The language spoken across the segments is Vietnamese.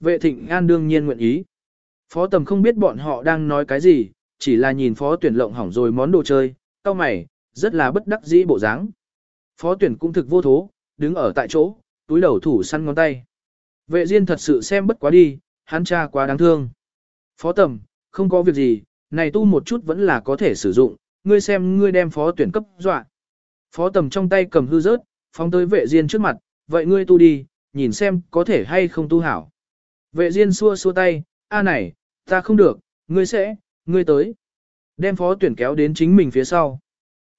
vệ thịnh an đương nhiên nguyện ý. Phó tầm không biết bọn họ đang nói cái gì, chỉ là nhìn phó tuyển lộng hỏng rồi món đồ chơi, cao mày, rất là bất đắc dĩ bộ dáng. Phó tuyển cũng thực vô thố, đứng ở tại chỗ, túi đầu thủ săn ngón tay. Vệ Diên thật sự xem bất quá đi, hắn cha quá đáng thương. Phó tầm, không có việc gì, này tu một chút vẫn là có thể sử dụng, ngươi xem ngươi đem phó tuyển cấp dọa. Phó tầm trong tay cầm hư rớt, phóng tới vệ Diên trước mặt, vậy ngươi tu đi, nhìn xem có thể hay không tu hảo. Vệ Diên xua xua tay, a này, ta không được, ngươi sẽ, ngươi tới. Đem phó tuyển kéo đến chính mình phía sau.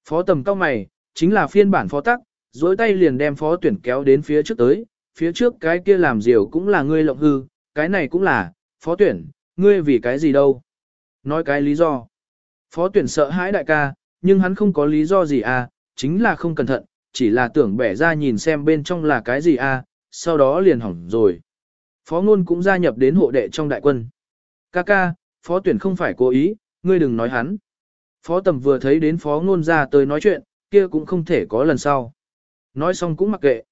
Phó tầm cao mày, chính là phiên bản phó tắc, dối tay liền đem phó tuyển kéo đến phía trước tới, phía trước cái kia làm diều cũng là ngươi lộng hư, cái này cũng là, phó tuyển, ngươi vì cái gì đâu. Nói cái lý do. Phó tuyển sợ hãi đại ca, nhưng hắn không có lý do gì à, chính là không cẩn thận, chỉ là tưởng bẻ ra nhìn xem bên trong là cái gì à, sau đó liền hỏng rồi. Phó ngôn cũng gia nhập đến hộ đệ trong đại quân. Ca ca, phó tuyển không phải cố ý, ngươi đừng nói hắn. Phó tầm vừa thấy đến phó ngôn ra tới nói chuyện, kia cũng không thể có lần sau. Nói xong cũng mặc kệ.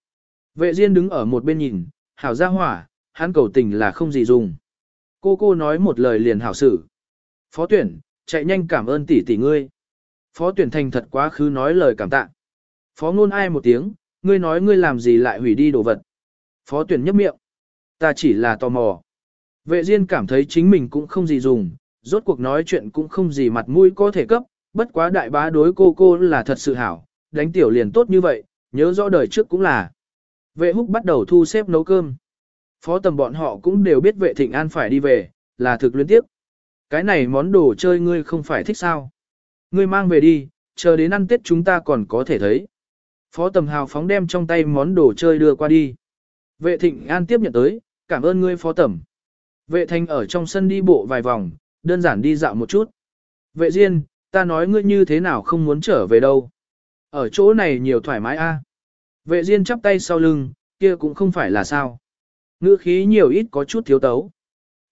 Vệ Diên đứng ở một bên nhìn, hảo gia hỏa, hắn cầu tình là không gì dùng. Cô cô nói một lời liền hảo xử. Phó tuyển, chạy nhanh cảm ơn tỷ tỷ ngươi. Phó tuyển thành thật quá khứ nói lời cảm tạ. Phó ngôn ai một tiếng, ngươi nói ngươi làm gì lại hủy đi đồ vật. Phó tuyển nhấp miệng. Ta chỉ là tò mò. Vệ Diên cảm thấy chính mình cũng không gì dùng, rốt cuộc nói chuyện cũng không gì mặt mũi có thể cấp, bất quá đại bá đối cô cô là thật sự hảo, đánh tiểu liền tốt như vậy, nhớ rõ đời trước cũng là. Vệ húc bắt đầu thu xếp nấu cơm. Phó tầm bọn họ cũng đều biết vệ thịnh an phải đi về, là thực luyến tiếp. Cái này món đồ chơi ngươi không phải thích sao. Ngươi mang về đi, chờ đến ăn tết chúng ta còn có thể thấy. Phó tầm hào phóng đem trong tay món đồ chơi đưa qua đi. Vệ thịnh an tiếp nhận tới, cảm ơn ngươi phó tẩm. Vệ thành ở trong sân đi bộ vài vòng, đơn giản đi dạo một chút. Vệ Diên, ta nói ngươi như thế nào không muốn trở về đâu. Ở chỗ này nhiều thoải mái a. Vệ Diên chắp tay sau lưng, kia cũng không phải là sao. Ngữ khí nhiều ít có chút thiếu tấu.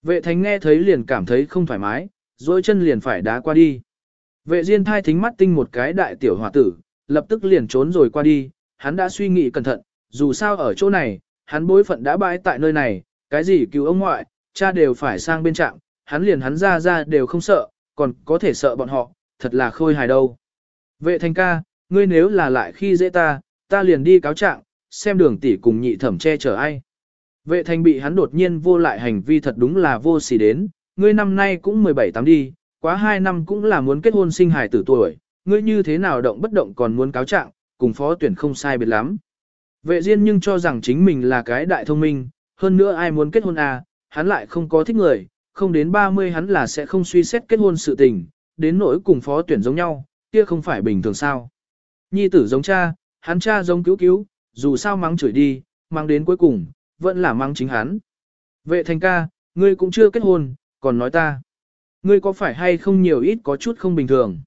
Vệ Thánh nghe thấy liền cảm thấy không thoải mái, dối chân liền phải đá qua đi. Vệ Diên thai thính mắt tinh một cái đại tiểu hòa tử, lập tức liền trốn rồi qua đi, hắn đã suy nghĩ cẩn thận, dù sao ở chỗ này, hắn bối phận đã bãi tại nơi này, cái gì cứu ông ngoại, cha đều phải sang bên trạng, hắn liền hắn ra ra đều không sợ, còn có thể sợ bọn họ, thật là khôi hài đâu. Vệ thành ca, ngươi nếu là lại khi dễ ta, ta liền đi cáo trạng, xem đường tỷ cùng nhị thẩm che chở ai. Vệ thành bị hắn đột nhiên vô lại hành vi thật đúng là vô xỉ đến, ngươi năm nay cũng 17 tám đi, quá 2 năm cũng là muốn kết hôn sinh hài tử tuổi, ngươi như thế nào động bất động còn muốn cáo trạng, cùng phó tuyển không sai biệt lắm. Vệ Diên nhưng cho rằng chính mình là cái đại thông minh, hơn nữa ai muốn kết hôn à, hắn lại không có thích người, không đến 30 hắn là sẽ không suy xét kết hôn sự tình, đến nỗi cùng phó tuyển giống nhau, kia không phải bình thường sao. Nhi tử giống cha, hắn cha giống cứu cứu, dù sao mắng chửi đi, mắng đến cuối cùng, vẫn là mắng chính hắn. Vệ thành ca, ngươi cũng chưa kết hôn, còn nói ta. Ngươi có phải hay không nhiều ít có chút không bình thường.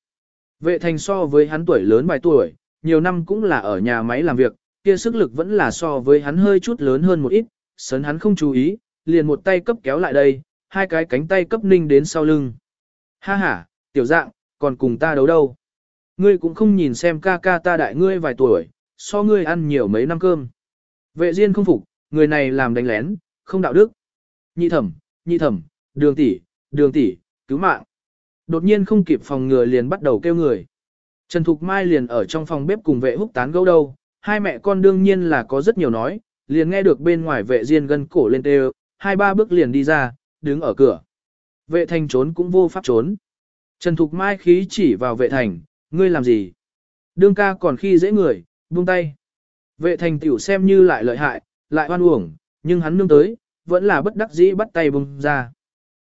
Vệ thành so với hắn tuổi lớn vài tuổi, nhiều năm cũng là ở nhà máy làm việc, kia sức lực vẫn là so với hắn hơi chút lớn hơn một ít, sấn hắn không chú ý, liền một tay cấp kéo lại đây, hai cái cánh tay cấp ninh đến sau lưng. Ha ha, tiểu dạng, còn cùng ta đấu đâu. Ngươi cũng không nhìn xem ca ca ta đại ngươi vài tuổi, so ngươi ăn nhiều mấy năm cơm. Vệ Diên không phục, người này làm đánh lén, không đạo đức. Nhị thẩm, nhị thẩm, đường tỷ, đường tỷ, cứu mạng. Đột nhiên không kịp phòng ngừa liền bắt đầu kêu người. Trần Thục Mai liền ở trong phòng bếp cùng vệ húc tán gẫu đâu, hai mẹ con đương nhiên là có rất nhiều nói, liền nghe được bên ngoài vệ Diên gân cổ lên tê hai ba bước liền đi ra, đứng ở cửa. Vệ thành trốn cũng vô pháp trốn. Trần Thục Mai khí chỉ vào vệ thành, ngươi làm gì? Đương ca còn khi dễ người, buông tay. Vệ thành tiểu xem như lại lợi hại, lại oan uổng, nhưng hắn nương tới, vẫn là bất đắc dĩ bắt tay buông ra.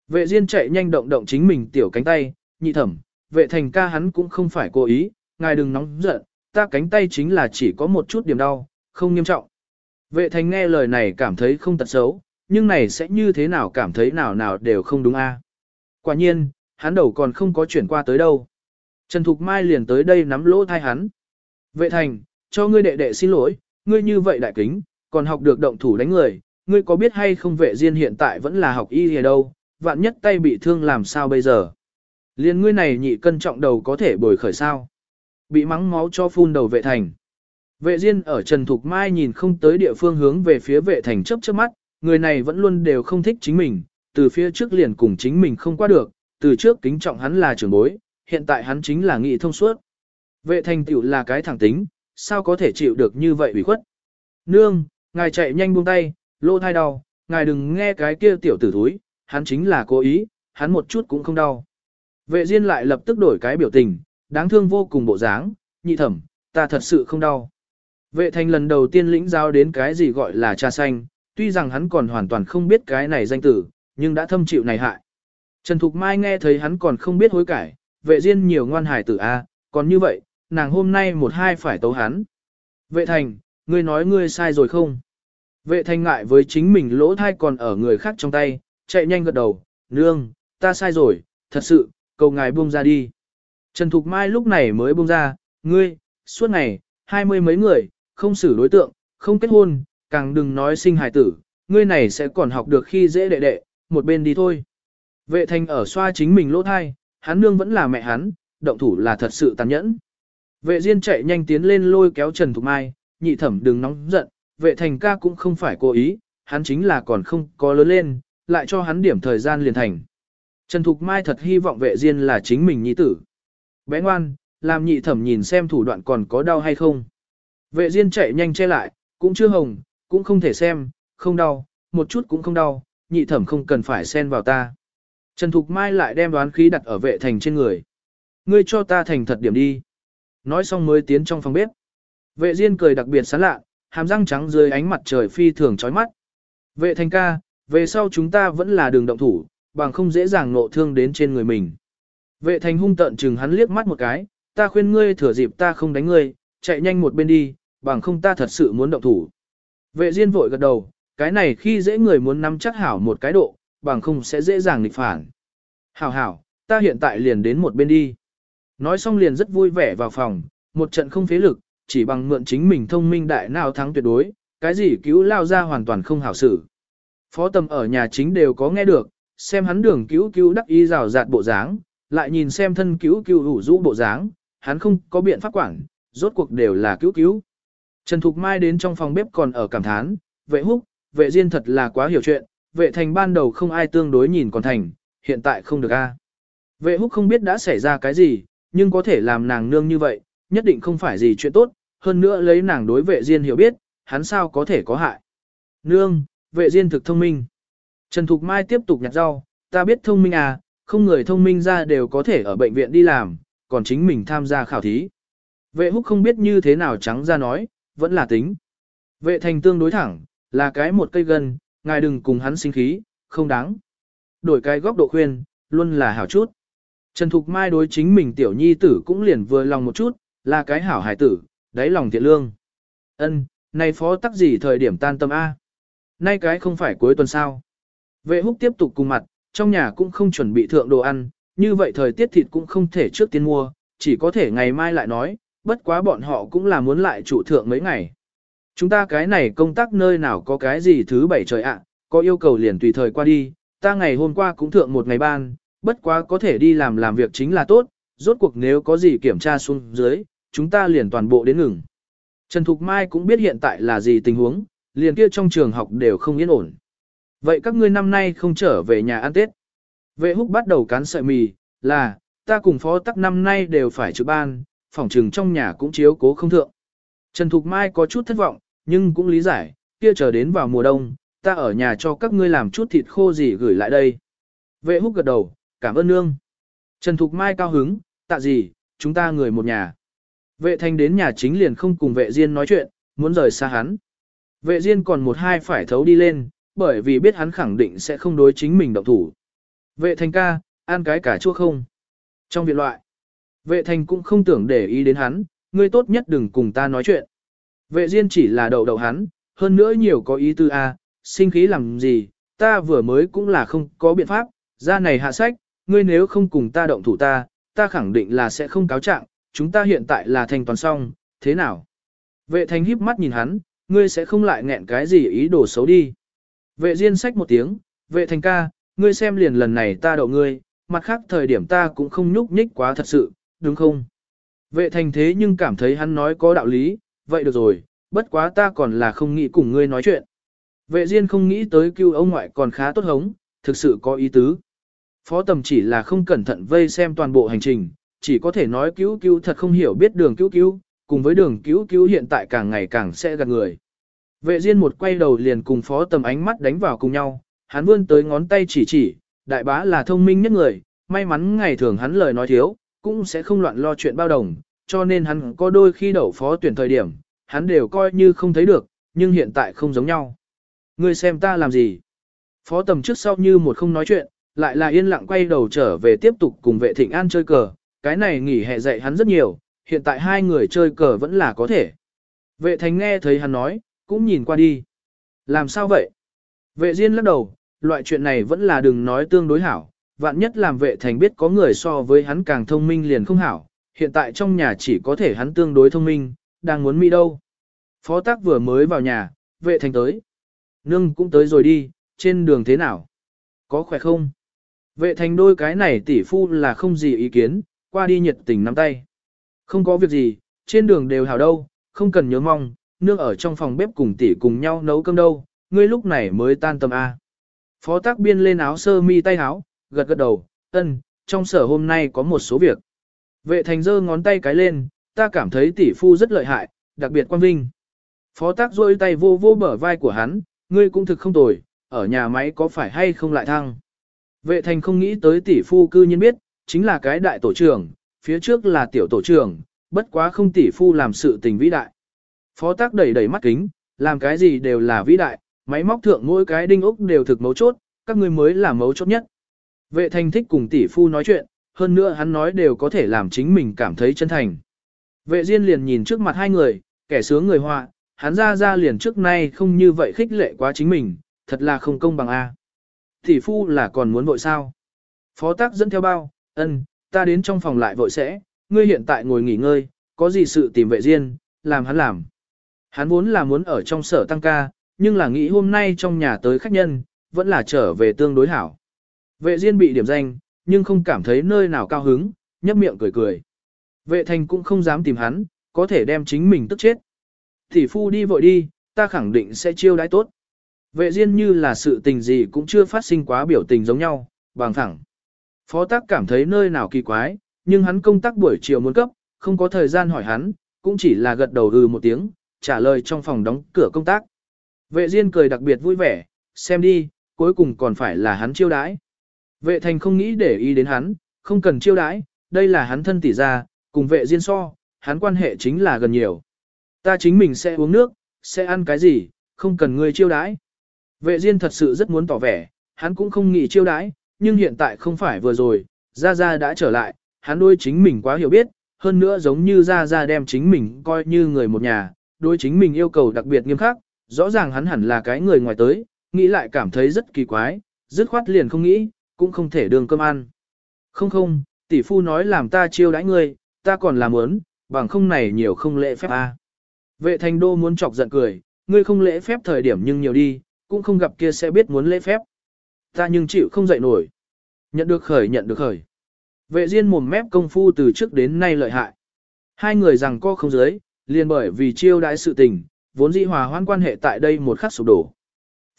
Vệ Diên chạy nhanh động động chính mình tiểu cánh tay, nhị thẩm, vệ thành ca hắn cũng không phải cố ý, ngài đừng nóng giận, ta cánh tay chính là chỉ có một chút điểm đau, không nghiêm trọng. Vệ thành nghe lời này cảm thấy không tật xấu, nhưng này sẽ như thế nào cảm thấy nào nào đều không đúng a. Quả nhiên, hắn đầu còn không có chuyển qua tới đâu. Trần Thục Mai liền tới đây nắm lỗ thai hắn. Vệ thành, cho ngươi đệ đệ xin lỗi, ngươi như vậy đại kính, còn học được động thủ đánh người, ngươi có biết hay không vệ diên hiện tại vẫn là học y gì đâu, vạn nhất tay bị thương làm sao bây giờ. Liên ngươi này nhị cân trọng đầu có thể bồi khởi sao. Bị mắng máu cho phun đầu vệ thành. Vệ diên ở Trần Thục Mai nhìn không tới địa phương hướng về phía vệ thành chớp chớp mắt, người này vẫn luôn đều không thích chính mình, từ phía trước liền cùng chính mình không qua được, từ trước kính trọng hắn là trưởng bối, hiện tại hắn chính là nghị thông suốt. Vệ thành tiểu là cái thẳng tính, sao có thể chịu được như vậy ủy khuất. Nương, ngài chạy nhanh buông tay, lô thai đau, ngài đừng nghe cái kia tiểu tử thúi, hắn chính là cố ý, hắn một chút cũng không đau. Vệ Diên lại lập tức đổi cái biểu tình, đáng thương vô cùng bộ dáng, nhị thẩm, ta thật sự không đau. Vệ thành lần đầu tiên lĩnh giáo đến cái gì gọi là cha xanh, tuy rằng hắn còn hoàn toàn không biết cái này danh tử, nhưng đã thâm chịu này hại. Trần Thục Mai nghe thấy hắn còn không biết hối cải, vệ riêng nhiều ngoan hải tử A, còn như vậy, nàng hôm nay một hai phải tấu hắn. Vệ thành, ngươi nói ngươi sai rồi không? Vệ thành ngại với chính mình lỗ thai còn ở người khác trong tay, chạy nhanh gật đầu, nương, ta sai rồi, thật sự, cầu ngài buông ra đi. Trần Thục Mai lúc này mới buông ra, ngươi, suốt ngày, hai mươi mấy người, không xử đối tượng, không kết hôn, càng đừng nói sinh hài tử, ngươi này sẽ còn học được khi dễ đệ đệ, một bên đi thôi. Vệ thành ở xoa chính mình lỗ thai, hắn nương vẫn là mẹ hắn, động thủ là thật sự tàn nhẫn. Vệ Diên chạy nhanh tiến lên lôi kéo Trần Thục Mai, nhị thẩm đừng nóng giận, vệ thành ca cũng không phải cố ý, hắn chính là còn không có lớn lên, lại cho hắn điểm thời gian liền thành. Trần Thục Mai thật hy vọng vệ Diên là chính mình nhi tử. Bé ngoan, làm nhị thẩm nhìn xem thủ đoạn còn có đau hay không. Vệ Diên chạy nhanh che lại, cũng chưa hồng, cũng không thể xem, không đau, một chút cũng không đau, nhị thẩm không cần phải xen vào ta. Trần Thục Mai lại đem đoán khí đặt ở vệ thành trên người. Ngươi cho ta thành thật điểm đi. Nói xong mới tiến trong phòng bếp. Vệ Diên cười đặc biệt sán lạ, hàm răng trắng dưới ánh mặt trời phi thường chói mắt. Vệ thành ca, về sau chúng ta vẫn là đường động thủ, bằng không dễ dàng nộ thương đến trên người mình. Vệ thành hung tận chừng hắn liếc mắt một cái, ta khuyên ngươi thừa dịp ta không đánh ngươi, chạy nhanh một bên đi, bằng không ta thật sự muốn động thủ. Vệ Diên vội gật đầu, cái này khi dễ người muốn nắm chắc hảo một cái độ, bằng không sẽ dễ dàng nghịch phản. Hảo hảo, ta hiện tại liền đến một bên đi. Nói xong liền rất vui vẻ vào phòng, một trận không phế lực, chỉ bằng mượn chính mình thông minh đại nào thắng tuyệt đối, cái gì cứu lao ra hoàn toàn không hảo xử. Phó tầm ở nhà chính đều có nghe được, xem hắn đường cứu cứu đắc ý rào rạt bộ dáng, lại nhìn xem thân cứu cứu ủ rũ bộ dáng, hắn không có biện pháp quản, rốt cuộc đều là cứu cứu. Trần Thục Mai đến trong phòng bếp còn ở cảm thán, vệ húc, vệ diên thật là quá hiểu chuyện, vệ thành ban đầu không ai tương đối nhìn còn thành, hiện tại không được a. Vệ húc không biết đã xảy ra cái gì, nhưng có thể làm nàng nương như vậy, nhất định không phải gì chuyện tốt, hơn nữa lấy nàng đối vệ diên hiểu biết, hắn sao có thể có hại. Nương, vệ diên thực thông minh. Trần Thục Mai tiếp tục nhặt rau, ta biết thông minh à, không người thông minh ra đều có thể ở bệnh viện đi làm, còn chính mình tham gia khảo thí. Vệ húc không biết như thế nào trắng ra nói, vẫn là tính. Vệ thành tương đối thẳng, là cái một cây gân, ngài đừng cùng hắn sinh khí, không đáng. Đổi cái góc độ khuyên, luôn là hảo chút. Trần Thục Mai đối chính mình tiểu nhi tử cũng liền vừa lòng một chút, là cái hảo hải tử, đáy lòng thiện lương. Ân, nay phó tắc gì thời điểm tan tâm A. Nay cái không phải cuối tuần sao. Vệ húc tiếp tục cùng mặt, trong nhà cũng không chuẩn bị thượng đồ ăn, như vậy thời tiết thịt cũng không thể trước tiên mua, chỉ có thể ngày mai lại nói, bất quá bọn họ cũng là muốn lại trụ thượng mấy ngày. Chúng ta cái này công tác nơi nào có cái gì thứ bảy trời ạ, có yêu cầu liền tùy thời qua đi, ta ngày hôm qua cũng thượng một ngày ban, bất quá có thể đi làm làm việc chính là tốt, rốt cuộc nếu có gì kiểm tra xuống dưới, chúng ta liền toàn bộ đến ngừng. Trần Thục Mai cũng biết hiện tại là gì tình huống, liền kia trong trường học đều không yên ổn. Vậy các ngươi năm nay không trở về nhà ăn Tết. Vệ húc bắt đầu cán sợi mì, là, ta cùng phó tắc năm nay đều phải trực ban, phòng trừng trong nhà cũng chiếu cố không thượng. Trần Thục Mai có chút thất vọng, nhưng cũng lý giải, kia chờ đến vào mùa đông, ta ở nhà cho các ngươi làm chút thịt khô gì gửi lại đây. Vệ húc gật đầu, cảm ơn nương. Trần Thục Mai cao hứng, tạ gì, chúng ta người một nhà. Vệ thanh đến nhà chính liền không cùng vệ Diên nói chuyện, muốn rời xa hắn. Vệ Diên còn một hai phải thấu đi lên, bởi vì biết hắn khẳng định sẽ không đối chính mình động thủ. Vệ thanh ca, ăn cái cả chua không? Trong viện loại, vệ thanh cũng không tưởng để ý đến hắn, ngươi tốt nhất đừng cùng ta nói chuyện. Vệ Diên chỉ là đầu đầu hắn, hơn nữa nhiều có ý tư a, sinh khí làm gì, ta vừa mới cũng là không có biện pháp, ra này hạ sách, ngươi nếu không cùng ta động thủ ta, ta khẳng định là sẽ không cáo trạng, chúng ta hiện tại là thành toàn xong, thế nào? Vệ thành híp mắt nhìn hắn, ngươi sẽ không lại nghẹn cái gì ý đồ xấu đi. Vệ diên sách một tiếng, vệ thành ca, ngươi xem liền lần này ta đậu ngươi, mặt khác thời điểm ta cũng không nhúc nhích quá thật sự, đúng không? Vệ thành thế nhưng cảm thấy hắn nói có đạo lý, vậy được rồi, bất quá ta còn là không nghĩ cùng ngươi nói chuyện. Vệ Diên không nghĩ tới cứu ông ngoại còn khá tốt hống, thực sự có ý tứ. Phó tầm chỉ là không cẩn thận vây xem toàn bộ hành trình, chỉ có thể nói cứu cứu thật không hiểu biết đường cứu cứu, cùng với đường cứu cứu hiện tại càng ngày càng sẽ gạt người. Vệ Diên một quay đầu liền cùng phó tầm ánh mắt đánh vào cùng nhau, hắn vươn tới ngón tay chỉ chỉ, đại bá là thông minh nhất người, may mắn ngày thường hắn lời nói thiếu, cũng sẽ không loạn lo chuyện bao đồng, cho nên hắn có đôi khi đậu phó tuyển thời điểm, hắn đều coi như không thấy được, nhưng hiện tại không giống nhau. Ngươi xem ta làm gì? Phó tầm trước sau như một không nói chuyện, lại là yên lặng quay đầu trở về tiếp tục cùng vệ thịnh an chơi cờ, cái này nghỉ hè dạy hắn rất nhiều, hiện tại hai người chơi cờ vẫn là có thể. Vệ thánh nghe thấy hắn nói, cũng nhìn qua đi. Làm sao vậy? Vệ Diên lắc đầu, loại chuyện này vẫn là đừng nói tương đối hảo, vạn nhất làm vệ thành biết có người so với hắn càng thông minh liền không hảo, hiện tại trong nhà chỉ có thể hắn tương đối thông minh, đang muốn mỹ đâu. Phó tác vừa mới vào nhà, vệ thành tới. Nương cũng tới rồi đi, trên đường thế nào? Có khỏe không? Vệ thành đôi cái này tỷ phu là không gì ý kiến, qua đi nhiệt tình nắm tay. Không có việc gì, trên đường đều hảo đâu, không cần nhớ mong, nương ở trong phòng bếp cùng tỷ cùng nhau nấu cơm đâu, ngươi lúc này mới tan tâm A. Phó tác biên lên áo sơ mi tay áo, gật gật đầu, ân, trong sở hôm nay có một số việc. Vệ thành giơ ngón tay cái lên, ta cảm thấy tỷ phu rất lợi hại, đặc biệt quan vinh. Phó tác rôi tay vô vô bờ vai của hắn, ngươi cũng thực không tồi, ở nhà máy có phải hay không lại thăng. Vệ thành không nghĩ tới tỷ phu cư nhiên biết, chính là cái đại tổ trưởng, phía trước là tiểu tổ trưởng, bất quá không tỷ phu làm sự tình vĩ đại. Phó tác đẩy đẩy mắt kính, làm cái gì đều là vĩ đại, máy móc thượng mỗi cái đinh ốc đều thực mấu chốt, các ngươi mới là mấu chốt nhất. Vệ thành thích cùng tỷ phu nói chuyện, hơn nữa hắn nói đều có thể làm chính mình cảm thấy chân thành. Vệ Diên liền nhìn trước mặt hai người, kẻ sướng người họa, hắn ra ra liền trước nay không như vậy khích lệ quá chính mình, thật là không công bằng a. Tỷ phu là còn muốn vội sao? Phó tác dẫn theo bao, ân, ta đến trong phòng lại vội sẽ, ngươi hiện tại ngồi nghỉ ngơi, có gì sự tìm vệ Diên, làm hắn làm. Hắn vốn là muốn ở trong sở tăng ca, nhưng là nghĩ hôm nay trong nhà tới khách nhân, vẫn là trở về tương đối hảo. Vệ Diên bị điểm danh, nhưng không cảm thấy nơi nào cao hứng, nhấp miệng cười cười. Vệ thành cũng không dám tìm hắn, có thể đem chính mình tức chết. Thì phu đi vội đi, ta khẳng định sẽ chiêu đãi tốt. Vệ Diên như là sự tình gì cũng chưa phát sinh quá biểu tình giống nhau, bằng thẳng. Phó tác cảm thấy nơi nào kỳ quái, nhưng hắn công tác buổi chiều muốn cấp, không có thời gian hỏi hắn, cũng chỉ là gật đầu ừ một tiếng, trả lời trong phòng đóng cửa công tác. Vệ Diên cười đặc biệt vui vẻ, xem đi, cuối cùng còn phải là hắn chiêu đãi. Vệ thành không nghĩ để ý đến hắn, không cần chiêu đãi, đây là hắn thân tỷ gia, cùng vệ Diên so, hắn quan hệ chính là gần nhiều. Ta chính mình sẽ uống nước, sẽ ăn cái gì, không cần ngươi chiêu đãi. Vệ Diên thật sự rất muốn tỏ vẻ, hắn cũng không nghĩ chiêu đãi, nhưng hiện tại không phải vừa rồi, Gia Gia đã trở lại, hắn đôi chính mình quá hiểu biết, hơn nữa giống như Gia Gia đem chính mình coi như người một nhà, đối chính mình yêu cầu đặc biệt nghiêm khắc, rõ ràng hắn hẳn là cái người ngoài tới, nghĩ lại cảm thấy rất kỳ quái, dứt khoát liền không nghĩ, cũng không thể đường cơm ăn. Không không, tỷ phu nói làm ta chiêu đãi ngươi, ta còn làm muốn, bằng không này nhiều không lễ phép a. À. Vệ thành đô muốn chọc giận cười, ngươi không lễ phép thời điểm nhưng nhiều đi, cũng không gặp kia sẽ biết muốn lễ phép. Ta nhưng chịu không dậy nổi. Nhận được khởi nhận được khởi. Vệ diên mồm mép công phu từ trước đến nay lợi hại. Hai người rằng co không dưới, liền bởi vì chiêu đãi sự tình, vốn dĩ hòa hoãn quan hệ tại đây một khắc sụp đổ.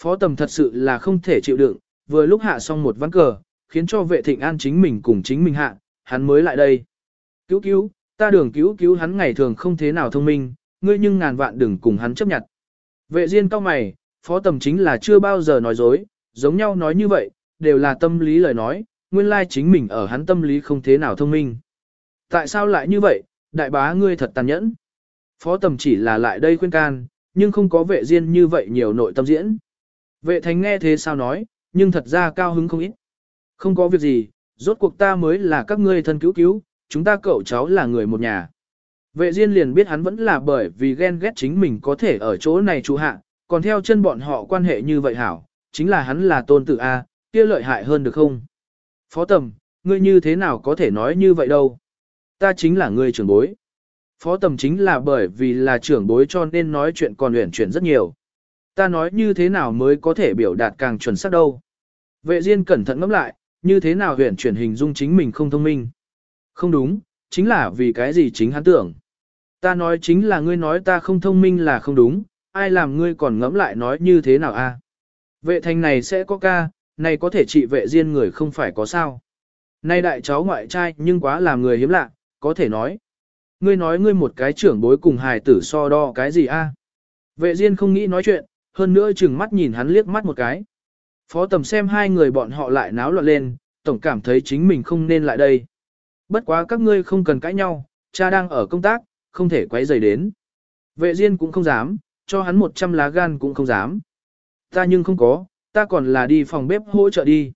Phó tầm thật sự là không thể chịu đựng, vừa lúc hạ xong một ván cờ, khiến cho vệ thịnh an chính mình cùng chính mình hạ, hắn mới lại đây. Cứu cứu, ta đường cứu cứu hắn ngày thường không thế nào thông minh, ngươi nhưng ngàn vạn đừng cùng hắn chấp nhận. Vệ riêng cao mày, phó tầm chính là chưa bao giờ nói dối, giống nhau nói như vậy, đều là tâm lý lời nói, nguyên lai chính mình ở hắn tâm lý không thế nào thông minh. Tại sao lại như vậy, đại bá ngươi thật tàn nhẫn. Phó tầm chỉ là lại đây khuyên can, nhưng không có vệ riêng như vậy nhiều nội tâm diễn. Vệ thánh nghe thế sao nói, nhưng thật ra cao hứng không ít. Không có việc gì, rốt cuộc ta mới là các ngươi thân cứu cứu, chúng ta cậu cháu là người một nhà. Vệ Diên liền biết hắn vẫn là bởi vì ghen ghét chính mình có thể ở chỗ này trụ hạ, còn theo chân bọn họ quan hệ như vậy hảo, chính là hắn là tôn tử A, kia lợi hại hơn được không? Phó Tầm, ngươi như thế nào có thể nói như vậy đâu? Ta chính là người trưởng bối. Phó Tầm chính là bởi vì là trưởng bối cho nên nói chuyện còn luyện chuyển rất nhiều. Ta nói như thế nào mới có thể biểu đạt càng chuẩn xác đâu? Vệ Diên cẩn thận ngẫm lại, như thế nào huyền chuyển hình dung chính mình không thông minh. Không đúng, chính là vì cái gì chính hắn tưởng. Ta nói chính là ngươi nói ta không thông minh là không đúng, ai làm ngươi còn ngẫm lại nói như thế nào a? Vệ thành này sẽ có ca, này có thể trị vệ riêng người không phải có sao. Nay đại cháu ngoại trai nhưng quá làm người hiếm lạ, có thể nói. Ngươi nói ngươi một cái trưởng bối cùng hài tử so đo cái gì a? Vệ Diên không nghĩ nói chuyện, hơn nữa chừng mắt nhìn hắn liếc mắt một cái. Phó tầm xem hai người bọn họ lại náo loạn lên, tổng cảm thấy chính mình không nên lại đây. Bất quá các ngươi không cần cãi nhau, cha đang ở công tác, không thể quấy rầy đến. Vệ Diên cũng không dám, cho hắn một trăm lá gan cũng không dám. Ta nhưng không có, ta còn là đi phòng bếp hỗ trợ đi.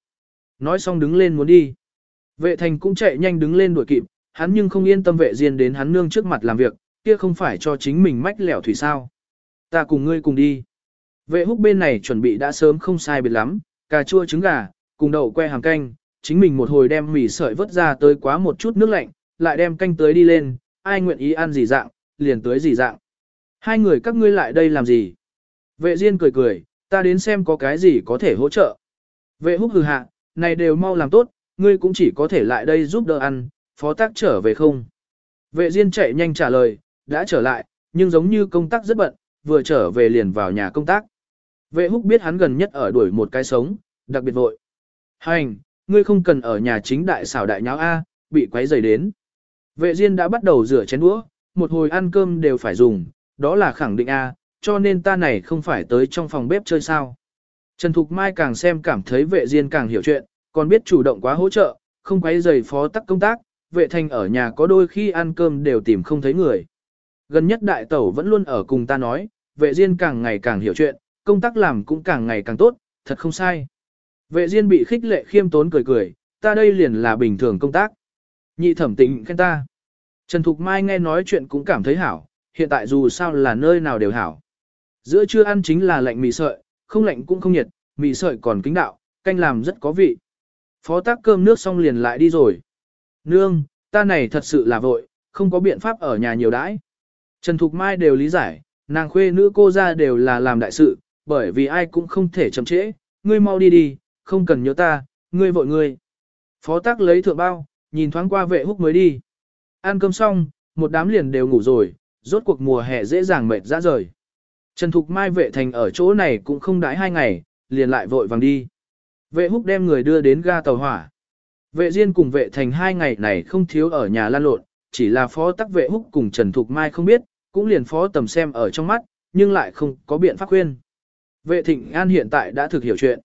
Nói xong đứng lên muốn đi. Vệ thành cũng chạy nhanh đứng lên đuổi kịp, hắn nhưng không yên tâm vệ Diên đến hắn nương trước mặt làm việc, kia không phải cho chính mình mách lẻo thủy sao. Ta cùng ngươi cùng đi. Vệ húc bên này chuẩn bị đã sớm không sai biệt lắm, cà chua trứng gà, cùng đậu que hàng canh, chính mình một hồi đem mì sợi vớt ra tới quá một chút nước lạnh, lại đem canh tới đi lên, ai nguyện ý ăn gì dạng, liền tới gì dạng. Hai người các ngươi lại đây làm gì? Vệ Diên cười cười, ta đến xem có cái gì có thể hỗ trợ. Vệ húc hừ hạ, này đều mau làm tốt, ngươi cũng chỉ có thể lại đây giúp đỡ ăn, phó tác trở về không? Vệ Diên chạy nhanh trả lời, đã trở lại, nhưng giống như công tác rất bận, vừa trở về liền vào nhà công tác. Vệ húc biết hắn gần nhất ở đuổi một cái sống, đặc biệt vội. Hành, ngươi không cần ở nhà chính đại xảo đại nháo A, bị quấy rầy đến. Vệ Diên đã bắt đầu rửa chén đũa, một hồi ăn cơm đều phải dùng, đó là khẳng định A, cho nên ta này không phải tới trong phòng bếp chơi sao. Trần Thục Mai càng xem cảm thấy vệ Diên càng hiểu chuyện, còn biết chủ động quá hỗ trợ, không quấy rầy phó tắc công tác, vệ thành ở nhà có đôi khi ăn cơm đều tìm không thấy người. Gần nhất đại tẩu vẫn luôn ở cùng ta nói, vệ Diên càng ngày càng hiểu chuyện, công tác làm cũng càng ngày càng tốt, thật không sai. Vệ Diên bị khích lệ khiêm tốn cười cười, ta đây liền là bình thường công tác. Nhị thẩm tịnh khen ta. Trần Thục Mai nghe nói chuyện cũng cảm thấy hảo, hiện tại dù sao là nơi nào đều hảo. Giữa trưa ăn chính là lạnh mì sợi, không lạnh cũng không nhiệt, mì sợi còn kính đạo, canh làm rất có vị. Phó tác cơm nước xong liền lại đi rồi. Nương, ta này thật sự là vội, không có biện pháp ở nhà nhiều đãi. Trần Thục Mai đều lý giải, nàng khuê nữ cô ra đều là làm đại sự, bởi vì ai cũng không thể chậm trễ, ngươi mau đi đi, không cần nhớ ta, ngươi vội ngươi. Phó tác lấy thượng bao, nhìn thoáng qua vệ húc mới đi. Ăn cơm xong, một đám liền đều ngủ rồi, rốt cuộc mùa hè dễ dàng mệt ra rời. Trần Thục Mai vệ thành ở chỗ này cũng không đãi hai ngày, liền lại vội vàng đi. Vệ húc đem người đưa đến ga tàu hỏa. Vệ Diên cùng vệ thành hai ngày này không thiếu ở nhà lan lộn, chỉ là phó tắc vệ húc cùng Trần Thục Mai không biết, cũng liền phó tầm xem ở trong mắt, nhưng lại không có biện pháp khuyên. Vệ thịnh an hiện tại đã thực hiểu chuyện.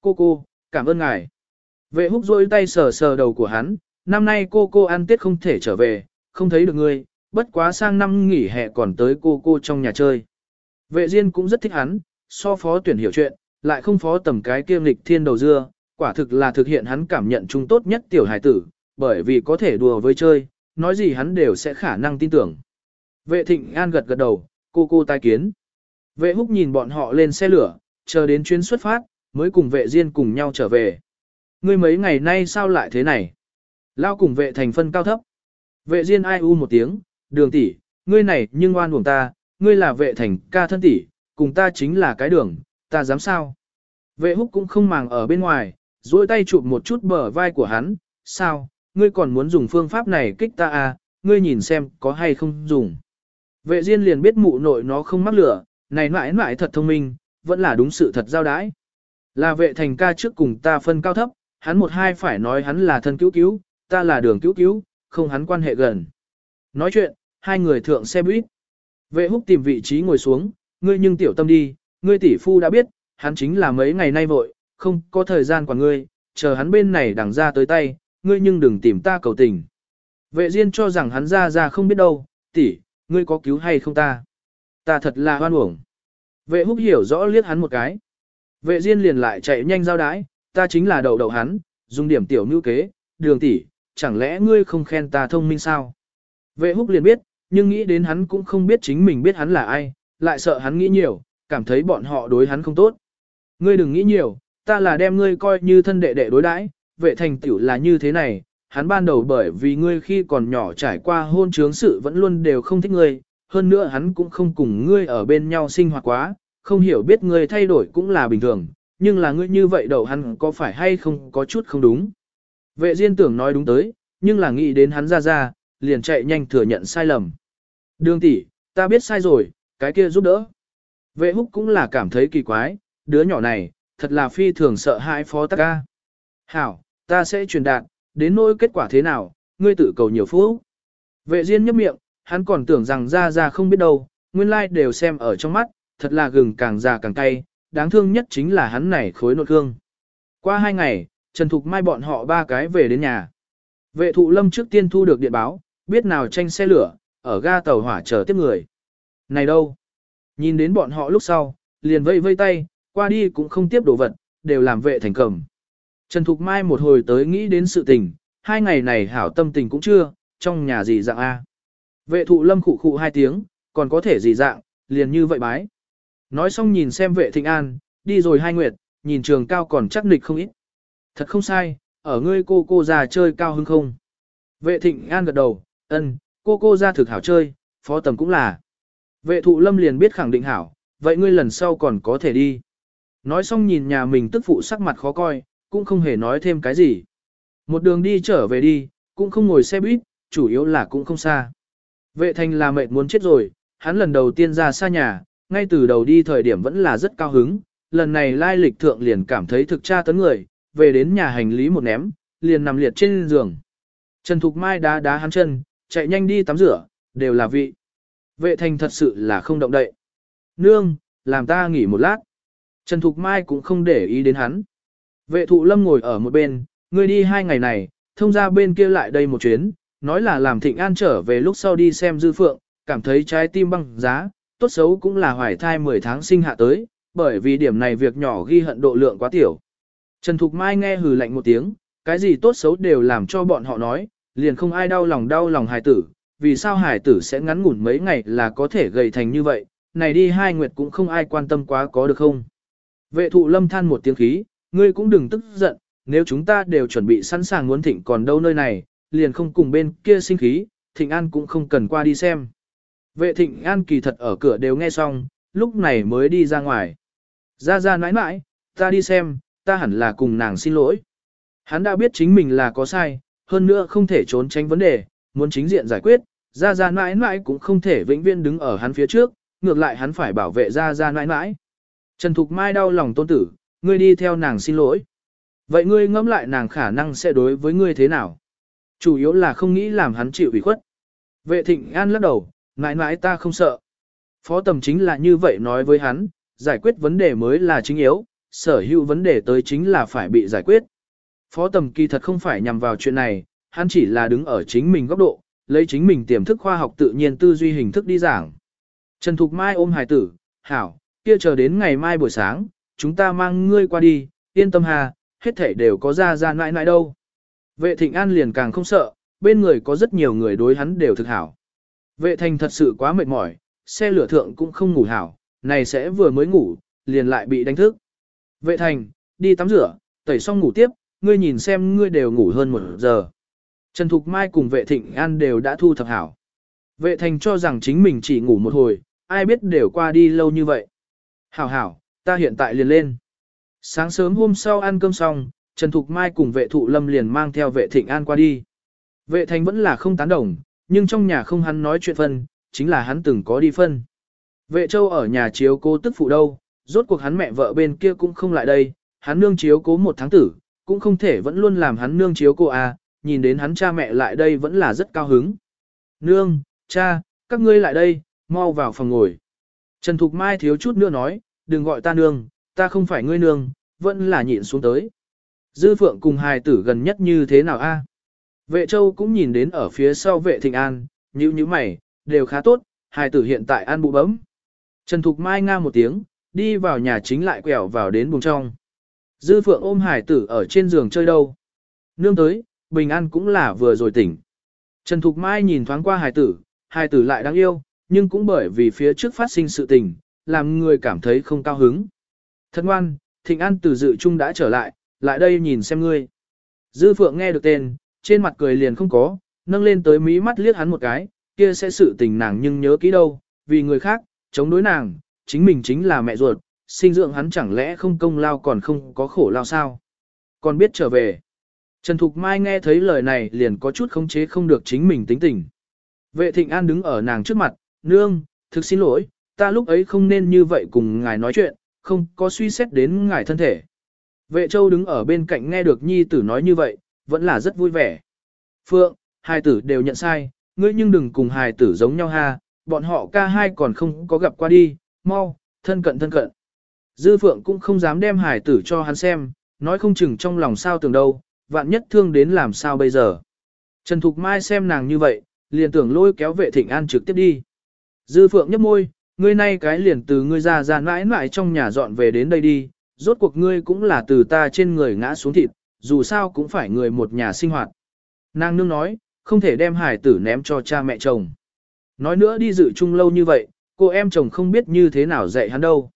Cô cô, cảm ơn ngài. Vệ húc rôi tay sờ sờ đầu của hắn, năm nay cô cô ăn tết không thể trở về, không thấy được ngươi, bất quá sang năm nghỉ hè còn tới cô cô trong nhà chơi. Vệ Diên cũng rất thích hắn, so phó tuyển hiểu chuyện, lại không phó tầm cái kiêm lịch thiên đầu dưa, quả thực là thực hiện hắn cảm nhận chung tốt nhất tiểu hải tử, bởi vì có thể đùa với chơi, nói gì hắn đều sẽ khả năng tin tưởng. Vệ thịnh an gật gật đầu, cô cô tai kiến. Vệ húc nhìn bọn họ lên xe lửa, chờ đến chuyến xuất phát, mới cùng vệ Diên cùng nhau trở về. Ngươi mấy ngày nay sao lại thế này? Lao cùng vệ thành phân cao thấp. Vệ Diên ai u một tiếng, đường tỷ, ngươi này nhưng oan uổng ta, ngươi là vệ thành ca thân tỷ, cùng ta chính là cái đường, ta dám sao? Vệ húc cũng không màng ở bên ngoài, duỗi tay chụp một chút bờ vai của hắn, sao, ngươi còn muốn dùng phương pháp này kích ta à, ngươi nhìn xem có hay không dùng. Vệ Diên liền biết mụ nội nó không mắc lửa, này mãi mãi thật thông minh, vẫn là đúng sự thật giao đái. Là vệ thành ca trước cùng ta phân cao thấp, hắn một hai phải nói hắn là thân cứu cứu, ta là đường cứu cứu, không hắn quan hệ gần. Nói chuyện, hai người thượng xe buýt. Vệ húc tìm vị trí ngồi xuống, ngươi nhưng tiểu tâm đi, ngươi tỷ phu đã biết, hắn chính là mấy ngày nay vội, không có thời gian quản ngươi, chờ hắn bên này đằng ra tới tay, ngươi nhưng đừng tìm ta cầu tình. Vệ Diên cho rằng hắn ra ra không biết đâu, tỷ, ngươi có cứu hay không ta? Ta thật là hoan uổng. Vệ húc hiểu rõ liếc hắn một cái. Vệ Diên liền lại chạy nhanh giao đái, ta chính là đầu đầu hắn, dùng điểm tiểu mưu kế, đường tỷ, chẳng lẽ ngươi không khen ta thông minh sao? Vệ húc liền biết, nhưng nghĩ đến hắn cũng không biết chính mình biết hắn là ai, lại sợ hắn nghĩ nhiều, cảm thấy bọn họ đối hắn không tốt. Ngươi đừng nghĩ nhiều, ta là đem ngươi coi như thân đệ đệ đối đãi, vệ thành tiểu là như thế này, hắn ban đầu bởi vì ngươi khi còn nhỏ trải qua hôn trướng sự vẫn luôn đều không thích ngươi, hơn nữa hắn cũng không cùng ngươi ở bên nhau sinh hoạt quá, không hiểu biết ngươi thay đổi cũng là bình thường, nhưng là ngươi như vậy đầu hắn có phải hay không có chút không đúng. Vệ Diên tưởng nói đúng tới, nhưng là nghĩ đến hắn ra ra, liền chạy nhanh thừa nhận sai lầm. Đường tỷ, ta biết sai rồi, cái kia giúp đỡ. Vệ húc cũng là cảm thấy kỳ quái, đứa nhỏ này, thật là phi thường sợ hãi phó tắc ca. Hảo, ta sẽ truyền đạt, đến nỗi kết quả thế nào, ngươi tự cầu nhiều phúc. Vệ Diên nhấp miệng, hắn còn tưởng rằng ra ra không biết đâu, nguyên lai like đều xem ở trong mắt, thật là gừng càng già càng cay, đáng thương nhất chính là hắn này khối nội cương. Qua hai ngày, Trần Thục Mai bọn họ ba cái về đến nhà. Vệ thụ lâm trước tiên thu được điện báo, biết nào tranh xe lửa, ở ga tàu hỏa chờ tiếp người. Này đâu? Nhìn đến bọn họ lúc sau, liền vây vây tay, qua đi cũng không tiếp đồ vật, đều làm vệ thành cầm. Trần Thục Mai một hồi tới nghĩ đến sự tình, hai ngày này hảo tâm tình cũng chưa, trong nhà gì dạng A. Vệ thụ lâm khụ khụ hai tiếng, còn có thể gì dạng, liền như vậy bái. Nói xong nhìn xem vệ thịnh an, đi rồi hai nguyệt, nhìn trường cao còn chắc nịch không ít. Thật không sai, ở ngươi cô cô già chơi cao hứng không. Vệ thịnh an gật đầu, ân, cô cô ra thực hảo chơi, phó tầm cũng là. Vệ thụ lâm liền biết khẳng định hảo, vậy ngươi lần sau còn có thể đi. Nói xong nhìn nhà mình tức phụ sắc mặt khó coi, cũng không hề nói thêm cái gì. Một đường đi trở về đi, cũng không ngồi xe buýt, chủ yếu là cũng không xa. Vệ thành là mệt muốn chết rồi, hắn lần đầu tiên ra xa nhà, ngay từ đầu đi thời điểm vẫn là rất cao hứng, lần này lai lịch thượng liền cảm thấy thực tra tấn người, về đến nhà hành lý một ném, liền nằm liệt trên giường. Trần Thục Mai đá đá hắn chân, chạy nhanh đi tắm rửa, đều là vị. Vệ thành thật sự là không động đậy. Nương, làm ta nghỉ một lát. Trần Thục Mai cũng không để ý đến hắn. Vệ thụ lâm ngồi ở một bên, ngươi đi hai ngày này, thông ra bên kia lại đây một chuyến, nói là làm thịnh an trở về lúc sau đi xem dư phượng, cảm thấy trái tim băng giá, tốt xấu cũng là hoài thai 10 tháng sinh hạ tới, bởi vì điểm này việc nhỏ ghi hận độ lượng quá tiểu. Trần Thục Mai nghe hừ lạnh một tiếng, cái gì tốt xấu đều làm cho bọn họ nói, liền không ai đau lòng đau lòng hài tử, vì sao hài tử sẽ ngắn ngủn mấy ngày là có thể gầy thành như vậy, này đi hai nguyệt cũng không ai quan tâm quá có được không. Vệ thụ lâm than một tiếng khí, ngươi cũng đừng tức giận, nếu chúng ta đều chuẩn bị sẵn sàng muốn thịnh còn đâu nơi này, liền không cùng bên kia sinh khí, thịnh an cũng không cần qua đi xem. Vệ thịnh an kỳ thật ở cửa đều nghe xong, lúc này mới đi ra ngoài. Ra ra nãi nãi, ta đi xem, ta hẳn là cùng nàng xin lỗi. Hắn đã biết chính mình là có sai, hơn nữa không thể trốn tránh vấn đề, muốn chính diện giải quyết, ra ra nãi nãi cũng không thể vĩnh viễn đứng ở hắn phía trước, ngược lại hắn phải bảo vệ ra ra nãi nãi. Trần Thục Mai đau lòng tôn tử, ngươi đi theo nàng xin lỗi. Vậy ngươi ngẫm lại nàng khả năng sẽ đối với ngươi thế nào? Chủ yếu là không nghĩ làm hắn chịu ủy khuất. Vệ thịnh an lắc đầu, mãi mãi ta không sợ. Phó tầm chính là như vậy nói với hắn, giải quyết vấn đề mới là chính yếu, sở hữu vấn đề tới chính là phải bị giải quyết. Phó tầm kỳ thật không phải nhằm vào chuyện này, hắn chỉ là đứng ở chính mình góc độ, lấy chính mình tiềm thức khoa học tự nhiên tư duy hình thức đi giảng. Trần Thục Mai ôm hài tử, hảo, kia chờ đến ngày mai buổi sáng, chúng ta mang ngươi qua đi, yên tâm hà, hết thể đều có ra ra nãi nãi đâu. Vệ thịnh an liền càng không sợ, bên người có rất nhiều người đối hắn đều thực hảo. Vệ thành thật sự quá mệt mỏi, xe lửa thượng cũng không ngủ hảo, này sẽ vừa mới ngủ, liền lại bị đánh thức. Vệ thành, đi tắm rửa, tẩy xong ngủ tiếp, ngươi nhìn xem ngươi đều ngủ hơn một giờ. Trần Thục Mai cùng vệ thịnh an đều đã thu thập hảo. Vệ thành cho rằng chính mình chỉ ngủ một hồi, ai biết đều qua đi lâu như vậy. Hảo hảo, ta hiện tại liền lên. Sáng sớm hôm sau ăn cơm xong, Trần Thục Mai cùng vệ thụ lâm liền mang theo vệ thịnh an qua đi. Vệ thành vẫn là không tán đồng, nhưng trong nhà không hắn nói chuyện phân, chính là hắn từng có đi phân. Vệ châu ở nhà chiếu cố tức phụ đâu, rốt cuộc hắn mẹ vợ bên kia cũng không lại đây, hắn nương chiếu cố một tháng tử, cũng không thể vẫn luôn làm hắn nương chiếu cô à, nhìn đến hắn cha mẹ lại đây vẫn là rất cao hứng. Nương, cha, các ngươi lại đây, mau vào phòng ngồi. Trần Thục Mai thiếu chút nữa nói, đừng gọi ta nương, ta không phải ngươi nương, vẫn là nhịn xuống tới. Dư Phượng cùng hài tử gần nhất như thế nào a? Vệ Châu cũng nhìn đến ở phía sau vệ Thịnh An, như như mày, đều khá tốt, hài tử hiện tại an bụ bấm. Trần Thục Mai nga một tiếng, đi vào nhà chính lại quẹo vào đến buồng trong. Dư Phượng ôm hài tử ở trên giường chơi đâu. Nương tới, Bình An cũng là vừa rồi tỉnh. Trần Thục Mai nhìn thoáng qua hài tử, hài tử lại đáng yêu, nhưng cũng bởi vì phía trước phát sinh sự tình, làm người cảm thấy không cao hứng. Thật ngoan, Thịnh An từ dự trung đã trở lại, lại đây nhìn xem ngươi. Dư Phượng nghe được tên, trên mặt cười liền không có, nâng lên tới mí mắt liếc hắn một cái, kia sẽ sự tình nàng nhưng nhớ kỹ đâu, vì người khác, chống đối nàng, chính mình chính là mẹ ruột, sinh dưỡng hắn chẳng lẽ không công lao còn không có khổ lao sao. Còn biết trở về. Trần Thục Mai nghe thấy lời này liền có chút khống chế không được chính mình tính tình. Vệ Thịnh An đứng ở nàng trước mặt, nương, thực xin lỗi, ta lúc ấy không nên như vậy cùng ngài nói chuyện, không có suy xét đến ngài thân thể. Vệ châu đứng ở bên cạnh nghe được nhi tử nói như vậy, vẫn là rất vui vẻ. Phượng, hai tử đều nhận sai, ngươi nhưng đừng cùng hài tử giống nhau ha, bọn họ ca hai còn không có gặp qua đi, mau, thân cận thân cận. Dư Phượng cũng không dám đem hài tử cho hắn xem, nói không chừng trong lòng sao tưởng đâu, vạn nhất thương đến làm sao bây giờ. Trần Thục Mai xem nàng như vậy, liền tưởng lôi kéo vệ thịnh an trực tiếp đi. Dư Phượng nhấp môi, ngươi nay cái liền từ ngươi ra ra mãi mãi trong nhà dọn về đến đây đi, rốt cuộc ngươi cũng là từ ta trên người ngã xuống thịt, dù sao cũng phải người một nhà sinh hoạt. Nàng nương nói, không thể đem hải tử ném cho cha mẹ chồng. Nói nữa đi dự chung lâu như vậy, cô em chồng không biết như thế nào dạy hắn đâu.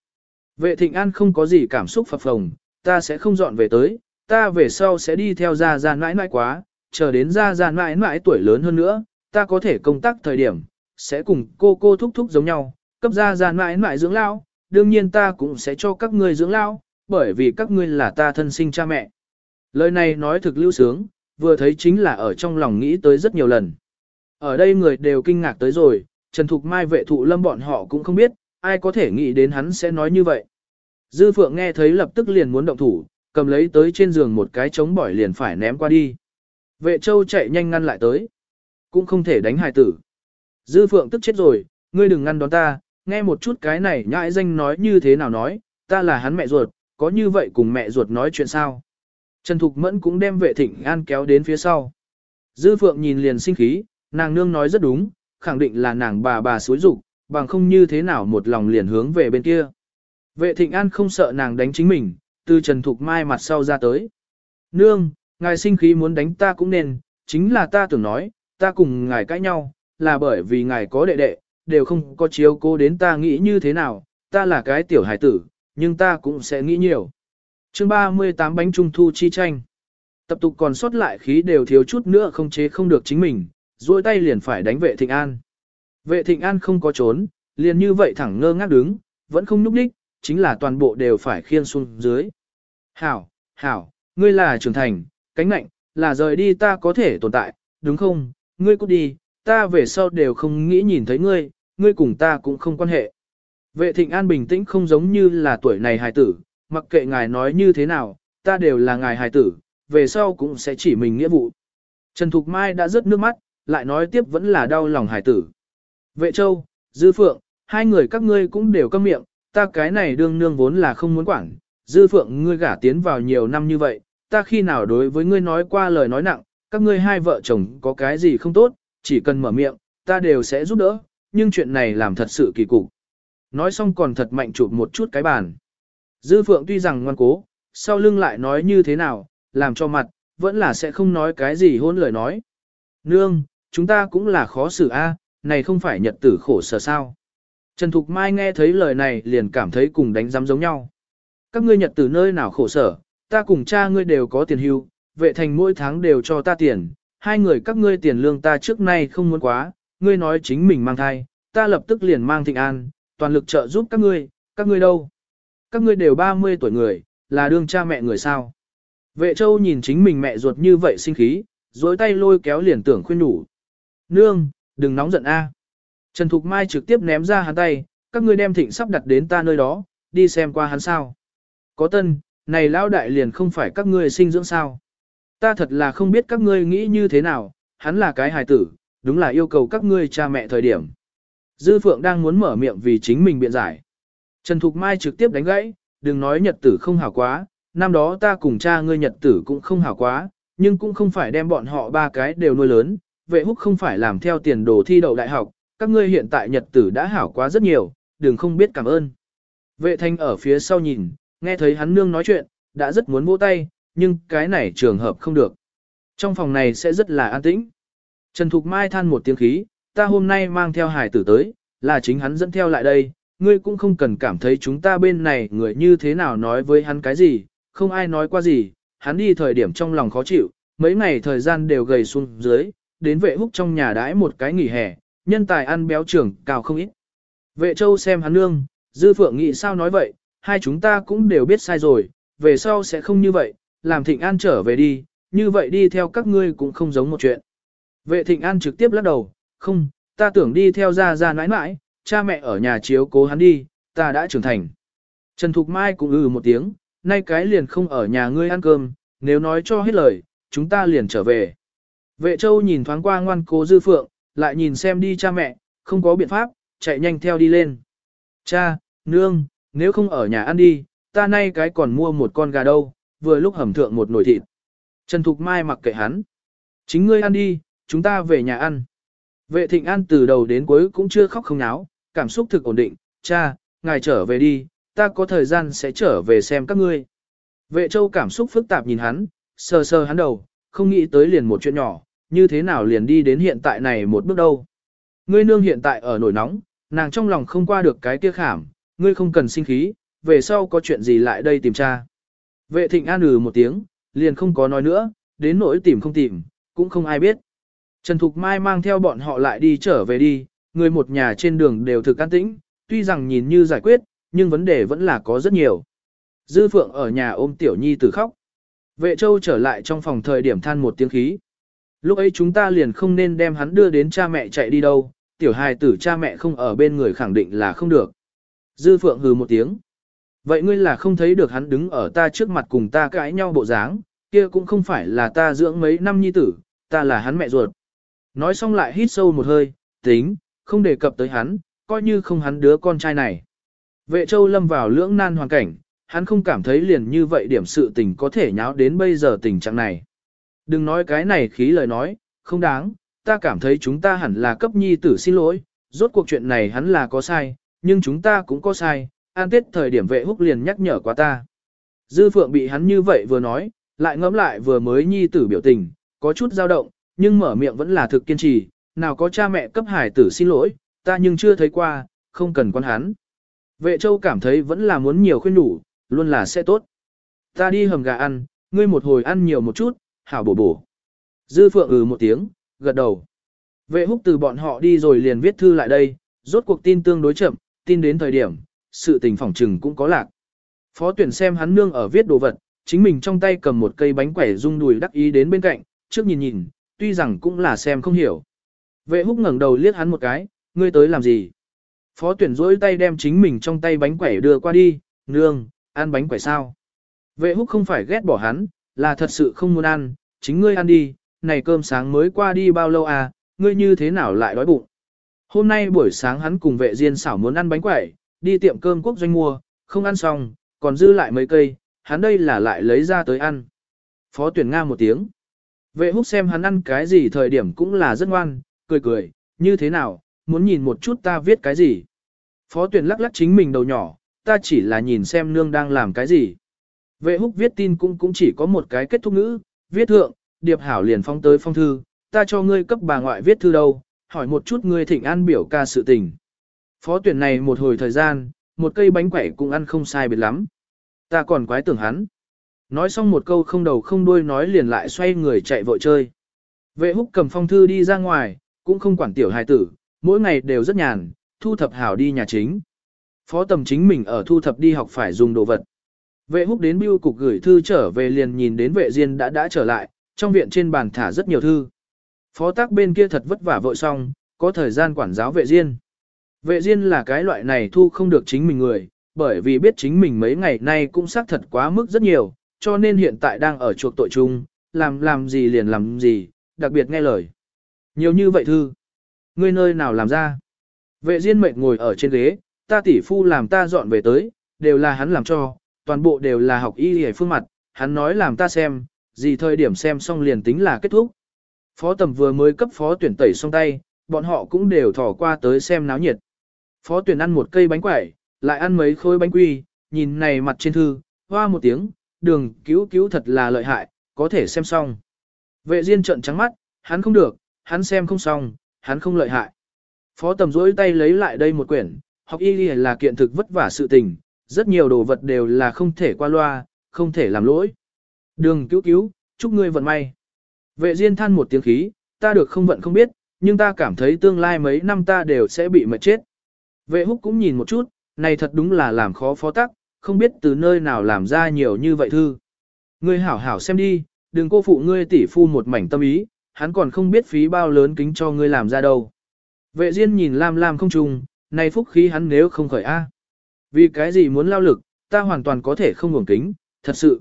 Vệ thịnh an không có gì cảm xúc phập phồng, ta sẽ không dọn về tới, ta về sau sẽ đi theo gia gia mãi mãi quá, chờ đến gia gia mãi mãi tuổi lớn hơn nữa, ta có thể công tác thời điểm, sẽ cùng cô cô thúc thúc giống nhau, cấp gia gia mãi mãi dưỡng lao, đương nhiên ta cũng sẽ cho các ngươi dưỡng lao, bởi vì các ngươi là ta thân sinh cha mẹ. Lời này nói thực lưu sướng, vừa thấy chính là ở trong lòng nghĩ tới rất nhiều lần. Ở đây người đều kinh ngạc tới rồi, Trần Thục Mai vệ thụ lâm bọn họ cũng không biết, ai có thể nghĩ đến hắn sẽ nói như vậy. Dư Phượng nghe thấy lập tức liền muốn động thủ, cầm lấy tới trên giường một cái chống bỏi liền phải ném qua đi. Vệ châu chạy nhanh ngăn lại tới. Cũng không thể đánh hài tử. Dư Phượng tức chết rồi, ngươi đừng ngăn đón ta, nghe một chút cái này nhãi danh nói như thế nào nói, ta là hắn mẹ ruột, có như vậy cùng mẹ ruột nói chuyện sao. Trần Thục Mẫn cũng đem vệ thịnh an kéo đến phía sau. Dư Phượng nhìn liền sinh khí, nàng nương nói rất đúng, khẳng định là nàng bà bà xối rụng, bằng không như thế nào một lòng liền hướng về bên kia. Vệ thịnh an không sợ nàng đánh chính mình, từ Trần Thục Mai mặt sau ra tới. Nương, ngài sinh khí muốn đánh ta cũng nên, chính là ta tưởng nói, ta cùng ngài cãi nhau, là bởi vì ngài có đệ đệ, đều không có chiếu cố đến ta nghĩ như thế nào, ta là cái tiểu hải tử, nhưng ta cũng sẽ nghĩ nhiều. chương 38 bánh trung thu chi tranh. Tập tục còn sót lại khí đều thiếu chút nữa không chế không được chính mình, duỗi tay liền phải đánh vệ thịnh an. Vệ thịnh an không có trốn, liền như vậy thẳng ngơ ngác đứng, vẫn không nhúc đích, chính là toàn bộ đều phải khiên xuống dưới. Hảo, hảo, ngươi là trưởng thành, cánh nạnh, là rời đi ta có thể tồn tại, đúng không? Ngươi cút đi, ta về sau đều không nghĩ nhìn thấy ngươi, ngươi cùng ta cũng không quan hệ. Vệ thịnh an bình tĩnh không giống như là tuổi này hài tử, mặc kệ ngài nói như thế nào, ta đều là ngài hài tử, về sau cũng sẽ chỉ mình nghĩa vụ. Trần Thục Mai đã rớt nước mắt, lại nói tiếp vẫn là đau lòng hài tử. Vệ Châu, Dư Phượng, hai người các ngươi cũng đều câm miệng, ta cái này đương nương vốn là không muốn quản, Dư Phượng ngươi gả tiến vào nhiều năm như vậy, ta khi nào đối với ngươi nói qua lời nói nặng, các ngươi hai vợ chồng có cái gì không tốt, chỉ cần mở miệng, ta đều sẽ giúp đỡ, nhưng chuyện này làm thật sự kỳ cục. Nói xong còn thật mạnh chụp một chút cái bàn. Dư Phượng tuy rằng ngoan cố, sau lưng lại nói như thế nào, làm cho mặt, vẫn là sẽ không nói cái gì hôn lời nói. Nương, chúng ta cũng là khó xử a, này không phải nhật tử khổ sở sao. Trần Thục Mai nghe thấy lời này liền cảm thấy cùng đánh giám giống nhau. Các ngươi nhật tử nơi nào khổ sở, ta cùng cha ngươi đều có tiền hưu, vệ thành mỗi tháng đều cho ta tiền, hai người các ngươi tiền lương ta trước nay không muốn quá, ngươi nói chính mình mang thai, ta lập tức liền mang thịnh an, toàn lực trợ giúp các ngươi, các ngươi đâu? Các ngươi đều 30 tuổi người, là đương cha mẹ người sao? Vệ châu nhìn chính mình mẹ ruột như vậy sinh khí, dối tay lôi kéo liền tưởng khuyên đủ. Nương, đừng nóng giận a. Trần Thục Mai trực tiếp ném ra hắn tay, các ngươi đem thịnh sắp đặt đến ta nơi đó, đi xem qua hắn sao. Có tân, này lão đại liền không phải các ngươi sinh dưỡng sao. Ta thật là không biết các ngươi nghĩ như thế nào, hắn là cái hài tử, đúng là yêu cầu các ngươi cha mẹ thời điểm. Dư Phượng đang muốn mở miệng vì chính mình biện giải. Trần Thục Mai trực tiếp đánh gãy, đừng nói nhật tử không hảo quá, năm đó ta cùng cha ngươi nhật tử cũng không hảo quá, nhưng cũng không phải đem bọn họ ba cái đều nuôi lớn, vệ húc không phải làm theo tiền đồ thi đậu đại học, các ngươi hiện tại nhật tử đã hảo quá rất nhiều, đừng không biết cảm ơn. Vệ thanh ở phía sau nhìn, nghe thấy hắn nương nói chuyện, đã rất muốn vỗ tay, nhưng cái này trường hợp không được. Trong phòng này sẽ rất là an tĩnh. Trần Thục Mai than một tiếng khí, ta hôm nay mang theo hải tử tới, là chính hắn dẫn theo lại đây, ngươi cũng không cần cảm thấy chúng ta bên này người như thế nào nói với hắn cái gì, không ai nói qua gì, hắn đi thời điểm trong lòng khó chịu, mấy ngày thời gian đều gầy xuống dưới, đến vệ húc trong nhà đãi một cái nghỉ hè, nhân tài ăn béo trưởng cao không ít. Vệ châu xem hắn nương, dư phượng nghĩ sao nói vậy, hai chúng ta cũng đều biết sai rồi, về sau sẽ không như vậy, làm thịnh an trở về đi, như vậy đi theo các ngươi cũng không giống một chuyện. Vệ thịnh an trực tiếp lắc đầu, không, ta tưởng đi theo ra ra nãi nãi, cha mẹ ở nhà chiếu cố hắn đi, ta đã trưởng thành. Trần Thục Mai cũng ừ một tiếng, nay cái liền không ở nhà ngươi ăn cơm, nếu nói cho hết lời, chúng ta liền trở về. Vệ châu nhìn thoáng qua ngoan cố dư phượng, lại nhìn xem đi cha mẹ, không có biện pháp, chạy nhanh theo đi lên. Cha, nương, nếu không ở nhà ăn đi, ta nay cái còn mua một con gà đâu, vừa lúc hầm thượng một nồi thịt. Trần Thục Mai mặc kệ hắn. Chính ngươi ăn đi, chúng ta về nhà ăn. Vệ thịnh an từ đầu đến cuối cũng chưa khóc không náo, cảm xúc thực ổn định, cha, ngài trở về đi, ta có thời gian sẽ trở về xem các ngươi. Vệ châu cảm xúc phức tạp nhìn hắn, sờ sờ hắn đầu, không nghĩ tới liền một chuyện nhỏ, như thế nào liền đi đến hiện tại này một bước đâu. Ngươi nương hiện tại ở nổi nóng, nàng trong lòng không qua được cái kia khảm, ngươi không cần sinh khí, về sau có chuyện gì lại đây tìm cha. Vệ thịnh an ừ một tiếng, liền không có nói nữa, đến nỗi tìm không tìm, cũng không ai biết. Trần Thục Mai mang theo bọn họ lại đi trở về đi, người một nhà trên đường đều thực an tĩnh, tuy rằng nhìn như giải quyết, nhưng vấn đề vẫn là có rất nhiều. Dư Phượng ở nhà ôm Tiểu Nhi từ khóc. Vệ Châu trở lại trong phòng thời điểm than một tiếng khí. Lúc ấy chúng ta liền không nên đem hắn đưa đến cha mẹ chạy đi đâu, tiểu hài tử cha mẹ không ở bên người khẳng định là không được. Dư Phượng hừ một tiếng. Vậy ngươi là không thấy được hắn đứng ở ta trước mặt cùng ta cãi nhau bộ dáng, kia cũng không phải là ta dưỡng mấy năm nhi tử, ta là hắn mẹ ruột. Nói xong lại hít sâu một hơi, tính, không đề cập tới hắn, coi như không hắn đứa con trai này. Vệ châu lâm vào lưỡng nan hoàn cảnh, hắn không cảm thấy liền như vậy điểm sự tình có thể nháo đến bây giờ tình trạng này. Đừng nói cái này khí lời nói, không đáng, ta cảm thấy chúng ta hẳn là cấp nhi tử xin lỗi, rốt cuộc chuyện này hắn là có sai, nhưng chúng ta cũng có sai, an tết thời điểm vệ húc liền nhắc nhở qua ta. Dư phượng bị hắn như vậy vừa nói, lại ngẫm lại vừa mới nhi tử biểu tình, có chút dao động, nhưng mở miệng vẫn là thực kiên trì, nào có cha mẹ cấp hải tử xin lỗi, ta nhưng chưa thấy qua, không cần quan hắn. Vệ châu cảm thấy vẫn là muốn nhiều khuyên đủ, luôn là sẽ tốt. Ta đi hầm gà ăn, ngươi một hồi ăn nhiều một chút, hảo bổ bổ. Dư phượng ừ một tiếng, gật đầu. Vệ húc từ bọn họ đi rồi liền viết thư lại đây, rốt cuộc tin tương đối chậm, tin đến thời điểm, sự tình phỏng trừng cũng có lạc. Phó tuyển xem hắn nương ở viết đồ vật, chính mình trong tay cầm một cây bánh quẩy rung đùi đắc ý đến bên cạnh, trước nhìn nhìn, tuy rằng cũng là xem không hiểu. Vệ húc ngẩng đầu liếc hắn một cái, ngươi tới làm gì? Phó tuyển rỗi tay đem chính mình trong tay bánh quẩy đưa qua đi, nương, ăn bánh quẩy sao? Vệ húc không phải ghét bỏ hắn, là thật sự không muốn ăn, chính ngươi ăn đi, này cơm sáng mới qua đi bao lâu à, ngươi như thế nào lại đói bụng? Hôm nay buổi sáng hắn cùng vệ diên xảo muốn ăn bánh quẩy, đi tiệm cơm quốc doanh mua, không ăn xong, còn dư lại mấy cây, hắn đây là lại lấy ra tới ăn. Phó tuyển nga một tiếng. Vệ húc xem hắn ăn cái gì thời điểm cũng là rất ngoan, cười cười, như thế nào, muốn nhìn một chút ta viết cái gì. Phó tuyển lắc lắc chính mình đầu nhỏ, ta chỉ là nhìn xem nương đang làm cái gì. Vệ húc viết tin cũng cũng chỉ có một cái kết thúc ngữ, viết thượng, điệp hảo liền phong tới phong thư, ta cho ngươi cấp bà ngoại viết thư đâu, hỏi một chút ngươi thịnh an biểu ca sự tình. Phó tuyển này một hồi thời gian, một cây bánh quẩy cũng ăn không sai biệt lắm. Ta còn quái tưởng hắn. Nói xong một câu không đầu không đuôi nói liền lại xoay người chạy vội chơi. Vệ húc cầm phong thư đi ra ngoài, cũng không quản tiểu hài tử, mỗi ngày đều rất nhàn, thu thập hảo đi nhà chính. Phó tầm chính mình ở thu thập đi học phải dùng đồ vật. Vệ húc đến bưu cục gửi thư trở về liền nhìn đến vệ diên đã đã trở lại, trong viện trên bàn thả rất nhiều thư. Phó tác bên kia thật vất vả vội xong, có thời gian quản giáo vệ diên. Vệ diên là cái loại này thu không được chính mình người, bởi vì biết chính mình mấy ngày nay cũng xác thật quá mức rất nhiều, cho nên hiện tại đang ở chuộc tội chung, làm làm gì liền làm gì, đặc biệt nghe lời. Nhiều như vậy thư. Ngươi nơi nào làm ra? Vệ diên mệnh ngồi ở trên ghế, ta tỷ phu làm ta dọn về tới, đều là hắn làm cho, toàn bộ đều là học y hề phương mặt, hắn nói làm ta xem, gì thời điểm xem xong liền tính là kết thúc. Phó tầm vừa mới cấp phó tuyển tẩy xong tay, bọn họ cũng đều thỏ qua tới xem náo nhiệt. Phó tuyển ăn một cây bánh quẩy, lại ăn mấy khối bánh quy, nhìn này mặt trên thư, hoa một tiếng, đường cứu cứu thật là lợi hại, có thể xem xong. Vệ Diên trợn trắng mắt, hắn không được, hắn xem không xong, hắn không lợi hại. Phó tầm rỗi tay lấy lại đây một quyển, học y là kiện thực vất vả sự tình, rất nhiều đồ vật đều là không thể qua loa, không thể làm lỗi. Đường cứu cứu, chúc ngươi vận may. Vệ Diên than một tiếng khí, ta được không vận không biết, nhưng ta cảm thấy tương lai mấy năm ta đều sẽ bị mệt chết. Vệ húc cũng nhìn một chút, này thật đúng là làm khó phó tắc, không biết từ nơi nào làm ra nhiều như vậy thư. Ngươi hảo hảo xem đi, đừng cô phụ ngươi tỷ phu một mảnh tâm ý, hắn còn không biết phí bao lớn kính cho ngươi làm ra đâu. Vệ Diên nhìn Lam Lam không trùng, này phúc khí hắn nếu không khởi A. Vì cái gì muốn lao lực, ta hoàn toàn có thể không ngủng kính, thật sự.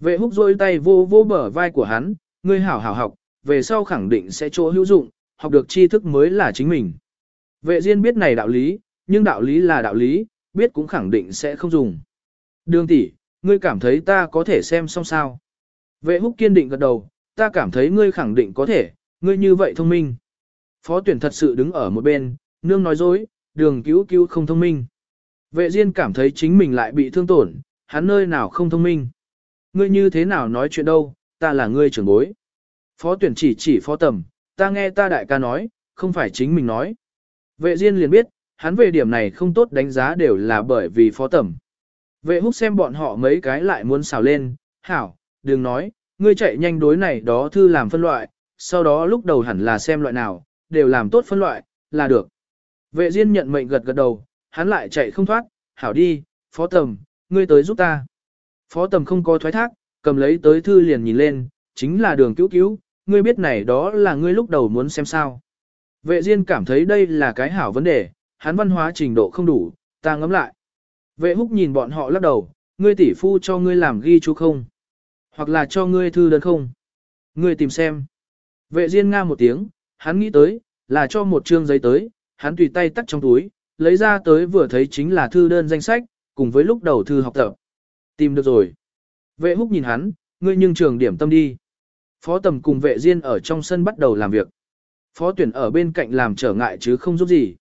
Vệ húc rôi tay vô vô bờ vai của hắn, ngươi hảo hảo học, về sau khẳng định sẽ chỗ hữu dụng, học được tri thức mới là chính mình. Vệ Diên biết này đạo lý, nhưng đạo lý là đạo lý, biết cũng khẳng định sẽ không dùng. Đường tỷ, ngươi cảm thấy ta có thể xem xong sao? Vệ húc kiên định gật đầu, ta cảm thấy ngươi khẳng định có thể, ngươi như vậy thông minh. Phó tuyển thật sự đứng ở một bên, nương nói dối, đường cứu cứu không thông minh. Vệ Diên cảm thấy chính mình lại bị thương tổn, hắn nơi nào không thông minh. Ngươi như thế nào nói chuyện đâu, ta là ngươi trưởng bối. Phó tuyển chỉ chỉ phó tầm, ta nghe ta đại ca nói, không phải chính mình nói. Vệ Diên liền biết, hắn về điểm này không tốt đánh giá đều là bởi vì phó tẩm. Vệ húc xem bọn họ mấy cái lại muốn xào lên, hảo, đừng nói, ngươi chạy nhanh đối này đó thư làm phân loại, sau đó lúc đầu hẳn là xem loại nào, đều làm tốt phân loại, là được. Vệ Diên nhận mệnh gật gật đầu, hắn lại chạy không thoát, hảo đi, phó tầm, ngươi tới giúp ta. Phó tầm không có thoái thác, cầm lấy tới thư liền nhìn lên, chính là đường cứu cứu, ngươi biết này đó là ngươi lúc đầu muốn xem sao. Vệ Diên cảm thấy đây là cái hảo vấn đề, hắn văn hóa trình độ không đủ, ta ngẫm lại. Vệ húc nhìn bọn họ lắc đầu, ngươi tỷ phu cho ngươi làm ghi chú không? Hoặc là cho ngươi thư đơn không? Ngươi tìm xem. Vệ Diên nga một tiếng, hắn nghĩ tới, là cho một trương giấy tới, hắn tùy tay tắt trong túi, lấy ra tới vừa thấy chính là thư đơn danh sách, cùng với lúc đầu thư học tập. Tìm được rồi. Vệ húc nhìn hắn, ngươi nhưng trường điểm tâm đi. Phó tầm cùng vệ Diên ở trong sân bắt đầu làm việc. Phó tuyển ở bên cạnh làm trở ngại chứ không giúp gì.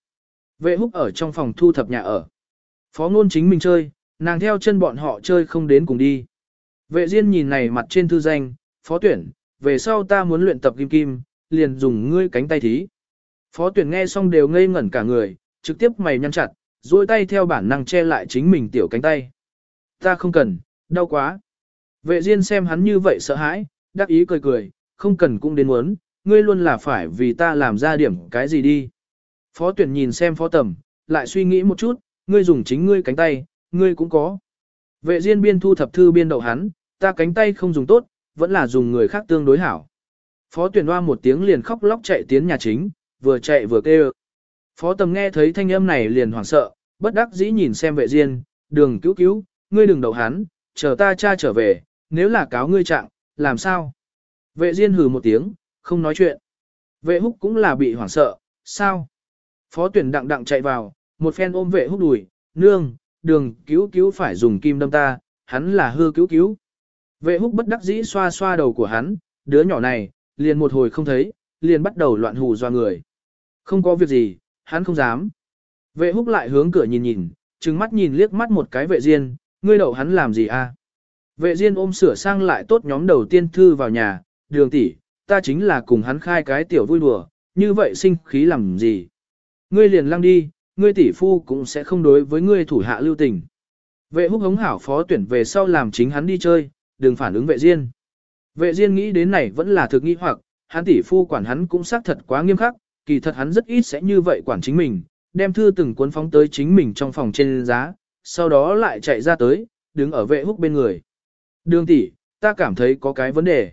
Vệ húc ở trong phòng thu thập nhà ở. Phó ngôn chính mình chơi, nàng theo chân bọn họ chơi không đến cùng đi. Vệ Diên nhìn này mặt trên thư danh, phó tuyển, về sau ta muốn luyện tập kim kim, liền dùng ngươi cánh tay thí. Phó tuyển nghe xong đều ngây ngẩn cả người, trực tiếp mày nhăn chặt, duỗi tay theo bản năng che lại chính mình tiểu cánh tay. Ta không cần, đau quá. Vệ Diên xem hắn như vậy sợ hãi, đắc ý cười cười, không cần cũng đến muốn, ngươi luôn là phải vì ta làm ra điểm cái gì đi. Phó tuyển nhìn xem phó tầm, lại suy nghĩ một chút, ngươi dùng chính ngươi cánh tay, ngươi cũng có. Vệ Diên biên thu thập thư biên đậu hắn, ta cánh tay không dùng tốt, vẫn là dùng người khác tương đối hảo. Phó tuyển hoa một tiếng liền khóc lóc chạy tiến nhà chính, vừa chạy vừa kêu. Phó tầm nghe thấy thanh âm này liền hoảng sợ, bất đắc dĩ nhìn xem vệ diên, đường cứu cứu, ngươi đừng đậu hắn, chờ ta cha trở về, nếu là cáo ngươi trạng, làm sao? Vệ diên hừ một tiếng, không nói chuyện. Vệ húc cũng là bị hoảng sợ, sao? Phó tuyển đặng đặng chạy vào, một phen ôm vệ húc đùi, nương, đường cứu cứu phải dùng kim đâm ta, hắn là hư cứu cứu. Vệ húc bất đắc dĩ xoa xoa đầu của hắn, đứa nhỏ này, liền một hồi không thấy, liền bắt đầu loạn hù doa người. Không có việc gì, hắn không dám. Vệ húc lại hướng cửa nhìn nhìn, trừng mắt nhìn liếc mắt một cái vệ diên, ngươi đậu hắn làm gì a? Vệ diên ôm sửa sang lại tốt nhóm đầu tiên thư vào nhà, đường tỷ, ta chính là cùng hắn khai cái tiểu vui đùa, như vậy sinh khí làm gì? Ngươi liền lăng đi, ngươi tỷ phu cũng sẽ không đối với ngươi thủ hạ lưu tình. Vệ húc hống hảo phó tuyển về sau làm chính hắn đi chơi, đừng phản ứng vệ diên. Vệ diên nghĩ đến này vẫn là thực nghi hoặc, hắn tỷ phu quản hắn cũng xác thật quá nghiêm khắc, kỳ thật hắn rất ít sẽ như vậy quản chính mình, đem thư từng cuốn phóng tới chính mình trong phòng trên giá, sau đó lại chạy ra tới, đứng ở vệ húc bên người. Đường tỷ, ta cảm thấy có cái vấn đề.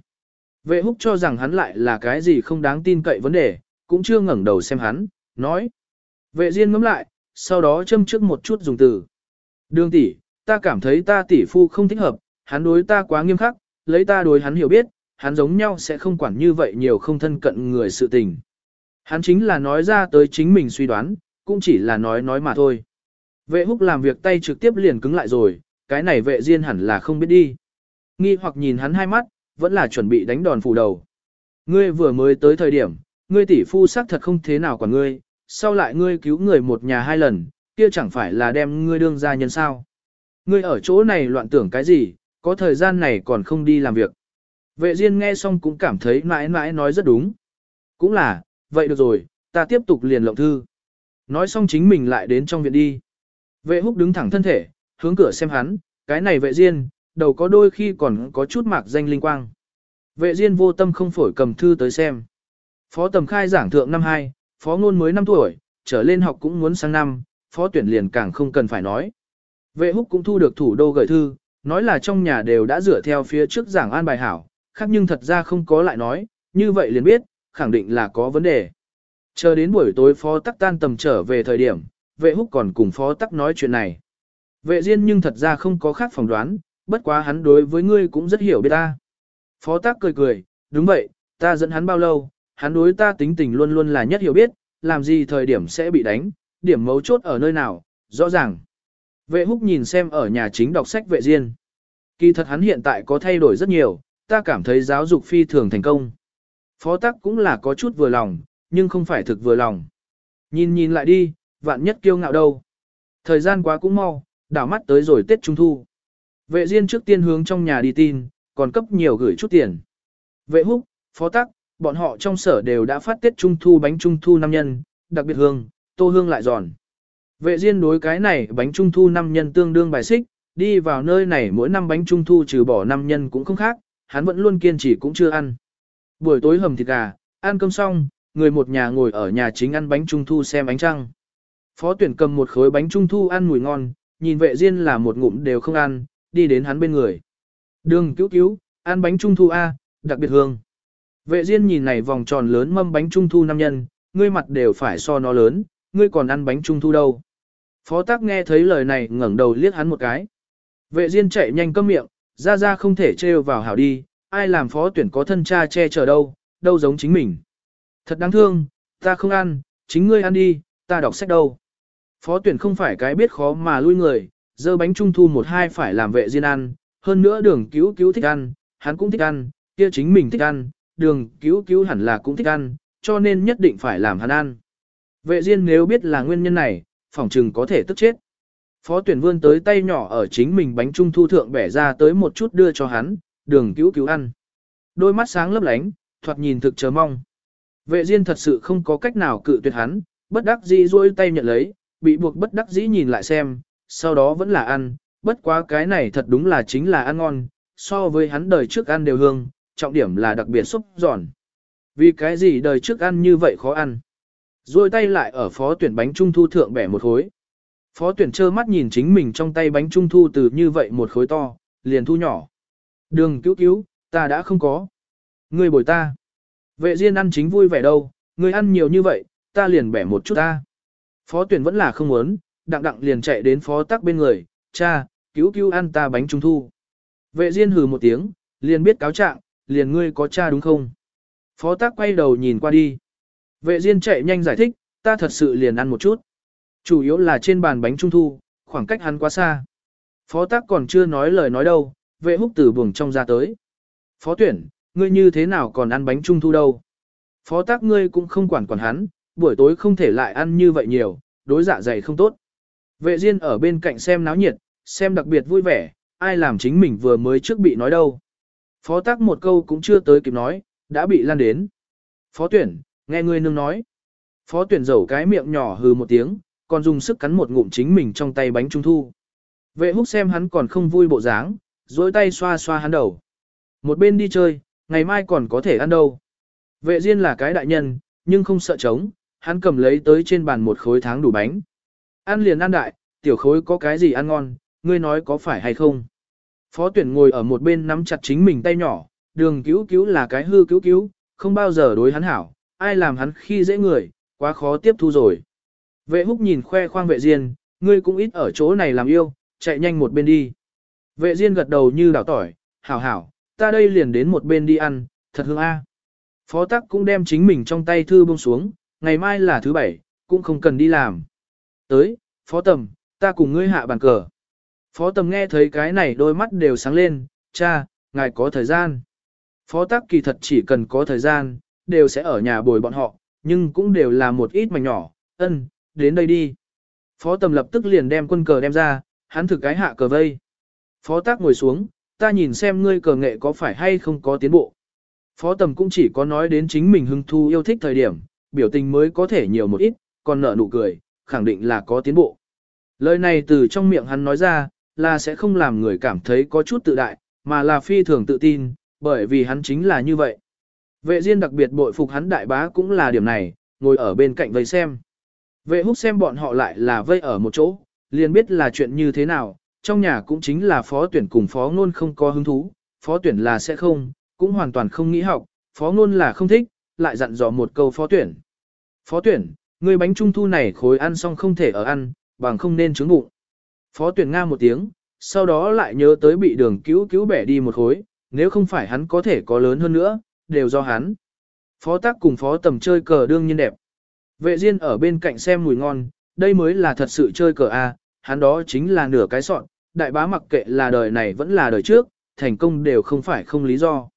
Vệ húc cho rằng hắn lại là cái gì không đáng tin cậy vấn đề, cũng chưa ngẩng đầu xem hắn, nói. Vệ Diên ngẫm lại, sau đó châm trước một chút dùng từ. Đường tỷ, ta cảm thấy ta tỷ phu không thích hợp, hắn đối ta quá nghiêm khắc, lấy ta đối hắn hiểu biết, hắn giống nhau sẽ không quản như vậy nhiều không thân cận người sự tình. Hắn chính là nói ra tới chính mình suy đoán, cũng chỉ là nói nói mà thôi. Vệ húc làm việc tay trực tiếp liền cứng lại rồi, cái này vệ Diên hẳn là không biết đi. Nghi hoặc nhìn hắn hai mắt, vẫn là chuẩn bị đánh đòn phủ đầu. Ngươi vừa mới tới thời điểm, ngươi tỷ phu xác thật không thế nào quản ngươi, sau lại ngươi cứu người một nhà hai lần, kia chẳng phải là đem ngươi đương ra nhân sao. Ngươi ở chỗ này loạn tưởng cái gì, có thời gian này còn không đi làm việc. Vệ Diên nghe xong cũng cảm thấy mãi mãi nói rất đúng. Cũng là, vậy được rồi, ta tiếp tục liền lộng thư. Nói xong chính mình lại đến trong viện đi. Vệ húc đứng thẳng thân thể, hướng cửa xem hắn, cái này vệ Diên, đầu có đôi khi còn có chút mạc danh linh quang. Vệ Diên vô tâm không phổi cầm thư tới xem. Phó tầm khai giảng thượng năm 2, phó ngôn mới 5 tuổi, trở lên học cũng muốn sang năm, phó tuyển liền càng không cần phải nói. Vệ húc cũng thu được thủ đô gửi thư, nói là trong nhà đều đã rửa theo phía trước giảng an bài hảo, khác nhưng thật ra không có lại nói, như vậy liền biết, khẳng định là có vấn đề. Chờ đến buổi tối phó tắc tan tầm trở về thời điểm, vệ húc còn cùng phó tắc nói chuyện này. Vệ diên nhưng thật ra không có khác phỏng đoán, bất quá hắn đối với ngươi cũng rất hiểu biết ta. Phó tắc cười cười, đúng vậy, ta dẫn hắn bao lâu, hắn đối ta tính tình luôn luôn là nhất hiểu biết, làm gì thời điểm sẽ bị đánh, điểm mấu chốt ở nơi nào, rõ ràng. Vệ húc nhìn xem ở nhà chính đọc sách vệ diên. Kỳ thật hắn hiện tại có thay đổi rất nhiều, ta cảm thấy giáo dục phi thường thành công. Phó tắc cũng là có chút vừa lòng, nhưng không phải thực vừa lòng. Nhìn nhìn lại đi, vạn nhất kiêu ngạo đâu. Thời gian quá cũng mau, đảo mắt tới rồi Tết Trung Thu. Vệ Diên trước tiên hướng trong nhà đi tin, còn cấp nhiều gửi chút tiền. Vệ Húc, Phó Tắc, bọn họ trong sở đều đã phát tiết Trung Thu bánh Trung Thu năm nhân, đặc biệt hương, tô hương lại giòn. Vệ Diên đối cái này bánh Trung Thu năm nhân tương đương bài xích, đi vào nơi này mỗi năm bánh Trung Thu trừ bỏ năm nhân cũng không khác, hắn vẫn luôn kiên trì cũng chưa ăn. Buổi tối hầm thịt gà, ăn cơm xong, người một nhà ngồi ở nhà chính ăn bánh Trung Thu xem ánh trăng. Phó tuyển cầm một khối bánh Trung Thu ăn mùi ngon, nhìn vệ Diên là một ngụm đều không ăn, đi đến hắn bên người. Đường cứu cứu, ăn bánh trung thu A, đặc biệt hương. Vệ Diên nhìn này vòng tròn lớn mâm bánh trung thu năm nhân, ngươi mặt đều phải so nó lớn, ngươi còn ăn bánh trung thu đâu. Phó tác nghe thấy lời này ngẩng đầu liếc hắn một cái. Vệ Diên chạy nhanh câm miệng, ra ra không thể treo vào hảo đi, ai làm phó tuyển có thân cha che chở đâu, đâu giống chính mình. Thật đáng thương, ta không ăn, chính ngươi ăn đi, ta đọc sách đâu. Phó tuyển không phải cái biết khó mà lui người, dơ bánh trung thu một hai phải làm vệ diên ăn, hơn nữa đường cứu cứu thích ăn, hắn cũng thích ăn, kia chính mình thích ăn, đường cứu cứu hẳn là cũng thích ăn, cho nên nhất định phải làm hắn ăn. Vệ diên nếu biết là nguyên nhân này, phỏng chừng có thể tức chết. Phó tuyển vươn tới tay nhỏ ở chính mình bánh trung thu thượng bẻ ra tới một chút đưa cho hắn, đường cứu cứu ăn. Đôi mắt sáng lấp lánh, thoạt nhìn thực chờ mong. Vệ diên thật sự không có cách nào cự tuyệt hắn, bất đắc dĩ duỗi tay nhận lấy, bị buộc bất đắc dĩ nhìn lại xem, sau đó vẫn là ăn, bất quá cái này thật đúng là chính là ăn ngon, so với hắn đời trước ăn đều hương, trọng điểm là đặc biệt xúc giòn. Vì cái gì đời trước ăn như vậy khó ăn. Rồi tay lại ở phó tuyển bánh trung thu thượng bẻ một khối. Phó tuyển trơ mắt nhìn chính mình trong tay bánh trung thu từ như vậy một khối to, liền thu nhỏ. Đường cứu cứu, ta đã không có. Ngươi bồi ta. Vệ Diên ăn chính vui vẻ đâu, ngươi ăn nhiều như vậy, ta liền bẻ một chút ta. Phó tuyển vẫn là không muốn, đặng đặng liền chạy đến phó tắc bên người, cha, cứu cứu ăn ta bánh trung thu. Vệ Diên hừ một tiếng, liền biết cáo trạng, liền ngươi có cha đúng không? Phó tác quay đầu nhìn qua đi. Vệ Diên chạy nhanh giải thích, ta thật sự liền ăn một chút. Chủ yếu là trên bàn bánh trung thu, khoảng cách hắn quá xa. Phó tác còn chưa nói lời nói đâu, vệ húc từ buồng trong ra tới. Phó tuyển, ngươi như thế nào còn ăn bánh trung thu đâu? Phó tác ngươi cũng không quản quản hắn, buổi tối không thể lại ăn như vậy nhiều, đối dạ dày không tốt. Vệ Diên ở bên cạnh xem náo nhiệt, xem đặc biệt vui vẻ, ai làm chính mình vừa mới trước bị nói đâu. Phó tác một câu cũng chưa tới kịp nói, đã bị lan đến. Phó tuyển, nghe ngươi nương nói. Phó tuyển dầu cái miệng nhỏ hừ một tiếng, còn dùng sức cắn một ngụm chính mình trong tay bánh trung thu. Vệ húc xem hắn còn không vui bộ dáng, dối tay xoa xoa hắn đầu. Một bên đi chơi, ngày mai còn có thể ăn đâu. Vệ Diên là cái đại nhân, nhưng không sợ trống, hắn cầm lấy tới trên bàn một khối tháng đủ bánh. Ăn liền ăn đại, tiểu khối có cái gì ăn ngon, ngươi nói có phải hay không? Phó tuyển ngồi ở một bên nắm chặt chính mình tay nhỏ, đường cứu cứu là cái hư cứu cứu, không bao giờ đối hắn hảo, ai làm hắn khi dễ người, quá khó tiếp thu rồi. Vệ húc nhìn khoe khoang vệ diên, ngươi cũng ít ở chỗ này làm yêu, chạy nhanh một bên đi. Vệ diên gật đầu như đảo tỏi, hảo hảo, ta đây liền đến một bên đi ăn, thật hương a. Phó tắc cũng đem chính mình trong tay thư buông xuống, ngày mai là thứ bảy, cũng không cần đi làm. Tới, phó tầm, ta cùng ngươi hạ bàn cờ. Phó tầm nghe thấy cái này đôi mắt đều sáng lên, cha, ngài có thời gian. Phó tắc kỳ thật chỉ cần có thời gian, đều sẽ ở nhà bồi bọn họ, nhưng cũng đều là một ít mảnh nhỏ, ân, đến đây đi. Phó tầm lập tức liền đem quân cờ đem ra, hắn thực cái hạ cờ vây. Phó tác ngồi xuống, ta nhìn xem ngươi cờ nghệ có phải hay không có tiến bộ. Phó tầm cũng chỉ có nói đến chính mình hưng thu yêu thích thời điểm, biểu tình mới có thể nhiều một ít, còn nở nụ cười, khẳng định là có tiến bộ. Lời này từ trong miệng hắn nói ra, là sẽ không làm người cảm thấy có chút tự đại, mà là phi thường tự tin, bởi vì hắn chính là như vậy. Vệ Diên đặc biệt bội phục hắn đại bá cũng là điểm này, ngồi ở bên cạnh vây xem. Vệ húc xem bọn họ lại là vây ở một chỗ, liền biết là chuyện như thế nào, trong nhà cũng chính là phó tuyển cùng phó ngôn không có hứng thú, phó tuyển là sẽ không, cũng hoàn toàn không nghĩ học, phó ngôn là không thích, lại dặn dò một câu phó tuyển. Phó tuyển, Người bánh trung thu này khối ăn xong không thể ở ăn, bằng không nên trứng bụng. Phó tuyển nga một tiếng, sau đó lại nhớ tới bị đường cứu cứu bẻ đi một khối, nếu không phải hắn có thể có lớn hơn nữa, đều do hắn. Phó tác cùng phó tầm chơi cờ đương nhiên đẹp. Vệ Diên ở bên cạnh xem mùi ngon, đây mới là thật sự chơi cờ A, hắn đó chính là nửa cái sọn, đại bá mặc kệ là đời này vẫn là đời trước, thành công đều không phải không lý do.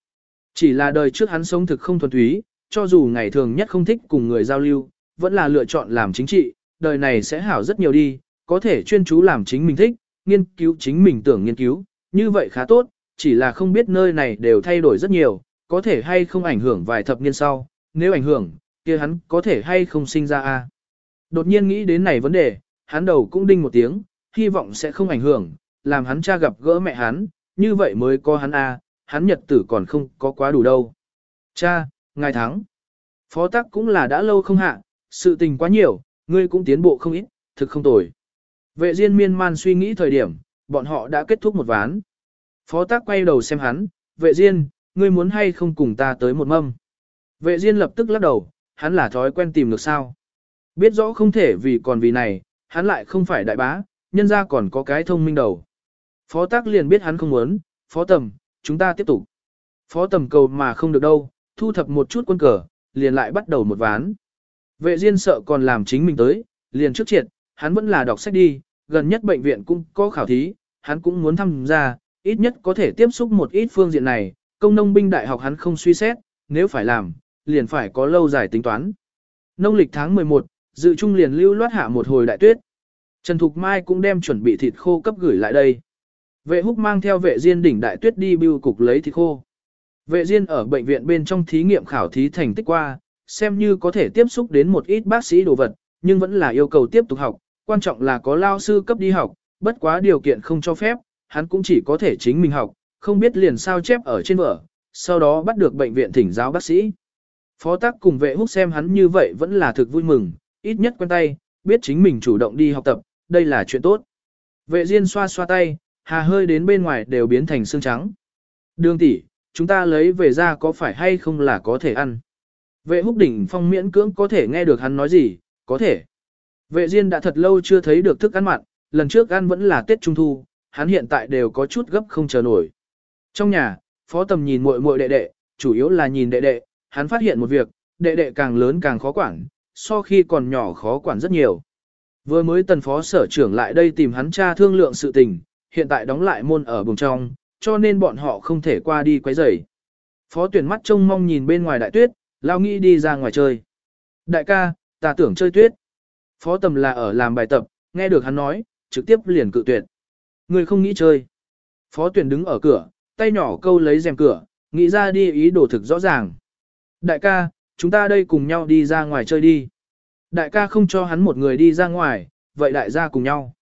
Chỉ là đời trước hắn sống thực không thuần túy, cho dù ngày thường nhất không thích cùng người giao lưu, vẫn là lựa chọn làm chính trị, đời này sẽ hảo rất nhiều đi, có thể chuyên chú làm chính mình thích, nghiên cứu chính mình tưởng nghiên cứu, như vậy khá tốt, chỉ là không biết nơi này đều thay đổi rất nhiều, có thể hay không ảnh hưởng vài thập niên sau, nếu ảnh hưởng, kia hắn có thể hay không sinh ra a. Đột nhiên nghĩ đến này vấn đề, hắn đầu cũng đinh một tiếng, hy vọng sẽ không ảnh hưởng, làm hắn cha gặp gỡ mẹ hắn, như vậy mới có hắn a, hắn nhật tử còn không có quá đủ đâu. Cha, ngài thắng. Phó tắc cũng là đã lâu không hạ, sự tình quá nhiều, ngươi cũng tiến bộ không ít, thực không tồi. Vệ Diên miên man suy nghĩ thời điểm, bọn họ đã kết thúc một ván. Phó tác quay đầu xem hắn, vệ Diên, ngươi muốn hay không cùng ta tới một mâm. Vệ Diên lập tức lắc đầu, hắn là thói quen tìm được sao. Biết rõ không thể vì còn vì này, hắn lại không phải đại bá, nhân ra còn có cái thông minh đầu. Phó tác liền biết hắn không muốn, phó tầm, chúng ta tiếp tục. Phó tầm cầu mà không được đâu, thu thập một chút quân cờ, liền lại bắt đầu một ván. Vệ Diên sợ còn làm chính mình tới, liền trước triệt, hắn vẫn là đọc sách đi, gần nhất bệnh viện cũng có khảo thí, hắn cũng muốn tham gia, ít nhất có thể tiếp xúc một ít phương diện này, công nông binh đại học hắn không suy xét, nếu phải làm, liền phải có lâu dài tính toán. Nông lịch tháng 11, dự trung liền lưu loát hạ một hồi đại tuyết. Trần Thục Mai cũng đem chuẩn bị thịt khô cấp gửi lại đây. Vệ húc mang theo vệ diên đỉnh đại tuyết đi bưu cục lấy thịt khô. Vệ diên ở bệnh viện bên trong thí nghiệm khảo thí thành tích qua, xem như có thể tiếp xúc đến một ít bác sĩ đồ vật, nhưng vẫn là yêu cầu tiếp tục học, quan trọng là có lao sư cấp đi học, bất quá điều kiện không cho phép, hắn cũng chỉ có thể chính mình học, không biết liền sao chép ở trên vở, sau đó bắt được bệnh viện thỉnh giáo bác sĩ. Phó tác cùng vệ húc xem hắn như vậy vẫn là thực vui mừng, ít nhất quen tay, biết chính mình chủ động đi học tập, đây là chuyện tốt. Vệ Diên xoa xoa tay, hà hơi đến bên ngoài đều biến thành xương trắng. Đường tỷ, chúng ta lấy về ra có phải hay không là có thể ăn. Vệ húc đỉnh phong miễn cưỡng có thể nghe được hắn nói gì, có thể. Vệ Diên đã thật lâu chưa thấy được thức ăn mặn, lần trước ăn vẫn là Tết Trung Thu, hắn hiện tại đều có chút gấp không chờ nổi. Trong nhà, phó tầm nhìn muội muội đệ đệ, chủ yếu là nhìn đệ đệ, hắn phát hiện một việc, đệ đệ càng lớn càng khó quản, so khi còn nhỏ khó quản rất nhiều. Vừa mới tần phó sở trưởng lại đây tìm hắn cha thương lượng sự tình, hiện tại đóng lại môn ở bùng trong, cho nên bọn họ không thể qua đi quấy rầy. Phó tuyển mắt trông mong nhìn bên ngoài đại tuyết, lao nghĩ đi ra ngoài chơi. Đại ca, ta tưởng chơi tuyết. Phó tầm là ở làm bài tập, nghe được hắn nói, trực tiếp liền cự tuyệt. Người không nghĩ chơi. Phó tuyển đứng ở cửa, tay nhỏ câu lấy rèm cửa, nghĩ ra đi ý đồ thực rõ ràng. Đại ca, chúng ta đây cùng nhau đi ra ngoài chơi đi. Đại ca không cho hắn một người đi ra ngoài, vậy đại gia cùng nhau.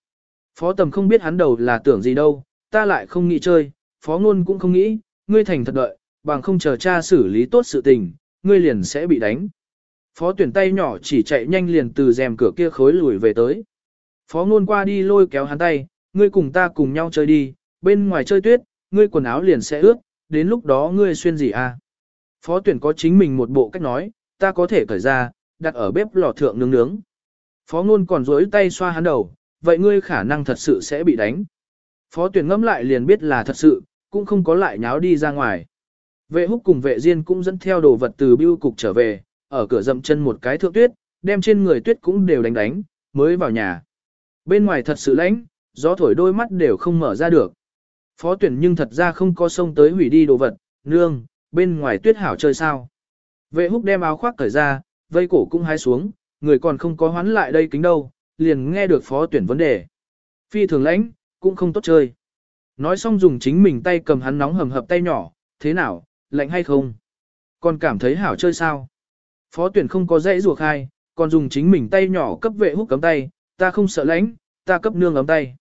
Phó tầm không biết hắn đầu là tưởng gì đâu, ta lại không nghĩ chơi, phó ngôn cũng không nghĩ, ngươi thành thật đợi, bằng không chờ cha xử lý tốt sự tình, ngươi liền sẽ bị đánh. Phó tuyển tay nhỏ chỉ chạy nhanh liền từ rèm cửa kia khối lùi về tới. Phó ngôn qua đi lôi kéo hắn tay, ngươi cùng ta cùng nhau chơi đi, bên ngoài chơi tuyết, ngươi quần áo liền sẽ ướt, đến lúc đó ngươi xuyên gì à? Phó tuyển có chính mình một bộ cách nói, ta có thể cởi ra, đặt ở bếp lò thượng nướng nướng. Phó ngôn còn rối tay xoa hắn đầu, vậy ngươi khả năng thật sự sẽ bị đánh. Phó tuyển ngẫm lại liền biết là thật sự, cũng không có lại nháo đi ra ngoài. Vệ húc cùng vệ diên cũng dẫn theo đồ vật từ biêu cục trở về, ở cửa dậm chân một cái thượng tuyết, đem trên người tuyết cũng đều đánh đánh, mới vào nhà. Bên ngoài thật sự lạnh, gió thổi đôi mắt đều không mở ra được. Phó tuyển nhưng thật ra không có sông tới hủy đi đồ vật, nương, bên ngoài tuyết hảo chơi sao. Vệ húc đem áo khoác cởi ra, vây cổ cũng hái xuống, người còn không có hoán lại đây kính đâu, liền nghe được phó tuyển vấn đề. Phi thường lãnh, cũng không tốt chơi. Nói xong dùng chính mình tay cầm hắn nóng hầm hập tay nhỏ, thế nào, lạnh hay không? Còn cảm thấy hảo chơi sao? Phó tuyển không có dãy ruột khai, còn dùng chính mình tay nhỏ cấp vệ húc cấm tay, ta không sợ lãnh, ta cấp nương ấm tay.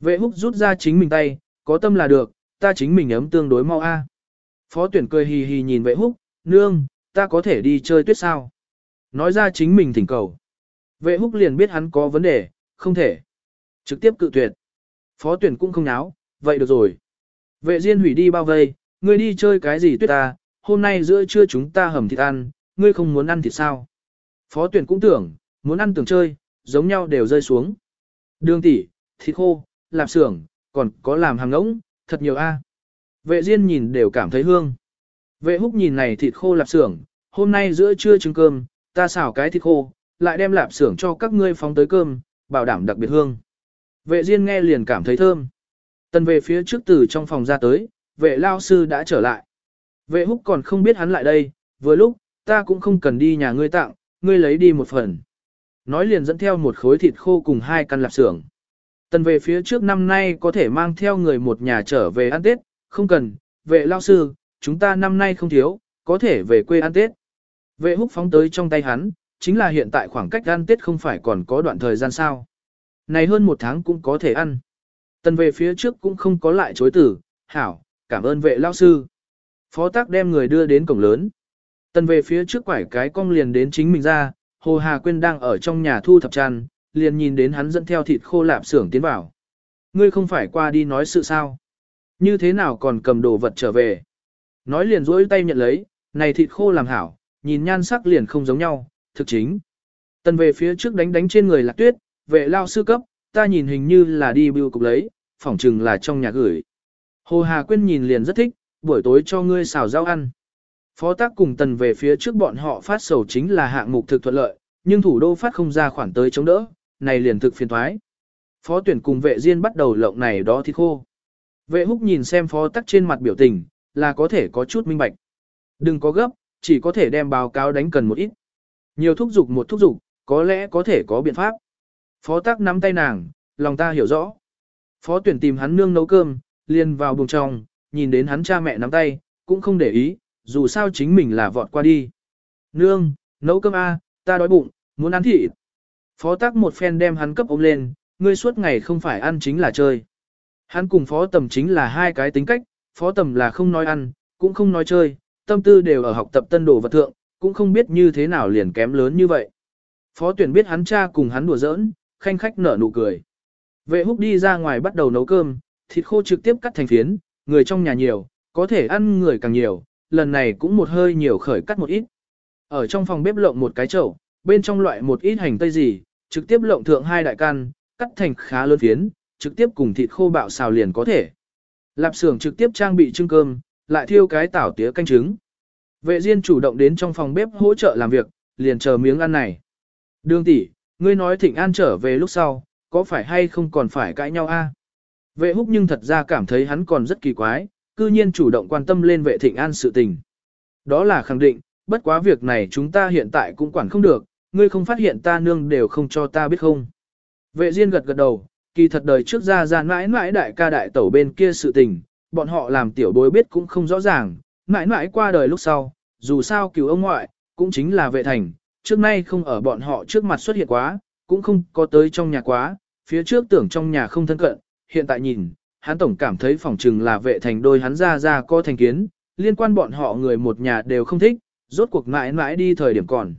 Vệ húc rút ra chính mình tay, có tâm là được, ta chính mình ấm tương đối mau a. Phó tuyển cười hì hì nhìn vệ húc, nương, ta có thể đi chơi tuyết sao? Nói ra chính mình thỉnh cầu. Vệ húc liền biết hắn có vấn đề, không thể. Trực tiếp cự tuyệt. Phó tuyển cũng không náo, vậy được rồi. Vệ diên hủy đi bao vây, ngươi đi chơi cái gì tuyết ta, hôm nay giữa trưa chúng ta hầm thịt ăn, ngươi không muốn ăn thịt sao? Phó tuyển cũng tưởng, muốn ăn tưởng chơi, giống nhau đều rơi xuống. Đường tỷ, thịt khô, lạp xưởng, còn có làm hàng ngỗng, thật nhiều a. Vệ Diên nhìn đều cảm thấy hương. Vệ húc nhìn này thịt khô lạp xưởng, hôm nay giữa trưa trứng cơm, ta xào cái thịt khô, lại đem lạp xưởng cho các ngươi phóng tới cơm, bảo đảm đặc biệt hương. Vệ Diên nghe liền cảm thấy thơm. Tần về phía trước từ trong phòng ra tới, vệ lao sư đã trở lại. Vệ húc còn không biết hắn lại đây, vừa lúc, ta cũng không cần đi nhà ngươi tặng, ngươi lấy đi một phần. Nói liền dẫn theo một khối thịt khô cùng hai căn lạp xưởng. Tần về phía trước năm nay có thể mang theo người một nhà trở về ăn Tết, không cần, vệ lao sư, chúng ta năm nay không thiếu, có thể về quê ăn Tết. Vệ húc phóng tới trong tay hắn, chính là hiện tại khoảng cách ăn Tết không phải còn có đoạn thời gian sao. Này hơn một tháng cũng có thể ăn. Tần về phía trước cũng không có lại chối tử, hảo, cảm ơn vệ lao sư. Phó tác đem người đưa đến cổng lớn. Tần về phía trước quải cái cong liền đến chính mình ra, Hồ Hà Quyên đang ở trong nhà thu thập tràn, liền nhìn đến hắn dẫn theo thịt khô lạp xưởng tiến vào. Ngươi không phải qua đi nói sự sao? Như thế nào còn cầm đồ vật trở về? Nói liền rỗi tay nhận lấy, này thịt khô làm hảo, nhìn nhan sắc liền không giống nhau, thực chính. Tần về phía trước đánh đánh trên người lạc tuyết, vệ lao sư cấp, ta nhìn hình như là đi bưu cục lấy, phỏng chừng là trong nhà gửi. Hồ Hà Quyên nhìn liền rất thích, buổi tối cho ngươi xào rau ăn. Phó tác cùng tần về phía trước bọn họ phát sầu chính là hạng mục thực thuận lợi, nhưng thủ đô phát không ra khoản tới chống đỡ, này liền thực phiền thoái. Phó tuyển cùng vệ riêng bắt đầu lộng này đó thì khô. Vệ húc nhìn xem phó tắc trên mặt biểu tình, là có thể có chút minh bạch. Đừng có gấp, chỉ có thể đem báo cáo đánh cần một ít. Nhiều thúc dục một thúc dục, có lẽ có thể có biện pháp. Phó tắc nắm tay nàng, lòng ta hiểu rõ. Phó tuyển tìm hắn nương nấu cơm, liền vào buồng trong, nhìn đến hắn cha mẹ nắm tay, cũng không để ý, dù sao chính mình là vọt qua đi. Nương, nấu cơm A, ta đói bụng, muốn ăn thịt. Phó tắc một phen đem hắn cấp ôm lên, ngươi suốt ngày không phải ăn chính là chơi. Hắn cùng phó tầm chính là hai cái tính cách, phó tầm là không nói ăn, cũng không nói chơi, tâm tư đều ở học tập tân đồ vật thượng, cũng không biết như thế nào liền kém lớn như vậy. Phó tuyển biết hắn cha cùng hắn đùa giỡn, khanh khách nở nụ cười. Vệ húc đi ra ngoài bắt đầu nấu cơm, thịt khô trực tiếp cắt thành phiến, người trong nhà nhiều, có thể ăn người càng nhiều, lần này cũng một hơi nhiều khởi cắt một ít. Ở trong phòng bếp lộng một cái chậu, bên trong loại một ít hành tây gì, trực tiếp lộng thượng hai đại can, cắt thành khá lớn phiến, trực tiếp cùng thịt khô bạo xào liền có thể. Lạp xưởng trực tiếp trang bị trưng cơm, lại thiêu cái tảo tía canh trứng. Vệ Diên chủ động đến trong phòng bếp hỗ trợ làm việc, liền chờ miếng ăn này. Đường tỷ, ngươi nói Thịnh An trở về lúc sau, có phải hay không còn phải cãi nhau a? Vệ húc nhưng thật ra cảm thấy hắn còn rất kỳ quái, cư nhiên chủ động quan tâm lên vệ Thịnh An sự tình. Đó là khẳng định, bất quá việc này chúng ta hiện tại cũng quản không được, ngươi không phát hiện ta nương đều không cho ta biết không. Vệ Diên gật gật đầu, kỳ thật đời trước ra ra mãi mãi đại ca đại tẩu bên kia sự tình, bọn họ làm tiểu bối biết cũng không rõ ràng, mãi mãi qua đời lúc sau, dù sao cứu ông ngoại, cũng chính là vệ thành, trước nay không ở bọn họ trước mặt xuất hiện quá, cũng không có tới trong nhà quá, phía trước tưởng trong nhà không thân cận, hiện tại nhìn, hắn tổng cảm thấy phỏng chừng là vệ thành đôi hắn ra ra có thành kiến, liên quan bọn họ người một nhà đều không thích, rốt cuộc mãi mãi đi thời điểm còn.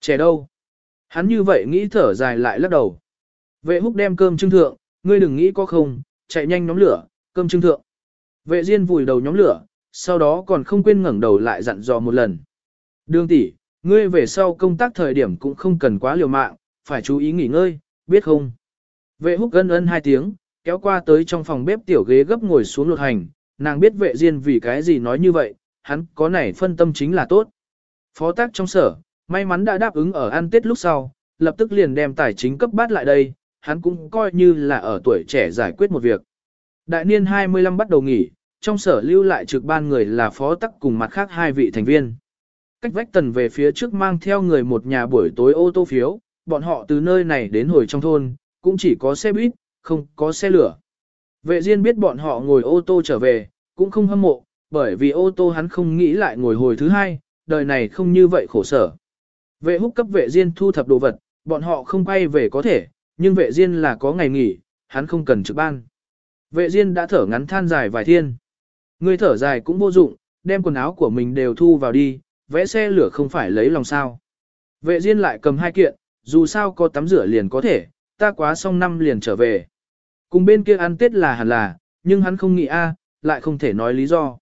Trẻ đâu? Hắn như vậy nghĩ thở dài lại lắc đầu. Vệ húc đem cơm trưng thượng, ngươi đừng nghĩ có không, chạy nhanh nhóm lửa, cơm trưng thượng. Vệ Diên vùi đầu nhóm lửa, sau đó còn không quên ngẩng đầu lại dặn dò một lần. Đường tỷ, ngươi về sau công tác thời điểm cũng không cần quá liều mạng, phải chú ý nghỉ ngơi, biết không? Vệ húc gân ân hai tiếng, kéo qua tới trong phòng bếp tiểu ghế gấp ngồi xuống lột hành, nàng biết vệ Diên vì cái gì nói như vậy, hắn có này phân tâm chính là tốt. Phó tác trong sở, may mắn đã đáp ứng ở ăn tết lúc sau, lập tức liền đem tài chính cấp bát lại đây, hắn cũng coi như là ở tuổi trẻ giải quyết một việc. Đại niên 25 bắt đầu nghỉ, trong sở lưu lại trực ban người là phó tắc cùng mặt khác hai vị thành viên. Cách vách tần về phía trước mang theo người một nhà buổi tối ô tô phiếu, bọn họ từ nơi này đến hồi trong thôn, cũng chỉ có xe buýt, không có xe lửa. Vệ Diên biết bọn họ ngồi ô tô trở về, cũng không hâm mộ, bởi vì ô tô hắn không nghĩ lại ngồi hồi thứ hai, đời này không như vậy khổ sở. Vệ húc cấp vệ Diên thu thập đồ vật, bọn họ không quay về có thể, nhưng vệ Diên là có ngày nghỉ, hắn không cần trực ban. Vệ Diên đã thở ngắn than dài vài thiên. Người thở dài cũng vô dụng, đem quần áo của mình đều thu vào đi, vẽ xe lửa không phải lấy lòng sao. Vệ Diên lại cầm hai kiện, dù sao có tắm rửa liền có thể, ta quá xong năm liền trở về. Cùng bên kia ăn tết là hẳn là, nhưng hắn không nghĩ a, lại không thể nói lý do.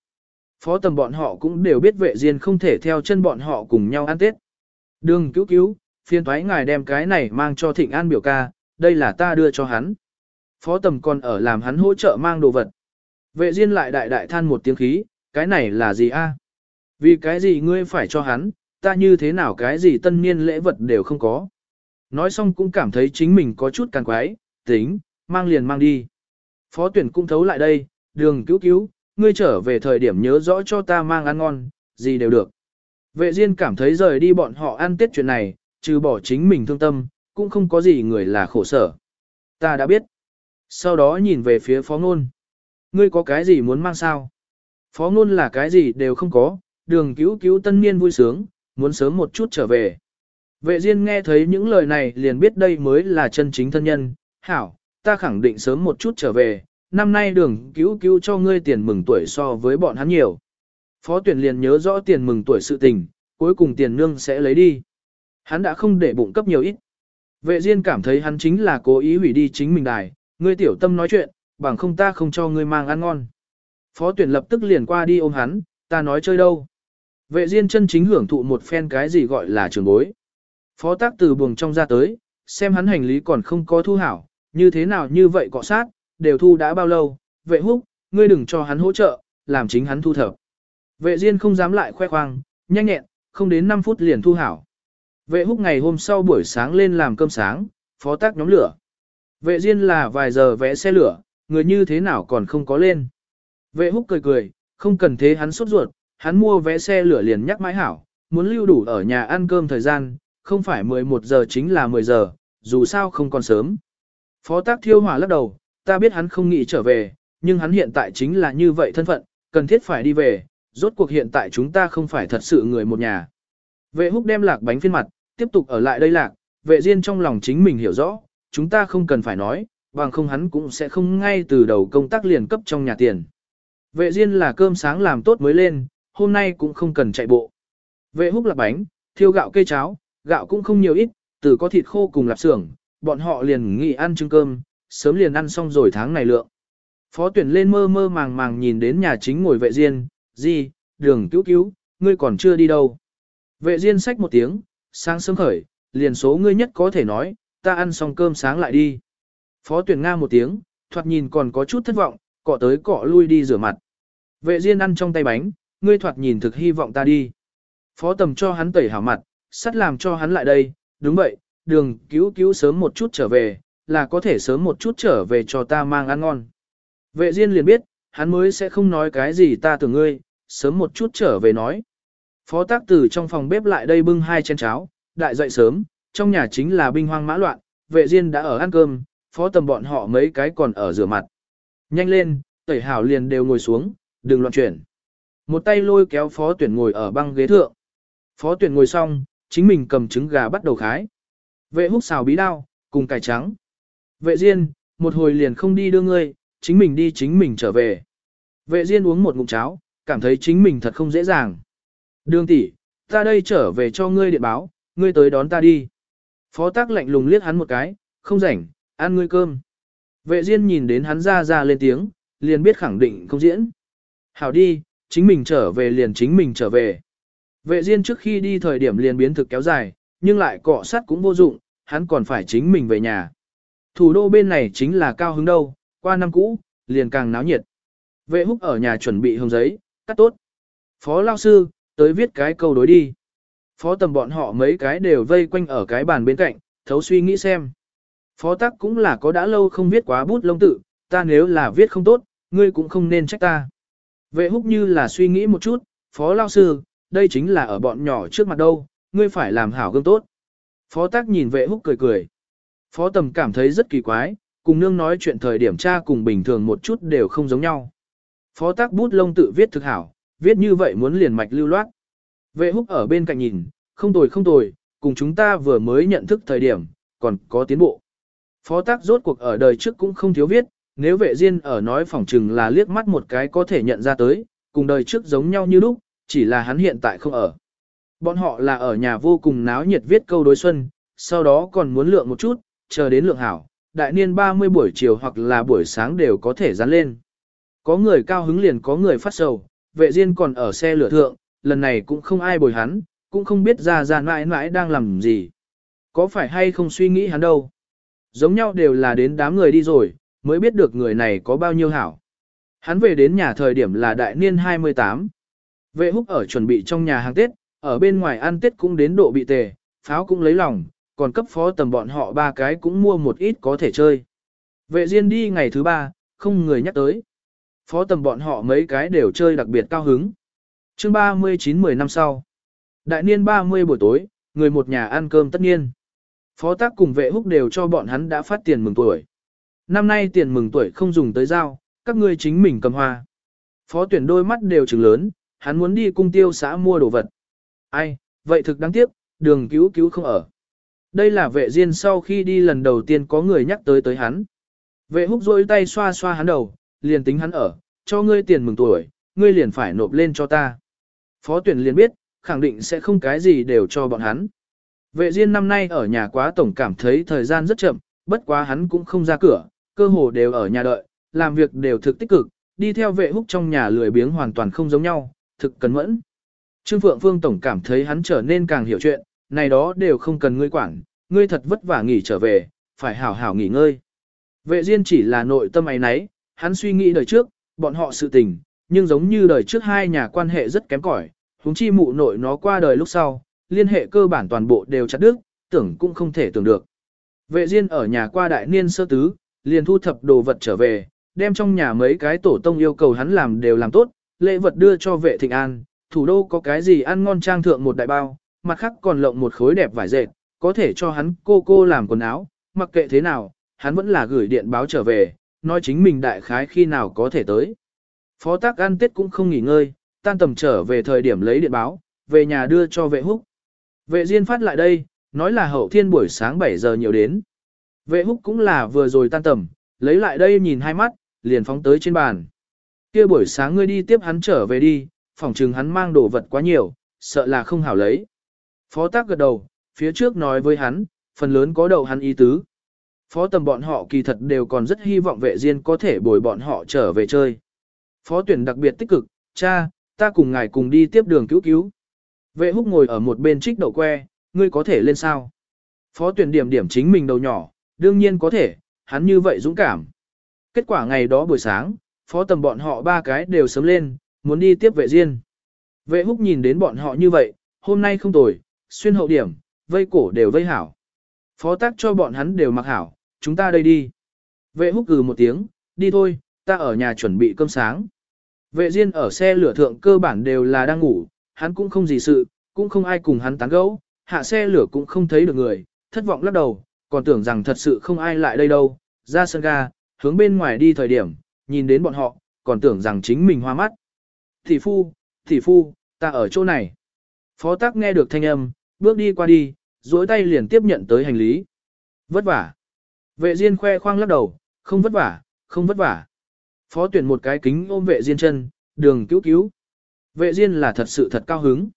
Phó tầm bọn họ cũng đều biết vệ Diên không thể theo chân bọn họ cùng nhau ăn tết. Đường cứu cứu, phiên thoái ngài đem cái này mang cho thịnh an biểu ca, đây là ta đưa cho hắn. Phó tầm còn ở làm hắn hỗ trợ mang đồ vật. Vệ Diên lại đại đại than một tiếng khí, cái này là gì a? Vì cái gì ngươi phải cho hắn, ta như thế nào cái gì tân niên lễ vật đều không có. Nói xong cũng cảm thấy chính mình có chút càng quái, tính, mang liền mang đi. Phó tuyển cũng thấu lại đây, đường cứu cứu, ngươi trở về thời điểm nhớ rõ cho ta mang ăn ngon, gì đều được. Vệ Diên cảm thấy rời đi bọn họ ăn tết chuyện này, trừ bỏ chính mình thương tâm, cũng không có gì người là khổ sở. Ta đã biết. Sau đó nhìn về phía phó ngôn. Ngươi có cái gì muốn mang sao? Phó ngôn là cái gì đều không có, đường cứu cứu tân niên vui sướng, muốn sớm một chút trở về. Vệ Diên nghe thấy những lời này liền biết đây mới là chân chính thân nhân, hảo, ta khẳng định sớm một chút trở về, năm nay đường cứu cứu cho ngươi tiền mừng tuổi so với bọn hắn nhiều. Phó tuyển liền nhớ rõ tiền mừng tuổi sự tình, cuối cùng tiền nương sẽ lấy đi. Hắn đã không để bụng cấp nhiều ít. Vệ Diên cảm thấy hắn chính là cố ý hủy đi chính mình đài, ngươi tiểu tâm nói chuyện, bằng không ta không cho ngươi mang ăn ngon. Phó tuyển lập tức liền qua đi ôm hắn, ta nói chơi đâu. Vệ Diên chân chính hưởng thụ một phen cái gì gọi là trường bối. Phó tác từ buồng trong ra tới, xem hắn hành lý còn không có thu hảo, như thế nào như vậy cọ sát, đều thu đã bao lâu, vệ húc, ngươi đừng cho hắn hỗ trợ, làm chính hắn thu thập. Vệ Diên không dám lại khoe khoang, nhanh nhẹn, không đến 5 phút liền thu hảo. Vệ húc ngày hôm sau buổi sáng lên làm cơm sáng, phó tác nhóm lửa. Vệ Diên là vài giờ vẽ xe lửa, người như thế nào còn không có lên. Vệ húc cười cười, không cần thế hắn sốt ruột, hắn mua vé xe lửa liền nhắc mãi hảo, muốn lưu đủ ở nhà ăn cơm thời gian, không phải 11 giờ chính là 10 giờ, dù sao không còn sớm. Phó tác thiêu hỏa lắc đầu, ta biết hắn không nghĩ trở về, nhưng hắn hiện tại chính là như vậy thân phận, cần thiết phải đi về, rốt cuộc hiện tại chúng ta không phải thật sự người một nhà. Vệ húc đem lạc bánh phiên mặt, tiếp tục ở lại đây lạc, vệ riêng trong lòng chính mình hiểu rõ, chúng ta không cần phải nói, bằng không hắn cũng sẽ không ngay từ đầu công tác liền cấp trong nhà tiền. Vệ riêng là cơm sáng làm tốt mới lên, hôm nay cũng không cần chạy bộ. Vệ húc lạc bánh, thiêu gạo cây cháo, gạo cũng không nhiều ít, từ có thịt khô cùng lạp xưởng, bọn họ liền nghỉ ăn trứng cơm, sớm liền ăn xong rồi tháng này lượng. Phó tuyển lên mơ mơ màng màng nhìn đến nhà chính ngồi vệ riêng, gì, đường cứu cứu, ngươi còn chưa đi đâu. Vệ riêng xách một tiếng, sáng sớm khởi, liền số ngươi nhất có thể nói, ta ăn xong cơm sáng lại đi. Phó tuyển nga một tiếng, thoạt nhìn còn có chút thất vọng, cọ tới cọ lui đi rửa mặt. Vệ riêng ăn trong tay bánh, ngươi thoạt nhìn thực hy vọng ta đi. Phó tầm cho hắn tẩy hảo mặt, sắt làm cho hắn lại đây, đúng vậy, đường cứu cứu sớm một chút trở về, là có thể sớm một chút trở về cho ta mang ăn ngon. Vệ Diên liền biết, hắn mới sẽ không nói cái gì ta tưởng ngươi, sớm một chút trở về nói. Phó tác tử trong phòng bếp lại đây bưng hai chén cháo, đại dậy sớm, trong nhà chính là binh hoang mã loạn, vệ Diên đã ở ăn cơm, phó tầm bọn họ mấy cái còn ở rửa mặt. Nhanh lên, tẩy hảo liền đều ngồi xuống, đừng loạn chuyển. Một tay lôi kéo phó tuyển ngồi ở băng ghế thượng. Phó tuyển ngồi xong, chính mình cầm trứng gà bắt đầu khái. Vệ húc xào bí đao, cùng cải trắng. Vệ Diên, một hồi liền không đi đưa ngươi, chính mình đi chính mình trở về. Vệ Diên uống một ngụm cháo, cảm thấy chính mình thật không dễ dàng. Đường tỷ, ta đây trở về cho ngươi điện báo, ngươi tới đón ta đi. Phó tác lạnh lùng liếc hắn một cái, không rảnh, ăn ngươi cơm. Vệ Diên nhìn đến hắn ra ra lên tiếng, liền biết khẳng định không diễn. Hảo đi, chính mình trở về liền chính mình trở về. Vệ Diên trước khi đi thời điểm liền biến thực kéo dài, nhưng lại cọ sát cũng vô dụng, hắn còn phải chính mình về nhà. Thủ đô bên này chính là cao hứng đâu, qua năm cũ, liền càng náo nhiệt. Vệ húc ở nhà chuẩn bị hồng giấy, cắt tốt. Phó lao sư, tới viết cái câu đối đi. Phó tầm bọn họ mấy cái đều vây quanh ở cái bàn bên cạnh, thấu suy nghĩ xem. Phó tắc cũng là có đã lâu không viết quá bút lông tự, ta nếu là viết không tốt, ngươi cũng không nên trách ta. Vệ húc như là suy nghĩ một chút, phó lao sư, đây chính là ở bọn nhỏ trước mặt đâu, ngươi phải làm hảo gương tốt. Phó tác nhìn vệ húc cười cười. Phó tầm cảm thấy rất kỳ quái, cùng nương nói chuyện thời điểm cha cùng bình thường một chút đều không giống nhau. Phó tác bút lông tự viết thực hảo, viết như vậy muốn liền mạch lưu loát. Vệ húc ở bên cạnh nhìn, không tồi không tồi, cùng chúng ta vừa mới nhận thức thời điểm, còn có tiến bộ. Phó tác rốt cuộc ở đời trước cũng không thiếu viết, nếu vệ riêng ở nói phỏng chừng là liếc mắt một cái có thể nhận ra tới, cùng đời trước giống nhau như lúc, chỉ là hắn hiện tại không ở. Bọn họ là ở nhà vô cùng náo nhiệt viết câu đối xuân, sau đó còn muốn lượng một chút, chờ đến lượng hảo, đại niên 30 buổi chiều hoặc là buổi sáng đều có thể dán lên. Có người cao hứng liền có người phát sầu, vệ riêng còn ở xe lửa thượng, lần này cũng không ai bồi hắn, cũng không biết ra ra mãi mãi đang làm gì. Có phải hay không suy nghĩ hắn đâu? Giống nhau đều là đến đám người đi rồi, mới biết được người này có bao nhiêu hảo. Hắn về đến nhà thời điểm là đại niên 28. Vệ húc ở chuẩn bị trong nhà hàng Tết, ở bên ngoài ăn Tết cũng đến độ bị tề, pháo cũng lấy lòng, còn cấp phó tầm bọn họ ba cái cũng mua một ít có thể chơi. Vệ Diên đi ngày thứ ba, không người nhắc tới. Phó tầm bọn họ mấy cái đều chơi đặc biệt cao hứng. chương 39 10 năm sau. Đại niên 30 buổi tối, người một nhà ăn cơm tất nhiên. Phó tác cùng vệ húc đều cho bọn hắn đã phát tiền mừng tuổi. Năm nay tiền mừng tuổi không dùng tới giao, các ngươi chính mình cầm hoa. Phó tuyển đôi mắt đều trừng lớn, hắn muốn đi cung tiêu xã mua đồ vật. Ai, vậy thực đáng tiếc, đường cứu cứu không ở. Đây là vệ diên sau khi đi lần đầu tiên có người nhắc tới tới hắn. Vệ húc rôi tay xoa xoa hắn đầu, liền tính hắn ở, cho ngươi tiền mừng tuổi, ngươi liền phải nộp lên cho ta. Phó tuyển liền biết, khẳng định sẽ không cái gì đều cho bọn hắn. Vệ Diên năm nay ở nhà quá tổng cảm thấy thời gian rất chậm, bất quá hắn cũng không ra cửa, cơ hồ đều ở nhà đợi, làm việc đều thực tích cực, đi theo vệ húc trong nhà lười biếng hoàn toàn không giống nhau, thực cẩn mẫn. Trương Phượng Phương tổng cảm thấy hắn trở nên càng hiểu chuyện, này đó đều không cần ngươi quản, ngươi thật vất vả nghỉ trở về, phải hảo hảo nghỉ ngơi. Vệ Diên chỉ là nội tâm ấy nấy, hắn suy nghĩ đời trước, bọn họ sự tình, nhưng giống như đời trước hai nhà quan hệ rất kém cỏi, huống chi mụ nội nó qua đời lúc sau, liên hệ cơ bản toàn bộ đều chặt đứt, tưởng cũng không thể tưởng được. Vệ Diên ở nhà qua đại niên sơ tứ, liền thu thập đồ vật trở về, đem trong nhà mấy cái tổ tông yêu cầu hắn làm đều làm tốt, lễ vật đưa cho vệ thịnh an, thủ đô có cái gì ăn ngon trang thượng một đại bao, mặt khác còn lộng một khối đẹp vải dệt, có thể cho hắn cô cô làm quần áo, mặc kệ thế nào, hắn vẫn là gửi điện báo trở về, nói chính mình đại khái khi nào có thể tới. Phó tác ăn tết cũng không nghỉ ngơi, tan tầm trở về thời điểm lấy điện báo, về nhà đưa cho vệ húc. Vệ Diên phát lại đây, nói là hậu thiên buổi sáng 7 giờ nhiều đến. Vệ húc cũng là vừa rồi tan tầm, lấy lại đây nhìn hai mắt, liền phóng tới trên bàn. kia buổi sáng ngươi đi tiếp hắn trở về đi, phỏng chừng hắn mang đồ vật quá nhiều, sợ là không hảo lấy. Phó tác gật đầu, phía trước nói với hắn, phần lớn có đầu hắn ý tứ. Phó tầm bọn họ kỳ thật đều còn rất hy vọng vệ diên có thể bồi bọn họ trở về chơi. Phó tuyển đặc biệt tích cực, cha, ta cùng ngài cùng đi tiếp đường cứu cứu. Vệ húc ngồi ở một bên trích đậu que, ngươi có thể lên sao? Phó tuyển điểm điểm chính mình đầu nhỏ, đương nhiên có thể, hắn như vậy dũng cảm. Kết quả ngày đó buổi sáng, phó tầm bọn họ ba cái đều sớm lên, muốn đi tiếp vệ diên. Vệ húc nhìn đến bọn họ như vậy, hôm nay không tồi, xuyên hậu điểm, vây cổ đều vây hảo. Phó tác cho bọn hắn đều mặc hảo, chúng ta đây đi. Vệ húc gừ một tiếng, đi thôi, ta ở nhà chuẩn bị cơm sáng. Vệ Diên ở xe lửa thượng cơ bản đều là đang ngủ, hắn cũng không gì sự, cũng không ai cùng hắn tán gẫu, hạ xe lửa cũng không thấy được người, thất vọng lắc đầu, còn tưởng rằng thật sự không ai lại đây đâu, ra sân ga, hướng bên ngoài đi thời điểm, nhìn đến bọn họ, còn tưởng rằng chính mình hoa mắt. Tỷ phu, tỷ phu, ta ở chỗ này. Phó tác nghe được thanh âm, bước đi qua đi, duỗi tay liền tiếp nhận tới hành lý. Vất vả. Vệ Diên khoe khoang lắc đầu, không vất vả, không vất vả. Phó tuyển một cái kính ôm vệ Diên chân, đường cứu cứu. Vệ Diên là thật sự thật cao hứng.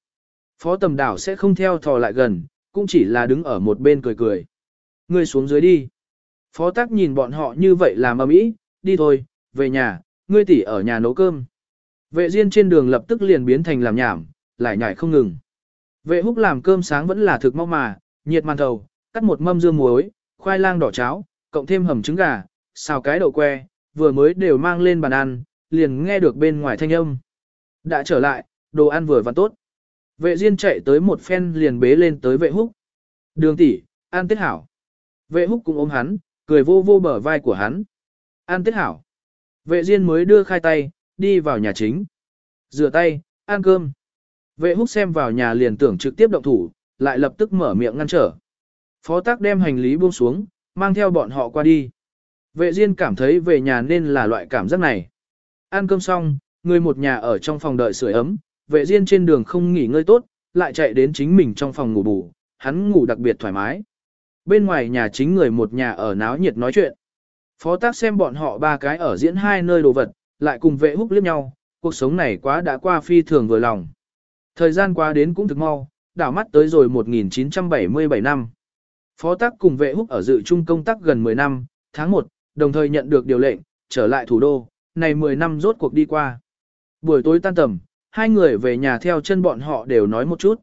Phó tầm đảo sẽ không theo thò lại gần, cũng chỉ là đứng ở một bên cười cười. Ngươi xuống dưới đi. Phó tác nhìn bọn họ như vậy làm ầm ĩ, đi thôi, về nhà, ngươi tỷ ở nhà nấu cơm. Vệ Diên trên đường lập tức liền biến thành làm nhảm, lại nhảy không ngừng. Vệ húc làm cơm sáng vẫn là thực mau mà, nhiệt màn thầu, cắt một mâm dưa muối, khoai lang đỏ cháo, cộng thêm hầm trứng gà, xào cái đậu que, vừa mới đều mang lên bàn ăn, liền nghe được bên ngoài thanh âm. Đã trở lại, đồ ăn vừa và tốt. Vệ Diên chạy tới một phen liền bế lên tới vệ húc. Đường tỷ, an tết hảo. Vệ húc cũng ôm hắn, cười vô vô bờ vai của hắn. an tết hảo. Vệ Diên mới đưa khai tay, đi vào nhà chính. Rửa tay, ăn cơm. Vệ húc xem vào nhà liền tưởng trực tiếp động thủ, lại lập tức mở miệng ngăn trở. Phó tác đem hành lý buông xuống, mang theo bọn họ qua đi. Vệ Diên cảm thấy về nhà nên là loại cảm giác này. Ăn cơm xong, người một nhà ở trong phòng đợi sưởi ấm, vệ Diên trên đường không nghỉ ngơi tốt, lại chạy đến chính mình trong phòng ngủ bù, hắn ngủ đặc biệt thoải mái. Bên ngoài nhà chính người một nhà ở náo nhiệt nói chuyện. Phó tác xem bọn họ ba cái ở diễn hai nơi đồ vật, lại cùng vệ húc liếc nhau, cuộc sống này quá đã qua phi thường vừa lòng. Thời gian qua đến cũng thực mau, đảo mắt tới rồi 1977 năm. Phó tác cùng vệ húc ở dự trung công tác gần 10 năm, tháng 1, đồng thời nhận được điều lệnh, trở lại thủ đô, này 10 năm rốt cuộc đi qua. Buổi tối tan tầm, hai người về nhà theo chân bọn họ đều nói một chút.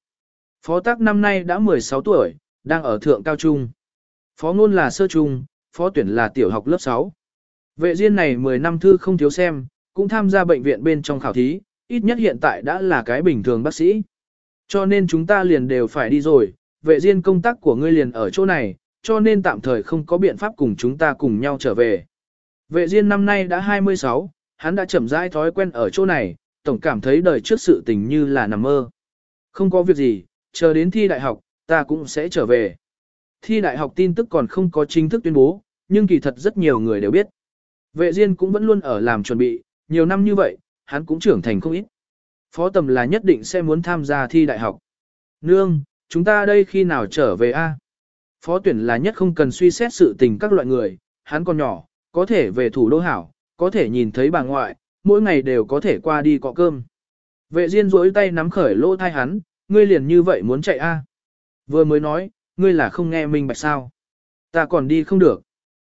Phó tác năm nay đã 16 tuổi, đang ở thượng cao trung. Phó ngôn là sơ trung, phó tuyển là tiểu học lớp 6. Vệ diên này 10 năm thư không thiếu xem, cũng tham gia bệnh viện bên trong khảo thí, ít nhất hiện tại đã là cái bình thường bác sĩ. Cho nên chúng ta liền đều phải đi rồi, vệ diên công tác của ngươi liền ở chỗ này, cho nên tạm thời không có biện pháp cùng chúng ta cùng nhau trở về. Vệ diên năm nay đã 26, hắn đã chậm rãi thói quen ở chỗ này, tổng cảm thấy đời trước sự tình như là nằm mơ. Không có việc gì, chờ đến thi đại học, ta cũng sẽ trở về. Thi đại học tin tức còn không có chính thức tuyên bố, nhưng kỳ thật rất nhiều người đều biết. Vệ Diên cũng vẫn luôn ở làm chuẩn bị, nhiều năm như vậy, hắn cũng trưởng thành không ít. Phó tầm là nhất định sẽ muốn tham gia thi đại học. Nương, chúng ta đây khi nào trở về a? Phó tuyển là nhất không cần suy xét sự tình các loại người, hắn còn nhỏ, có thể về thủ đô hảo, có thể nhìn thấy bà ngoại, mỗi ngày đều có thể qua đi cọ cơm. Vệ Diên duỗi tay nắm khởi lỗ thai hắn, ngươi liền như vậy muốn chạy a? Vừa mới nói, ngươi là không nghe minh bạch sao. Ta còn đi không được.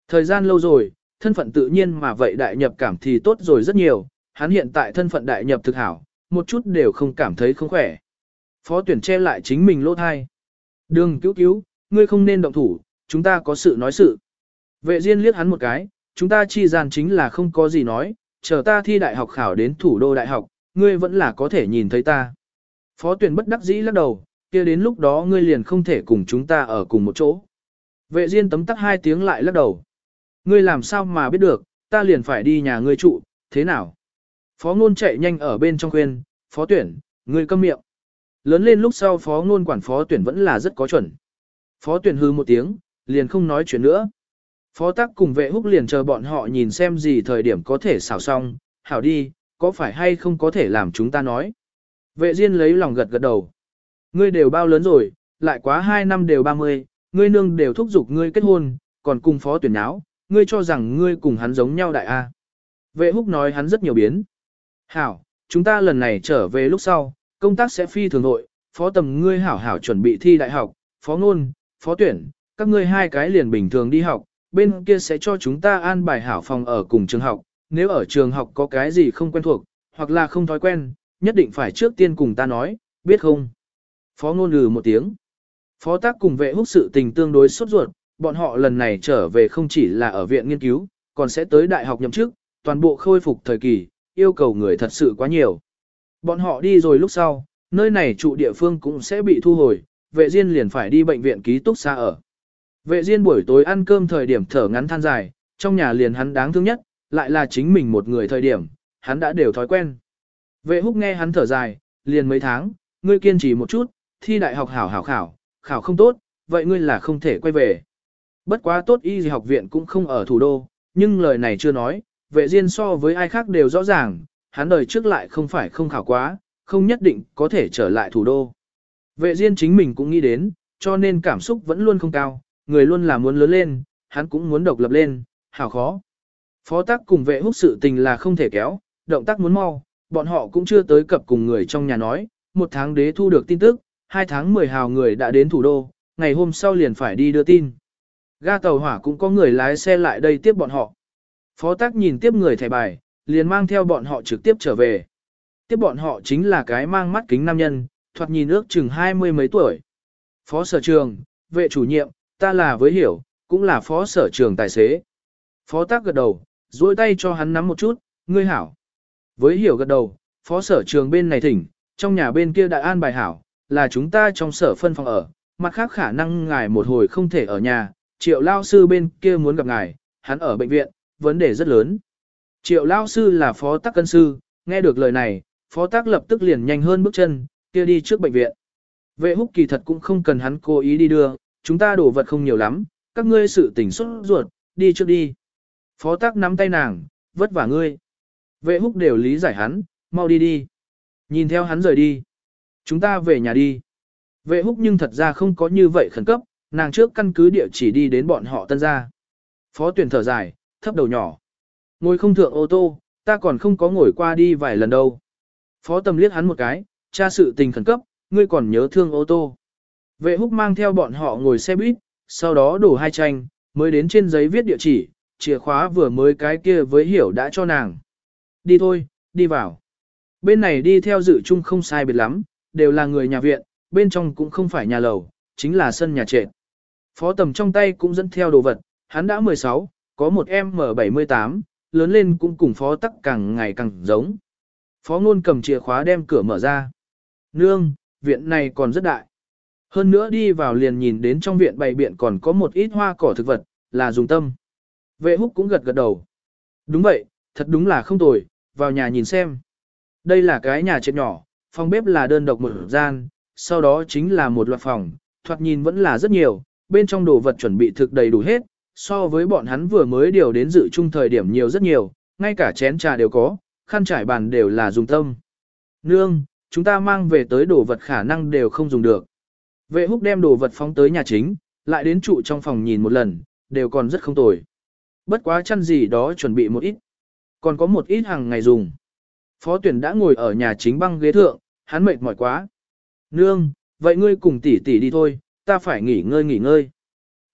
Thời gian lâu rồi, thân phận tự nhiên mà vậy đại nhập cảm thì tốt rồi rất nhiều, hắn hiện tại thân phận đại nhập thực hảo, một chút đều không cảm thấy không khỏe. Phó tuyển che lại chính mình lỗ thai. đường cứu cứu, ngươi không nên động thủ, chúng ta có sự nói sự. Vệ Diên liếc hắn một cái, chúng ta chi gian chính là không có gì nói, chờ ta thi đại học khảo đến thủ đô đại học, ngươi vẫn là có thể nhìn thấy ta. Phó tuyển bất đắc dĩ lắc đầu, kia đến lúc đó ngươi liền không thể cùng chúng ta ở cùng một chỗ. Vệ Diên tấm tắc hai tiếng lại lắc đầu. Ngươi làm sao mà biết được, ta liền phải đi nhà ngươi trụ, thế nào? Phó ngôn chạy nhanh ở bên trong khuyên, phó tuyển, ngươi câm miệng. Lớn lên lúc sau phó ngôn quản phó tuyển vẫn là rất có chuẩn. Phó tuyển hư một tiếng, liền không nói chuyện nữa. Phó tắc cùng vệ húc liền chờ bọn họ nhìn xem gì thời điểm có thể xảo xong, hảo đi, có phải hay không có thể làm chúng ta nói. Vệ Diên lấy lòng gật gật đầu. Ngươi đều bao lớn rồi, lại quá 2 năm đều 30, ngươi nương đều thúc giục ngươi kết hôn, còn cùng phó tuyển áo, ngươi cho rằng ngươi cùng hắn giống nhau đại A. Vệ húc nói hắn rất nhiều biến. Hảo, chúng ta lần này trở về lúc sau, công tác sẽ phi thường nội, phó tầm ngươi hảo hảo chuẩn bị thi đại học, phó ngôn, phó tuyển, các ngươi hai cái liền bình thường đi học, bên kia sẽ cho chúng ta an bài hảo phòng ở cùng trường học, nếu ở trường học có cái gì không quen thuộc, hoặc là không thói quen, nhất định phải trước tiên cùng ta nói, biết không? Phó ngôn lừ một tiếng. Phó tác cùng vệ húc sự tình tương đối sốt ruột, bọn họ lần này trở về không chỉ là ở viện nghiên cứu, còn sẽ tới đại học nhậm chức, toàn bộ khôi phục thời kỳ, yêu cầu người thật sự quá nhiều. Bọn họ đi rồi lúc sau, nơi này trụ địa phương cũng sẽ bị thu hồi, vệ diên liền phải đi bệnh viện ký túc xa ở. Vệ diên buổi tối ăn cơm thời điểm thở ngắn than dài, trong nhà liền hắn đáng thương nhất, lại là chính mình một người thời điểm, hắn đã đều thói quen. Vệ húc nghe hắn thở dài, liền mấy tháng, ngươi kiên trì một chút, thi đại học hảo hảo khảo, khảo không tốt, vậy ngươi là không thể quay về. Bất quá tốt y gì học viện cũng không ở thủ đô, nhưng lời này chưa nói, vệ diên so với ai khác đều rõ ràng, hắn đời trước lại không phải không khảo quá, không nhất định có thể trở lại thủ đô. Vệ diên chính mình cũng nghĩ đến, cho nên cảm xúc vẫn luôn không cao, người luôn là muốn lớn lên, hắn cũng muốn độc lập lên, hảo khó. Phó tác cùng vệ húc sự tình là không thể kéo, động tác muốn mau, bọn họ cũng chưa tới cập cùng người trong nhà nói, một tháng đế thu được tin tức, hai tháng mười hào người đã đến thủ đô, ngày hôm sau liền phải đi đưa tin. Ga tàu hỏa cũng có người lái xe lại đây tiếp bọn họ. Phó tác nhìn tiếp người thẻ bài, liền mang theo bọn họ trực tiếp trở về. Tiếp bọn họ chính là cái mang mắt kính nam nhân, thoạt nhìn ước chừng hai mươi mấy tuổi. Phó sở trường, vệ chủ nhiệm, ta là với hiểu, cũng là phó sở trường tài xế. Phó tác gật đầu, duỗi tay cho hắn nắm một chút, ngươi hảo. Với hiểu gật đầu, phó sở trường bên này thỉnh, trong nhà bên kia đại an bài hảo, là chúng ta trong sở phân phòng ở, mặt khác khả năng ngài một hồi không thể ở nhà, triệu lao sư bên kia muốn gặp ngài, hắn ở bệnh viện, vấn đề rất lớn. Triệu lao sư là phó tác cân sư, nghe được lời này, phó tác lập tức liền nhanh hơn bước chân, kia đi trước bệnh viện. Vệ húc kỳ thật cũng không cần hắn cố ý đi đưa, chúng ta đổ vật không nhiều lắm, các ngươi sự tỉnh xuất ruột, đi trước đi. Phó tác nắm tay nàng, vất vả ngươi. Vệ húc đều lý giải hắn, mau đi đi. Nhìn theo hắn rời đi. Chúng ta về nhà đi. Vệ húc nhưng thật ra không có như vậy khẩn cấp, nàng trước căn cứ địa chỉ đi đến bọn họ tân gia. Phó tuyển thở dài, thấp đầu nhỏ. Ngồi không thượng ô tô, ta còn không có ngồi qua đi vài lần đâu. Phó tầm liếc hắn một cái, tra sự tình khẩn cấp, ngươi còn nhớ thương ô tô. Vệ húc mang theo bọn họ ngồi xe buýt, sau đó đổ hai tranh, mới đến trên giấy viết địa chỉ, chìa khóa vừa mới cái kia với hiểu đã cho nàng. Đi thôi, đi vào. Bên này đi theo dự chung không sai biệt lắm, đều là người nhà viện, bên trong cũng không phải nhà lầu, chính là sân nhà trệt. Phó tầm trong tay cũng dẫn theo đồ vật, hắn đã 16, có một em M78, lớn lên cũng cùng phó tắc càng ngày càng giống. Phó ngôn cầm chìa khóa đem cửa mở ra. Nương, viện này còn rất đại. Hơn nữa đi vào liền nhìn đến trong viện bày biện còn có một ít hoa cỏ thực vật, là dùng tâm. Vệ húc cũng gật gật đầu. Đúng vậy, thật đúng là không tồi, vào nhà nhìn xem. Đây là cái nhà trệt nhỏ, phòng bếp là đơn độc một gian, sau đó chính là một loạt phòng, thoạt nhìn vẫn là rất nhiều, bên trong đồ vật chuẩn bị thực đầy đủ hết, so với bọn hắn vừa mới điều đến dự trung thời điểm nhiều rất nhiều, ngay cả chén trà đều có, khăn trải bàn đều là dùng tâm. Nương, chúng ta mang về tới đồ vật khả năng đều không dùng được. Vệ húc đem đồ vật phóng tới nhà chính, lại đến trụ trong phòng nhìn một lần, đều còn rất không tồi. Bất quá chăn gì đó chuẩn bị một ít. Còn có một ít hàng ngày dùng. Phó tuyển đã ngồi ở nhà chính băng ghế thượng, hắn mệt mỏi quá. Nương, vậy ngươi cùng tỷ tỷ đi thôi, ta phải nghỉ ngơi nghỉ ngơi.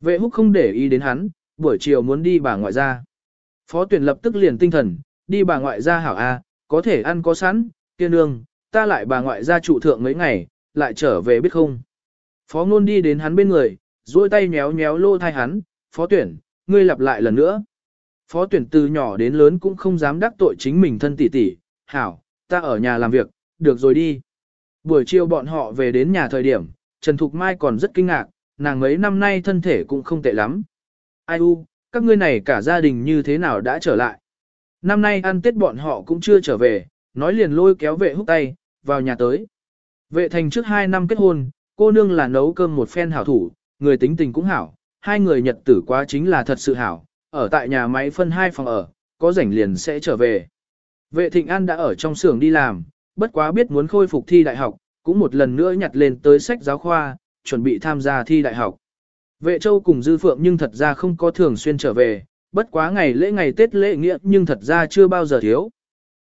Vệ húc không để ý đến hắn, buổi chiều muốn đi bà ngoại ra. Phó tuyển lập tức liền tinh thần, đi bà ngoại ra hảo A, có thể ăn có sẵn, kia nương, ta lại bà ngoại ra trụ thượng mấy ngày, lại trở về biết không. Phó ngôn đi đến hắn bên người, duỗi tay nhéo nhéo lô thai hắn, phó tuyển, ngươi lặp lại lần nữa. Phó tuyển từ nhỏ đến lớn cũng không dám đắc tội chính mình thân tỷ tỷ, hảo, ta ở nhà làm việc, được rồi đi. Buổi chiều bọn họ về đến nhà thời điểm, Trần Thục Mai còn rất kinh ngạc, nàng mấy năm nay thân thể cũng không tệ lắm. Ai u, các ngươi này cả gia đình như thế nào đã trở lại. Năm nay ăn Tết bọn họ cũng chưa trở về, nói liền lôi kéo vệ húc tay, vào nhà tới. Vệ thành trước 2 năm kết hôn, cô nương là nấu cơm một phen hảo thủ, người tính tình cũng hảo, hai người nhật tử quá chính là thật sự hảo, ở tại nhà máy phân hai phòng ở, có rảnh liền sẽ trở về. Vệ thịnh An đã ở trong xưởng đi làm, bất quá biết muốn khôi phục thi đại học, cũng một lần nữa nhặt lên tới sách giáo khoa, chuẩn bị tham gia thi đại học. Vệ châu cùng Dư Phượng nhưng thật ra không có thường xuyên trở về, bất quá ngày lễ ngày Tết lễ nghĩa nhưng thật ra chưa bao giờ thiếu.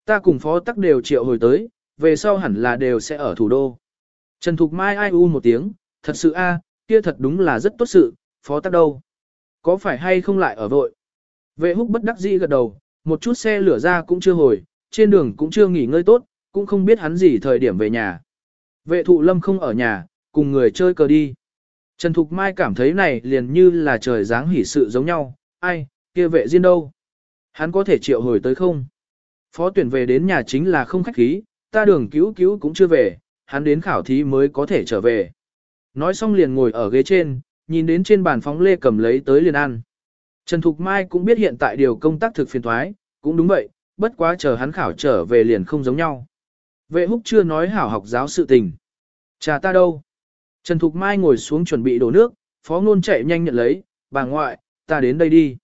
Ta cùng phó tắc đều triệu hồi tới, về sau hẳn là đều sẽ ở thủ đô. Trần Thục Mai ai u một tiếng, thật sự a, kia thật đúng là rất tốt sự, phó tắc đâu. Có phải hay không lại ở vội? Vệ húc bất đắc dĩ gật đầu, một chút xe lửa ra cũng chưa hồi, trên đường cũng chưa nghỉ ngơi tốt, cũng không biết hắn gì thời điểm về nhà. Vệ thụ lâm không ở nhà, cùng người chơi cờ đi. Trần Thục Mai cảm thấy này liền như là trời dáng hỉ sự giống nhau, ai, kia vệ riêng đâu? Hắn có thể triệu hồi tới không? Phó tuyển về đến nhà chính là không khách khí, ta đường cứu cứu cũng chưa về, hắn đến khảo thí mới có thể trở về. Nói xong liền ngồi ở ghế trên, nhìn đến trên bàn phóng lê cầm lấy tới liền ăn. Trần Thục Mai cũng biết hiện tại điều công tác thực phiền thoái, cũng đúng vậy, bất quá chờ hắn khảo trở về liền không giống nhau. Vệ húc chưa nói hảo học giáo sự tình. trà ta đâu? Trần Thục Mai ngồi xuống chuẩn bị đổ nước, phó ngôn chạy nhanh nhận lấy, bà ngoại, ta đến đây đi.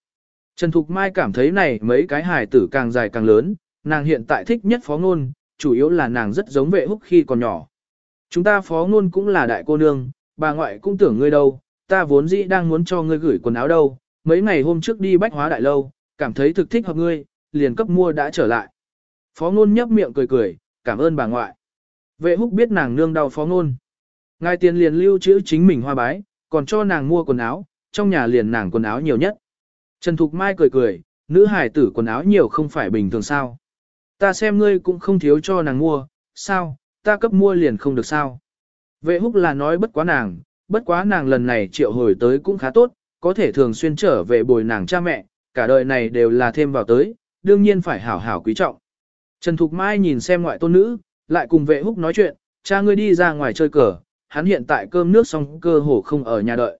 Trần Thục Mai cảm thấy này mấy cái hài tử càng dài càng lớn, nàng hiện tại thích nhất phó ngôn, chủ yếu là nàng rất giống vệ húc khi còn nhỏ. Chúng ta phó ngôn cũng là đại cô nương, bà ngoại cũng tưởng ngươi đâu, ta vốn dĩ đang muốn cho ngươi gửi quần áo đâu, mấy ngày hôm trước đi bách hóa đại lâu, cảm thấy thực thích hợp ngươi, liền cấp mua đã trở lại. Phó ngôn nhấp miệng cười cười, cảm ơn bà ngoại. Vệ húc biết nàng nương đau phó ngôn. Ngài tiền liền lưu trữ chính mình hoa bái, còn cho nàng mua quần áo, trong nhà liền nàng quần áo nhiều nhất. Trần Thục Mai cười cười, nữ hải tử quần áo nhiều không phải bình thường sao. Ta xem ngươi cũng không thiếu cho nàng mua, sao, ta cấp mua liền không được sao. Vệ húc là nói bất quá nàng, bất quá nàng lần này triệu hồi tới cũng khá tốt, có thể thường xuyên trở về bồi nàng cha mẹ, cả đời này đều là thêm vào tới, đương nhiên phải hảo hảo quý trọng. Trần Thục Mai nhìn xem ngoại tôn nữ, lại cùng vệ húc nói chuyện, cha ngươi đi ra ngoài chơi cờ, hắn hiện tại cơm nước xong cơ hồ không ở nhà đợi.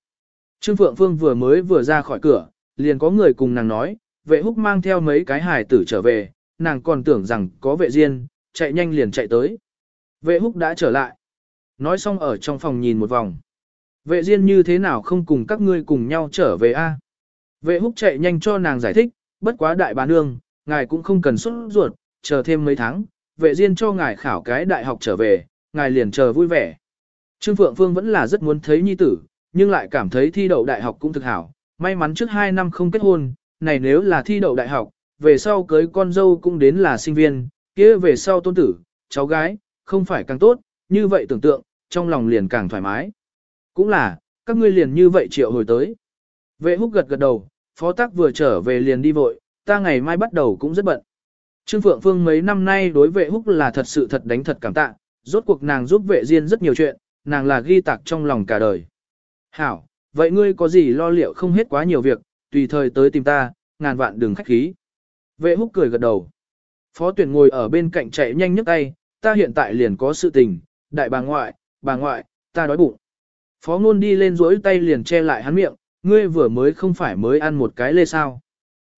Trương Phượng Phương vừa mới vừa ra khỏi cửa, liền có người cùng nàng nói, vệ húc mang theo mấy cái hài tử trở về, nàng còn tưởng rằng có vệ riêng, chạy nhanh liền chạy tới. Vệ húc đã trở lại. Nói xong ở trong phòng nhìn một vòng. Vệ riêng như thế nào không cùng các ngươi cùng nhau trở về a? Vệ húc chạy nhanh cho nàng giải thích, bất quá đại bà nương, ngài cũng không cần xuất ruột, chờ thêm mấy tháng, vệ riêng cho ngài khảo cái đại học trở về, ngài liền chờ vui vẻ. Trương Phượng Phương vẫn là rất muốn thấy nhi tử, nhưng lại cảm thấy thi đậu đại học cũng thực hảo, may mắn trước 2 năm không kết hôn, này nếu là thi đậu đại học, về sau cưới con dâu cũng đến là sinh viên, kia về sau tôn tử, cháu gái, không phải càng tốt, như vậy tưởng tượng, trong lòng liền càng thoải mái. Cũng là, các ngươi liền như vậy triệu hồi tới. Vệ húc gật gật đầu, phó tác vừa trở về liền đi vội, ta ngày mai bắt đầu cũng rất bận. Trương Phượng Phương mấy năm nay đối vệ húc là thật sự thật đánh thật cảm tạ, rốt cuộc nàng giúp vệ diên rất nhiều chuyện, nàng là ghi tạc trong lòng cả đời. Hảo, vậy ngươi có gì lo liệu không hết quá nhiều việc, tùy thời tới tìm ta, ngàn vạn đừng khách khí. Vệ húc cười gật đầu. Phó tuyển ngồi ở bên cạnh chạy nhanh nhấc tay, ta hiện tại liền có sự tình, đại bà ngoại, bà ngoại, ta đói bụng. Phó ngôn đi lên rỗi tay liền che lại hắn miệng, ngươi vừa mới không phải mới ăn một cái lê sao.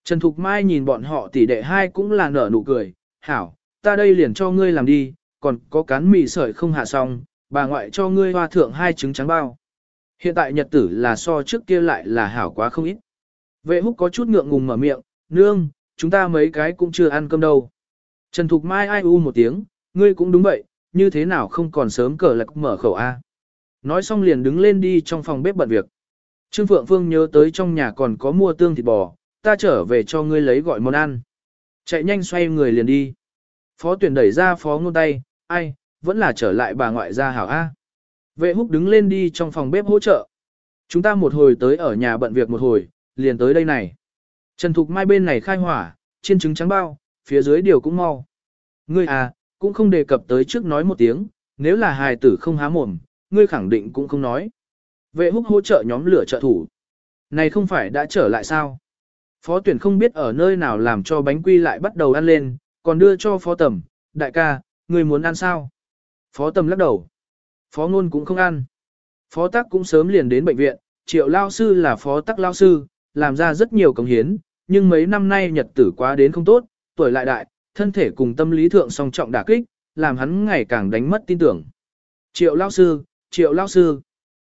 Trần Thục Mai nhìn bọn họ tỷ đệ hai cũng là nở nụ cười, hảo, ta đây liền cho ngươi làm đi, còn có cán mì sợi không hạ xong, bà ngoại cho ngươi hoa thượng hai trứng trắng bao. Hiện tại nhật tử là so trước kia lại là hảo quá không ít. Vệ húc có chút ngượng ngùng mở miệng, nương, chúng ta mấy cái cũng chưa ăn cơm đâu. Trần Thục Mai ai u một tiếng, ngươi cũng đúng vậy, như thế nào không còn sớm cờ lạc mở khẩu A. Nói xong liền đứng lên đi trong phòng bếp bận việc. Trương Phượng Phương nhớ tới trong nhà còn có mua tương thịt bò, ta trở về cho ngươi lấy gọi món ăn. Chạy nhanh xoay người liền đi. Phó tuyển đẩy ra phó ngôn tay, ai, vẫn là trở lại bà ngoại gia hảo A. Vệ húc đứng lên đi trong phòng bếp hỗ trợ. Chúng ta một hồi tới ở nhà bận việc một hồi, liền tới đây này. Trần Thục Mai bên này khai hỏa, chiên trứng trắng bao, phía dưới điều cũng mau. Ngươi à, cũng không đề cập tới trước nói một tiếng, nếu là hài tử không há mồm, ngươi khẳng định cũng không nói. Vệ húc hỗ trợ nhóm lửa trợ thủ. Này không phải đã trở lại sao? Phó tuyển không biết ở nơi nào làm cho bánh quy lại bắt đầu ăn lên, còn đưa cho phó tầm, đại ca, người muốn ăn sao? Phó tầm lắc đầu. Phó ngôn cũng không ăn. Phó tắc cũng sớm liền đến bệnh viện, triệu lao sư là phó tắc lao sư, làm ra rất nhiều công hiến, nhưng mấy năm nay nhật tử quá đến không tốt, tuổi lại đại, thân thể cùng tâm lý thượng song trọng đả kích, làm hắn ngày càng đánh mất tin tưởng. Triệu lao sư, triệu lao sư.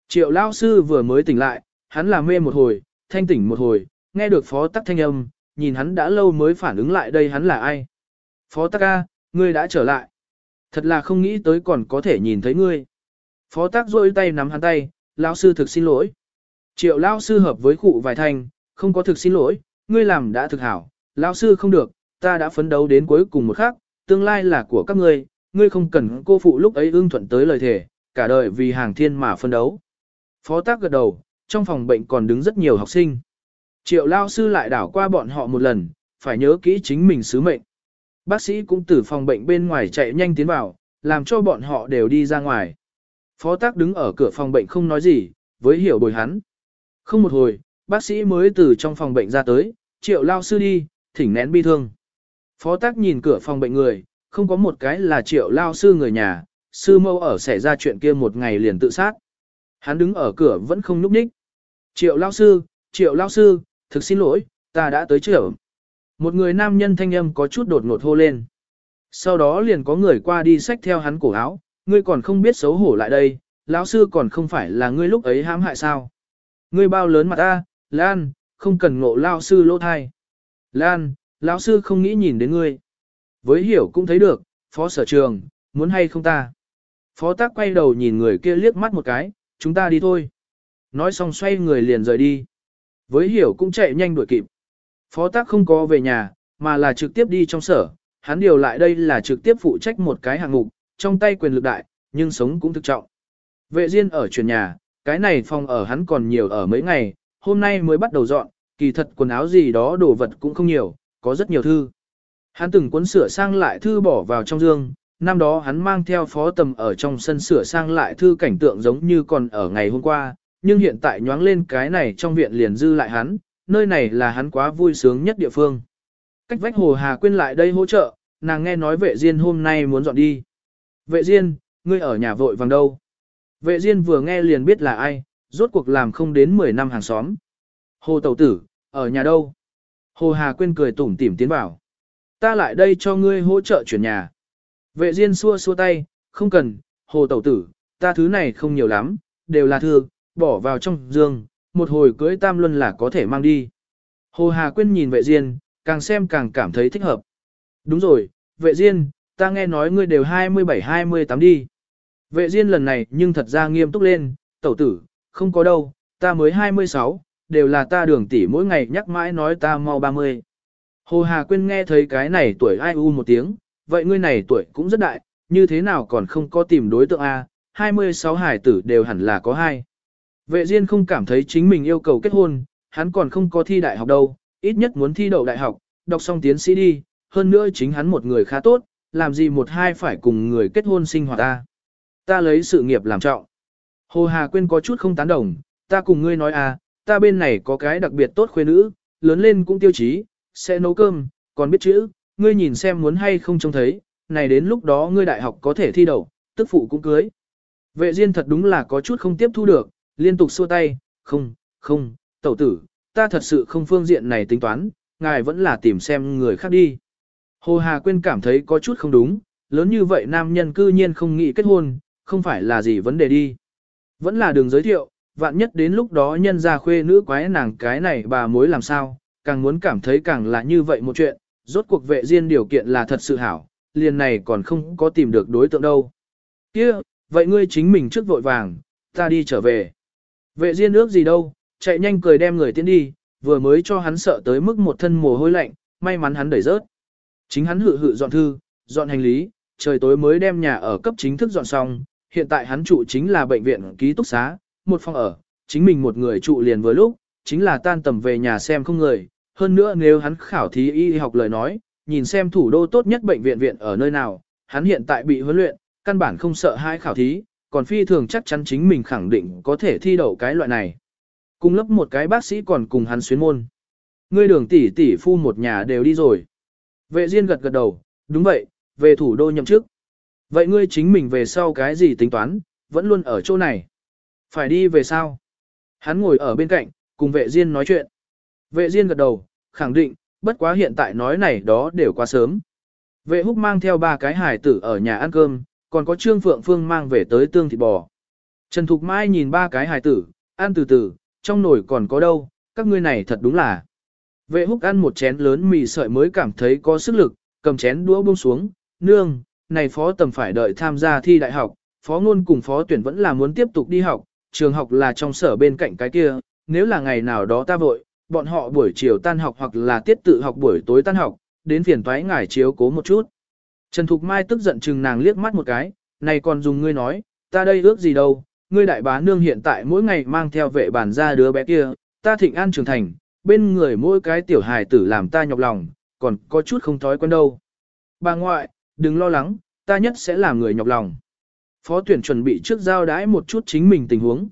Triệu lao sư vừa mới tỉnh lại, hắn là mê một hồi, thanh tỉnh một hồi, nghe được phó tắc thanh âm, nhìn hắn đã lâu mới phản ứng lại đây hắn là ai. Phó tắc A, ngươi đã trở lại. Thật là không nghĩ tới còn có thể nhìn thấy ngươi. Phó tắc rôi tay nắm hắn tay, lao sư thực xin lỗi. Triệu lao sư hợp với cụ vài thanh, không có thực xin lỗi, ngươi làm đã thực hảo, lao sư không được, ta đã phấn đấu đến cuối cùng một khắc, tương lai là của các ngươi, ngươi không cần cô phụ lúc ấy ưng thuận tới lời thề, cả đời vì hàng thiên mà phấn đấu. Phó tác gật đầu, trong phòng bệnh còn đứng rất nhiều học sinh. Triệu lao sư lại đảo qua bọn họ một lần, phải nhớ kỹ chính mình sứ mệnh. Bác sĩ cũng từ phòng bệnh bên ngoài chạy nhanh tiến vào, làm cho bọn họ đều đi ra ngoài. Phó tác đứng ở cửa phòng bệnh không nói gì, với hiểu bồi hắn. Không một hồi, bác sĩ mới từ trong phòng bệnh ra tới, triệu lao sư đi, thỉnh nén bi thương. Phó tác nhìn cửa phòng bệnh người, không có một cái là triệu lao sư người nhà, sư mâu ở xảy ra chuyện kia một ngày liền tự sát. Hắn đứng ở cửa vẫn không nhúc nhích. Triệu lao sư, triệu lao sư, thực xin lỗi, ta đã tới trở. Một người nam nhân thanh âm có chút đột ngột hô lên. Sau đó liền có người qua đi xách theo hắn cổ áo, ngươi còn không biết xấu hổ lại đây, lão sư còn không phải là ngươi lúc ấy hãm hại sao. Ngươi bao lớn mặt ta, Lan, không cần ngộ lao sư lỗ thai. Lan, lão sư không nghĩ nhìn đến ngươi. Với hiểu cũng thấy được, phó sở trường, muốn hay không ta. Phó tác quay đầu nhìn người kia liếc mắt một cái, chúng ta đi thôi. Nói xong xoay người liền rời đi. Với hiểu cũng chạy nhanh đuổi kịp. Phó tác không có về nhà, mà là trực tiếp đi trong sở. Hắn điều lại đây là trực tiếp phụ trách một cái hạng mục, trong tay quyền lực đại, nhưng sống cũng thực trọng. Vệ Diên ở chuyển nhà, cái này phòng ở hắn còn nhiều ở mấy ngày, hôm nay mới bắt đầu dọn, kỳ thật quần áo gì đó đồ vật cũng không nhiều, có rất nhiều thư. Hắn từng cuốn sửa sang lại thư bỏ vào trong dương, năm đó hắn mang theo phó tầm ở trong sân sửa sang lại thư cảnh tượng giống như còn ở ngày hôm qua, nhưng hiện tại nhoáng lên cái này trong viện liền dư lại hắn, nơi này là hắn quá vui sướng nhất địa phương. Cách vách Hồ Hà quyên lại đây hỗ trợ, nàng nghe nói vệ diên hôm nay muốn dọn đi. Vệ diên, ngươi ở nhà vội vàng đâu? Vệ diên vừa nghe liền biết là ai, rốt cuộc làm không đến 10 năm hàng xóm. Hồ Tẩu Tử, ở nhà đâu? Hồ Hà quyên cười tủm tỉm tiến vào. Ta lại đây cho ngươi hỗ trợ chuyển nhà. Vệ Diên xua xua tay, không cần, Hồ Tẩu Tử, ta thứ này không nhiều lắm, đều là thư, bỏ vào trong giường, một hồi cưới tam luân là có thể mang đi. Hồ Hà quyên nhìn vệ Diên, càng xem càng cảm thấy thích hợp. Đúng rồi, vệ Diên, ta nghe nói ngươi đều 27-28 đi. Vệ Diên lần này nhưng thật ra nghiêm túc lên, tẩu tử, không có đâu, ta mới 26, đều là ta đường tỷ mỗi ngày nhắc mãi nói ta mau 30. Hồ Hà Quyên nghe thấy cái này tuổi ai u một tiếng, vậy ngươi này tuổi cũng rất đại, như thế nào còn không có tìm đối tượng A, 26 hải tử đều hẳn là có hai. Vệ Diên không cảm thấy chính mình yêu cầu kết hôn, hắn còn không có thi đại học đâu, ít nhất muốn thi đậu đại học, đọc xong tiến sĩ đi, hơn nữa chính hắn một người khá tốt, làm gì một hai phải cùng người kết hôn sinh hoạt ta. Ta lấy sự nghiệp làm trọng. Hồ Hà Quyên có chút không tán đồng, ta cùng ngươi nói à, ta bên này có cái đặc biệt tốt khuê nữ, lớn lên cũng tiêu chí, sẽ nấu cơm, còn biết chữ, ngươi nhìn xem muốn hay không trông thấy, này đến lúc đó ngươi đại học có thể thi đậu, tức phụ cũng cưới. Vệ Diên thật đúng là có chút không tiếp thu được, liên tục xua tay, không, không, tẩu tử, ta thật sự không phương diện này tính toán, ngài vẫn là tìm xem người khác đi. Hồ Hà Quyên cảm thấy có chút không đúng, lớn như vậy nam nhân cư nhiên không nghĩ kết hôn, không phải là gì vấn đề đi. Vẫn là đường giới thiệu, vạn nhất đến lúc đó nhân ra khuê nữ quái nàng cái này bà mối làm sao, càng muốn cảm thấy càng là như vậy một chuyện, rốt cuộc vệ riêng điều kiện là thật sự hảo, liền này còn không có tìm được đối tượng đâu. kia vậy ngươi chính mình trước vội vàng, ta đi trở về. Vệ riêng ước gì đâu, chạy nhanh cười đem người tiến đi, vừa mới cho hắn sợ tới mức một thân mồ hôi lạnh, may mắn hắn đẩy rớt. Chính hắn hự hự dọn thư, dọn hành lý, trời tối mới đem nhà ở cấp chính thức dọn xong, hiện tại hắn trụ chính là bệnh viện ký túc xá, một phòng ở, chính mình một người trụ liền với lúc, chính là tan tầm về nhà xem không người, hơn nữa nếu hắn khảo thí y học lời nói, nhìn xem thủ đô tốt nhất bệnh viện viện ở nơi nào, hắn hiện tại bị huấn luyện, căn bản không sợ hai khảo thí, còn phi thường chắc chắn chính mình khẳng định có thể thi đậu cái loại này. Cùng lớp một cái bác sĩ còn cùng hắn xuyến môn. Ngươi đường tỷ tỷ phu một nhà đều đi rồi. Vệ Diên gật gật đầu, đúng vậy, về thủ đô nhậm chức. Vậy ngươi chính mình về sau cái gì tính toán, vẫn luôn ở chỗ này. Phải đi về sao? Hắn ngồi ở bên cạnh, cùng vệ Diên nói chuyện. Vệ Diên gật đầu, khẳng định, bất quá hiện tại nói này đó đều quá sớm. Vệ húc mang theo ba cái hải tử ở nhà ăn cơm, còn có Trương Phượng Phương mang về tới tương thịt bò. Trần Thục Mai nhìn ba cái hài tử, ăn từ từ, trong nồi còn có đâu, các ngươi này thật đúng là. Vệ húc ăn một chén lớn mì sợi mới cảm thấy có sức lực, cầm chén đũa buông xuống, nương, này phó tầm phải đợi tham gia thi đại học, phó ngôn cùng phó tuyển vẫn là muốn tiếp tục đi học, trường học là trong sở bên cạnh cái kia, nếu là ngày nào đó ta vội, bọn họ buổi chiều tan học hoặc là tiết tự học buổi tối tan học, đến phiền toái ngải chiếu cố một chút. Trần Thục Mai tức giận chừng nàng liếc mắt một cái, này còn dùng ngươi nói, ta đây ước gì đâu, ngươi đại bá nương hiện tại mỗi ngày mang theo vệ bản ra đứa bé kia, ta thịnh an trưởng thành, bên người mỗi cái tiểu hài tử làm ta nhọc lòng, còn có chút không thói quen đâu. Bà ngoại, đừng lo lắng, ta nhất sẽ làm người nhọc lòng. Phó tuyển chuẩn bị trước giao đái một chút chính mình tình huống.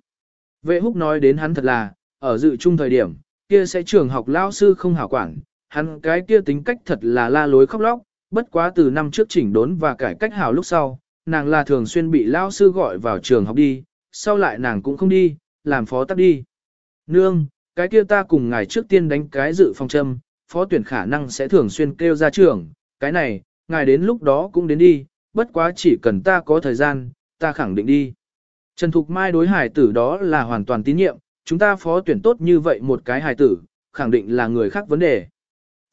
Vệ húc nói đến hắn thật là, ở dự trung thời điểm, kia sẽ trường học lao sư không hảo quản, hắn cái kia tính cách thật là la lối khóc lóc, bất quá từ năm trước chỉnh đốn và cải cách hảo lúc sau, nàng là thường xuyên bị lao sư gọi vào trường học đi, sau lại nàng cũng không đi, làm phó tắc đi. Nương, cái kia ta cùng ngài trước tiên đánh cái dự phòng châm, phó tuyển khả năng sẽ thường xuyên kêu ra trường, cái này, ngài đến lúc đó cũng đến đi, bất quá chỉ cần ta có thời gian, ta khẳng định đi. Trần Thục Mai đối hải tử đó là hoàn toàn tín nhiệm, chúng ta phó tuyển tốt như vậy một cái hải tử, khẳng định là người khác vấn đề.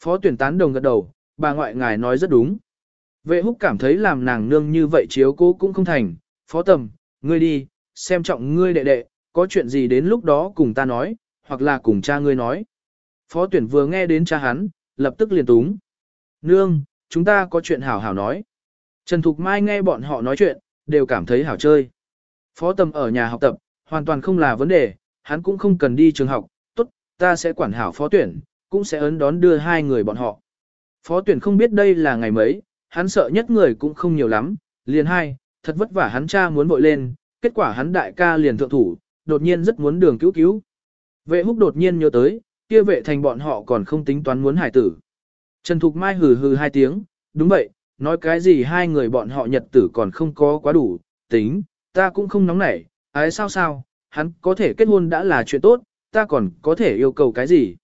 Phó tuyển tán đồng gật đầu, bà ngoại ngài nói rất đúng. Vệ húc cảm thấy làm nàng nương như vậy chiếu cố cũng không thành, phó tầm, ngươi đi, xem trọng ngươi đệ đệ, có chuyện gì đến lúc đó cùng ta nói, hoặc là cùng cha ngươi nói. Phó tuyển vừa nghe đến cha hắn, lập tức liền túng. Nương, chúng ta có chuyện hảo hảo nói. Trần Thục Mai nghe bọn họ nói chuyện, đều cảm thấy hảo chơi. Phó tầm ở nhà học tập, hoàn toàn không là vấn đề, hắn cũng không cần đi trường học, tốt, ta sẽ quản hảo phó tuyển, cũng sẽ ấn đón đưa hai người bọn họ. Phó tuyển không biết đây là ngày mấy, hắn sợ nhất người cũng không nhiều lắm, liền hai, thật vất vả hắn cha muốn bội lên, kết quả hắn đại ca liền thượng thủ, đột nhiên rất muốn đường cứu cứu. Vệ húc đột nhiên nhớ tới, kia vệ thành bọn họ còn không tính toán muốn hải tử. Trần Thục Mai hừ hừ hai tiếng, đúng vậy, nói cái gì hai người bọn họ nhật tử còn không có quá đủ, tính, ta cũng không nóng nảy, ái sao sao, hắn có thể kết hôn đã là chuyện tốt, ta còn có thể yêu cầu cái gì.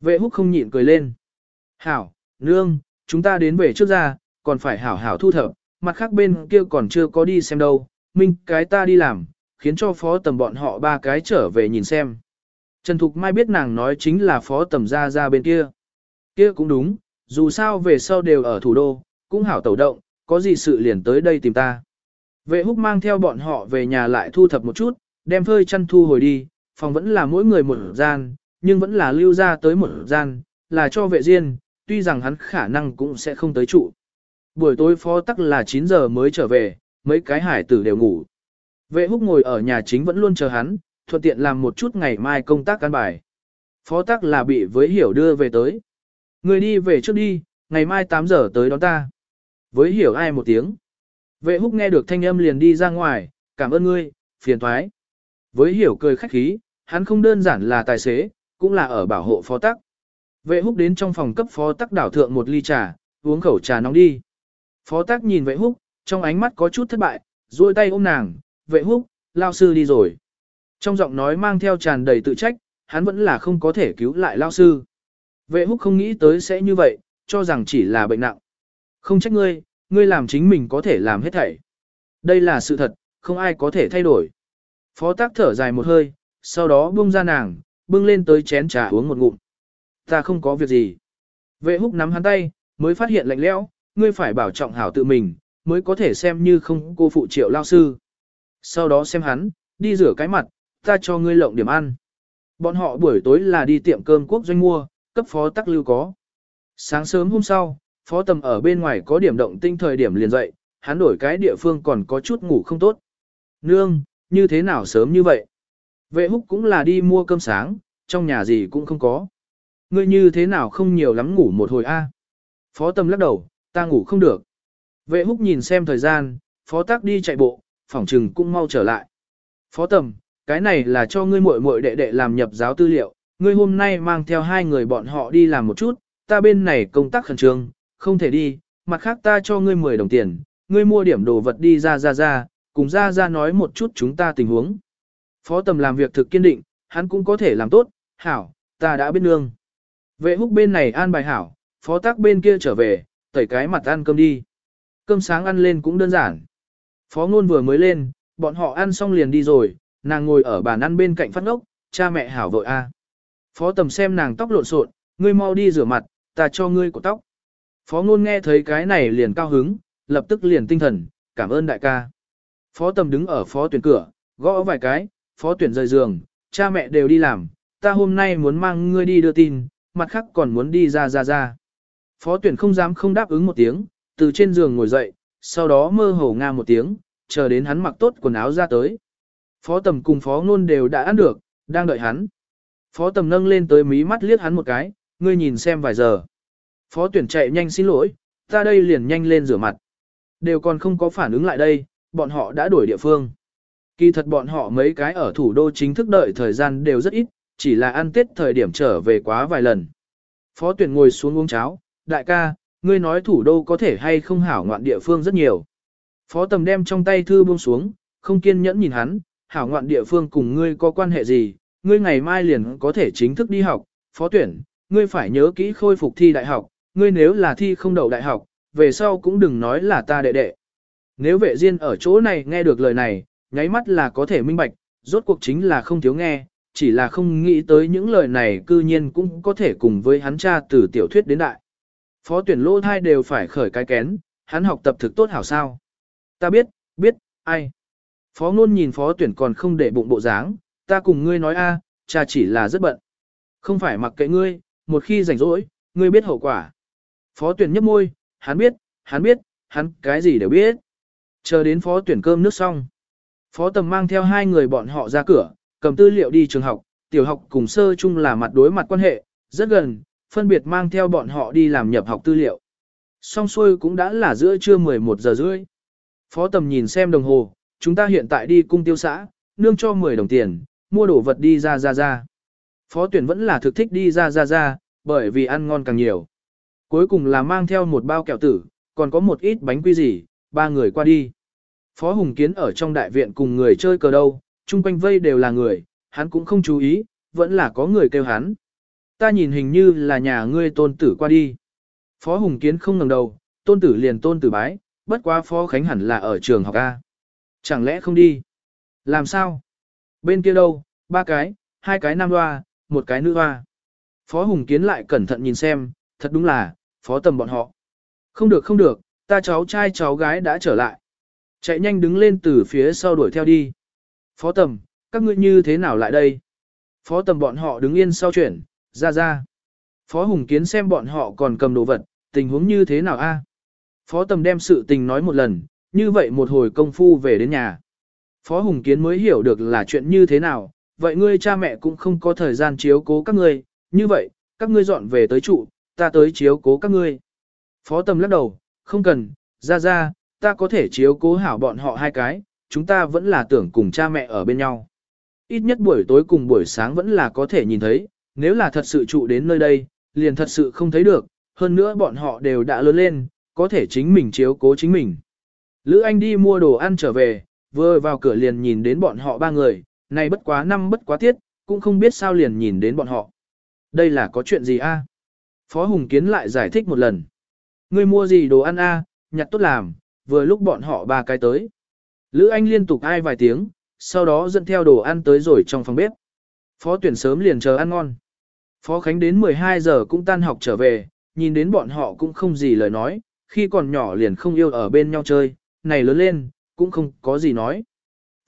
Vệ húc không nhịn cười lên. Hảo, nương, chúng ta đến về trước ra, còn phải hảo hảo thu thập, mặt khác bên kia còn chưa có đi xem đâu, minh cái ta đi làm, khiến cho phó tầm bọn họ ba cái trở về nhìn xem. Trần Thục Mai biết nàng nói chính là phó tầm ra ra bên kia. Kia cũng đúng, dù sao về sau đều ở thủ đô, cũng hảo tẩu động, có gì sự liền tới đây tìm ta. Vệ húc mang theo bọn họ về nhà lại thu thập một chút, đem phơi chăn thu hồi đi, phòng vẫn là mỗi người một gian, nhưng vẫn là lưu ra tới một gian, là cho vệ riêng, tuy rằng hắn khả năng cũng sẽ không tới trụ. Buổi tối phó tắc là 9 giờ mới trở về, mấy cái hải tử đều ngủ. Vệ húc ngồi ở nhà chính vẫn luôn chờ hắn, thuận tiện làm một chút ngày mai công tác căn bài. Phó tắc là bị với hiểu đưa về tới. Người đi về trước đi, ngày mai 8 giờ tới đón ta. Với hiểu ai một tiếng. Vệ húc nghe được thanh âm liền đi ra ngoài, cảm ơn ngươi, phiền thoái. Với hiểu cười khách khí, hắn không đơn giản là tài xế, cũng là ở bảo hộ phó tắc. Vệ húc đến trong phòng cấp phó tắc đảo thượng một ly trà, uống khẩu trà nóng đi. Phó tắc nhìn vệ húc, trong ánh mắt có chút thất bại, duỗi tay ôm nàng, vệ húc, lao sư đi rồi. Trong giọng nói mang theo tràn đầy tự trách, hắn vẫn là không có thể cứu lại lao sư. Vệ húc không nghĩ tới sẽ như vậy, cho rằng chỉ là bệnh nặng. Không trách ngươi, ngươi làm chính mình có thể làm hết thảy. Đây là sự thật, không ai có thể thay đổi. Phó tác thở dài một hơi, sau đó buông ra nàng, bưng lên tới chén trà uống một ngụm. Ta không có việc gì. Vệ húc nắm hắn tay, mới phát hiện lạnh lẽo, ngươi phải bảo trọng hảo tự mình, mới có thể xem như không cô phụ triệu lao sư. Sau đó xem hắn, đi rửa cái mặt, ta cho ngươi lộng điểm ăn. Bọn họ buổi tối là đi tiệm cơm quốc doanh mua, cấp phó tắc lưu có. Sáng sớm hôm sau, phó tầm ở bên ngoài có điểm động tinh thời điểm liền dậy, hắn đổi cái địa phương còn có chút ngủ không tốt. Nương, như thế nào sớm như vậy? Vệ húc cũng là đi mua cơm sáng, trong nhà gì cũng không có. Ngươi như thế nào không nhiều lắm ngủ một hồi a? Phó tầm lắc đầu, ta ngủ không được. Vệ húc nhìn xem thời gian, phó tác đi chạy bộ, phỏng trừng cũng mau trở lại. Phó tầm, cái này là cho ngươi muội muội đệ đệ làm nhập giáo tư liệu, ngươi hôm nay mang theo hai người bọn họ đi làm một chút, ta bên này công tác khẩn trương, không thể đi, mặt khác ta cho ngươi 10 đồng tiền, ngươi mua điểm đồ vật đi ra ra ra, cùng ra ra nói một chút chúng ta tình huống. Phó tầm làm việc thực kiên định, hắn cũng có thể làm tốt, hảo, ta đã biết nương. Vệ húc bên này an bài hảo, phó tác bên kia trở về, tẩy cái mặt ăn cơm đi. Cơm sáng ăn lên cũng đơn giản. Phó ngôn vừa mới lên, bọn họ ăn xong liền đi rồi, nàng ngồi ở bàn ăn bên cạnh phát ngốc, cha mẹ hảo vội a. Phó tầm xem nàng tóc lộn xộn, ngươi mau đi rửa mặt, ta cho ngươi của tóc. Phó ngôn nghe thấy cái này liền cao hứng, lập tức liền tinh thần, cảm ơn đại ca. Phó tầm đứng ở phó tuyển cửa, gõ vài cái, phó tuyển rời giường, cha mẹ đều đi làm, ta hôm nay muốn mang ngươi đi đưa tin, mặt khác còn muốn đi ra ra ra. Phó tuyển không dám không đáp ứng một tiếng, từ trên giường ngồi dậy, sau đó mơ hồ nga một tiếng, chờ đến hắn mặc tốt quần áo ra tới. Phó tầm cùng phó ngôn đều đã ăn được, đang đợi hắn. Phó tầm nâng lên tới mí mắt liếc hắn một cái, ngươi nhìn xem vài giờ. Phó tuyển chạy nhanh xin lỗi, ta đây liền nhanh lên rửa mặt. Đều còn không có phản ứng lại đây, bọn họ đã đổi địa phương. Kỳ thật bọn họ mấy cái ở thủ đô chính thức đợi thời gian đều rất ít, chỉ là ăn tết thời điểm trở về quá vài lần. Phó tuyển ngồi xuống uống cháo, đại ca, ngươi nói thủ đô có thể hay không hảo ngoạn địa phương rất nhiều. Phó tầm đem trong tay thư buông xuống, không kiên nhẫn nhìn hắn, hảo ngoạn địa phương cùng ngươi có quan hệ gì, ngươi ngày mai liền có thể chính thức đi học, phó tuyển, ngươi phải nhớ kỹ khôi phục thi đại học, ngươi nếu là thi không đậu đại học, về sau cũng đừng nói là ta đệ đệ. Nếu vệ riêng ở chỗ này nghe được lời này, nháy mắt là có thể minh bạch, rốt cuộc chính là không thiếu nghe, chỉ là không nghĩ tới những lời này cư nhiên cũng có thể cùng với hắn cha từ tiểu thuyết đến đại. Phó tuyển lô thai đều phải khởi cái kén, hắn học tập thực tốt hảo sao. Ta biết, biết, ai. Phó ngôn nhìn phó tuyển còn không để bụng bộ dáng, ta cùng ngươi nói a, cha chỉ là rất bận. Không phải mặc kệ ngươi, một khi rảnh rỗi, ngươi biết hậu quả. Phó tuyển nhấp môi, hắn biết, hắn biết, hắn cái gì đều biết. Chờ đến phó tuyển cơm nước xong. Phó tầm mang theo hai người bọn họ ra cửa, cầm tư liệu đi trường học, tiểu học cùng sơ chung là mặt đối mặt quan hệ, rất gần, phân biệt mang theo bọn họ đi làm nhập học tư liệu. Xong xuôi cũng đã là giữa trưa 11 giờ rưỡi. Phó tầm nhìn xem đồng hồ, chúng ta hiện tại đi cung tiêu xã, nương cho 10 đồng tiền, mua đồ vật đi ra ra ra. Phó tuyển vẫn là thực thích đi ra ra ra, bởi vì ăn ngon càng nhiều. Cuối cùng là mang theo một bao kẹo tử, còn có một ít bánh quy gì, ba người qua đi. Phó Hùng Kiến ở trong đại viện cùng người chơi cờ đâu, chung quanh vây đều là người, hắn cũng không chú ý, vẫn là có người kêu hắn. Ta nhìn hình như là nhà ngươi tôn tử qua đi. Phó Hùng Kiến không ngẩng đầu, tôn tử liền tôn tử bái, bất quá Phó Khánh hẳn là ở trường học A. Chẳng lẽ không đi? Làm sao? Bên kia đâu, ba cái, hai cái nam hoa, một cái nữ hoa. Phó Hùng Kiến lại cẩn thận nhìn xem, thật đúng là, phó tầm bọn họ. Không được không được, ta cháu trai cháu gái đã trở lại. Chạy nhanh đứng lên từ phía sau đuổi theo đi. Phó tầm, các ngươi như thế nào lại đây? Phó tầm bọn họ đứng yên sau chuyển, ra ra. Phó Hùng Kiến xem bọn họ còn cầm đồ vật, tình huống như thế nào a? Phó tầm đem sự tình nói một lần, như vậy một hồi công phu về đến nhà. Phó Hùng Kiến mới hiểu được là chuyện như thế nào, vậy ngươi cha mẹ cũng không có thời gian chiếu cố các ngươi, như vậy, các ngươi dọn về tới trụ, ta tới chiếu cố các ngươi. Phó Tầm lắc đầu, không cần, ra ra, ta có thể chiếu cố hảo bọn họ hai cái, chúng ta vẫn là tưởng cùng cha mẹ ở bên nhau. Ít nhất buổi tối cùng buổi sáng vẫn là có thể nhìn thấy, nếu là thật sự trụ đến nơi đây, liền thật sự không thấy được, hơn nữa bọn họ đều đã lớn lên, có thể chính mình chiếu cố chính mình. Lữ Anh đi mua đồ ăn trở về, vừa vào cửa liền nhìn đến bọn họ ba người, này bất quá năm bất quá tiết, cũng không biết sao liền nhìn đến bọn họ. Đây là có chuyện gì a? Phó Hùng Kiến lại giải thích một lần. Ngươi mua gì đồ ăn a? nhặt tốt làm, vừa lúc bọn họ ba cái tới. Lữ Anh liên tục ai vài tiếng, sau đó dẫn theo đồ ăn tới rồi trong phòng bếp. Phó tuyển sớm liền chờ ăn ngon. Phó Khánh đến 12 giờ cũng tan học trở về, nhìn đến bọn họ cũng không gì lời nói, khi còn nhỏ liền không yêu ở bên nhau chơi, này lớn lên, cũng không có gì nói.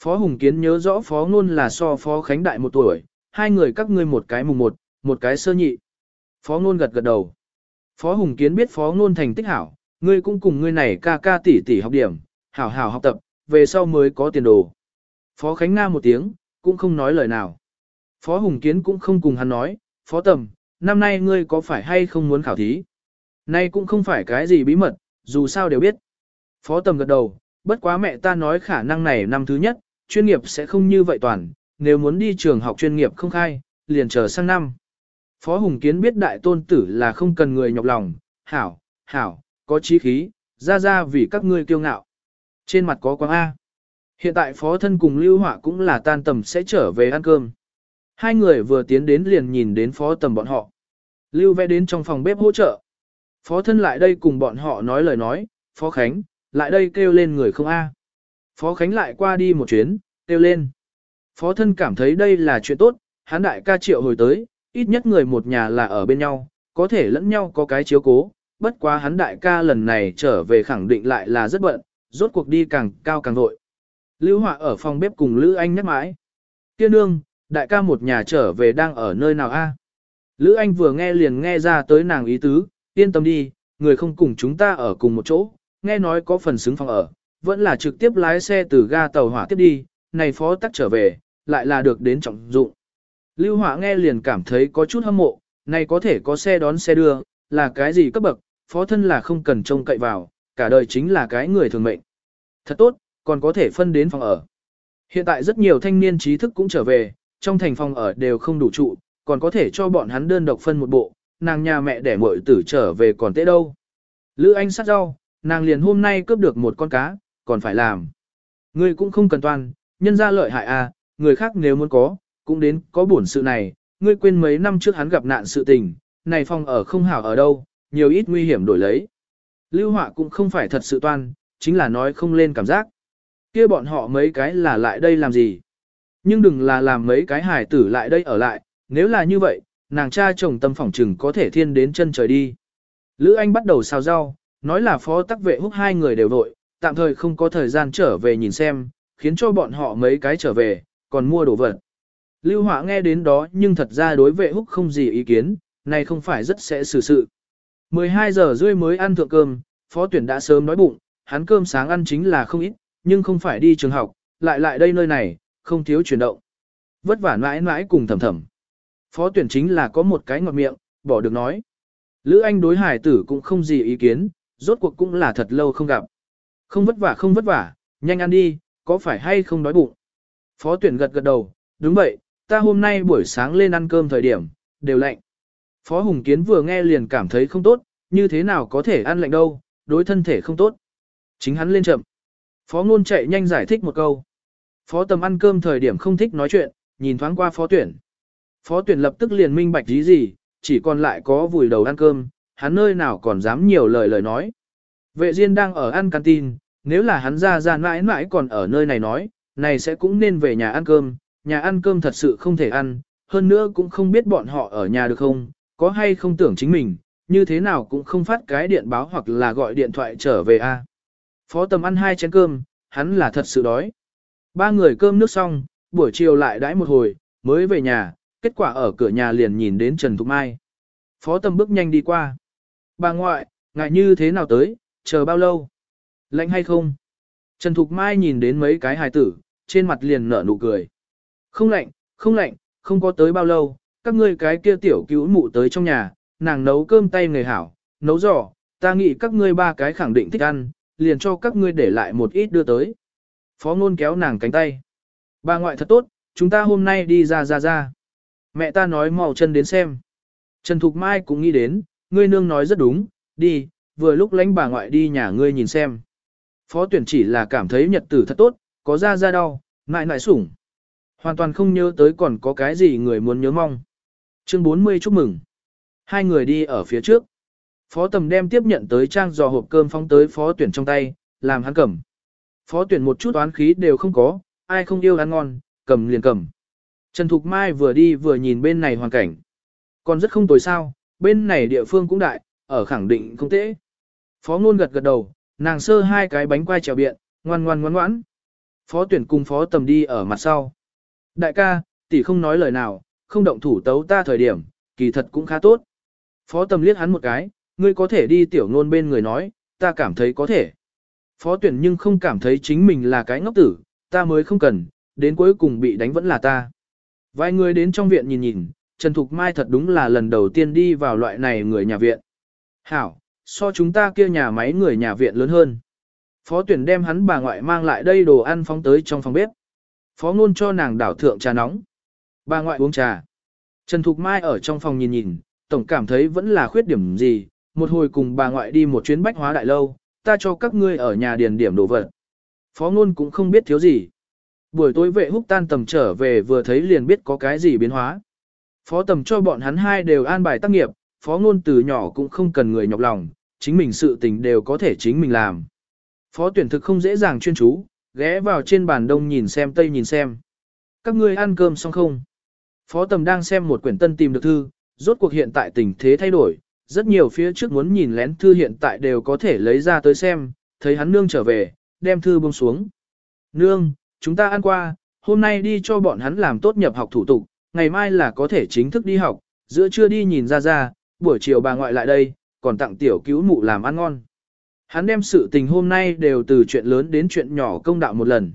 Phó Hùng Kiến nhớ rõ Phó Ngôn là so Phó Khánh đại một tuổi, hai người các ngươi một cái mùng một, một cái sơ nhị. Phó Ngôn gật gật đầu. Phó Hùng Kiến biết Phó Ngôn thành tích hảo, ngươi cũng cùng ngươi này ca ca tỷ tỷ học điểm, hảo hảo học tập, về sau mới có tiền đồ. Phó Khánh Nga một tiếng, cũng không nói lời nào. Phó Hùng Kiến cũng không cùng hắn nói, Phó Tầm, năm nay ngươi có phải hay không muốn khảo thí? Nay cũng không phải cái gì bí mật, dù sao đều biết. Phó Tầm gật đầu, bất quá mẹ ta nói khả năng này năm thứ nhất, chuyên nghiệp sẽ không như vậy toàn, nếu muốn đi trường học chuyên nghiệp không khai, liền chờ sang năm. Phó Hùng Kiến biết đại tôn tử là không cần người nhọc lòng, hảo, hảo, có chí khí, ra ra vì các ngươi kiêu ngạo. Trên mặt có quang A. Hiện tại phó thân cùng lưu họa cũng là tan tầm sẽ trở về ăn cơm. Hai người vừa tiến đến liền nhìn đến phó tầm bọn họ. Lưu vẽ đến trong phòng bếp hỗ trợ. Phó thân lại đây cùng bọn họ nói lời nói, phó Khánh, lại đây kêu lên người không A. Phó Khánh lại qua đi một chuyến, kêu lên. Phó thân cảm thấy đây là chuyện tốt, hắn đại ca triệu hồi tới, ít nhất người một nhà là ở bên nhau, có thể lẫn nhau có cái chiếu cố, bất quá hắn đại ca lần này trở về khẳng định lại là rất bận, rốt cuộc đi càng cao càng vội. Lưu Họa ở phòng bếp cùng Lữ Anh nhắc mãi. Tiên nương, đại ca một nhà trở về đang ở nơi nào a? Lữ Anh vừa nghe liền nghe ra tới nàng ý tứ, yên tâm đi, người không cùng chúng ta ở cùng một chỗ, nghe nói có phần xứng phòng ở, vẫn là trực tiếp lái xe từ ga tàu hỏa tiếp đi, này phó tắc trở về, lại là được đến trọng dụng. Lưu Họa nghe liền cảm thấy có chút hâm mộ, này có thể có xe đón xe đưa, là cái gì cấp bậc, phó thân là không cần trông cậy vào, cả đời chính là cái người thường mệnh. Thật tốt, còn có thể phân đến phòng ở. Hiện tại rất nhiều thanh niên trí thức cũng trở về, trong thành phòng ở đều không đủ trụ, còn có thể cho bọn hắn đơn độc phân một bộ, nàng nhà mẹ đẻ muội tử trở về còn tệ đâu. Lữ Anh sát rau, nàng liền hôm nay cướp được một con cá, còn phải làm. Ngươi cũng không cần toàn, nhân ra lợi hại à, người khác nếu muốn có, cũng đến có bổn sự này, ngươi quên mấy năm trước hắn gặp nạn sự tình, này phòng ở không hảo ở đâu, nhiều ít nguy hiểm đổi lấy. Lưu Họa cũng không phải thật sự toan, chính là nói không lên cảm giác. kia bọn họ mấy cái là lại đây làm gì? Nhưng đừng là làm mấy cái hải tử lại đây ở lại, nếu là như vậy, nàng cha chồng tâm phỏng trừng có thể thiên đến chân trời đi. Lữ Anh bắt đầu xào rau, nói là phó tắc vệ húc hai người đều vội, tạm thời không có thời gian trở về nhìn xem, khiến cho bọn họ mấy cái trở về, còn mua đồ vật. Lưu Họa nghe đến đó nhưng thật ra đối vệ húc không gì ý kiến, này không phải rất sẽ xử sự. 12 giờ rưỡi mới ăn thượng cơm, phó tuyển đã sớm nói bụng, hắn cơm sáng ăn chính là không ít, nhưng không phải đi trường học, lại lại đây nơi này, không thiếu chuyển động. Vất vả mãi mãi cùng thầm thầm. Phó tuyển chính là có một cái ngọt miệng, bỏ được nói. Lữ Anh đối hải tử cũng không gì ý kiến, rốt cuộc cũng là thật lâu không gặp. Không vất vả không vất vả, nhanh ăn đi, có phải hay không đói bụng. Phó tuyển gật gật đầu, đúng vậy, ta hôm nay buổi sáng lên ăn cơm thời điểm, đều lạnh. Phó Hùng Kiến vừa nghe liền cảm thấy không tốt, như thế nào có thể ăn lạnh đâu, đối thân thể không tốt. Chính hắn lên chậm. Phó Ngôn chạy nhanh giải thích một câu. Phó Tầm ăn cơm thời điểm không thích nói chuyện, nhìn thoáng qua Phó Tuyển. Phó Tuyển lập tức liền minh bạch ý gì, chỉ còn lại có vùi đầu ăn cơm, hắn nơi nào còn dám nhiều lời lời nói. Vệ Diên đang ở ăn canteen, nếu là hắn ra ra mãi mãi còn ở nơi này nói, này sẽ cũng nên về nhà ăn cơm, nhà ăn cơm thật sự không thể ăn, hơn nữa cũng không biết bọn họ ở nhà được không, có hay không tưởng chính mình, như thế nào cũng không phát cái điện báo hoặc là gọi điện thoại trở về a. Phó tầm ăn hai chén cơm, hắn là thật sự đói. Ba người cơm nước xong, buổi chiều lại đãi một hồi, mới về nhà, kết quả ở cửa nhà liền nhìn đến Trần Thục Mai. Phó tầm bước nhanh đi qua. Bà ngoại, ngại như thế nào tới, chờ bao lâu? Lạnh hay không? Trần Thục Mai nhìn đến mấy cái hài tử, trên mặt liền nở nụ cười. Không lạnh, không lạnh, không có tới bao lâu, các ngươi cái kia tiểu cứu mụ tới trong nhà, nàng nấu cơm tay người hảo, nấu giò, ta nghĩ các ngươi ba cái khẳng định thích ăn, liền cho các ngươi để lại một ít đưa tới. Phó ngôn kéo nàng cánh tay. Bà ngoại thật tốt, chúng ta hôm nay đi ra ra ra. Mẹ ta nói mau chân đến xem. Trần Thục Mai cũng nghĩ đến, ngươi nương nói rất đúng, đi, vừa lúc lãnh bà ngoại đi nhà ngươi nhìn xem. Phó tuyển chỉ là cảm thấy nhật tử thật tốt, có ra ra đau, ngại ngại sủng. Hoàn toàn không nhớ tới còn có cái gì người muốn nhớ mong. Chương 40 chúc mừng. Hai người đi ở phía trước. Phó tầm đem tiếp nhận tới trang giò hộp cơm phóng tới phó tuyển trong tay, làm hắn cầm. Phó tuyển một chút oán khí đều không có, ai không yêu ăn ngon, cầm liền cầm. Trần Thục Mai vừa đi vừa nhìn bên này hoàn cảnh. Còn rất không tồi sao, bên này địa phương cũng đại, ở khẳng định không tệ. Phó ngôn gật gật đầu, nàng sơ hai cái bánh quai trèo biện, ngoan ngoan ngoan ngoãn. Phó tuyển cùng phó tầm đi ở mặt sau. Đại ca, tỷ không nói lời nào, không động thủ tấu ta thời điểm, kỳ thật cũng khá tốt. Phó tầm liếc hắn một cái, ngươi có thể đi tiểu ngôn bên người nói, ta cảm thấy có thể. Phó tuyển nhưng không cảm thấy chính mình là cái ngốc tử, ta mới không cần, đến cuối cùng bị đánh vẫn là ta. Vài người đến trong viện nhìn nhìn, Trần Thục Mai thật đúng là lần đầu tiên đi vào loại này người nhà viện. Hảo, so chúng ta kia nhà máy người nhà viện lớn hơn. Phó tuyển đem hắn bà ngoại mang lại đây đồ ăn phóng tới trong phòng bếp. Phó ngôn cho nàng đảo thượng trà nóng. Bà ngoại uống trà. Trần Thục Mai ở trong phòng nhìn nhìn, tổng cảm thấy vẫn là khuyết điểm gì, một hồi cùng bà ngoại đi một chuyến bách hóa đại lâu, ta cho các ngươi ở nhà điền điểm đồ vật. Phó ngôn cũng không biết thiếu gì. Buổi tối vệ húc tan tầm trở về vừa thấy liền biết có cái gì biến hóa. Phó tầm cho bọn hắn hai đều an bài tác nghiệp, phó ngôn từ nhỏ cũng không cần người nhọc lòng, chính mình sự tình đều có thể chính mình làm. Phó tuyển thực không dễ dàng chuyên chú, ghé vào trên bàn đông nhìn xem tây nhìn xem. Các ngươi ăn cơm xong không? Phó tầm đang xem một quyển tân tìm được thư, rốt cuộc hiện tại tình thế thay đổi, rất nhiều phía trước muốn nhìn lén thư hiện tại đều có thể lấy ra tới xem, thấy hắn nương trở về, đem thư buông xuống. Nương, chúng ta ăn qua, hôm nay đi cho bọn hắn làm tốt nhập học thủ tục, ngày mai là có thể chính thức đi học, giữa trưa đi nhìn ra ra, buổi chiều bà ngoại lại đây, còn tặng tiểu cứu mụ làm ăn ngon. Hắn đem sự tình hôm nay đều từ chuyện lớn đến chuyện nhỏ công đạo một lần.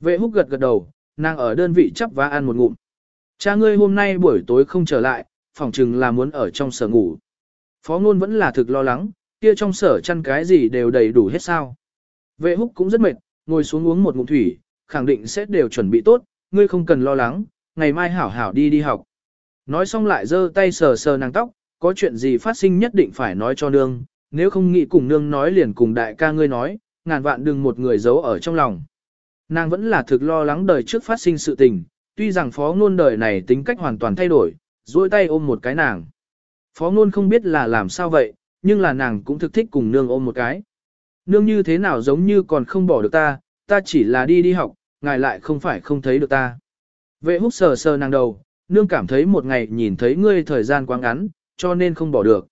Vệ húc gật gật đầu, nàng ở đơn vị chấp và ăn một ngụm. Cha ngươi hôm nay buổi tối không trở lại, phòng chừng là muốn ở trong sở ngủ. Phó ngôn vẫn là thực lo lắng, kia trong sở chăn cái gì đều đầy đủ hết sao. Vệ húc cũng rất mệt, ngồi xuống uống một ngụm thủy, khẳng định sẽ đều chuẩn bị tốt, ngươi không cần lo lắng, ngày mai hảo hảo đi đi học. Nói xong lại giơ tay sờ sờ nàng tóc, có chuyện gì phát sinh nhất định phải nói cho nương, nếu không nghĩ cùng nương nói liền cùng đại ca ngươi nói, ngàn vạn đừng một người giấu ở trong lòng. Nàng vẫn là thực lo lắng đời trước phát sinh sự tình, tuy rằng phó ngôn đời này tính cách hoàn toàn thay đổi, duỗi tay ôm một cái nàng. Phó ngôn không biết là làm sao vậy, nhưng là nàng cũng thực thích cùng nương ôm một cái. Nương như thế nào giống như còn không bỏ được ta, ta chỉ là đi đi học, ngài lại không phải không thấy được ta. Vệ húc sờ sờ nàng đầu, nương cảm thấy một ngày nhìn thấy ngươi thời gian quá ngắn, cho nên không bỏ được.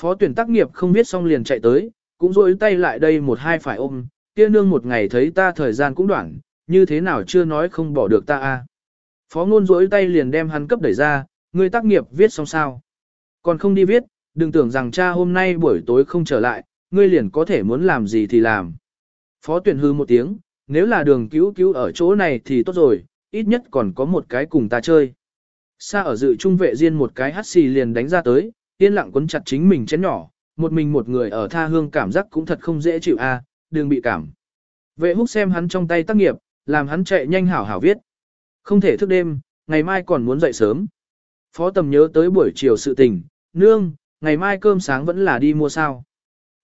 Phó tuyển tác nghiệp không biết xong liền chạy tới, cũng duỗi tay lại đây một hai phải ôm, kia nương một ngày thấy ta thời gian cũng đoạn, như thế nào chưa nói không bỏ được ta a. Phó ngôn rỗi tay liền đem hắn cấp đẩy ra, ngươi tác nghiệp viết xong sao. Còn không đi viết, đừng tưởng rằng cha hôm nay buổi tối không trở lại, ngươi liền có thể muốn làm gì thì làm. Phó tuyển hư một tiếng, nếu là đường cứu cứu ở chỗ này thì tốt rồi, ít nhất còn có một cái cùng ta chơi. Xa ở dự trung vệ riêng một cái hắt xì liền đánh ra tới, yên lặng quấn chặt chính mình chén nhỏ, một mình một người ở tha hương cảm giác cũng thật không dễ chịu a, à, đừng bị cảm. Vệ húc xem hắn trong tay tác nghiệp, làm hắn chạy nhanh hảo hảo viết. Không thể thức đêm, ngày mai còn muốn dậy sớm. Phó tầm nhớ tới buổi chiều sự tình, nương, ngày mai cơm sáng vẫn là đi mua sao.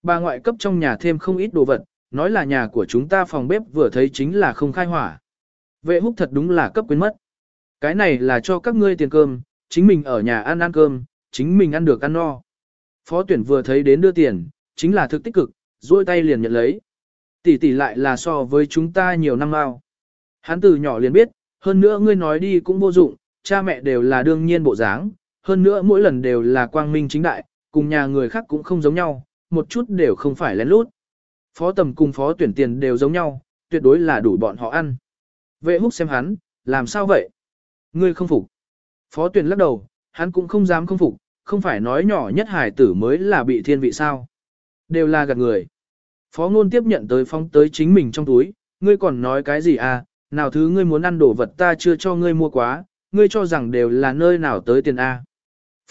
Bà ngoại cấp trong nhà thêm không ít đồ vật, nói là nhà của chúng ta phòng bếp vừa thấy chính là không khai hỏa. Vệ húc thật đúng là cấp quyến mất. Cái này là cho các ngươi tiền cơm, chính mình ở nhà ăn ăn cơm, chính mình ăn được ăn no. Phó tuyển vừa thấy đến đưa tiền, chính là thực tích cực, duỗi tay liền nhận lấy. Tỷ tỷ lại là so với chúng ta nhiều năm lao. Hắn từ nhỏ liền biết, hơn nữa ngươi nói đi cũng vô dụng, cha mẹ đều là đương nhiên bộ dáng, hơn nữa mỗi lần đều là quang minh chính đại, cùng nhà người khác cũng không giống nhau, một chút đều không phải lén lút. Phó tầm cùng phó tuyển tiền đều giống nhau, tuyệt đối là đủ bọn họ ăn. Vệ húc xem hắn, làm sao vậy? Ngươi không phục. Phó tuyển lắc đầu, hắn cũng không dám không phục, không phải nói nhỏ nhất hải tử mới là bị thiên vị sao. Đều là gạt người. Phó ngôn tiếp nhận tới phóng tới chính mình trong túi, ngươi còn nói cái gì à, nào thứ ngươi muốn ăn đồ vật ta chưa cho ngươi mua quá, ngươi cho rằng đều là nơi nào tới tiền A.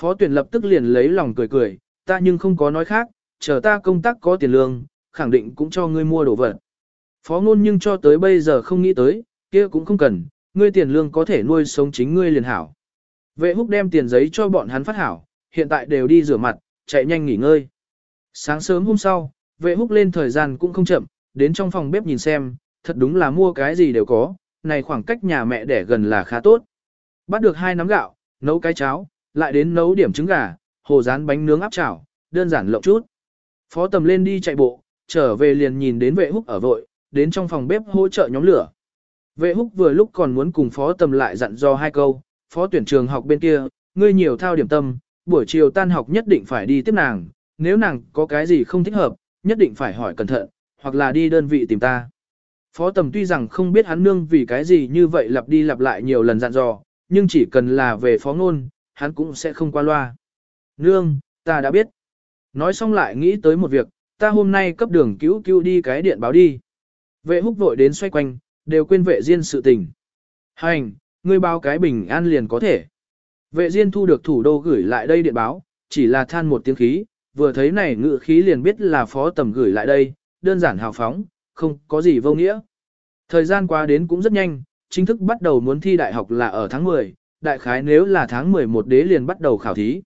Phó tuyển lập tức liền lấy lòng cười cười, ta nhưng không có nói khác, chờ ta công tác có tiền lương, khẳng định cũng cho ngươi mua đồ vật. Phó ngôn nhưng cho tới bây giờ không nghĩ tới, kia cũng không cần, ngươi tiền lương có thể nuôi sống chính ngươi liền hảo. Vệ húc đem tiền giấy cho bọn hắn phát hảo, hiện tại đều đi rửa mặt, chạy nhanh nghỉ ngơi. Sáng sớm hôm sau, vệ húc lên thời gian cũng không chậm, đến trong phòng bếp nhìn xem, thật đúng là mua cái gì đều có, này khoảng cách nhà mẹ đẻ gần là khá tốt. Bắt được hai nắm gạo, nấu cái cháo, lại đến nấu điểm trứng gà, hồ rán bánh nướng áp chảo, đơn giản lộng chút. Phó tầm lên đi chạy bộ, trở về liền nhìn đến vệ húc ở vội, đến trong phòng bếp hỗ trợ nhóm lửa. Vệ húc vừa lúc còn muốn cùng phó tầm lại dặn do hai câu, phó tuyển trường học bên kia, ngươi nhiều thao điểm tâm, buổi chiều tan học nhất định phải đi tiếp nàng, nếu nàng có cái gì không thích hợp, nhất định phải hỏi cẩn thận, hoặc là đi đơn vị tìm ta. Phó tầm tuy rằng không biết hắn nương vì cái gì như vậy lặp đi lặp lại nhiều lần dặn dò, nhưng chỉ cần là về phó ngôn, hắn cũng sẽ không qua loa. Nương, ta đã biết. Nói xong lại nghĩ tới một việc, ta hôm nay cấp đường cứu cứu đi cái điện báo đi. Vệ húc vội đến xoay quanh, đều quên vệ riêng sự tình. Hành, ngươi báo cái bình an liền có thể. Vệ Diên thu được thủ đô gửi lại đây điện báo, chỉ là than một tiếng khí, vừa thấy này ngự khí liền biết là phó tầm gửi lại đây, đơn giản hào phóng, không có gì vô nghĩa. Thời gian qua đến cũng rất nhanh, chính thức bắt đầu muốn thi đại học là ở tháng 10, đại khái nếu là tháng 11 đế liền bắt đầu khảo thí.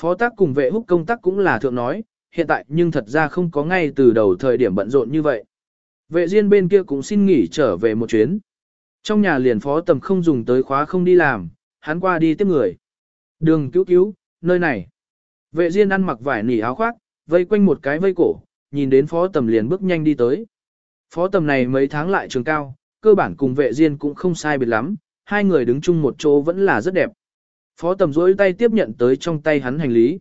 Phó tác cùng vệ húc công tác cũng là thượng nói, hiện tại nhưng thật ra không có ngay từ đầu thời điểm bận rộn như vậy. Vệ Diên bên kia cũng xin nghỉ trở về một chuyến. Trong nhà liền phó tầm không dùng tới khóa không đi làm, hắn qua đi tiếp người. Đường cứu cứu, nơi này. Vệ Diên ăn mặc vải nỉ áo khoác, vây quanh một cái vây cổ, nhìn đến phó tầm liền bước nhanh đi tới. Phó tầm này mấy tháng lại trường cao, cơ bản cùng vệ Diên cũng không sai biệt lắm, hai người đứng chung một chỗ vẫn là rất đẹp. Phó tầm rỗi tay tiếp nhận tới trong tay hắn hành lý.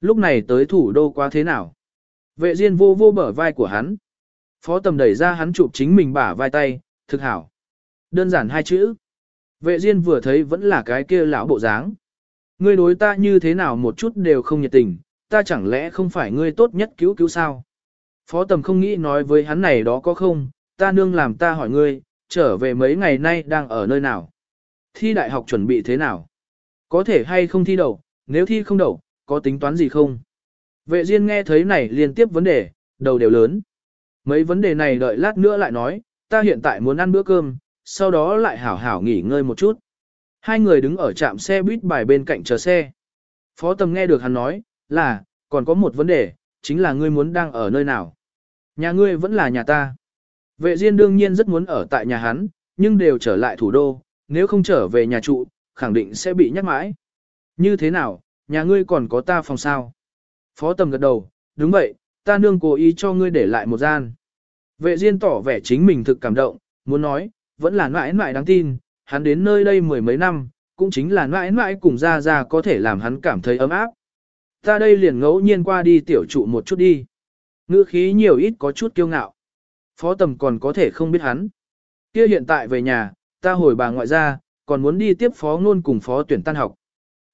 Lúc này tới thủ đô quá thế nào? Vệ Diên vô vô bở vai của hắn. Phó tầm đẩy ra hắn chụp chính mình bả vai tay, thực hảo. Đơn giản hai chữ. Vệ Diên vừa thấy vẫn là cái kia lão bộ dáng. Ngươi đối ta như thế nào một chút đều không nhiệt tình, ta chẳng lẽ không phải ngươi tốt nhất cứu cứu sao? Phó tầm không nghĩ nói với hắn này đó có không, ta nương làm ta hỏi ngươi, trở về mấy ngày nay đang ở nơi nào? Thi đại học chuẩn bị thế nào? Có thể hay không thi đậu, nếu thi không đậu, có tính toán gì không? Vệ Diên nghe thấy này liên tiếp vấn đề, đầu đều lớn. Mấy vấn đề này đợi lát nữa lại nói, ta hiện tại muốn ăn bữa cơm, sau đó lại hảo hảo nghỉ ngơi một chút. Hai người đứng ở trạm xe buýt bài bên cạnh chờ xe. Phó Tầm nghe được hắn nói, là, còn có một vấn đề, chính là ngươi muốn đang ở nơi nào. Nhà ngươi vẫn là nhà ta. Vệ Diên đương nhiên rất muốn ở tại nhà hắn, nhưng đều trở lại thủ đô, nếu không trở về nhà trụ, khẳng định sẽ bị nhắc mãi. Như thế nào, nhà ngươi còn có ta phòng sao? Phó Tầm gật đầu, đúng vậy, ta nương cố ý cho ngươi để lại một gian. Vệ Diên tỏ vẻ chính mình thực cảm động, muốn nói, vẫn là mãi mãi đáng tin, hắn đến nơi đây mười mấy năm, cũng chính là mãi mãi cùng ra ra có thể làm hắn cảm thấy ấm áp. Ta đây liền ngẫu nhiên qua đi tiểu trụ một chút đi. Ngữ khí nhiều ít có chút kiêu ngạo. Phó tầm còn có thể không biết hắn. Kia hiện tại về nhà, ta hồi bà ngoại ra, còn muốn đi tiếp phó ngôn cùng phó tuyển tan học.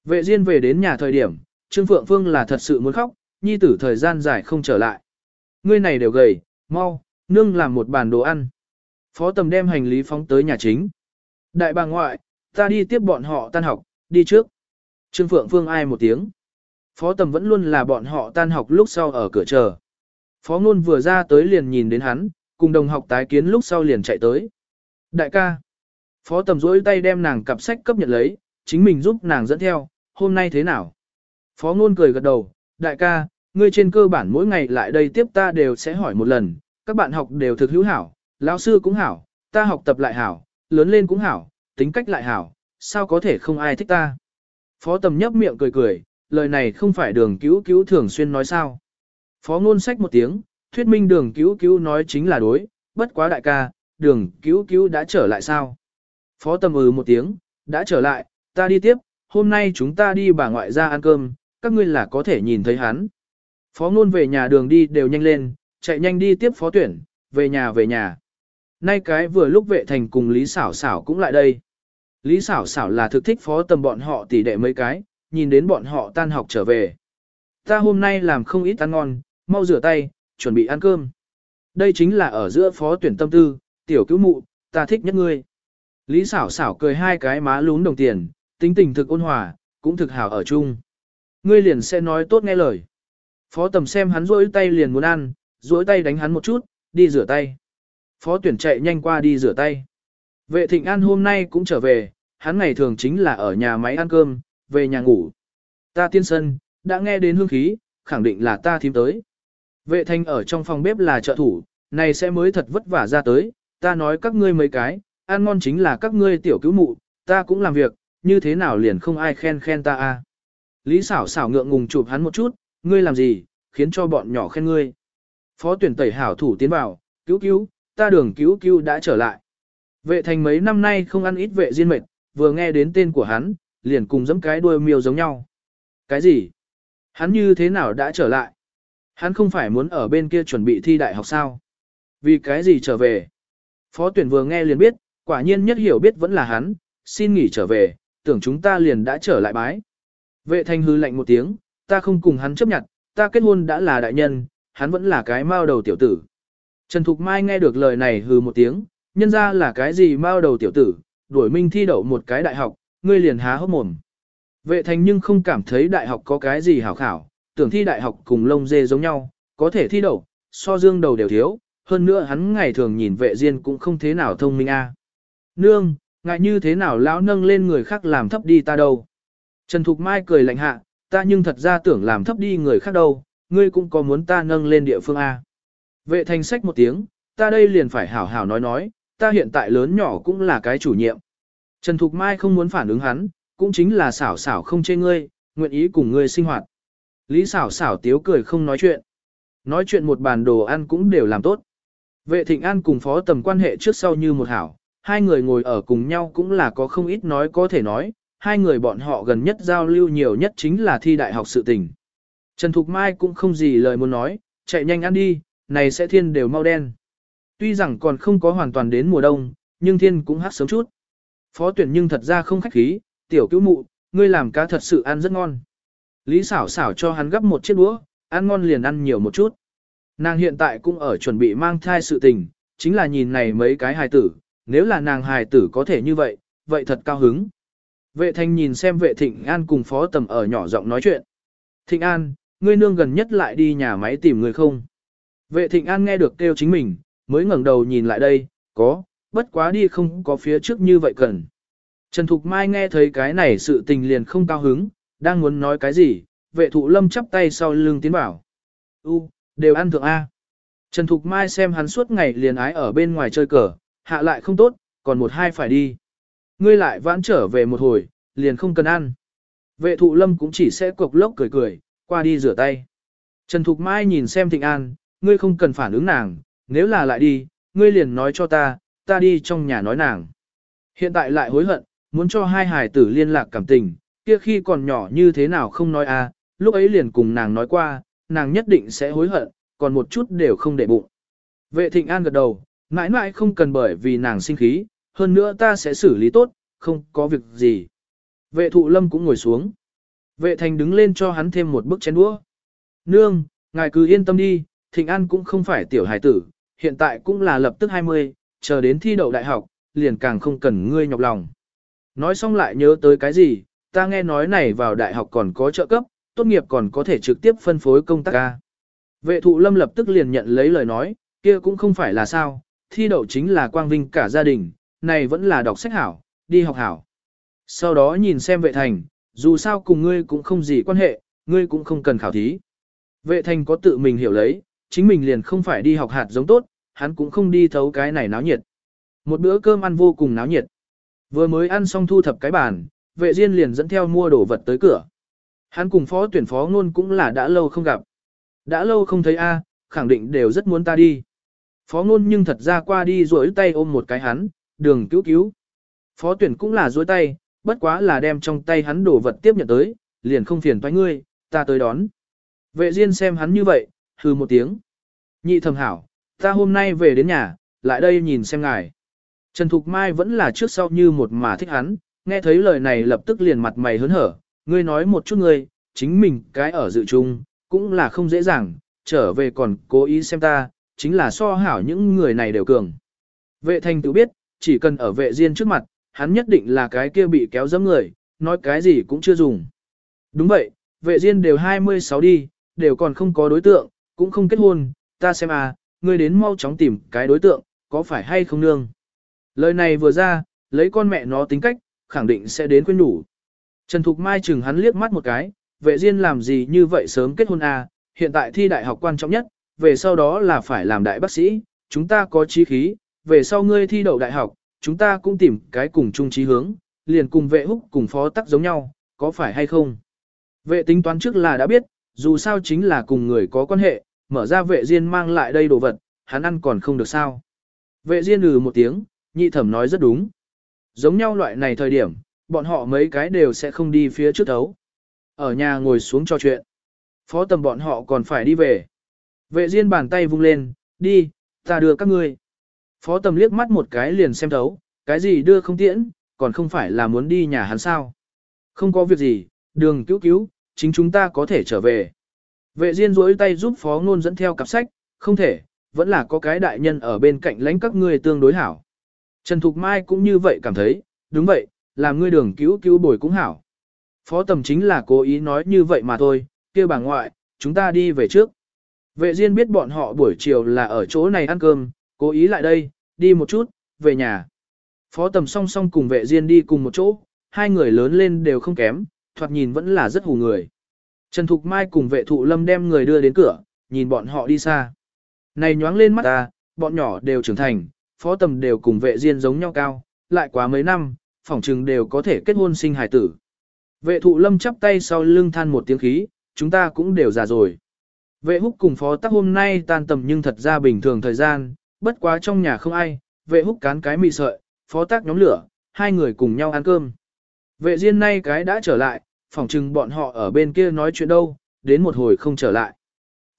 Vệ Diên về đến nhà thời điểm, Trương Phượng Phương là thật sự muốn khóc, nhi tử thời gian dài không trở lại. Ngươi này đều gầy, mau, nương làm một bàn đồ ăn. Phó tầm đem hành lý phóng tới nhà chính. Đại bà ngoại, ta đi tiếp bọn họ tan học, đi trước. Trương Phượng Phương ai một tiếng. Phó tầm vẫn luôn là bọn họ tan học lúc sau ở cửa chờ. Phó ngôn vừa ra tới liền nhìn đến hắn, cùng đồng học tái kiến lúc sau liền chạy tới. Đại ca. Phó tầm rỗi tay đem nàng cặp sách cấp nhận lấy, chính mình giúp nàng dẫn theo, hôm nay thế nào? Phó ngôn cười gật đầu, đại ca, ngươi trên cơ bản mỗi ngày lại đây tiếp ta đều sẽ hỏi một lần, các bạn học đều thực hữu hảo, lão sư cũng hảo, ta học tập lại hảo, lớn lên cũng hảo, tính cách lại hảo, sao có thể không ai thích ta. Phó tầm nhấp miệng cười cười, lời này không phải đường cứu cứu thường xuyên nói sao. Phó ngôn sách một tiếng, thuyết minh đường cứu cứu nói chính là đối, bất quá đại ca, đường cứu cứu đã trở lại sao. Phó tầm ừ một tiếng, đã trở lại, ta đi tiếp, hôm nay chúng ta đi bà ngoại ra ăn cơm, các ngươi là có thể nhìn thấy hắn. Phó ngôn về nhà đường đi đều nhanh lên, chạy nhanh đi tiếp phó tuyển, về nhà về nhà. Nay cái vừa lúc vệ thành cùng Lý Sảo Sảo cũng lại đây. Lý Sảo Sảo là thực thích phó tầm bọn họ tỉ đệ mấy cái, nhìn đến bọn họ tan học trở về. Ta hôm nay làm không ít ăn ngon, mau rửa tay, chuẩn bị ăn cơm. Đây chính là ở giữa phó tuyển tâm tư, tiểu cứu mụ, ta thích nhất ngươi. Lý xảo xảo cười hai cái má lún đồng tiền, tính tình thực ôn hòa, cũng thực hảo ở chung. Ngươi liền sẽ nói tốt nghe lời. Phó tầm xem hắn rỗi tay liền muốn ăn, rỗi tay đánh hắn một chút, đi rửa tay. Phó tuyển chạy nhanh qua đi rửa tay. Vệ thịnh an hôm nay cũng trở về, hắn ngày thường chính là ở nhà máy ăn cơm, về nhà ngủ. Ta tiên sân, đã nghe đến hương khí, khẳng định là ta thím tới. Vệ thanh ở trong phòng bếp là trợ thủ, này sẽ mới thật vất vả ra tới, ta nói các ngươi mấy cái, ăn ngon chính là các ngươi tiểu cứu mụ, ta cũng làm việc, như thế nào liền không ai khen khen ta a. À. Lý xảo xảo ngượng ngùng chụp hắn một chút, ngươi làm gì, khiến cho bọn nhỏ khen ngươi. Phó tuyển tẩy hảo thủ tiến vào, cứu cứu, ta đường cứu cứu đã trở lại. Vệ thành mấy năm nay không ăn ít vệ diên mệt, vừa nghe đến tên của hắn, liền cùng giẫm cái đuôi miêu giống nhau. Cái gì? Hắn như thế nào đã trở lại? Hắn không phải muốn ở bên kia chuẩn bị thi đại học sao? Vì cái gì trở về? Phó tuyển vừa nghe liền biết, quả nhiên nhất hiểu biết vẫn là hắn, xin nghỉ trở về, tưởng chúng ta liền đã trở lại bái. Vệ thanh hư lạnh một tiếng, ta không cùng hắn chấp nhận, ta kết hôn đã là đại nhân, hắn vẫn là cái mao đầu tiểu tử. Trần Thục Mai nghe được lời này hừ một tiếng, nhân ra là cái gì mao đầu tiểu tử, đuổi minh thi đậu một cái đại học, ngươi liền há hốc mồm. Vệ thành nhưng không cảm thấy đại học có cái gì hảo khảo, tưởng thi đại học cùng lông dê giống nhau, có thể thi đậu, so dương đầu đều thiếu, hơn nữa hắn ngày thường nhìn vệ diên cũng không thế nào thông minh a. Nương, ngại như thế nào lão nâng lên người khác làm thấp đi ta đâu. Trần Thục Mai cười lạnh hạ, ta nhưng thật ra tưởng làm thấp đi người khác đâu, ngươi cũng có muốn ta nâng lên địa phương A. Vệ thành sách một tiếng, ta đây liền phải hảo hảo nói nói, ta hiện tại lớn nhỏ cũng là cái chủ nhiệm. Trần Thục Mai không muốn phản ứng hắn, cũng chính là xảo xảo không chê ngươi, nguyện ý cùng ngươi sinh hoạt. Lý xảo xảo tiếu cười không nói chuyện. Nói chuyện một bàn đồ ăn cũng đều làm tốt. Vệ thịnh an cùng phó tầm quan hệ trước sau như một hảo, hai người ngồi ở cùng nhau cũng là có không ít nói có thể nói, hai người bọn họ gần nhất giao lưu nhiều nhất chính là thi đại học sự tình. Trần Thục Mai cũng không gì lời muốn nói, chạy nhanh ăn đi, này sẽ thiên đều mau đen. Tuy rằng còn không có hoàn toàn đến mùa đông, nhưng thiên cũng hát sớm chút. Phó tuyển nhưng thật ra không khách khí, tiểu cứu mụ, ngươi làm cá thật sự ăn rất ngon. Lý xảo xảo cho hắn gấp một chiếc đũa, ăn ngon liền ăn nhiều một chút. Nàng hiện tại cũng ở chuẩn bị mang thai sự tình, chính là nhìn này mấy cái hài tử, nếu là nàng hài tử có thể như vậy, vậy thật cao hứng. Vệ thanh nhìn xem vệ thịnh an cùng phó tầm ở nhỏ giọng nói chuyện. Thịnh an, ngươi nương gần nhất lại đi nhà máy tìm người không? Vệ thịnh an nghe được kêu chính mình, mới ngẩng đầu nhìn lại đây, có, bất quá đi không có phía trước như vậy cần. Trần Thục Mai nghe thấy cái này sự tình liền không cao hứng, đang muốn nói cái gì, vệ thụ lâm chắp tay sau lưng tiến bảo. U, đều ăn thượng A. Trần Thục Mai xem hắn suốt ngày liền ái ở bên ngoài chơi cờ, hạ lại không tốt, còn một hai phải đi. Ngươi lại vãn trở về một hồi, liền không cần ăn. Vệ thụ lâm cũng chỉ sẽ cộc lốc cười cười, qua đi rửa tay. Trần Thục Mai nhìn xem Thịnh An, ngươi không cần phản ứng nàng, nếu là lại đi, ngươi liền nói cho ta, ta đi trong nhà nói nàng. Hiện tại lại hối hận, muốn cho hai hài tử liên lạc cảm tình, kia khi còn nhỏ như thế nào không nói à, lúc ấy liền cùng nàng nói qua, nàng nhất định sẽ hối hận, còn một chút đều không để bụng. Vệ Thịnh An gật đầu, mãi mãi không cần bởi vì nàng sinh khí, hơn nữa ta sẽ xử lý tốt, không có việc gì. Vệ thụ lâm cũng ngồi xuống. Vệ thành đứng lên cho hắn thêm một bức chén đũa. Nương, ngài cứ yên tâm đi, Thịnh An cũng không phải tiểu hài tử, hiện tại cũng là lập tức 20, chờ đến thi đậu đại học, liền càng không cần ngươi nhọc lòng. Nói xong lại nhớ tới cái gì, ta nghe nói này vào đại học còn có trợ cấp, tốt nghiệp còn có thể trực tiếp phân phối công tác ca. Vệ thụ lâm lập tức liền nhận lấy lời nói, kia cũng không phải là sao, thi đậu chính là quang vinh cả gia đình, này vẫn là đọc sách hảo, đi học hảo. Sau đó nhìn xem vệ thành, dù sao cùng ngươi cũng không gì quan hệ, ngươi cũng không cần khảo thí. Vệ thành có tự mình hiểu lấy, chính mình liền không phải đi học hạt giống tốt, hắn cũng không đi thấu cái này náo nhiệt. Một bữa cơm ăn vô cùng náo nhiệt. Vừa mới ăn xong thu thập cái bàn, vệ diên liền dẫn theo mua đồ vật tới cửa. Hắn cùng phó tuyển phó ngôn cũng là đã lâu không gặp. Đã lâu không thấy a, khẳng định đều rất muốn ta đi. Phó ngôn nhưng thật ra qua đi rồi tay ôm một cái hắn, đường cứu cứu. Phó tuyển cũng là duỗi tay, bất quá là đem trong tay hắn đồ vật tiếp nhận tới, liền không phiền toái ngươi, ta tới đón. Vệ Diên xem hắn như vậy, hừ một tiếng. Nhị thầm hảo, ta hôm nay về đến nhà, lại đây nhìn xem ngài. Trần Thục Mai vẫn là trước sau như một mà thích hắn, nghe thấy lời này lập tức liền mặt mày hớn hở, ngươi nói một chút ngươi, chính mình cái ở dự trung, cũng là không dễ dàng, trở về còn cố ý xem ta, chính là so hảo những người này đều cường. Vệ thành tự biết, chỉ cần ở vệ diên trước mặt, hắn nhất định là cái kia bị kéo dẫm người, nói cái gì cũng chưa dùng. Đúng vậy, vệ diên đều 26 đi, đều còn không có đối tượng, cũng không kết hôn, ta xem à, ngươi đến mau chóng tìm cái đối tượng, có phải hay không nương. Lời này vừa ra, lấy con mẹ nó tính cách, khẳng định sẽ đến quên đủ. Trần Thục Mai chừng hắn liếc mắt một cái, vệ diên làm gì như vậy sớm kết hôn à, hiện tại thi đại học quan trọng nhất, về sau đó là phải làm đại bác sĩ, chúng ta có chí khí, về sau ngươi thi đậu đại học, chúng ta cũng tìm cái cùng chung chí hướng, liền cùng vệ húc cùng phó tắc giống nhau, có phải hay không? Vệ tính toán trước là đã biết, dù sao chính là cùng người có quan hệ, mở ra vệ diên mang lại đây đồ vật, hắn ăn còn không được sao. Vệ diên ừ một tiếng, nhị thẩm nói rất đúng. Giống nhau loại này thời điểm, bọn họ mấy cái đều sẽ không đi phía trước thấu. Ở nhà ngồi xuống trò chuyện. Phó tầm bọn họ còn phải đi về. Vệ diên bàn tay vung lên, đi, ta đưa các ngươi. Phó tầm liếc mắt một cái liền xem thấu, cái gì đưa không tiễn, còn không phải là muốn đi nhà hắn sao. Không có việc gì, đường cứu cứu, chính chúng ta có thể trở về. Vệ Diên duỗi tay giúp Phó Ngôn dẫn theo cặp sách, không thể, vẫn là có cái đại nhân ở bên cạnh lãnh các ngươi tương đối hảo. Trần Thục Mai cũng như vậy cảm thấy, đúng vậy, làm ngươi đường cứu cứu bồi cũng hảo. Phó tầm chính là cố ý nói như vậy mà thôi, kia bà ngoại, chúng ta đi về trước. Vệ Diên biết bọn họ buổi chiều là ở chỗ này ăn cơm, cố ý lại đây, đi một chút, về nhà. Phó tầm song song cùng vệ Diên đi cùng một chỗ, hai người lớn lên đều không kém, thoạt nhìn vẫn là rất hù người. Trần Thục Mai cùng vệ thụ lâm đem người đưa đến cửa, nhìn bọn họ đi xa. Này nhoáng lên mắt ta, bọn nhỏ đều trưởng thành, phó tầm đều cùng vệ diên giống nhau cao, lại quá mấy năm, phỏng chừng đều có thể kết hôn sinh hài tử. Vệ thụ lâm chắp tay sau lưng than một tiếng khí, chúng ta cũng đều già rồi. Vệ húc cùng phó tắc hôm nay tan tầm nhưng thật ra bình thường thời gian, bất quá trong nhà không ai, vệ húc cán cái mì sợi, phó tắc nhóm lửa, hai người cùng nhau ăn cơm. Vệ diên nay cái đã trở lại, phỏng chừng bọn họ ở bên kia nói chuyện đâu, đến một hồi không trở lại.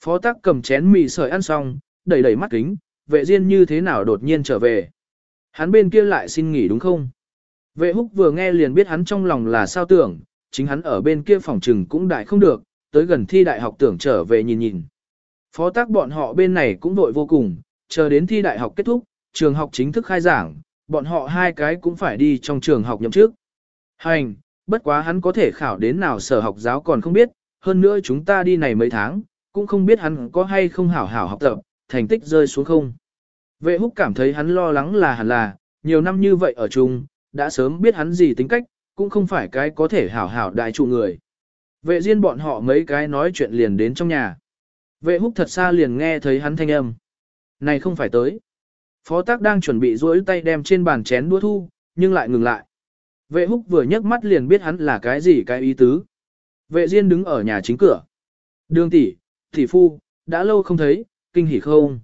Phó tắc cầm chén mì sợi ăn xong, đẩy đẩy mắt kính, vệ diên như thế nào đột nhiên trở về. Hắn bên kia lại xin nghỉ đúng không? Vệ húc vừa nghe liền biết hắn trong lòng là sao tưởng, chính hắn ở bên kia phòng trừng cũng đại không được, tới gần thi đại học tưởng trở về nhìn nhìn. Phó tác bọn họ bên này cũng vội vô cùng, chờ đến thi đại học kết thúc, trường học chính thức khai giảng, bọn họ hai cái cũng phải đi trong trường học nhậm trước. Hành, bất quá hắn có thể khảo đến nào sở học giáo còn không biết, hơn nữa chúng ta đi này mấy tháng, cũng không biết hắn có hay không hảo hảo học tập, thành tích rơi xuống không. Vệ húc cảm thấy hắn lo lắng là hẳn là, nhiều năm như vậy ở chung, đã sớm biết hắn gì tính cách, cũng không phải cái có thể hảo hảo đại trụ người. Vệ riêng bọn họ mấy cái nói chuyện liền đến trong nhà. Vệ húc thật xa liền nghe thấy hắn thanh âm. Này không phải tới. Phó tác đang chuẩn bị duỗi tay đem trên bàn chén đũa thu, nhưng lại ngừng lại. Vệ húc vừa nhấc mắt liền biết hắn là cái gì cái ý tứ. Vệ Diên đứng ở nhà chính cửa. Đường tỷ, tỷ phu, đã lâu không thấy, kinh hỉ không?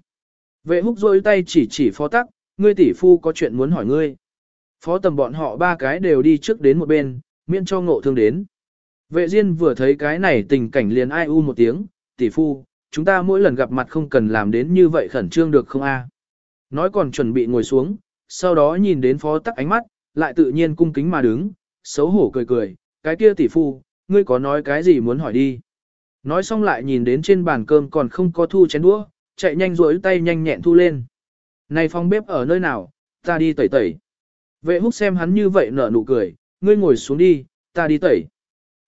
Vệ húc rôi tay chỉ chỉ phó tắc, ngươi tỷ phu có chuyện muốn hỏi ngươi. Phó tầm bọn họ ba cái đều đi trước đến một bên, miễn cho ngộ thương đến. Vệ Diên vừa thấy cái này tình cảnh liền ai u một tiếng, tỷ phu, chúng ta mỗi lần gặp mặt không cần làm đến như vậy khẩn trương được không a? Nói còn chuẩn bị ngồi xuống, sau đó nhìn đến phó tắc ánh mắt, lại tự nhiên cung kính mà đứng, xấu hổ cười cười, cái kia tỷ phu, ngươi có nói cái gì muốn hỏi đi. Nói xong lại nhìn đến trên bàn cơm còn không có thu chén đũa, chạy nhanh rỗi tay nhanh nhẹn thu lên. Này phòng bếp ở nơi nào, ta đi tẩy tẩy. Vệ húc xem hắn như vậy nở nụ cười, ngươi ngồi xuống đi, ta đi tẩy.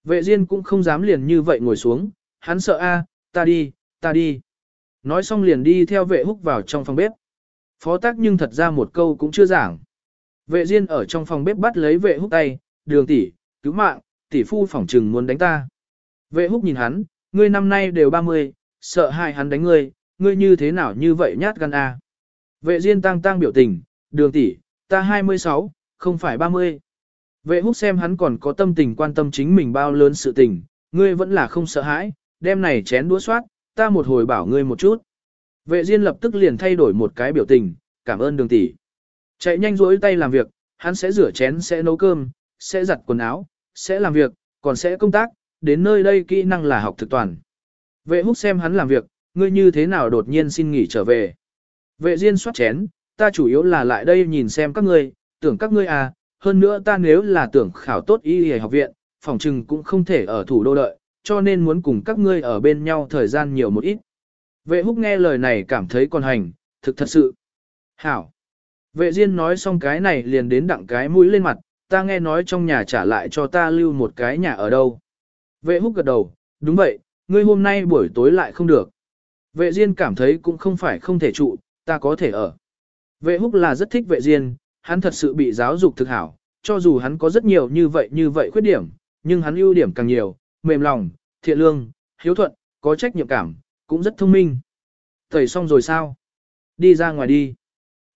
Vệ Diên cũng không dám liền như vậy ngồi xuống, hắn sợ a, ta đi, ta đi. Nói xong liền đi theo vệ húc vào trong phòng bếp. Phó tác nhưng thật ra một câu cũng chưa giảng. Vệ Diên ở trong phòng bếp bắt lấy vệ húc tay, đường tỷ, cứu mạng, tỷ phu phỏng trừng muốn đánh ta. Vệ húc nhìn hắn, ngươi năm nay đều 30, sợ hại hắn đánh ngươi, ngươi như thế nào như vậy nhát gan a. Vệ Diên tăng tăng biểu tình, đường tỷ, ta 26, không phải 30. Vệ húc xem hắn còn có tâm tình quan tâm chính mình bao lớn sự tình, ngươi vẫn là không sợ hãi, đem này chén đũa soát, ta một hồi bảo ngươi một chút. Vệ Diên lập tức liền thay đổi một cái biểu tình, cảm ơn đường tỷ. Chạy nhanh rỗi tay làm việc, hắn sẽ rửa chén sẽ nấu cơm, sẽ giặt quần áo, sẽ làm việc, còn sẽ công tác, đến nơi đây kỹ năng là học thực toàn. Vệ húc xem hắn làm việc, ngươi như thế nào đột nhiên xin nghỉ trở về. Vệ Diên soát chén, ta chủ yếu là lại đây nhìn xem các ngươi, tưởng các ngươi à, hơn nữa ta nếu là tưởng khảo tốt y y học viện, phòng trừng cũng không thể ở thủ đô đợi, cho nên muốn cùng các ngươi ở bên nhau thời gian nhiều một ít. Vệ húc nghe lời này cảm thấy còn hành, thực thật sự. Hảo. Vệ Diên nói xong cái này liền đến đặng cái mũi lên mặt, ta nghe nói trong nhà trả lại cho ta lưu một cái nhà ở đâu. Vệ húc gật đầu, đúng vậy, ngươi hôm nay buổi tối lại không được. Vệ Diên cảm thấy cũng không phải không thể trụ, ta có thể ở. Vệ húc là rất thích vệ Diên, hắn thật sự bị giáo dục thực hảo, cho dù hắn có rất nhiều như vậy như vậy khuyết điểm, nhưng hắn ưu điểm càng nhiều, mềm lòng, thiện lương, hiếu thuận, có trách nhiệm cảm, cũng rất thông minh. Tẩy xong rồi sao? Đi ra ngoài đi.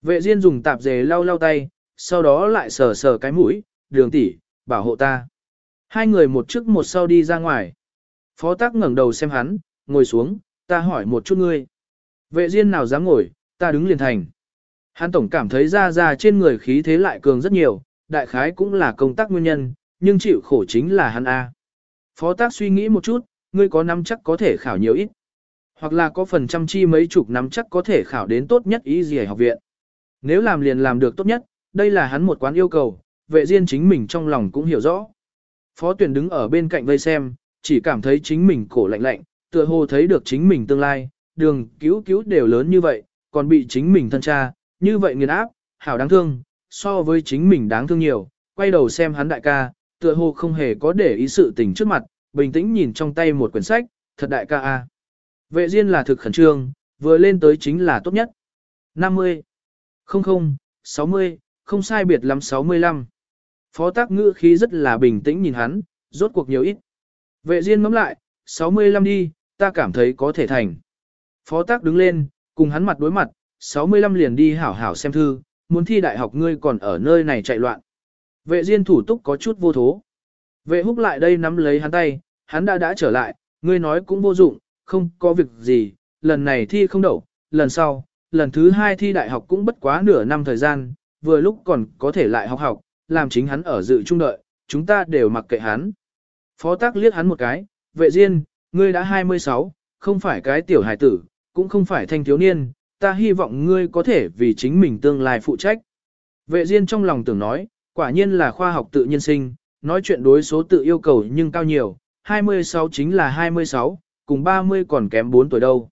Vệ Diên dùng tạp dề lau lau tay, sau đó lại sờ sờ cái mũi, đường tỷ, bảo hộ ta. Hai người một trước một sau đi ra ngoài. Phó tác ngẩng đầu xem hắn, ngồi xuống, ta hỏi một chút ngươi. Vệ Diên nào dám ngồi, ta đứng liền thành. Hắn tổng cảm thấy ra ra trên người khí thế lại cường rất nhiều, đại khái cũng là công tác nguyên nhân, nhưng chịu khổ chính là hắn A. Phó tác suy nghĩ một chút, ngươi có năm chắc có thể khảo nhiều ít. Hoặc là có phần trăm chi mấy chục năm chắc có thể khảo đến tốt nhất ý gì học viện. Nếu làm liền làm được tốt nhất, đây là hắn một quán yêu cầu, vệ riêng chính mình trong lòng cũng hiểu rõ. Phó tuyển đứng ở bên cạnh vây xem, chỉ cảm thấy chính mình cổ lạnh lạnh, tựa hồ thấy được chính mình tương lai, đường cứu cứu đều lớn như vậy, còn bị chính mình thân cha, như vậy nghiền áp, hảo đáng thương, so với chính mình đáng thương nhiều, quay đầu xem hắn đại ca, tựa hồ không hề có để ý sự tình trước mặt, bình tĩnh nhìn trong tay một quyển sách, thật đại ca a. Vệ Diên là thực khẩn trương, vừa lên tới chính là tốt nhất. 50, 00, 60, không sai biệt lắm 65. Phó tác ngữ khí rất là bình tĩnh nhìn hắn, rốt cuộc nhiều ít. Vệ Diên ngắm lại, 65 đi, ta cảm thấy có thể thành. Phó tác đứng lên, cùng hắn mặt đối mặt, 65 liền đi hảo hảo xem thư, muốn thi đại học ngươi còn ở nơi này chạy loạn. Vệ Diên thủ túc có chút vô thố. Vệ húc lại đây nắm lấy hắn tay, hắn đã đã trở lại, ngươi nói cũng vô dụng, không có việc gì, lần này thi không đậu, lần sau, lần thứ hai thi đại học cũng bất quá nửa năm thời gian, vừa lúc còn có thể lại học học, làm chính hắn ở dự trung đợi, chúng ta đều mặc kệ hắn. Phó tác liếc hắn một cái, vệ diên, ngươi đã 26, không phải cái tiểu hải tử, cũng không phải thanh thiếu niên, ta hy vọng ngươi có thể vì chính mình tương lai phụ trách. Vệ diên trong lòng tưởng nói, quả nhiên là khoa học tự nhiên sinh, nói chuyện đối số tự yêu cầu nhưng cao nhiều, 26 chính là 26, cùng 30 còn kém 4 tuổi đâu.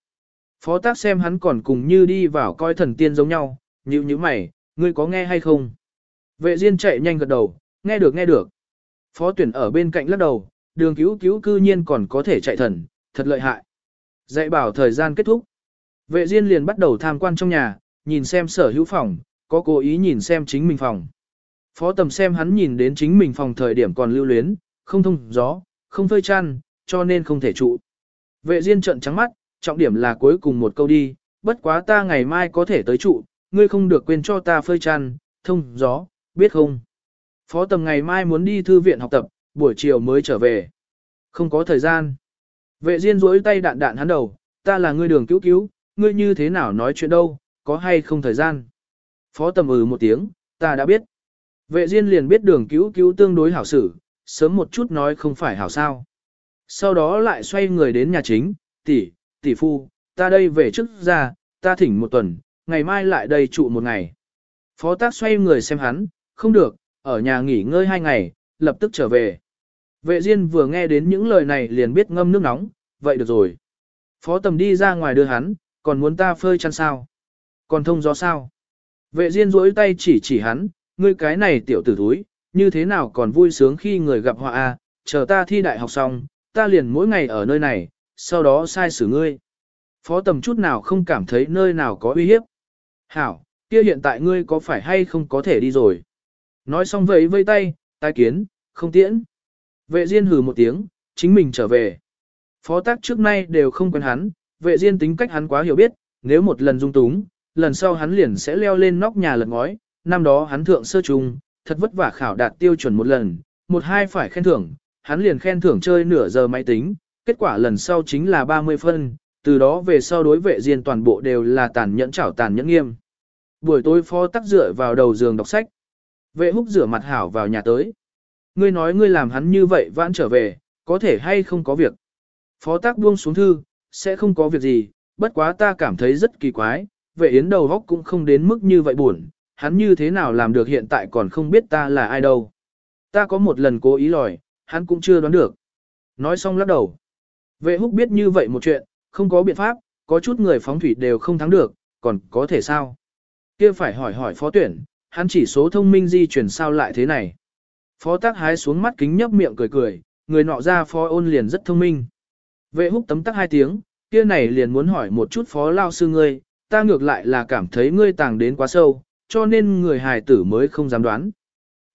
Phó tác xem hắn còn cùng như đi vào coi thần tiên giống nhau, như như mày, ngươi có nghe hay không? Vệ Diên chạy nhanh gật đầu, nghe được nghe được. Phó tuyển ở bên cạnh lắc đầu, đường cứu cứu cư nhiên còn có thể chạy thần, thật lợi hại. Dạy bảo thời gian kết thúc. Vệ Diên liền bắt đầu tham quan trong nhà, nhìn xem sở hữu phòng, có cố ý nhìn xem chính mình phòng. Phó tầm xem hắn nhìn đến chính mình phòng thời điểm còn lưu luyến, không thông gió, không phơi chăn, cho nên không thể trụ. Vệ Diên trợn trắng mắt, trọng điểm là cuối cùng một câu đi, bất quá ta ngày mai có thể tới trụ, ngươi không được quên cho ta phơi chăn, thông gió, biết không? Phó tầm ngày mai muốn đi thư viện học tập, buổi chiều mới trở về. Không có thời gian. Vệ Diên duỗi tay đạn đạn hắn đầu, ta là ngươi đường cứu cứu, ngươi như thế nào nói chuyện đâu, có hay không thời gian. Phó tầm ừ một tiếng, ta đã biết. Vệ Diên liền biết đường cứu cứu tương đối hảo xử, sớm một chút nói không phải hảo sao. Sau đó lại xoay người đến nhà chính, tỷ, tỷ phu, ta đây về trước ra, ta thỉnh một tuần, ngày mai lại đây trụ một ngày. Phó tác xoay người xem hắn, không được, ở nhà nghỉ ngơi hai ngày, lập tức trở về. Vệ Diên vừa nghe đến những lời này liền biết ngâm nước nóng, vậy được rồi. Phó tầm đi ra ngoài đưa hắn, còn muốn ta phơi chăn sao? Còn thông gió sao? Vệ Diên duỗi tay chỉ chỉ hắn, ngươi cái này tiểu tử thúi, như thế nào còn vui sướng khi người gặp họa a? chờ ta thi đại học xong, ta liền mỗi ngày ở nơi này, sau đó sai xử ngươi. Phó tầm chút nào không cảm thấy nơi nào có uy hiếp. Hảo, kia hiện tại ngươi có phải hay không có thể đi rồi. Nói xong vẫy vây tay, tai kiến, không tiễn. Vệ Diên hừ một tiếng, chính mình trở về. Phó tác trước nay đều không quen hắn, vệ Diên tính cách hắn quá hiểu biết, nếu một lần dung túng, lần sau hắn liền sẽ leo lên nóc nhà lật ngói, năm đó hắn thượng sơ trung, thật vất vả khảo đạt tiêu chuẩn một lần, một hai phải khen thưởng, hắn liền khen thưởng chơi nửa giờ máy tính, kết quả lần sau chính là 30 phân, từ đó về sau đối vệ Diên toàn bộ đều là tàn nhẫn chảo tàn nhẫn nghiêm. Buổi tối phó tác dựa vào đầu giường đọc sách. Vệ húc rửa mặt hảo vào nhà tới. Ngươi nói ngươi làm hắn như vậy vãn trở về, có thể hay không có việc. Phó tác buông xuống thư, sẽ không có việc gì, bất quá ta cảm thấy rất kỳ quái, vệ yến đầu góc cũng không đến mức như vậy buồn, hắn như thế nào làm được hiện tại còn không biết ta là ai đâu. Ta có một lần cố ý lòi, hắn cũng chưa đoán được. Nói xong lắc đầu. Vệ húc biết như vậy một chuyện, không có biện pháp, có chút người phóng thủy đều không thắng được, còn có thể sao? kia phải hỏi hỏi phó tuyển, hắn chỉ số thông minh di chuyển sao lại thế này. Phó tác hái xuống mắt kính nhấp miệng cười cười, người nọ ra phó ôn liền rất thông minh. Vệ húc tấm tắc hai tiếng, kia này liền muốn hỏi một chút phó lao sư ngươi, ta ngược lại là cảm thấy ngươi tàng đến quá sâu, cho nên người hài tử mới không dám đoán.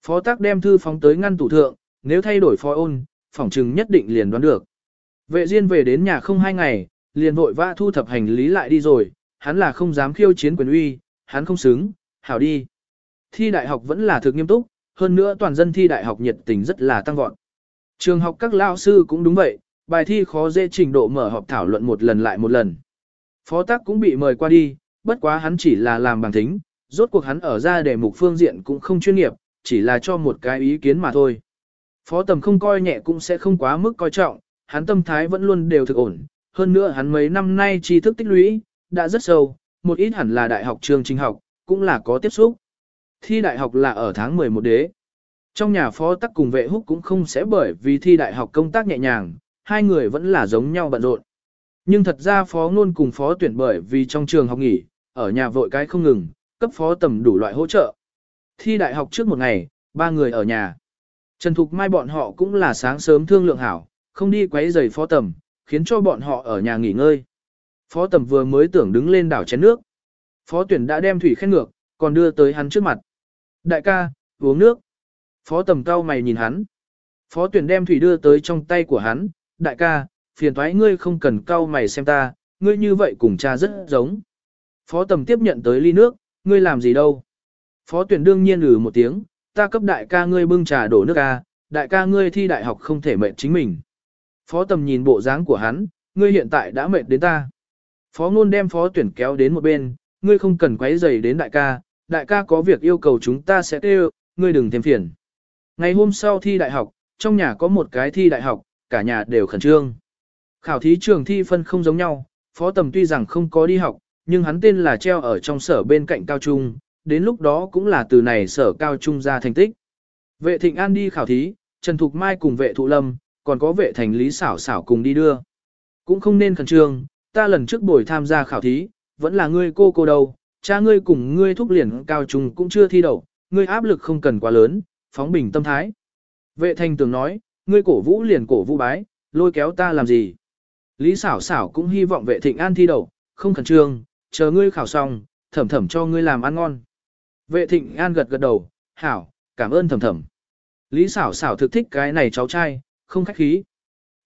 Phó tác đem thư phóng tới ngăn tủ thượng, nếu thay đổi phó ôn, phỏng chừng nhất định liền đoán được. Vệ Diên về đến nhà không hai ngày, liền vội vã thu thập hành lý lại đi rồi, hắn là không dám khiêu chiến quyền uy, hắn không xứng, hảo đi. Thi đại học vẫn là thực nghiêm túc, hơn nữa toàn dân thi đại học nhiệt tình rất là tăng vọt. Trường học các lao sư cũng đúng vậy, bài thi khó dễ trình độ mở họp thảo luận một lần lại một lần. Phó tác cũng bị mời qua đi, bất quá hắn chỉ là làm bằng thính, rốt cuộc hắn ở ra đề mục phương diện cũng không chuyên nghiệp, chỉ là cho một cái ý kiến mà thôi. Phó tầm không coi nhẹ cũng sẽ không quá mức coi trọng, hắn tâm thái vẫn luôn đều thực ổn, hơn nữa hắn mấy năm nay tri thức tích lũy, đã rất sâu, một ít hẳn là đại học trường trình học, cũng là có tiếp xúc. Thi đại học là ở tháng 11 đế. Trong nhà phó tắc cùng vệ húc cũng không sẽ bởi vì thi đại học công tác nhẹ nhàng, hai người vẫn là giống nhau bận rộn. Nhưng thật ra phó ngôn cùng phó tuyển bởi vì trong trường học nghỉ, ở nhà vội cái không ngừng, cấp phó tầm đủ loại hỗ trợ. Thi đại học trước một ngày, ba người ở nhà. Trần Thục Mai bọn họ cũng là sáng sớm thương lượng hảo, không đi quấy rầy phó tầm, khiến cho bọn họ ở nhà nghỉ ngơi. Phó tầm vừa mới tưởng đứng lên đảo chén nước. Phó tuyển đã đem thủy khen ngược, còn đưa tới hắn trước mặt. Đại ca, uống nước. Phó tầm cao mày nhìn hắn. Phó tuyển đem thủy đưa tới trong tay của hắn. Đại ca, phiền thoái ngươi không cần cao mày xem ta, ngươi như vậy cùng cha rất giống. Phó tầm tiếp nhận tới ly nước, ngươi làm gì đâu. Phó tuyển đương nhiên lử một tiếng, ta cấp đại ca ngươi bưng trà đổ nước ca, đại ca ngươi thi đại học không thể mệt chính mình. Phó tầm nhìn bộ dáng của hắn, ngươi hiện tại đã mệt đến ta. Phó ngôn đem phó tuyển kéo đến một bên, ngươi không cần quấy rầy đến đại ca, đại ca có việc yêu cầu chúng ta sẽ kêu, ngươi đừng thêm phiền. Ngày hôm sau thi đại học, trong nhà có một cái thi đại học, cả nhà đều khẩn trương. Khảo thí trường thi phân không giống nhau, phó tầm tuy rằng không có đi học, nhưng hắn tên là treo ở trong sở bên cạnh cao trung, đến lúc đó cũng là từ này sở cao trung ra thành tích. Vệ thịnh an đi khảo thí, Trần Thục Mai cùng vệ thụ lâm, còn có vệ thành lý xảo xảo cùng đi đưa. Cũng không nên khẩn trương, ta lần trước buổi tham gia khảo thí, vẫn là ngươi cô cô đâu, cha ngươi cùng ngươi thúc liền cao trung cũng chưa thi đậu, ngươi áp lực không cần quá lớn, phóng bình tâm thái. Vệ thành tường nói, ngươi cổ vũ liền cổ vũ bái, lôi kéo ta làm gì. Lý xảo xảo cũng hy vọng vệ thịnh an thi đậu, không khẩn trương, chờ ngươi khảo xong, thẩm thẩm cho ngươi làm ăn ngon. Vệ thịnh an gật gật đầu, hảo, cảm ơn thẩm thẩm. Lý xảo xảo thực thích cái này cháu trai, không khách khí.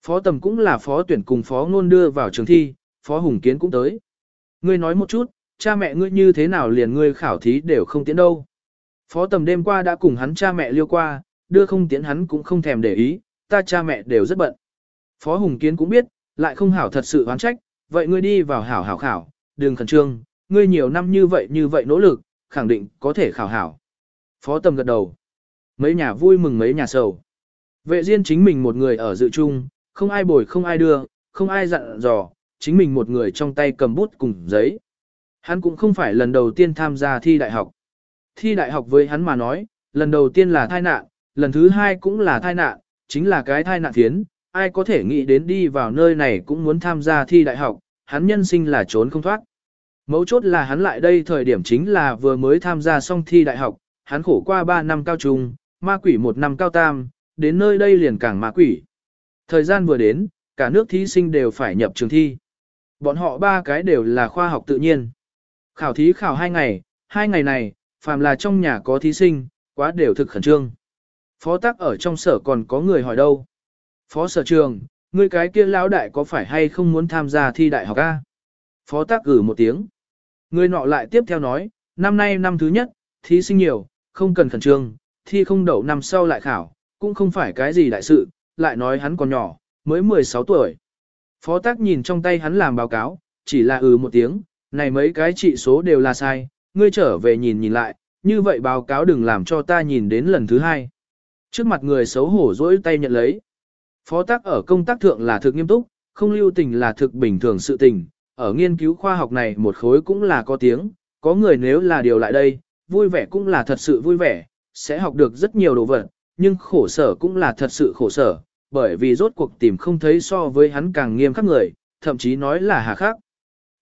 Phó tầm cũng là phó tuyển cùng phó ngôn đưa vào trường thi, phó hùng kiến cũng tới. Ngươi nói một chút, cha mẹ ngươi như thế nào liền ngươi khảo thí đều không tiến đâu. Phó tầm đêm qua đã cùng hắn cha mẹ liêu qua, đưa không tiến hắn cũng không thèm để ý, ta cha mẹ đều rất bận. Phó hùng kiến cũng biết, lại không hảo thật sự oán trách, vậy ngươi đi vào hảo hảo khảo, đừng khẩn trương, ngươi nhiều năm như vậy như vậy nỗ lực, khẳng định có thể khảo hảo. Phó tầm gật đầu. Mấy nhà vui mừng mấy nhà sầu. Vệ Diên chính mình một người ở dự trung, không ai bồi không ai đưa, không ai dặn dò, chính mình một người trong tay cầm bút cùng giấy. Hắn cũng không phải lần đầu tiên tham gia thi đại học. Thi đại học với hắn mà nói, lần đầu tiên là thai nạn, lần thứ hai cũng là thai nạn, chính là cái thai nạn thiến, ai có thể nghĩ đến đi vào nơi này cũng muốn tham gia thi đại học, hắn nhân sinh là trốn không thoát. Mấu chốt là hắn lại đây thời điểm chính là vừa mới tham gia xong thi đại học, hắn khổ qua 3 năm cao trung, ma quỷ một năm cao tam, đến nơi đây liền càng ma quỷ. Thời gian vừa đến, cả nước thí sinh đều phải nhập trường thi. Bọn họ ba cái đều là khoa học tự nhiên. Khảo thí khảo hai ngày, hai ngày này, phàm là trong nhà có thí sinh, quá đều thực khẩn trương. Phó tắc ở trong sở còn có người hỏi đâu. Phó sở trường, người cái kia lão đại có phải hay không muốn tham gia thi đại học A? Phó tắc gửi một tiếng. Người nọ lại tiếp theo nói, năm nay năm thứ nhất, thí sinh nhiều, không cần khẩn trương, thi không đậu năm sau lại khảo, cũng không phải cái gì đại sự, lại nói hắn còn nhỏ, mới 16 tuổi. Phó tác nhìn trong tay hắn làm báo cáo, chỉ là ừ một tiếng, này mấy cái trị số đều là sai, ngươi trở về nhìn nhìn lại, như vậy báo cáo đừng làm cho ta nhìn đến lần thứ hai. Trước mặt người xấu hổ dỗi tay nhận lấy. Phó tác ở công tác thượng là thực nghiêm túc, không lưu tình là thực bình thường sự tình, ở nghiên cứu khoa học này một khối cũng là có tiếng, có người nếu là điều lại đây, vui vẻ cũng là thật sự vui vẻ, sẽ học được rất nhiều đồ vật, nhưng khổ sở cũng là thật sự khổ sở, bởi vì rốt cuộc tìm không thấy so với hắn càng nghiêm khắc người, thậm chí nói là hà khắc.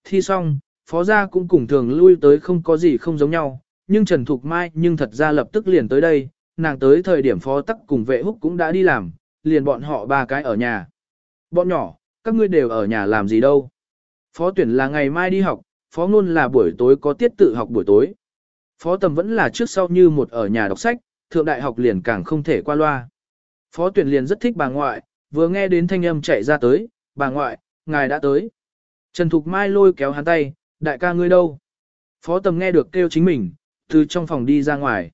Thi xong, phó gia cũng cùng thường lui tới không có gì không giống nhau, nhưng Trần Thục Mai nhưng thật ra lập tức liền tới đây, nàng tới thời điểm phó tắc cùng vệ húc cũng đã đi làm, liền bọn họ ba cái ở nhà. Bọn nhỏ, các ngươi đều ở nhà làm gì đâu? Phó tuyển là ngày mai đi học, phó ngôn là buổi tối có tiết tự học buổi tối. Phó tầm vẫn là trước sau như một ở nhà đọc sách, thượng đại học liền càng không thể qua loa. Phó tuyển liền rất thích bà ngoại, vừa nghe đến thanh âm chạy ra tới, bà ngoại, ngài đã tới. Trần Thục Mai lôi kéo hắn tay, đại ca ngươi đâu? Phó tầm nghe được kêu chính mình, từ trong phòng đi ra ngoài.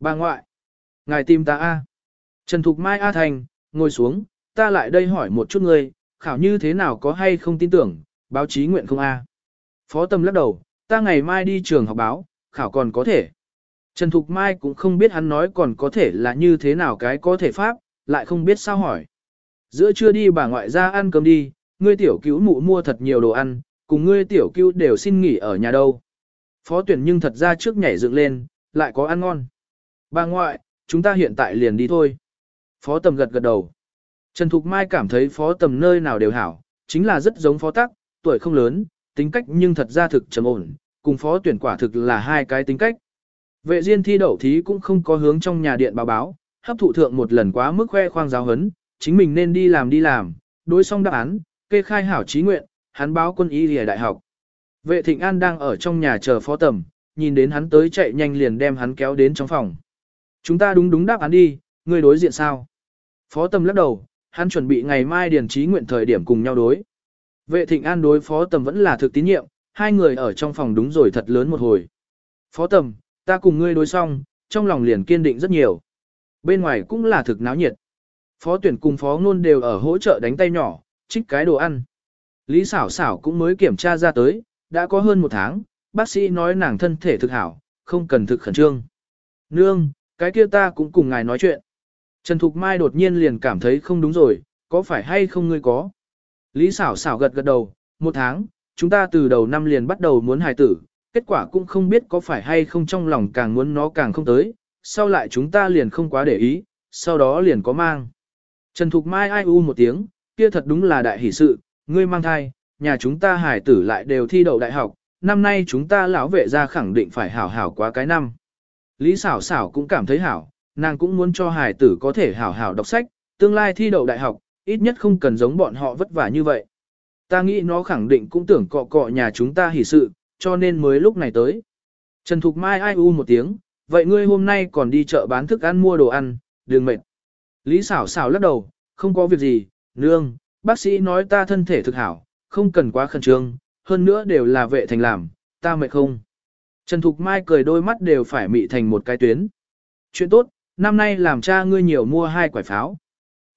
Bà ngoại, ngài tìm ta A. Trần Thục Mai A Thành, ngồi xuống, ta lại đây hỏi một chút ngươi, khảo như thế nào có hay không tin tưởng, báo chí nguyện không A. Phó tầm lắc đầu, ta ngày mai đi trường học báo, khảo còn có thể. Trần Thục Mai cũng không biết hắn nói còn có thể là như thế nào cái có thể pháp, lại không biết sao hỏi. Giữa trưa đi bà ngoại ra ăn cơm đi, ngươi tiểu cứu mụ mua thật nhiều đồ ăn, cùng ngươi tiểu cưu đều xin nghỉ ở nhà đâu. Phó tuyển nhưng thật ra trước nhảy dựng lên, lại có ăn ngon. Bà ngoại, chúng ta hiện tại liền đi thôi. Phó tầm gật gật đầu. Trần Thục Mai cảm thấy phó tầm nơi nào đều hảo, chính là rất giống phó tắc, tuổi không lớn, tính cách nhưng thật ra thực trầm ổn, cùng phó tuyển quả thực là hai cái tính cách. Vệ diên thi đậu thí cũng không có hướng trong nhà điện báo báo, hấp thụ thượng một lần quá mức khoe khoang giáo hấn, chính mình nên đi làm đi làm, đối xong đáp án, kê khai hảo trí nguyện, hắn báo quân y lìa đại học. Vệ thịnh an đang ở trong nhà chờ phó tầm, nhìn đến hắn tới chạy nhanh liền đem hắn kéo đến trong phòng. Chúng ta đúng đúng đáp án đi, ngươi đối diện sao? Phó tầm lắc đầu, hắn chuẩn bị ngày mai điền trí nguyện thời điểm cùng nhau đối. Vệ thịnh an đối phó tầm vẫn là thực tín nhiệm, hai người ở trong phòng đúng rồi thật lớn một hồi. Phó tầm, ta cùng ngươi đối xong, trong lòng liền kiên định rất nhiều. Bên ngoài cũng là thực náo nhiệt. Phó tuyển cùng phó ngôn đều ở hỗ trợ đánh tay nhỏ, trích cái đồ ăn. Lý xảo xảo cũng mới kiểm tra ra tới, đã có hơn một tháng, bác sĩ nói nàng thân thể thực hảo, không cần thực khẩn trương. Nương, cái kia ta cũng cùng ngài nói chuyện. Trần Thục Mai đột nhiên liền cảm thấy không đúng rồi, có phải hay không ngươi có? Lý xảo xảo gật gật đầu, một tháng, chúng ta từ đầu năm liền bắt đầu muốn hài tử, kết quả cũng không biết có phải hay không trong lòng càng muốn nó càng không tới, sau lại chúng ta liền không quá để ý, sau đó liền có mang. Trần Thục Mai ai u một tiếng, kia thật đúng là đại hỷ sự, ngươi mang thai, nhà chúng ta hải tử lại đều thi đậu đại học, năm nay chúng ta lão vệ ra khẳng định phải hảo hảo quá cái năm. Lý xảo xảo cũng cảm thấy hảo, nàng cũng muốn cho hải tử có thể hảo hảo đọc sách, tương lai thi đậu đại học, ít nhất không cần giống bọn họ vất vả như vậy. Ta nghĩ nó khẳng định cũng tưởng cọ cọ nhà chúng ta hỉ sự, cho nên mới lúc này tới. Trần Thục Mai ai u một tiếng, vậy ngươi hôm nay còn đi chợ bán thức ăn mua đồ ăn, đừng mệt. Lý xảo xảo lắc đầu, không có việc gì, nương, bác sĩ nói ta thân thể thực hảo, không cần quá khẩn trương, hơn nữa đều là vệ thành làm, ta mệt không. Trần Thục Mai cười đôi mắt đều phải mị thành một cái tuyến. Chuyện tốt, năm nay làm cha ngươi nhiều mua hai quả pháo.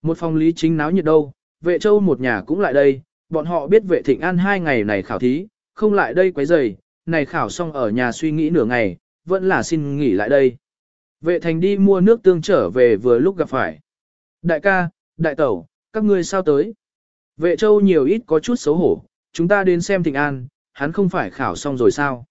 Một phòng lý chính náo nhiệt đâu, vệ châu một nhà cũng lại đây, bọn họ biết vệ thịnh an hai ngày này khảo thí, không lại đây quấy rầy, này khảo xong ở nhà suy nghĩ nửa ngày, vẫn là xin nghỉ lại đây. Vệ thành đi mua nước tương trở về vừa lúc gặp phải. Đại ca, đại tẩu, các ngươi sao tới? Vệ châu nhiều ít có chút xấu hổ, chúng ta đến xem thịnh an, hắn không phải khảo xong rồi sao?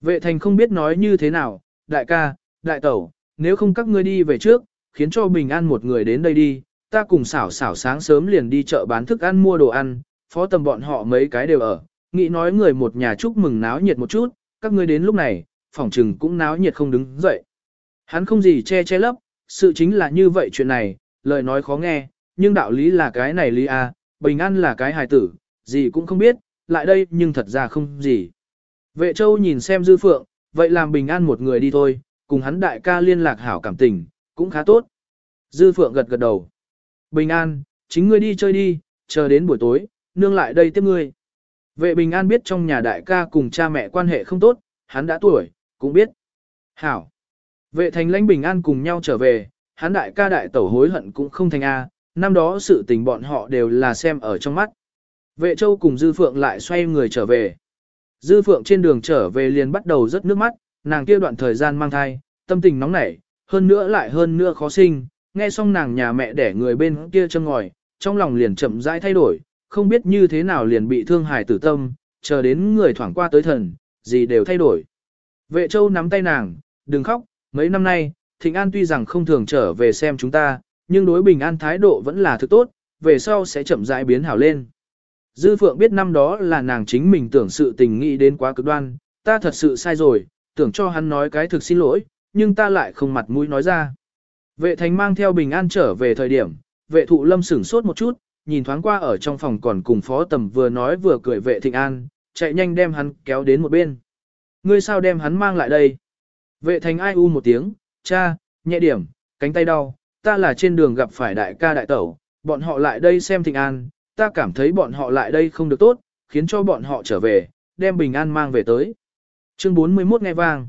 Vệ thành không biết nói như thế nào, đại ca, đại tẩu, nếu không các ngươi đi về trước, khiến cho bình an một người đến đây đi, ta cùng xảo xảo sáng sớm liền đi chợ bán thức ăn mua đồ ăn, phó tầm bọn họ mấy cái đều ở, nghĩ nói người một nhà chúc mừng náo nhiệt một chút, các ngươi đến lúc này, phòng trừng cũng náo nhiệt không đứng dậy. Hắn không gì che che lấp, sự chính là như vậy chuyện này, lời nói khó nghe, nhưng đạo lý là cái này lý a, bình an là cái hài tử, gì cũng không biết, lại đây nhưng thật ra không gì. Vệ châu nhìn xem dư phượng, vậy làm bình an một người đi thôi, cùng hắn đại ca liên lạc hảo cảm tình, cũng khá tốt. Dư phượng gật gật đầu. Bình an, chính ngươi đi chơi đi, chờ đến buổi tối, nương lại đây tiếp ngươi. Vệ bình an biết trong nhà đại ca cùng cha mẹ quan hệ không tốt, hắn đã tuổi, cũng biết. Hảo. Vệ thành lãnh bình an cùng nhau trở về, hắn đại ca đại tẩu hối hận cũng không thành A, năm đó sự tình bọn họ đều là xem ở trong mắt. Vệ châu cùng Dư Phượng lại xoay người trở về. Dư Phượng trên đường trở về liền bắt đầu rất nước mắt, nàng kia đoạn thời gian mang thai, tâm tình nóng nảy, hơn nữa lại hơn nữa khó sinh, nghe xong nàng nhà mẹ đẻ người bên kia châm ngòi, trong lòng liền chậm rãi thay đổi, không biết như thế nào liền bị thương hại tử tâm, chờ đến người thoảng qua tới thần, gì đều thay đổi. Vệ châu nắm tay nàng, đừng khóc, mấy năm nay, Thịnh An tuy rằng không thường trở về xem chúng ta, nhưng đối bình an thái độ vẫn là thực tốt, về sau sẽ chậm rãi biến hảo lên. Dư Phượng biết năm đó là nàng chính mình tưởng sự tình nghĩ đến quá cực đoan, ta thật sự sai rồi, tưởng cho hắn nói cái thực xin lỗi, nhưng ta lại không mặt mũi nói ra. Vệ thành mang theo bình an trở về thời điểm, vệ thụ lâm sửng sốt một chút, nhìn thoáng qua ở trong phòng còn cùng phó tầm vừa nói vừa cười vệ thịnh an, chạy nhanh đem hắn kéo đến một bên. Ngươi sao đem hắn mang lại đây? Vệ thành ai u một tiếng, cha, nhẹ điểm, cánh tay đau, ta là trên đường gặp phải đại ca đại tẩu, bọn họ lại đây xem thịnh an, ta cảm thấy bọn họ lại đây không được tốt, khiến cho bọn họ trở về, đem bình an mang về tới. Chương 41 nghe vang.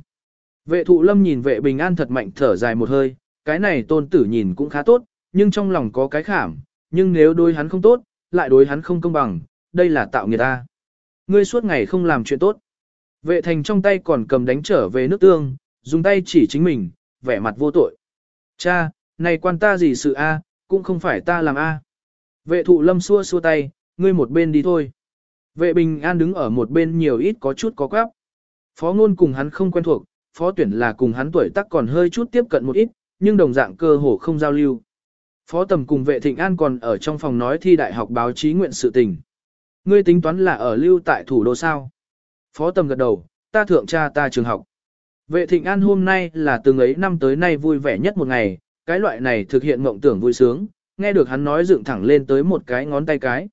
Vệ thụ lâm nhìn vệ bình an thật mạnh thở dài một hơi, cái này tôn tử nhìn cũng khá tốt, nhưng trong lòng có cái khảm, nhưng nếu đối hắn không tốt, lại đối hắn không công bằng, đây là tạo người ta. Ngươi suốt ngày không làm chuyện tốt. Vệ thành trong tay còn cầm đánh trở về nước tương, dùng tay chỉ chính mình, vẻ mặt vô tội. Cha, này quan ta gì sự a, cũng không phải ta làm a. Vệ thụ lâm xua xua tay, ngươi một bên đi thôi. Vệ bình an đứng ở một bên nhiều ít có chút có quáp. Phó ngôn cùng hắn không quen thuộc, phó tuyển là cùng hắn tuổi tác còn hơi chút tiếp cận một ít, nhưng đồng dạng cơ hồ không giao lưu. Phó tầm cùng vệ thịnh an còn ở trong phòng nói thi đại học báo chí nguyện sự tình. Ngươi tính toán là ở lưu tại thủ đô sao? Phó tầm gật đầu, ta thượng cha ta trường học. Vệ thịnh an hôm nay là từng ấy năm tới nay vui vẻ nhất một ngày, cái loại này thực hiện mộng tưởng vui sướng, nghe được hắn nói dựng thẳng lên tới một cái ngón tay cái.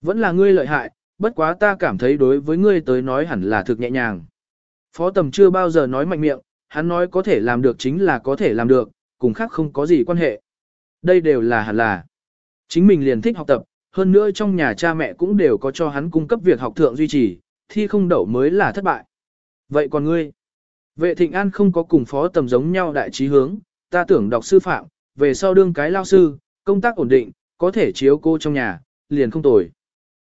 Vẫn là ngươi lợi hại, bất quá ta cảm thấy đối với ngươi tới nói hẳn là thực nhẹ nhàng. Phó tầm chưa bao giờ nói mạnh miệng, hắn nói có thể làm được chính là có thể làm được, cùng khác không có gì quan hệ. Đây đều là hẳn là. Chính mình liền thích học tập, hơn nữa trong nhà cha mẹ cũng đều có cho hắn cung cấp việc học thượng duy trì, thi không đậu mới là thất bại. Vậy còn ngươi? Vệ thịnh an không có cùng phó tầm giống nhau đại trí hướng, ta tưởng đọc sư phạm, về sau đương cái lao sư, công tác ổn định, có thể chiếu cô trong nhà, liền không tồi.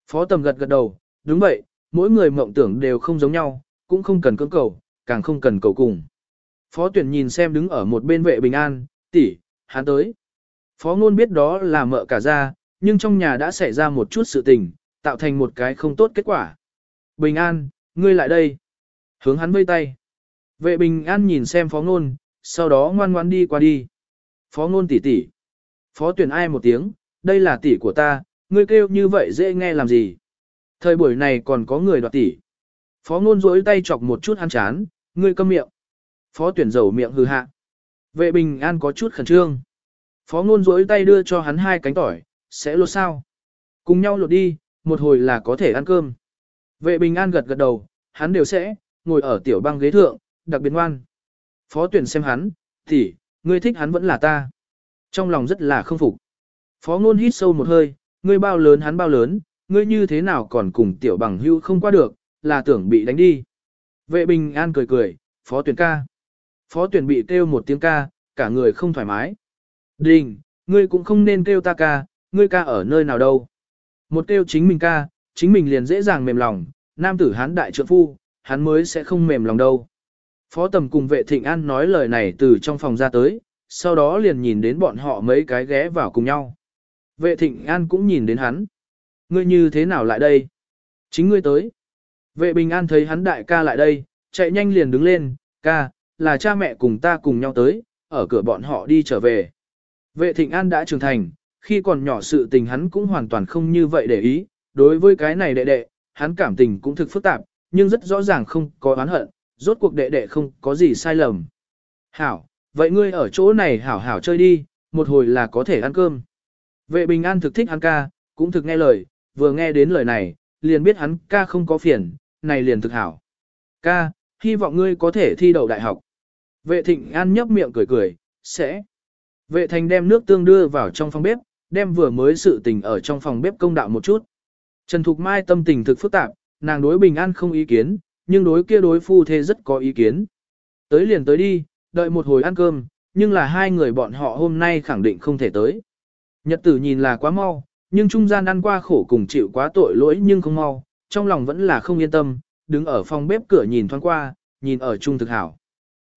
Phó tầm gật gật đầu, đúng vậy, mỗi người mộng tưởng đều không giống nhau, cũng không cần cưỡng cầu, càng không cần cầu cùng. Phó tuyển nhìn xem đứng ở một bên vệ bình an, tỷ, hắn tới. Phó ngôn biết đó là mợ cả ra, nhưng trong nhà đã xảy ra một chút sự tình, tạo thành một cái không tốt kết quả. Bình an, ngươi lại đây. Hướng hắn vây tay. Vệ bình an nhìn xem phó ngôn, sau đó ngoan ngoan đi qua đi. Phó ngôn tỷ tỷ. Phó tuyển ai một tiếng, đây là tỷ của ta, ngươi kêu như vậy dễ nghe làm gì. Thời buổi này còn có người đoạt tỷ. Phó ngôn rỗi tay chọc một chút ăn chán, ngươi câm miệng. Phó tuyển dầu miệng hư hạ. Vệ bình an có chút khẩn trương. Phó ngôn rỗi tay đưa cho hắn hai cánh tỏi, sẽ lột sao. Cùng nhau lột đi, một hồi là có thể ăn cơm. Vệ bình an gật gật đầu, hắn đều sẽ, ngồi ở tiểu băng ghế thượng, đặc biệt ngoan. Phó tuyển xem hắn, thì, ngươi thích hắn vẫn là ta. Trong lòng rất là không phục. Phó ngôn hít sâu một hơi, ngươi bao lớn hắn bao lớn, ngươi như thế nào còn cùng tiểu bằng hưu không qua được, là tưởng bị đánh đi. Vệ bình an cười cười, phó tuyển ca. Phó tuyển bị kêu một tiếng ca, cả người không thoải mái. Đình, ngươi cũng không nên kêu ta ca, ngươi ca ở nơi nào đâu. Một kêu chính mình ca, chính mình liền dễ dàng mềm lòng, nam tử hán đại trượng phu, hắn mới sẽ không mềm lòng đâu. Phó tầm cùng vệ thịnh an nói lời này từ trong phòng ra tới, sau đó liền nhìn đến bọn họ mấy cái ghé vào cùng nhau. Vệ thịnh an cũng nhìn đến hắn. Ngươi như thế nào lại đây? Chính ngươi tới. Vệ bình an thấy hắn đại ca lại đây, chạy nhanh liền đứng lên, ca, là cha mẹ cùng ta cùng nhau tới, ở cửa bọn họ đi trở về. Vệ thịnh an đã trưởng thành, khi còn nhỏ sự tình hắn cũng hoàn toàn không như vậy để ý, đối với cái này đệ đệ, hắn cảm tình cũng thực phức tạp, nhưng rất rõ ràng không có oán hận, rốt cuộc đệ đệ không có gì sai lầm. Hảo, vậy ngươi ở chỗ này hảo hảo chơi đi, một hồi là có thể ăn cơm. Vệ bình an thực thích ăn ca, cũng thực nghe lời, vừa nghe đến lời này, liền biết hắn ca không có phiền, này liền thực hảo. Ca, hy vọng ngươi có thể thi đậu đại học. Vệ thịnh an nhấp miệng cười cười, sẽ. Vệ thành đem nước tương đưa vào trong phòng bếp, đem vừa mới sự tình ở trong phòng bếp công đạo một chút. Trần Thục Mai tâm tình thực phức tạp, nàng đối bình an không ý kiến, nhưng đối kia đối phu thê rất có ý kiến. Tới liền tới đi, đợi một hồi ăn cơm, nhưng là hai người bọn họ hôm nay khẳng định không thể tới. Nhật tử nhìn là quá mau, nhưng trung gian ăn qua khổ cùng chịu quá tội lỗi nhưng không mau, trong lòng vẫn là không yên tâm, đứng ở phòng bếp cửa nhìn thoáng qua, nhìn ở trung thực hảo.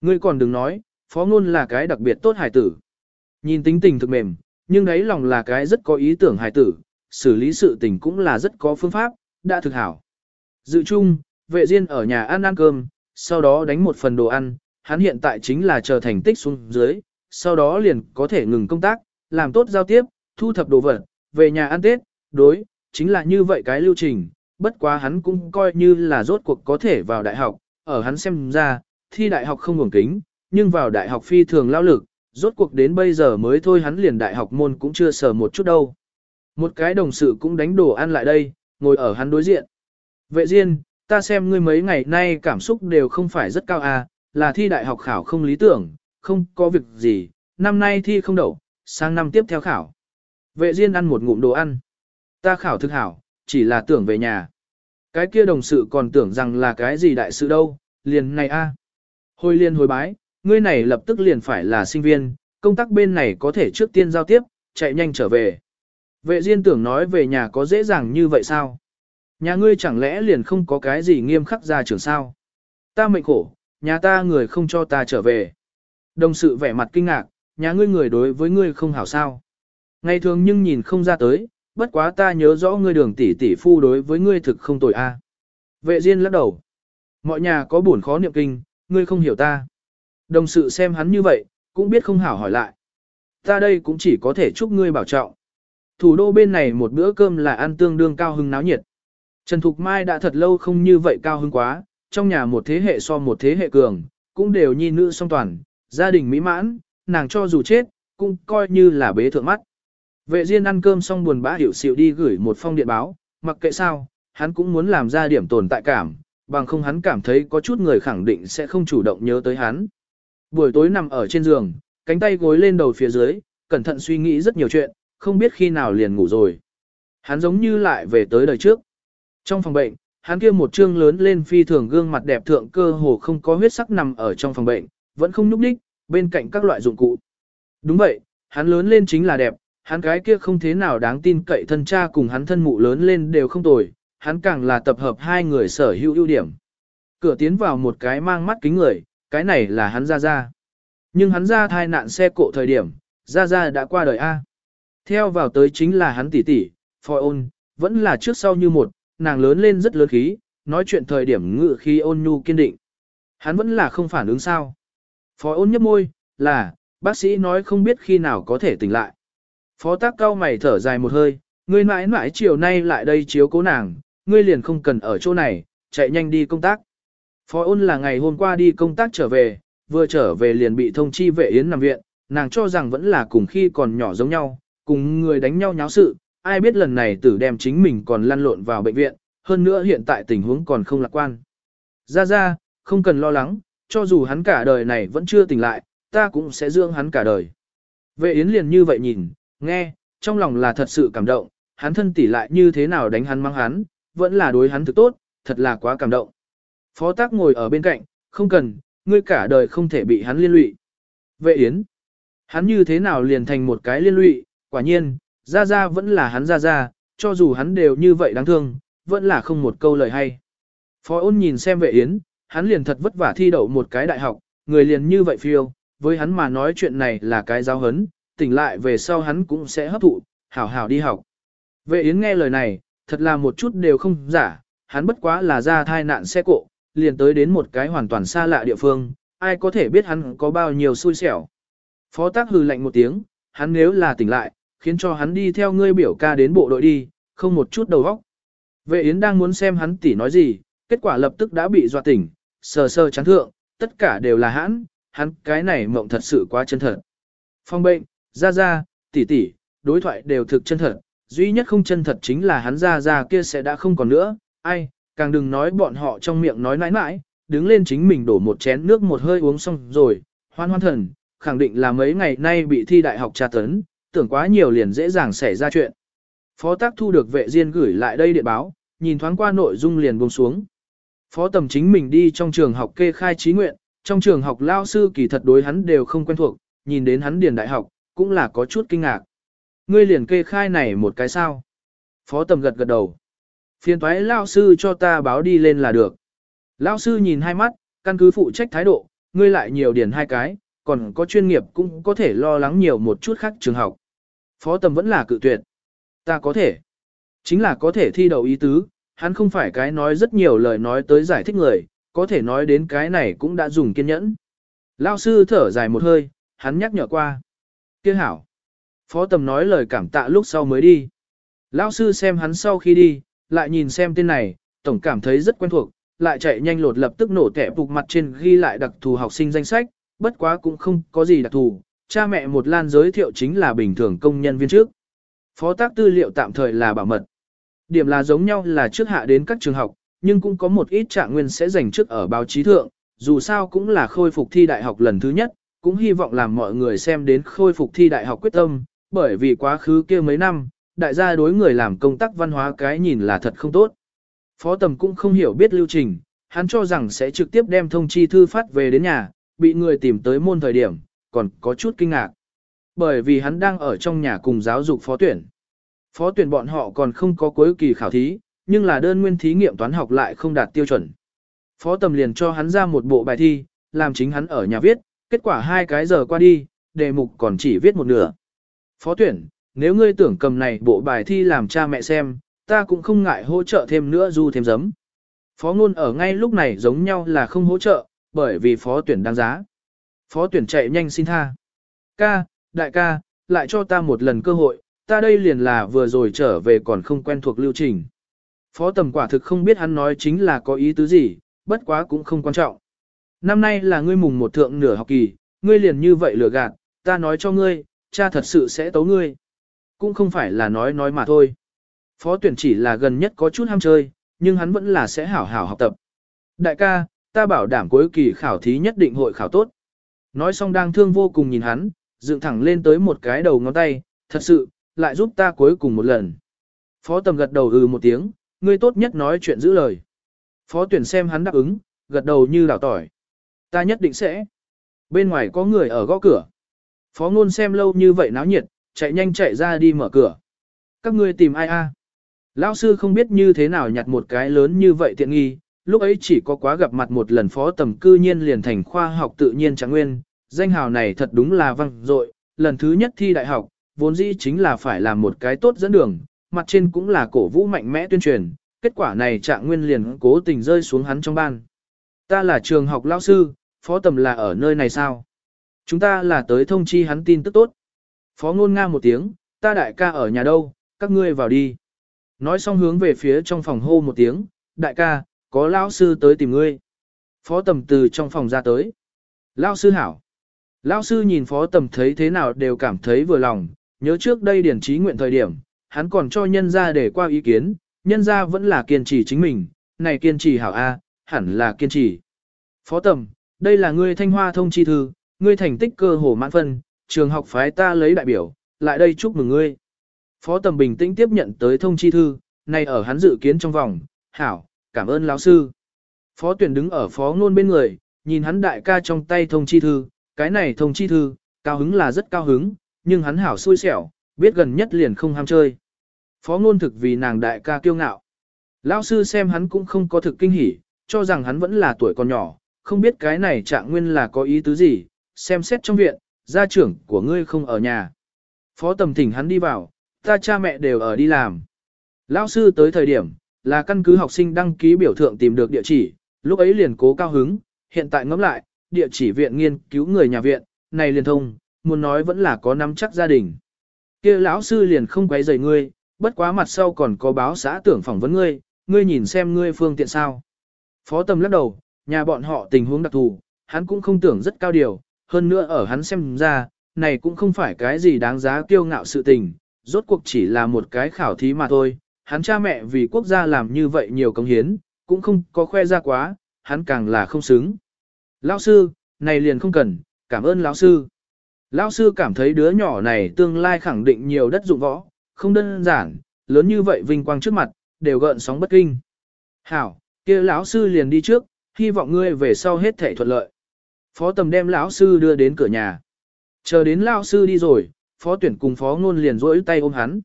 Ngươi còn đừng nói, phó ngôn là cái đặc biệt tốt hải tử. Nhìn tính tình thực mềm, nhưng đấy lòng là cái rất có ý tưởng hải tử, xử lý sự tình cũng là rất có phương pháp, đã thực hảo. Dự chung, vệ riêng ở nhà ăn ăn cơm, sau đó đánh một phần đồ ăn, hắn hiện tại chính là chờ thành tích xuống dưới, sau đó liền có thể ngừng công tác, làm tốt giao tiếp, thu thập đồ vật, về nhà ăn Tết, đối, chính là như vậy cái lưu trình, bất quá hắn cũng coi như là rốt cuộc có thể vào đại học, ở hắn xem ra, thi đại học không ngủng kính, nhưng vào đại học phi thường lao lực, rốt cuộc đến bây giờ mới thôi hắn liền đại học môn cũng chưa sờ một chút đâu. Một cái đồng sự cũng đánh đồ ăn lại đây, ngồi ở hắn đối diện. Vệ Diên, ta xem ngươi mấy ngày nay cảm xúc đều không phải rất cao à, là thi đại học khảo không lý tưởng, không có việc gì, năm nay thi không đậu, sang năm tiếp theo khảo. Vệ Diên ăn một ngụm đồ ăn. Ta khảo thực hảo, chỉ là tưởng về nhà. Cái kia đồng sự còn tưởng rằng là cái gì đại sự đâu, liền này a. Hồi liên hồi bái, ngươi này lập tức liền phải là sinh viên, công tác bên này có thể trước tiên giao tiếp, chạy nhanh trở về. Vệ Diên tưởng nói về nhà có dễ dàng như vậy sao? Nhà ngươi chẳng lẽ liền không có cái gì nghiêm khắc ra trường sao? Ta mệnh khổ, nhà ta người không cho ta trở về. Đồng sự vẻ mặt kinh ngạc, nhà ngươi người đối với ngươi không hảo sao. Ngày thường nhưng nhìn không ra tới, bất quá ta nhớ rõ ngươi đường tỷ tỷ phu đối với ngươi thực không tội a. À. Vệ Diên lắc đầu. Mọi nhà có buồn khó niệm kinh, ngươi không hiểu ta. Đồng sự xem hắn như vậy, cũng biết không hảo hỏi lại. Ta đây cũng chỉ có thể chúc ngươi bảo trọng. Thủ đô bên này một bữa cơm là ăn tương đương cao hưng náo nhiệt. Trần Thục Mai đã thật lâu không như vậy cao hứng quá, trong nhà một thế hệ so một thế hệ cường, cũng đều nhi nữ song toàn, gia đình mỹ mãn, nàng cho dù chết, cũng coi như là bế thượng mắt. Vệ Diên ăn cơm xong buồn bã hiểu xịu đi gửi một phong điện báo, mặc kệ sao, hắn cũng muốn làm ra điểm tồn tại cảm, bằng không hắn cảm thấy có chút người khẳng định sẽ không chủ động nhớ tới hắn. Buổi tối nằm ở trên giường, cánh tay gối lên đầu phía dưới, cẩn thận suy nghĩ rất nhiều chuyện, không biết khi nào liền ngủ rồi. Hắn giống như lại về tới đời trước. Trong phòng bệnh, hắn kia một trương lớn lên phi thường gương mặt đẹp thượng cơ hồ không có huyết sắc nằm ở trong phòng bệnh, vẫn không nhúc đích, bên cạnh các loại dụng cụ. Đúng vậy, hắn lớn lên chính là đẹp, hắn cái kia không thế nào đáng tin cậy thân cha cùng hắn thân mụ lớn lên đều không tồi, hắn càng là tập hợp hai người sở hữu ưu điểm. Cửa tiến vào một cái mang mắt kính người, cái này là hắn ra ra. Nhưng hắn ra thai nạn xe cộ thời điểm, ra ra đã qua đời A. Theo vào tới chính là hắn tỷ tỷ, phò ôn, vẫn là trước sau như một, nàng lớn lên rất lớn khí, nói chuyện thời điểm ngự khi ôn nhu kiên định. Hắn vẫn là không phản ứng sao. Phó ôn nhấp môi, là, bác sĩ nói không biết khi nào có thể tỉnh lại. Phó tác cao mày thở dài một hơi, ngươi mãi mãi chiều nay lại đây chiếu cố nàng, ngươi liền không cần ở chỗ này, chạy nhanh đi công tác. Phó ôn là ngày hôm qua đi công tác trở về, vừa trở về liền bị thông chi vệ yến nằm viện, nàng cho rằng vẫn là cùng khi còn nhỏ giống nhau, cùng người đánh nhau nháo sự, ai biết lần này tử đem chính mình còn lăn lộn vào bệnh viện, hơn nữa hiện tại tình huống còn không lạc quan. Ra ra, không cần lo lắng, cho dù hắn cả đời này vẫn chưa tỉnh lại, ta cũng sẽ dưỡng hắn cả đời. Vệ Yến liền như vậy nhìn, nghe, trong lòng là thật sự cảm động, hắn thân tỷ lại như thế nào đánh hắn mang hắn, vẫn là đối hắn thực tốt, thật là quá cảm động. Phó tác ngồi ở bên cạnh, không cần, ngươi cả đời không thể bị hắn liên lụy. Vệ Yến, hắn như thế nào liền thành một cái liên lụy, quả nhiên, Gia Gia vẫn là hắn Gia Gia, cho dù hắn đều như vậy đáng thương, vẫn là không một câu lời hay. Phó ôn nhìn xem vệ Yến, hắn liền thật vất vả thi đậu một cái đại học, người liền như vậy phiêu, với hắn mà nói chuyện này là cái giáo hấn, tỉnh lại về sau hắn cũng sẽ hấp thụ, hảo hảo đi học. Vệ Yến nghe lời này, thật là một chút đều không giả, hắn bất quá là ra thai nạn xe cộ, liền tới đến một cái hoàn toàn xa lạ địa phương, ai có thể biết hắn có bao nhiêu xui xẻo. Phó tác hừ lạnh một tiếng, hắn nếu là tỉnh lại, khiến cho hắn đi theo ngươi biểu ca đến bộ đội đi, không một chút đầu óc. Vệ Yến đang muốn xem hắn tỉ nói gì, kết quả lập tức đã bị dọa tỉnh, sờ sờ chán thượng, tất cả đều là hắn, hắn cái này mộng thật sự quá chân thật. Phong bệnh, ra ra, tỷ tỷ, đối thoại đều thực chân thật, duy nhất không chân thật chính là hắn ra ra kia sẽ đã không còn nữa, ai, càng đừng nói bọn họ trong miệng nói nãi nãi, đứng lên chính mình đổ một chén nước một hơi uống xong rồi, hoan hoan thần, khẳng định là mấy ngày nay bị thi đại học tra tấn, tưởng quá nhiều liền dễ dàng xảy ra chuyện. Phó tác thu được vệ diên gửi lại đây điện báo, nhìn thoáng qua nội dung liền buông xuống. Phó tầm chính mình đi trong trường học kê khai trí nguyện, trong trường học lao sư kỳ thật đối hắn đều không quen thuộc, nhìn đến hắn điền đại học, cũng là có chút kinh ngạc. Ngươi liền kê khai này một cái sao? Phó tầm gật gật đầu. Phiền toái lao sư cho ta báo đi lên là được. Lao sư nhìn hai mắt, căn cứ phụ trách thái độ, ngươi lại nhiều điền hai cái, còn có chuyên nghiệp cũng có thể lo lắng nhiều một chút khác trường học. Phó tầm vẫn là cự tuyệt. Ta có thể. Chính là có thể thi đầu ý tứ, hắn không phải cái nói rất nhiều lời nói tới giải thích người, có thể nói đến cái này cũng đã dùng kiên nhẫn. Lao sư thở dài một hơi, hắn nhắc nhở qua. Kiên hảo. Phó tầm nói lời cảm tạ lúc sau mới đi. Lao sư xem hắn sau khi đi, lại nhìn xem tên này, tổng cảm thấy rất quen thuộc, lại chạy nhanh lột lập tức nổ tẻ phục mặt trên ghi lại đặc thù học sinh danh sách, bất quá cũng không có gì đặc thù, cha mẹ một lan giới thiệu chính là bình thường công nhân viên trước. Phó tác tư liệu tạm thời là bảo mật. Điểm là giống nhau là trước hạ đến các trường học, nhưng cũng có một ít trạng nguyên sẽ dành trước ở báo chí thượng, dù sao cũng là khôi phục thi đại học lần thứ nhất, cũng hy vọng làm mọi người xem đến khôi phục thi đại học quyết tâm, bởi vì quá khứ kia mấy năm, đại gia đối người làm công tác văn hóa cái nhìn là thật không tốt. Phó tầm cũng không hiểu biết lưu trình, hắn cho rằng sẽ trực tiếp đem thông chi thư phát về đến nhà, bị người tìm tới môn thời điểm, còn có chút kinh ngạc. Bởi vì hắn đang ở trong nhà cùng giáo dục phó tuyển. Phó tuyển bọn họ còn không có cuối kỳ khảo thí, nhưng là đơn nguyên thí nghiệm toán học lại không đạt tiêu chuẩn. Phó tầm liền cho hắn ra một bộ bài thi, làm chính hắn ở nhà viết, kết quả hai cái giờ qua đi, đề mục còn chỉ viết một nửa. Phó tuyển, nếu ngươi tưởng cầm này bộ bài thi làm cha mẹ xem, ta cũng không ngại hỗ trợ thêm nữa du thêm giấm. Phó ngôn ở ngay lúc này giống nhau là không hỗ trợ, bởi vì phó tuyển đáng giá. Phó tuyển chạy nhanh xin tha. Ca, đại ca, lại cho ta một lần cơ hội, ta đây liền là vừa rồi trở về còn không quen thuộc lưu trình. Phó tầm quả thực không biết hắn nói chính là có ý tứ gì, bất quá cũng không quan trọng. Năm nay là ngươi mùng một thượng nửa học kỳ, ngươi liền như vậy lừa gạt, ta nói cho ngươi, cha thật sự sẽ tấu ngươi. Cũng không phải là nói nói mà thôi. Phó tuyển chỉ là gần nhất có chút ham chơi, nhưng hắn vẫn là sẽ hảo hảo học tập. Đại ca, ta bảo đảm cuối kỳ khảo thí nhất định hội khảo tốt. Nói xong đang thương vô cùng nhìn hắn, dựng thẳng lên tới một cái đầu ngón tay, thật sự, lại giúp ta cuối cùng một lần. Phó tầm gật đầu ừ một tiếng, ngươi tốt nhất nói chuyện giữ lời. Phó tuyển xem hắn đáp ứng, gật đầu như đảo tỏi. Ta nhất định sẽ. Bên ngoài có người ở gõ cửa. Phó ngôn xem lâu như vậy náo nhiệt, chạy nhanh chạy ra đi mở cửa. Các ngươi tìm ai a? Lão sư không biết như thế nào nhặt một cái lớn như vậy tiện nghi, lúc ấy chỉ có quá gặp mặt một lần phó tầm cư nhiên liền thành khoa học tự nhiên trạng nguyên, danh hào này thật đúng là văng dội lần thứ nhất thi đại học, vốn dĩ chính là phải làm một cái tốt dẫn đường, mặt trên cũng là cổ vũ mạnh mẽ tuyên truyền, kết quả này trạng nguyên liền cố tình rơi xuống hắn trong ban. Ta là trường học lão sư, phó tầm là ở nơi này sao? Chúng ta là tới thông chi hắn tin tức tốt. Phó ngôn nga một tiếng, ta đại ca ở nhà đâu, các ngươi vào đi. Nói xong hướng về phía trong phòng hô một tiếng, đại ca, có lão sư tới tìm ngươi. Phó tầm từ trong phòng ra tới. Lão sư hảo. Lão sư nhìn phó tầm thấy thế nào đều cảm thấy vừa lòng, nhớ trước đây điển trí nguyện thời điểm, hắn còn cho nhân ra để qua ý kiến, nhân ra vẫn là kiên trì chính mình, này kiên trì hảo A, hẳn là kiên trì. Phó tầm, đây là ngươi thanh hoa thông chi thư, ngươi thành tích cơ hồ mãn phân, trường học phái ta lấy đại biểu, lại đây chúc mừng ngươi. Phó tầm bình tĩnh tiếp nhận tới thông chi thư, này ở hắn dự kiến trong vòng, hảo, cảm ơn lão sư. Phó tuyển đứng ở phó ngôn bên người, nhìn hắn đại ca trong tay thông chi thư, cái này thông chi thư, cao hứng là rất cao hứng, nhưng hắn hảo xui xẻo, biết gần nhất liền không ham chơi. Phó ngôn thực vì nàng đại ca kiêu ngạo. Lão sư xem hắn cũng không có thực kinh hỉ, cho rằng hắn vẫn là tuổi còn nhỏ, không biết cái này trạng nguyên là có ý tứ gì, xem xét trong viện, gia trưởng của ngươi không ở nhà. Phó tầm thỉnh hắn đi vào, ta cha mẹ đều ở đi làm. Lão sư tới thời điểm, là căn cứ học sinh đăng ký biểu thượng tìm được địa chỉ, lúc ấy liền cố cao hứng, hiện tại ngẫm lại, địa chỉ viện nghiên cứu người nhà viện, này liền thông, muốn nói vẫn là có nắm chắc gia đình. kia lão sư liền không quấy rầy ngươi, bất quá mặt sau còn có báo xã tưởng phỏng vấn ngươi, ngươi nhìn xem ngươi phương tiện sao. Phó tâm lắc đầu, nhà bọn họ tình huống đặc thù, hắn cũng không tưởng rất cao điều, hơn nữa ở hắn xem ra, này cũng không phải cái gì đáng giá kiêu ngạo sự tình, rốt cuộc chỉ là một cái khảo thí mà thôi, hắn cha mẹ vì quốc gia làm như vậy nhiều công hiến, cũng không có khoe ra quá, hắn càng là không xứng. Lão sư, này liền không cần, cảm ơn lão sư. Lão sư cảm thấy đứa nhỏ này tương lai khẳng định nhiều đất dụng võ, không đơn giản, lớn như vậy vinh quang trước mặt, đều gợn sóng bất kinh. Hảo, kia lão sư liền đi trước, hy vọng ngươi về sau hết thể thuận lợi. Phó tầm đem lão sư đưa đến cửa nhà. Chờ đến lão sư đi rồi, phó tuyển cùng phó ngôn liền rỗi tay ôm hắn.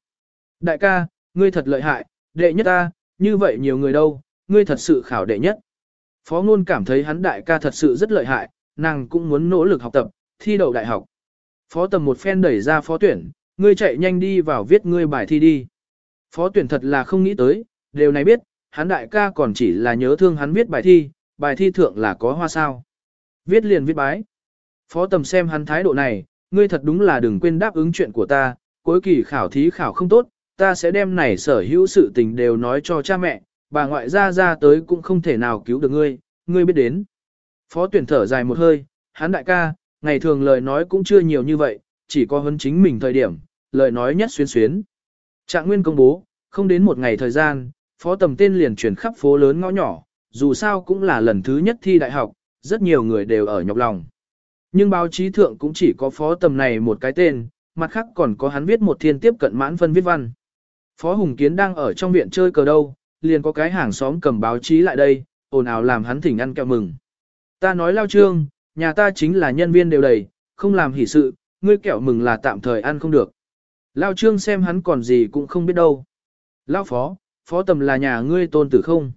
Đại ca, ngươi thật lợi hại, đệ nhất ta, như vậy nhiều người đâu, ngươi thật sự khảo đệ nhất. Phó ngôn cảm thấy hắn đại ca thật sự rất lợi hại, nàng cũng muốn nỗ lực học tập, thi đậu đại học. Phó tầm một phen đẩy ra phó tuyển, ngươi chạy nhanh đi vào viết ngươi bài thi đi. Phó tuyển thật là không nghĩ tới, đều này biết, hắn đại ca còn chỉ là nhớ thương hắn viết bài thi, bài thi thượng là có hoa sao. Viết liền viết bái. Phó tầm xem hắn thái độ này, ngươi thật đúng là đừng quên đáp ứng chuyện của ta, cuối kỳ khảo thí khảo không tốt, ta sẽ đem này sở hữu sự tình đều nói cho cha mẹ, bà ngoại ra ra tới cũng không thể nào cứu được ngươi, ngươi biết đến. Phó tuyển thở dài một hơi, hắn đại ca, ngày thường lời nói cũng chưa nhiều như vậy, chỉ có hấn chính mình thời điểm, lời nói nhất xuyên xuyến. Trạng nguyên công bố, không đến một ngày thời gian, phó tầm tên liền chuyển khắp phố lớn ngõ nhỏ, dù sao cũng là lần thứ nhất thi đại học, rất nhiều người đều ở nhọc lòng. Nhưng báo chí thượng cũng chỉ có phó tầm này một cái tên, mặt khác còn có hắn viết một thiên tiếp cận mãn phân viết văn. Phó Hùng Kiến đang ở trong viện chơi cờ đâu, liền có cái hàng xóm cầm báo chí lại đây, ồn ào làm hắn thỉnh ăn kẹo mừng. Ta nói lao trương, nhà ta chính là nhân viên đều đầy, không làm hỷ sự, ngươi kẹo mừng là tạm thời ăn không được. Lao trương xem hắn còn gì cũng không biết đâu. Lao phó, phó tầm là nhà ngươi tôn tử không?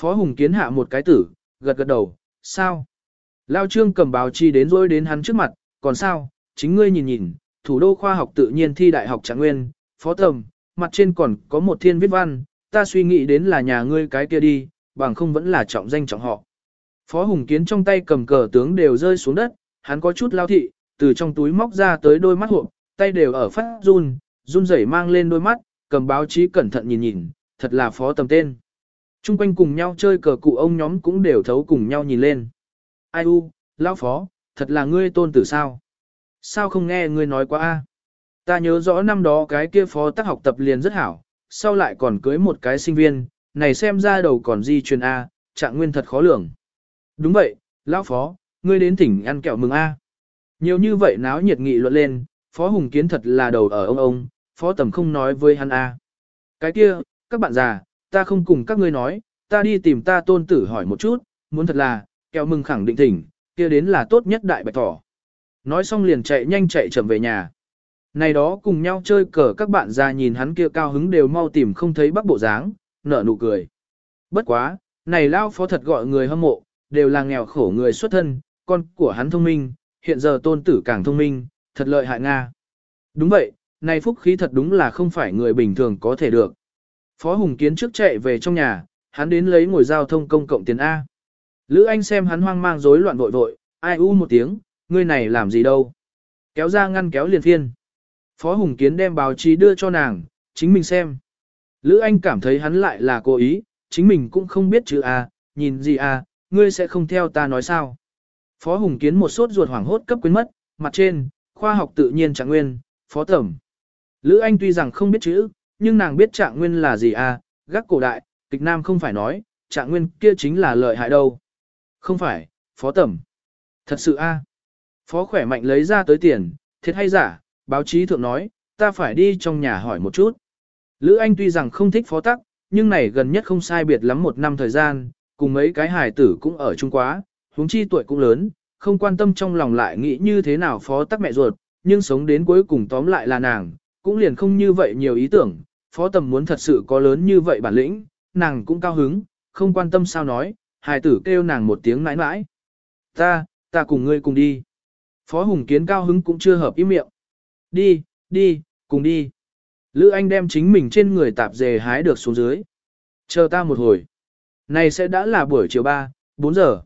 Phó Hùng Kiến hạ một cái tử, gật gật đầu, sao? Lao trương cầm báo chí đến rồi đến hắn trước mặt, còn sao, chính ngươi nhìn nhìn, thủ đô khoa học tự nhiên thi đại học trạng nguyên, phó tầm, mặt trên còn có một thiên viết văn, ta suy nghĩ đến là nhà ngươi cái kia đi, bằng không vẫn là trọng danh trọng họ. Phó Hùng Kiến trong tay cầm cờ tướng đều rơi xuống đất, hắn có chút lao thị, từ trong túi móc ra tới đôi mắt hộp, tay đều ở phát run, run rẩy mang lên đôi mắt, cầm báo chí cẩn thận nhìn nhìn, thật là phó tầm tên. Trung quanh cùng nhau chơi cờ cụ ông nhóm cũng đều thấu cùng nhau nhìn lên. Ai u, lão phó, thật là ngươi tôn tử sao? Sao không nghe ngươi nói quá a? Ta nhớ rõ năm đó cái kia phó tác học tập liền rất hảo, sau lại còn cưới một cái sinh viên, này xem ra đầu còn di truyền A, trạng nguyên thật khó lường. Đúng vậy, lão phó, ngươi đến thỉnh ăn kẹo mừng A. Nhiều như vậy náo nhiệt nghị luận lên, phó hùng kiến thật là đầu ở ông ông, phó tầm không nói với hắn A. Cái kia, các bạn già, ta không cùng các ngươi nói, ta đi tìm ta tôn tử hỏi một chút, muốn thật là, kẹo mừng khẳng định thỉnh, kia đến là tốt nhất đại bạch thỏ. Nói xong liền chạy nhanh chạy chậm về nhà. Này đó cùng nhau chơi cờ các bạn ra nhìn hắn kia cao hứng đều mau tìm không thấy bắc bộ dáng, nở nụ cười. Bất quá, này lao phó thật gọi người hâm mộ, đều là nghèo khổ người xuất thân, con của hắn thông minh, hiện giờ tôn tử càng thông minh, thật lợi hại Nga. Đúng vậy, này phúc khí thật đúng là không phải người bình thường có thể được. Phó Hùng Kiến trước chạy về trong nhà, hắn đến lấy ngồi giao thông công cộng tiền A. Lữ Anh xem hắn hoang mang rối loạn vội vội, ai u một tiếng, ngươi này làm gì đâu. Kéo ra ngăn kéo liền phiên. Phó Hùng Kiến đem báo chí đưa cho nàng, chính mình xem. Lữ Anh cảm thấy hắn lại là cố ý, chính mình cũng không biết chữ A, nhìn gì A, ngươi sẽ không theo ta nói sao. Phó Hùng Kiến một sốt ruột hoảng hốt cấp quyến mất, mặt trên, khoa học tự nhiên trạng nguyên, phó tẩm. Lữ Anh tuy rằng không biết chữ, nhưng nàng biết trạng nguyên là gì A, gác cổ đại, kịch nam không phải nói, trạng nguyên kia chính là lợi hại đâu. Không phải, phó tẩm. Thật sự A. Phó khỏe mạnh lấy ra tới tiền, thiệt hay giả, báo chí thượng nói, ta phải đi trong nhà hỏi một chút. Lữ Anh tuy rằng không thích phó tắc, nhưng này gần nhất không sai biệt lắm một năm thời gian, cùng mấy cái hài tử cũng ở chung quá, huống chi tuổi cũng lớn, không quan tâm trong lòng lại nghĩ như thế nào phó tắc mẹ ruột, nhưng sống đến cuối cùng tóm lại là nàng, cũng liền không như vậy nhiều ý tưởng, phó tầm muốn thật sự có lớn như vậy bản lĩnh, nàng cũng cao hứng, không quan tâm sao nói, hài tử kêu nàng một tiếng mãi mãi. Ta, ta cùng ngươi cùng đi. Phó Hùng Kiến cao hứng cũng chưa hợp ý miệng. Đi, đi, cùng đi. Lữ Anh đem chính mình trên người tạp dề hái được xuống dưới. Chờ ta một hồi. Này sẽ đã là buổi chiều 3, 4 giờ.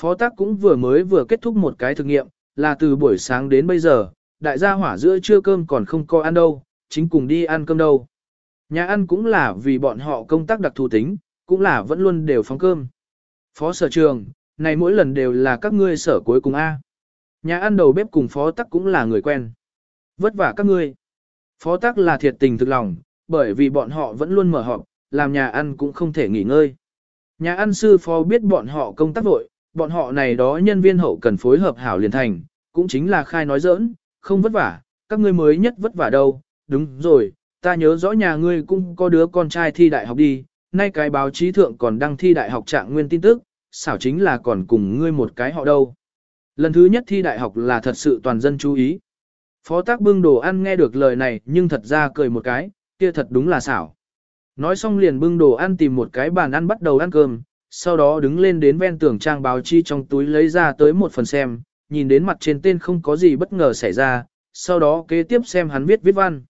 Phó tác cũng vừa mới vừa kết thúc một cái thực nghiệm, là từ buổi sáng đến bây giờ, đại gia hỏa giữa trưa cơm còn không có ăn đâu, chính cùng đi ăn cơm đâu. Nhà ăn cũng là vì bọn họ công tác đặc thù tính, cũng là vẫn luôn đều phóng cơm. Phó sở trường, này mỗi lần đều là các ngươi sở cuối cùng A. Nhà ăn đầu bếp cùng phó tắc cũng là người quen. Vất vả các ngươi. Phó tắc là thiệt tình thực lòng, bởi vì bọn họ vẫn luôn mở họp, làm nhà ăn cũng không thể nghỉ ngơi. Nhà ăn sư phó biết bọn họ công tác vội, bọn họ này đó nhân viên hậu cần phối hợp hảo liền thành, cũng chính là khai nói giỡn, không vất vả, các ngươi mới nhất vất vả đâu, đúng rồi, ta nhớ rõ nhà ngươi cũng có đứa con trai thi đại học đi, nay cái báo chí thượng còn đăng thi đại học trạng nguyên tin tức, xảo chính là còn cùng ngươi một cái họ đâu. Lần thứ nhất thi đại học là thật sự toàn dân chú ý. Phó tác bưng đồ ăn nghe được lời này nhưng thật ra cười một cái, kia thật đúng là xảo. Nói xong liền bưng đồ ăn tìm một cái bàn ăn bắt đầu ăn cơm, sau đó đứng lên đến ven tường trang báo chi trong túi lấy ra tới một phần xem, nhìn đến mặt trên tên không có gì bất ngờ xảy ra, sau đó kế tiếp xem hắn viết viết văn.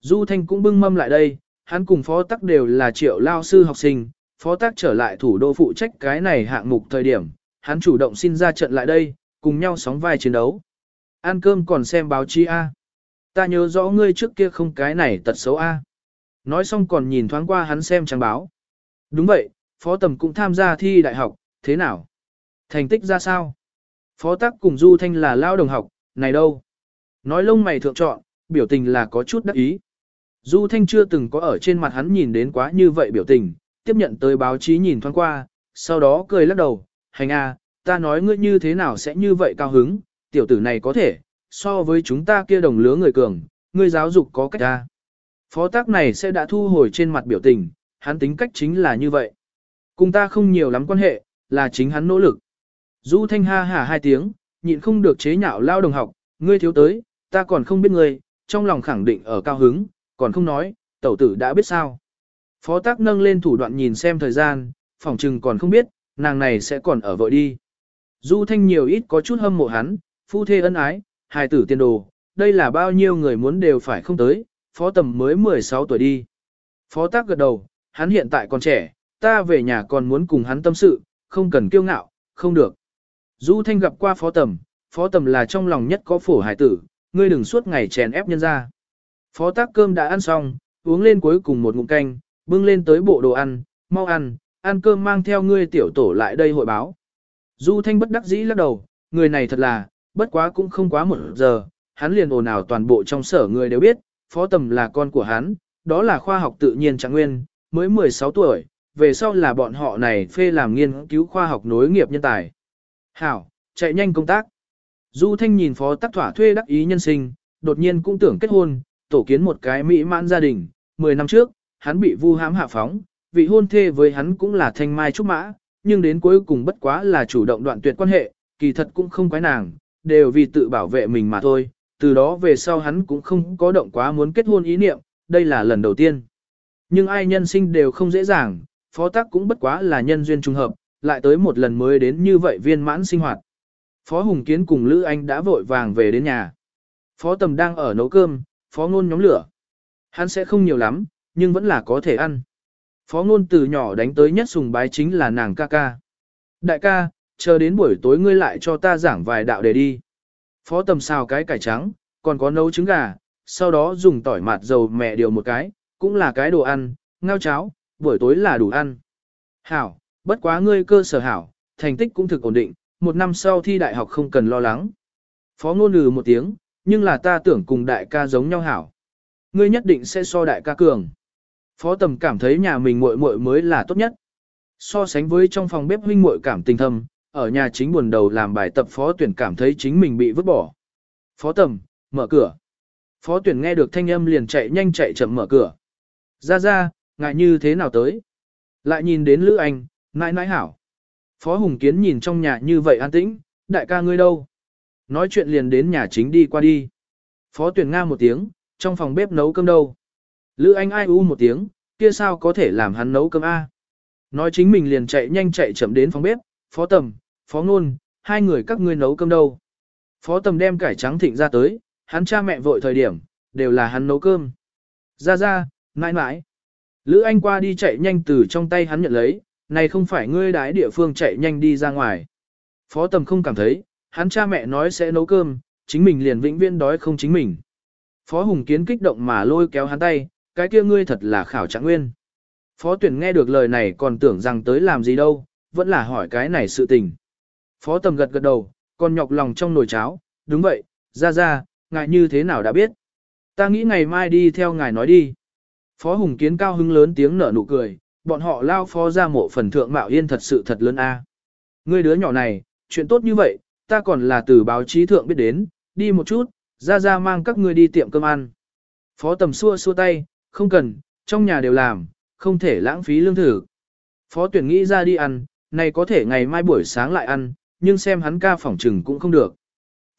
Du Thanh cũng bưng mâm lại đây, hắn cùng phó tắc đều là triệu lao sư học sinh, phó tắc trở lại thủ đô phụ trách cái này hạng mục thời điểm, hắn chủ động xin ra trận lại đây, cùng nhau sóng vai chiến đấu. Ăn cơm còn xem báo chí A. Ta nhớ rõ ngươi trước kia không cái này tật xấu A. Nói xong còn nhìn thoáng qua hắn xem trang báo. Đúng vậy, phó tầm cũng tham gia thi đại học, thế nào? Thành tích ra sao? Phó tắc cùng Du Thanh là lao đồng học, này đâu? Nói lông mày thượng chọn, biểu tình là có chút đắc ý. Du Thanh chưa từng có ở trên mặt hắn nhìn đến quá như vậy biểu tình, tiếp nhận tới báo chí nhìn thoáng qua, sau đó cười lắc đầu, hành a, ta nói ngươi như thế nào sẽ như vậy cao hứng, tiểu tử này có thể, so với chúng ta kia đồng lứa người cường, ngươi giáo dục có cách ra. Phó tác này sẽ đã thu hồi trên mặt biểu tình, hắn tính cách chính là như vậy. Cùng ta không nhiều lắm quan hệ, là chính hắn nỗ lực. Du thanh ha hả hai tiếng, nhịn không được chế nhạo lao đồng học, ngươi thiếu tới, ta còn không biết ngươi, trong lòng khẳng định ở cao hứng, còn không nói, tẩu tử đã biết sao. Phó tác nâng lên thủ đoạn nhìn xem thời gian, phòng trừng còn không biết, nàng này sẽ còn ở vội đi. Du thanh nhiều ít có chút hâm mộ hắn, phu thê ân ái, hài tử tiên đồ, đây là bao nhiêu người muốn đều phải không tới, phó tầm mới 16 tuổi đi. Phó tác gật đầu, hắn hiện tại còn trẻ, ta về nhà còn muốn cùng hắn tâm sự, không cần kiêu ngạo, không được. Du thanh gặp qua phó tầm, phó tầm là trong lòng nhất có phổ hài tử, ngươi đừng suốt ngày chèn ép nhân ra. Phó tác cơm đã ăn xong, uống lên cuối cùng một ngụm canh, bưng lên tới bộ đồ ăn, mau ăn, ăn cơm mang theo ngươi tiểu tổ lại đây hội báo. Du Thanh bất đắc dĩ lắc đầu, người này thật là, bất quá cũng không quá một giờ, hắn liền ồn ào toàn bộ trong sở người đều biết, phó tầm là con của hắn, đó là khoa học tự nhiên trạng nguyên, mới 16 tuổi, về sau là bọn họ này phê làm nghiên cứu khoa học nối nghiệp nhân tài. Hảo, chạy nhanh công tác. Du Thanh nhìn phó tác thỏa thuê đắc ý nhân sinh, đột nhiên cũng tưởng kết hôn, tổ kiến một cái mỹ mãn gia đình. 10 năm trước, hắn bị vu hãm hạ phóng, vị hôn thê với hắn cũng là thanh mai trúc mã, nhưng đến cuối cùng bất quá là chủ động đoạn tuyệt quan hệ, kỳ thật cũng không quái nàng, đều vì tự bảo vệ mình mà thôi. Từ đó về sau hắn cũng không có động quá muốn kết hôn ý niệm, đây là lần đầu tiên. Nhưng ai nhân sinh đều không dễ dàng, phó tác cũng bất quá là nhân duyên trùng hợp, lại tới một lần mới đến như vậy viên mãn sinh hoạt. Phó Hùng Kiến cùng Lữ Anh đã vội vàng về đến nhà. Phó Tầm đang ở nấu cơm, Phó Ngôn nhóm lửa. Hắn sẽ không nhiều lắm, nhưng vẫn là có thể ăn. Phó Ngôn từ nhỏ đánh tới nhất sùng bái chính là nàng ca ca. Đại ca, chờ đến buổi tối ngươi lại cho ta giảng vài đạo để đi. Phó Tầm xào cái cải trắng, còn có nấu trứng gà, sau đó dùng tỏi mạt dầu mẹ điều một cái, cũng là cái đồ ăn, ngao cháo, buổi tối là đủ ăn. Hảo, bất quá ngươi cơ sở hảo, thành tích cũng thực ổn định, một năm sau thi đại học không cần lo lắng. Phó ngôn lừ một tiếng, nhưng là ta tưởng cùng đại ca giống nhau hảo. Ngươi nhất định sẽ so đại ca cường. Phó tầm cảm thấy nhà mình muội muội mới là tốt nhất. So sánh với trong phòng bếp huynh muội cảm tình thầm ở nhà chính buồn đầu làm bài tập phó tuyển cảm thấy chính mình bị vứt bỏ. Phó tầm, mở cửa. Phó tuyển nghe được thanh âm liền chạy nhanh chạy chậm mở cửa. Ra ra, ngại như thế nào tới? Lại nhìn đến Lữ Anh, nãi nãi hảo. Phó Hùng Kiến nhìn trong nhà như vậy an tĩnh, đại ca ngươi đâu? Nói chuyện liền đến nhà chính đi qua đi. Phó tuyển nga một tiếng, trong phòng bếp nấu cơm đâu? Lữ Anh ai u một tiếng, kia sao có thể làm hắn nấu cơm A? Nói chính mình liền chạy nhanh chạy chậm đến phòng bếp, phó tầm, phó ngôn, hai người các ngươi nấu cơm đâu? Phó tầm đem cải trắng thịnh ra tới, hắn cha mẹ vội thời điểm, đều là hắn nấu cơm. Ra ra, mãi mãi. Lữ Anh qua đi chạy nhanh từ trong tay hắn nhận lấy, này không phải ngươi đái địa phương chạy nhanh đi ra ngoài. Phó tầm không cảm thấy, hắn cha mẹ nói sẽ nấu cơm, chính mình liền vĩnh viễn đói không chính mình. Phó Hùng Kiến kích động mà lôi kéo hắn tay, cái kia ngươi thật là khảo trạng nguyên. Phó tuyển nghe được lời này còn tưởng rằng tới làm gì đâu, vẫn là hỏi cái này sự tình. Phó tầm gật gật đầu, còn nhọc lòng trong nồi cháo, đúng vậy, ra ra, ngài như thế nào đã biết. Ta nghĩ ngày mai đi theo ngài nói đi. Phó Hùng Kiến cao hứng lớn tiếng nở nụ cười, bọn họ lao phó ra mộ phần thượng mạo yên thật sự thật lớn a. Ngươi đứa nhỏ này, chuyện tốt như vậy, ta còn là từ báo chí thượng biết đến, đi một chút, ra ra mang các ngươi đi tiệm cơm ăn. Phó tầm xua xua tay, không cần, trong nhà đều làm, không thể lãng phí lương thực. Phó tuyển nghĩ ra đi ăn, này có thể ngày mai buổi sáng lại ăn, nhưng xem hắn ca phỏng trừng cũng không được.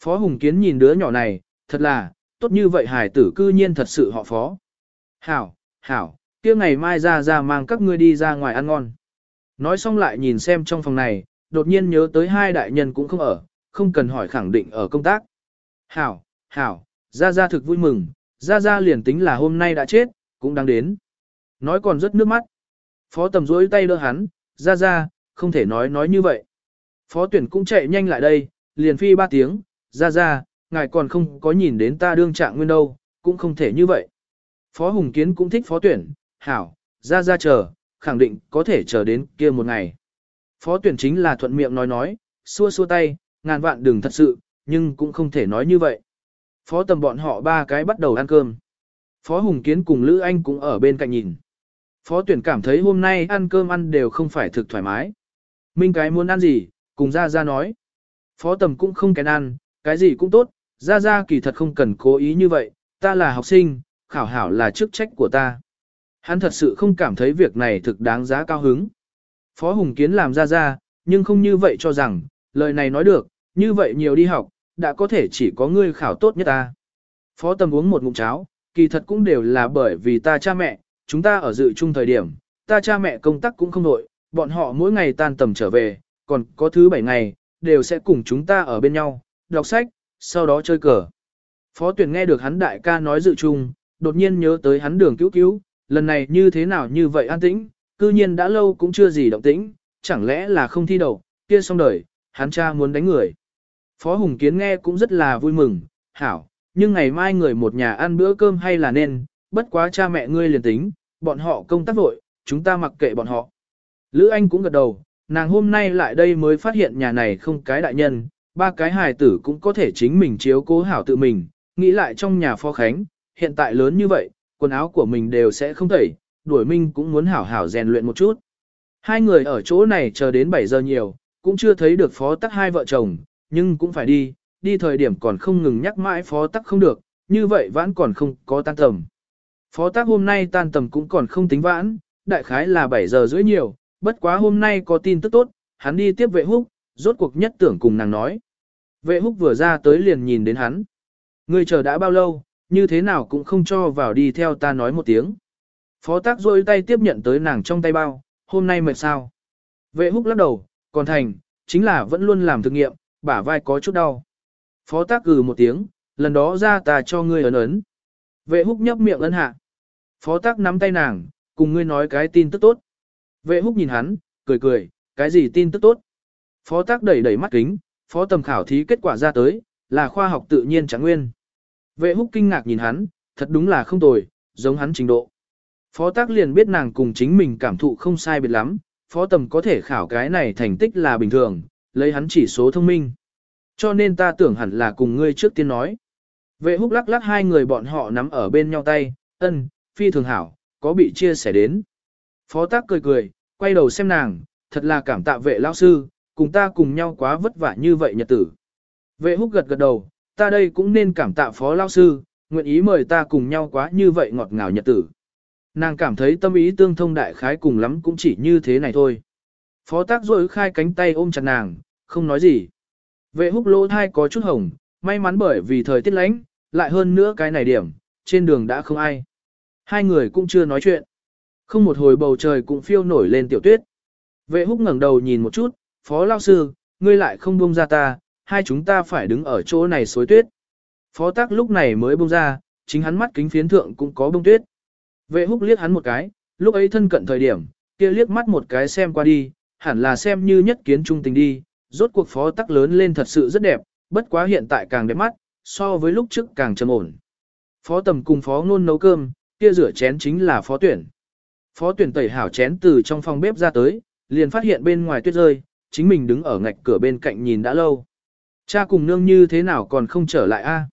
Phó Hùng Kiến nhìn đứa nhỏ này, thật là, tốt như vậy hải tử cư nhiên thật sự họ phó. Hảo, hảo, kia ngày mai ra ra mang các ngươi đi ra ngoài ăn ngon. Nói xong lại nhìn xem trong phòng này, đột nhiên nhớ tới hai đại nhân cũng không ở, không cần hỏi khẳng định ở công tác. Hảo, hảo, ra ra thực vui mừng, ra ra liền tính là hôm nay đã chết, cũng đang đến. Nói còn rất nước mắt. Phó tầm rỗi tay đỡ hắn, ra ra, không thể nói nói như vậy. Phó tuyển cũng chạy nhanh lại đây, liền phi ba tiếng, ra ra, ngài còn không có nhìn đến ta đương trạng nguyên đâu, cũng không thể như vậy. Phó Hùng Kiến cũng thích phó tuyển, hảo, ra ra chờ, khẳng định có thể chờ đến kia một ngày. Phó tuyển chính là thuận miệng nói nói, xua xua tay, ngàn vạn đừng thật sự, nhưng cũng không thể nói như vậy. Phó tầm bọn họ ba cái bắt đầu ăn cơm. Phó Hùng Kiến cùng Lữ Anh cũng ở bên cạnh nhìn. Phó tuyển cảm thấy hôm nay ăn cơm ăn đều không phải thực thoải mái. Minh cái muốn ăn gì, Cùng Gia Gia nói. Phó tầm cũng không kén ăn, cái gì cũng tốt, Gia Gia kỳ thật không cần cố ý như vậy, ta là học sinh, khảo hảo là chức trách của ta. Hắn thật sự không cảm thấy việc này thực đáng giá cao hứng. Phó Hùng Kiến làm Gia Gia, nhưng không như vậy cho rằng, lời này nói được, như vậy nhiều đi học, đã có thể chỉ có ngươi khảo tốt nhất ta. Phó tầm uống một ngụm cháo, kỳ thật cũng đều là bởi vì ta cha mẹ, chúng ta ở dự chung thời điểm, ta cha mẹ công tác cũng không nội, bọn họ mỗi ngày tan tầm trở về, còn có thứ bảy ngày, đều sẽ cùng chúng ta ở bên nhau, đọc sách, sau đó chơi cờ. Phó tuyển nghe được hắn đại ca nói dự chung, đột nhiên nhớ tới hắn đường cứu cứu, lần này như thế nào như vậy an tĩnh, cư nhiên đã lâu cũng chưa gì động tĩnh, chẳng lẽ là không thi đầu, kia xong đời, hắn cha muốn đánh người. Phó Hùng Kiến nghe cũng rất là vui mừng, hảo, nhưng ngày mai người một nhà ăn bữa cơm hay là nên, bất quá cha mẹ ngươi liền tính, bọn họ công tác vội, chúng ta mặc kệ bọn họ. Lữ Anh cũng gật đầu, nàng hôm nay lại đây mới phát hiện nhà này không cái đại nhân, ba cái hài tử cũng có thể chính mình chiếu cố hảo tự mình, nghĩ lại trong nhà phó khánh, hiện tại lớn như vậy, quần áo của mình đều sẽ không tẩy, đuổi minh cũng muốn hảo hảo rèn luyện một chút. Hai người ở chỗ này chờ đến 7 giờ nhiều, cũng chưa thấy được phó tắc hai vợ chồng, nhưng cũng phải đi, đi thời điểm còn không ngừng nhắc mãi phó tắc không được, như vậy vãn còn không có tan tầm. Phó tắc hôm nay tan tầm cũng còn không tính vãn, đại khái là 7 giờ rưỡi nhiều, bất quá hôm nay có tin tức tốt, hắn đi tiếp vệ húc, rốt cuộc nhất tưởng cùng nàng nói. Vệ húc vừa ra tới liền nhìn đến hắn. Người chờ đã bao lâu, như thế nào cũng không cho vào đi theo ta nói một tiếng. Phó tác rôi tay tiếp nhận tới nàng trong tay bao, hôm nay mệt sao. Vệ húc lắc đầu, còn thành, chính là vẫn luôn làm thực nghiệm, bả vai có chút đau. Phó tác gừ một tiếng, lần đó ra ta cho ngươi ấn ấn. Vệ húc nhấp miệng ấn hạ. Phó tác nắm tay nàng, cùng ngươi nói cái tin tức tốt. Vệ húc nhìn hắn, cười cười, cái gì tin tức tốt. Phó tác đẩy đẩy mắt kính, phó tầm khảo thí kết quả ra tới, là khoa học tự nhiên chẳng nguyên. Vệ húc kinh ngạc nhìn hắn, thật đúng là không tồi, giống hắn trình độ. Phó tác liền biết nàng cùng chính mình cảm thụ không sai biệt lắm, phó tầm có thể khảo cái này thành tích là bình thường, lấy hắn chỉ số thông minh. Cho nên ta tưởng hẳn là cùng ngươi trước tiên nói. Vệ húc lắc lắc hai người bọn họ nắm ở bên nhau tay, ân, phi thường hảo, có bị chia sẻ đến. Phó tác cười cười, quay đầu xem nàng, thật là cảm tạ vệ lao sư, cùng ta cùng nhau quá vất vả như vậy nhật tử. Vệ húc gật gật đầu, ta đây cũng nên cảm tạ phó lao sư, nguyện ý mời ta cùng nhau quá như vậy ngọt ngào nhật tử. Nàng cảm thấy tâm ý tương thông đại khái cùng lắm cũng chỉ như thế này thôi. Phó tác rôi khai cánh tay ôm chặt nàng, không nói gì. Vệ húc lỗ thai có chút hồng, may mắn bởi vì thời tiết lánh, lại hơn nữa cái này điểm, trên đường đã không ai. Hai người cũng chưa nói chuyện. Không một hồi bầu trời cũng phiêu nổi lên tiểu tuyết. Vệ húc ngẩng đầu nhìn một chút, phó lao sư, ngươi lại không buông ra ta, hai chúng ta phải đứng ở chỗ này xối tuyết. Phó tác lúc này mới buông ra, chính hắn mắt kính phiến thượng cũng có bông tuyết. Vệ húc liếc hắn một cái, lúc ấy thân cận thời điểm, kia liếc mắt một cái xem qua đi, hẳn là xem như nhất kiến trung tình đi, rốt cuộc phó tắc lớn lên thật sự rất đẹp, bất quá hiện tại càng đẹp mắt, so với lúc trước càng trầm ổn. Phó tầm cùng phó ngôn nấu cơm, kia rửa chén chính là phó tuyển. Phó tuyển tẩy hảo chén từ trong phòng bếp ra tới, liền phát hiện bên ngoài tuyết rơi, chính mình đứng ở ngạch cửa bên cạnh nhìn đã lâu. Cha cùng nương như thế nào còn không trở lại a?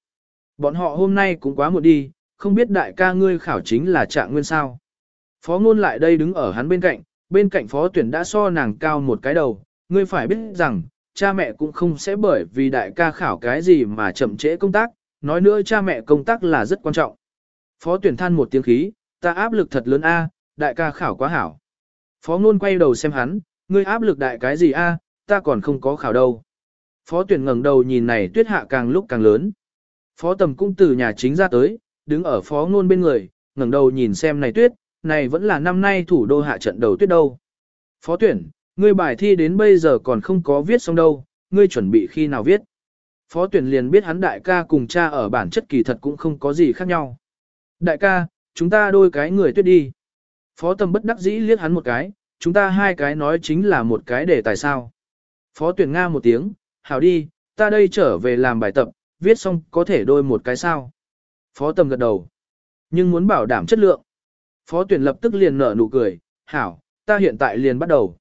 Bọn họ hôm nay cũng quá muộn đi, không biết đại ca ngươi khảo chính là trạng nguyên sao. Phó ngôn lại đây đứng ở hắn bên cạnh, bên cạnh phó tuyển đã so nàng cao một cái đầu, ngươi phải biết rằng, cha mẹ cũng không sẽ bởi vì đại ca khảo cái gì mà chậm trễ công tác, nói nữa cha mẹ công tác là rất quan trọng. Phó tuyển than một tiếng khí, ta áp lực thật lớn a, đại ca khảo quá hảo. Phó ngôn quay đầu xem hắn, ngươi áp lực đại cái gì a, ta còn không có khảo đâu. Phó tuyển ngẩng đầu nhìn này tuyết hạ càng lúc càng lớn. Phó tầm cũng từ nhà chính ra tới, đứng ở phó ngôn bên người, ngẩng đầu nhìn xem này tuyết, này vẫn là năm nay thủ đô hạ trận đầu tuyết đâu. Phó tuyển, ngươi bài thi đến bây giờ còn không có viết xong đâu, ngươi chuẩn bị khi nào viết. Phó tuyển liền biết hắn đại ca cùng cha ở bản chất kỳ thật cũng không có gì khác nhau. Đại ca, chúng ta đôi cái người tuyết đi. Phó tầm bất đắc dĩ liếc hắn một cái, chúng ta hai cái nói chính là một cái để tại sao. Phó tuyển Nga một tiếng, hảo đi, ta đây trở về làm bài tập, viết xong có thể đôi một cái sao. Phó tầm gật đầu. Nhưng muốn bảo đảm chất lượng. Phó tuyển lập tức liền nở nụ cười, hảo, ta hiện tại liền bắt đầu.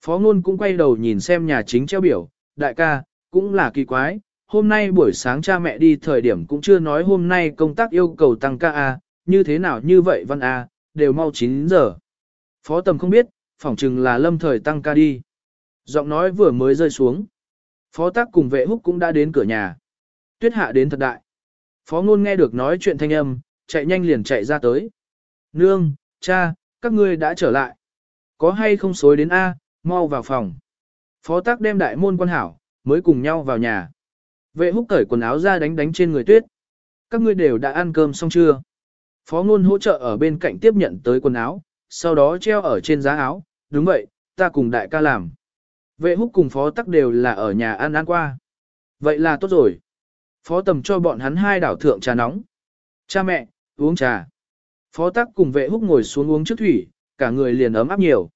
Phó ngôn cũng quay đầu nhìn xem nhà chính treo biểu, đại ca, cũng là kỳ quái, hôm nay buổi sáng cha mẹ đi thời điểm cũng chưa nói hôm nay công tác yêu cầu tăng ca A, như thế nào như vậy văn A, đều mau 9 giờ. Phó tầm không biết, phỏng chừng là lâm thời tăng ca đi. Giọng nói vừa mới rơi xuống. Phó tác cùng vệ húc cũng đã đến cửa nhà. Tuyết hạ đến thật đại. Phó ngôn nghe được nói chuyện thanh âm, chạy nhanh liền chạy ra tới. Nương, cha, các ngươi đã trở lại. Có hay không xối đến A, mau vào phòng. Phó tác đem đại môn quan hảo, mới cùng nhau vào nhà. Vệ húc cởi quần áo ra đánh đánh trên người tuyết. Các ngươi đều đã ăn cơm xong chưa? Phó ngôn hỗ trợ ở bên cạnh tiếp nhận tới quần áo, sau đó treo ở trên giá áo. Đúng vậy, ta cùng đại ca làm. Vệ húc cùng phó tắc đều là ở nhà ăn ăn qua. Vậy là tốt rồi. Phó tầm cho bọn hắn hai đảo thượng trà nóng. Cha mẹ, uống trà. Phó tắc cùng vệ húc ngồi xuống uống trước thủy, cả người liền ấm áp nhiều.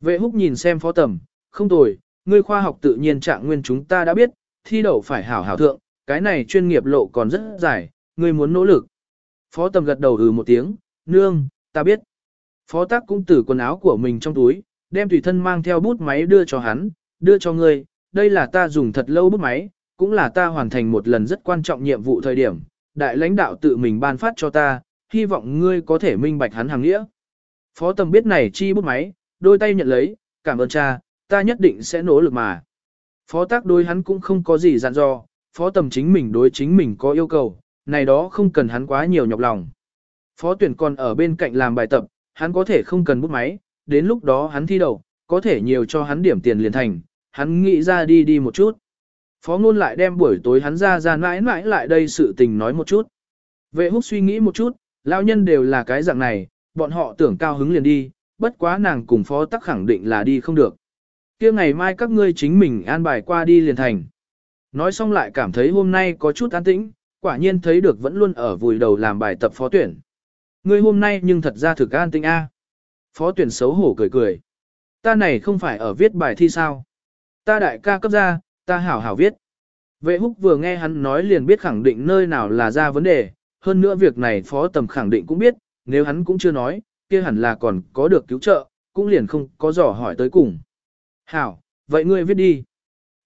Vệ húc nhìn xem phó tầm, không tồi, ngươi khoa học tự nhiên trạng nguyên chúng ta đã biết, thi đậu phải hảo hảo thượng, cái này chuyên nghiệp lộ còn rất dài, ngươi muốn nỗ lực. Phó tầm gật đầu ừ một tiếng, nương, ta biết. Phó tác cũng từ quần áo của mình trong túi, đem tùy thân mang theo bút máy đưa cho hắn, đưa cho ngươi, đây là ta dùng thật lâu bút máy, cũng là ta hoàn thành một lần rất quan trọng nhiệm vụ thời điểm, đại lãnh đạo tự mình ban phát cho ta, hy vọng ngươi có thể minh bạch hắn hàng nghĩa. Phó tầm biết này chi bút máy, đôi tay nhận lấy, cảm ơn cha, ta nhất định sẽ nỗ lực mà. Phó tác đối hắn cũng không có gì dặn dò, phó tầm chính mình đối chính mình có yêu cầu, này đó không cần hắn quá nhiều nhọc lòng. Phó tuyển còn ở bên cạnh làm bài tập, hắn có thể không cần bút máy, đến lúc đó hắn thi đầu, có thể nhiều cho hắn điểm tiền liền thành, hắn nghĩ ra đi đi một chút. Phó ngôn lại đem buổi tối hắn ra ra mãi mãi lại đây sự tình nói một chút. Vệ húc suy nghĩ một chút, lao nhân đều là cái dạng này, bọn họ tưởng cao hứng liền đi, bất quá nàng cùng phó tắc khẳng định là đi không được. kia ngày mai các ngươi chính mình an bài qua đi liền thành. Nói xong lại cảm thấy hôm nay có chút an tĩnh, quả nhiên thấy được vẫn luôn ở vùi đầu làm bài tập phó tuyển. Ngươi hôm nay nhưng thật ra thực an tinh a. Phó tuyển xấu hổ cười cười. Ta này không phải ở viết bài thi sao. Ta đại ca cấp ra, ta hảo hảo viết. Vệ húc vừa nghe hắn nói liền biết khẳng định nơi nào là ra vấn đề, hơn nữa việc này phó tầm khẳng định cũng biết, nếu hắn cũng chưa nói, kia hẳn là còn có được cứu trợ, cũng liền không có dò hỏi tới cùng. Hảo, vậy ngươi viết đi.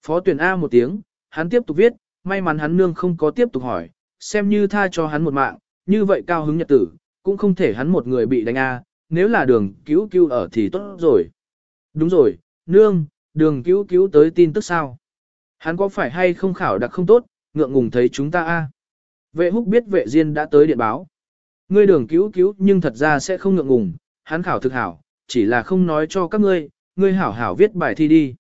Phó tuyển A một tiếng, hắn tiếp tục viết, may mắn hắn nương không có tiếp tục hỏi, xem như tha cho hắn một mạng, như vậy cao hứng nhật tử, cũng không thể hắn một người bị đánh A, nếu là đường cứu cứu ở thì tốt rồi. Đúng rồi, nương, đường cứu cứu tới tin tức sao? Hắn có phải hay không khảo đặc không tốt, ngượng ngùng thấy chúng ta a. Vệ húc biết vệ diên đã tới điện báo. Ngươi đường cứu cứu nhưng thật ra sẽ không ngượng ngùng, hắn khảo thực hảo, chỉ là không nói cho các ngươi, ngươi hảo hảo viết bài thi đi.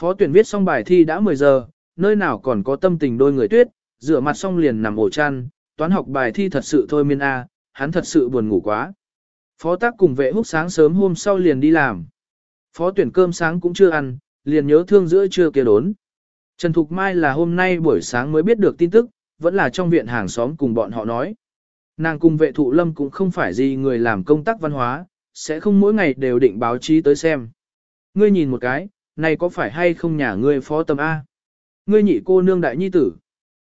Phó tuyển viết xong bài thi đã 10 giờ, nơi nào còn có tâm tình đôi người tuyết, rửa mặt xong liền nằm ổ chăn, toán học bài thi thật sự thôi miên a, hắn thật sự buồn ngủ quá. Phó tác cùng vệ húc sáng sớm hôm sau liền đi làm. Phó tuyển cơm sáng cũng chưa ăn, liền nhớ thương giữa trưa kia đốn. Trần Thục Mai là hôm nay buổi sáng mới biết được tin tức, vẫn là trong viện hàng xóm cùng bọn họ nói. Nàng cùng vệ thụ lâm cũng không phải gì người làm công tác văn hóa, sẽ không mỗi ngày đều định báo chí tới xem. Ngươi nhìn một cái, này có phải hay không nhà ngươi phó tâm A? Ngươi nhị cô nương đại nhi tử.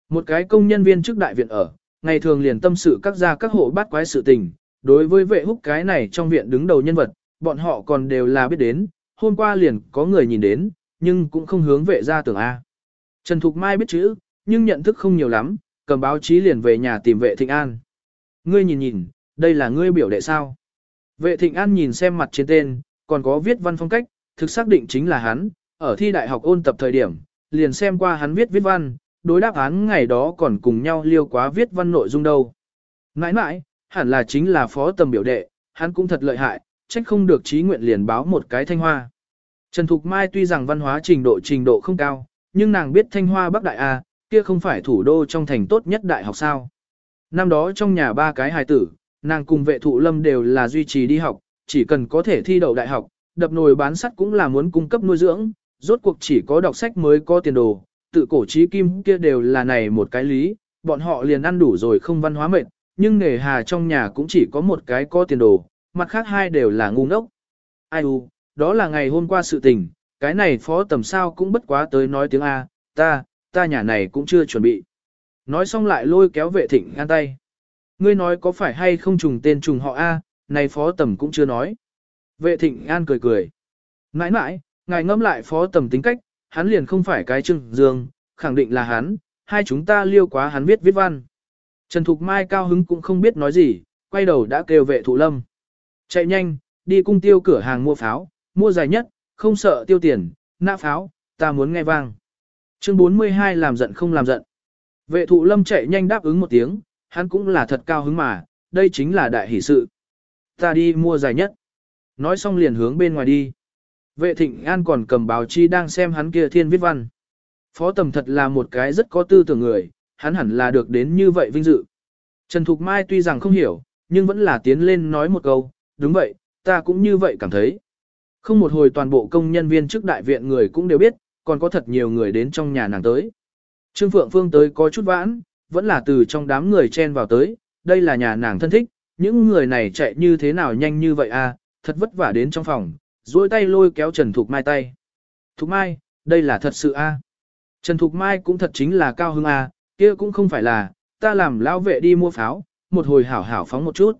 Một cái công nhân viên trước đại viện ở, ngày thường liền tâm sự các gia các hộ bắt quái sự tình. Đối với vệ húc cái này trong viện đứng đầu nhân vật, bọn họ còn đều là biết đến, hôm qua liền có người nhìn đến, nhưng cũng không hướng vệ ra tưởng A. Trần Thục Mai biết chữ, nhưng nhận thức không nhiều lắm, cầm báo chí liền về nhà tìm vệ Thịnh An. Ngươi nhìn nhìn, đây là ngươi biểu đệ sao. Vệ Thịnh An nhìn xem mặt trên tên, còn có viết văn phong cách, thực xác định chính là hắn, ở thi đại học ôn tập thời điểm, liền xem qua hắn viết viết văn, đối đáp án ngày đó còn cùng nhau liêu quá viết văn nội dung đâu. Nãi nãi, hẳn là chính là phó tầm biểu đệ, hắn cũng thật lợi hại, trách không được trí nguyện liền báo một cái thanh hoa. Trần Thục Mai tuy rằng văn hóa trình độ trình độ không cao, nhưng nàng biết thanh hoa Bắc Đại A, kia không phải thủ đô trong thành tốt nhất đại học sao. Năm đó trong nhà ba cái hài tử, nàng cùng vệ thụ lâm đều là duy trì đi học, chỉ cần có thể thi đậu đại học, đập nồi bán sắt cũng là muốn cung cấp nuôi dưỡng, rốt cuộc chỉ có đọc sách mới có tiền đồ, tự cổ trí kim kia đều là này một cái lý, bọn họ liền ăn đủ rồi không văn hóa mệt, nhưng nghề hà trong nhà cũng chỉ có một cái có tiền đồ, mặt khác hai đều là ngu ngốc. Ai u, đó là ngày hôm qua sự tình, cái này phó tầm sao cũng bất quá tới nói tiếng A, ta, ta nhà này cũng chưa chuẩn bị. Nói xong lại lôi kéo vệ thịnh ngang tay. Ngươi nói có phải hay không trùng tên trùng họ A, này phó tầm cũng chưa nói. Vệ thịnh an cười cười. Nãi nãi, ngài ngâm lại phó tầm tính cách, hắn liền không phải cái trưng dương, khẳng định là hắn, hai chúng ta liêu quá hắn viết viết văn. Trần Thục Mai cao hứng cũng không biết nói gì, quay đầu đã kêu vệ thụ lâm. Chạy nhanh, đi cung tiêu cửa hàng mua pháo, mua dài nhất, không sợ tiêu tiền, nạ pháo, ta muốn nghe vang. Chương 42 làm giận không làm giận. Vệ thụ lâm chạy nhanh đáp ứng một tiếng, hắn cũng là thật cao hứng mà, đây chính là đại hỷ sự. Ta đi mua dài nhất. Nói xong liền hướng bên ngoài đi. Vệ thịnh an còn cầm báo chi đang xem hắn kia thiên viết văn. Phó tầm thật là một cái rất có tư tưởng người, hắn hẳn là được đến như vậy vinh dự. Trần Thục Mai tuy rằng không hiểu, nhưng vẫn là tiến lên nói một câu, đúng vậy, ta cũng như vậy cảm thấy. Không một hồi toàn bộ công nhân viên trước đại viện người cũng đều biết, còn có thật nhiều người đến trong nhà nàng tới. Trương Phượng Phương tới có chút vãn, vẫn là từ trong đám người chen vào tới, đây là nhà nàng thân thích, những người này chạy như thế nào nhanh như vậy à, thật vất vả đến trong phòng, duỗi tay lôi kéo Trần Thục Mai tay. Thục Mai, đây là thật sự a à. Trần Thục Mai cũng thật chính là cao hưng a à, kia cũng không phải là, ta làm lão vệ đi mua pháo, một hồi hảo hảo phóng một chút.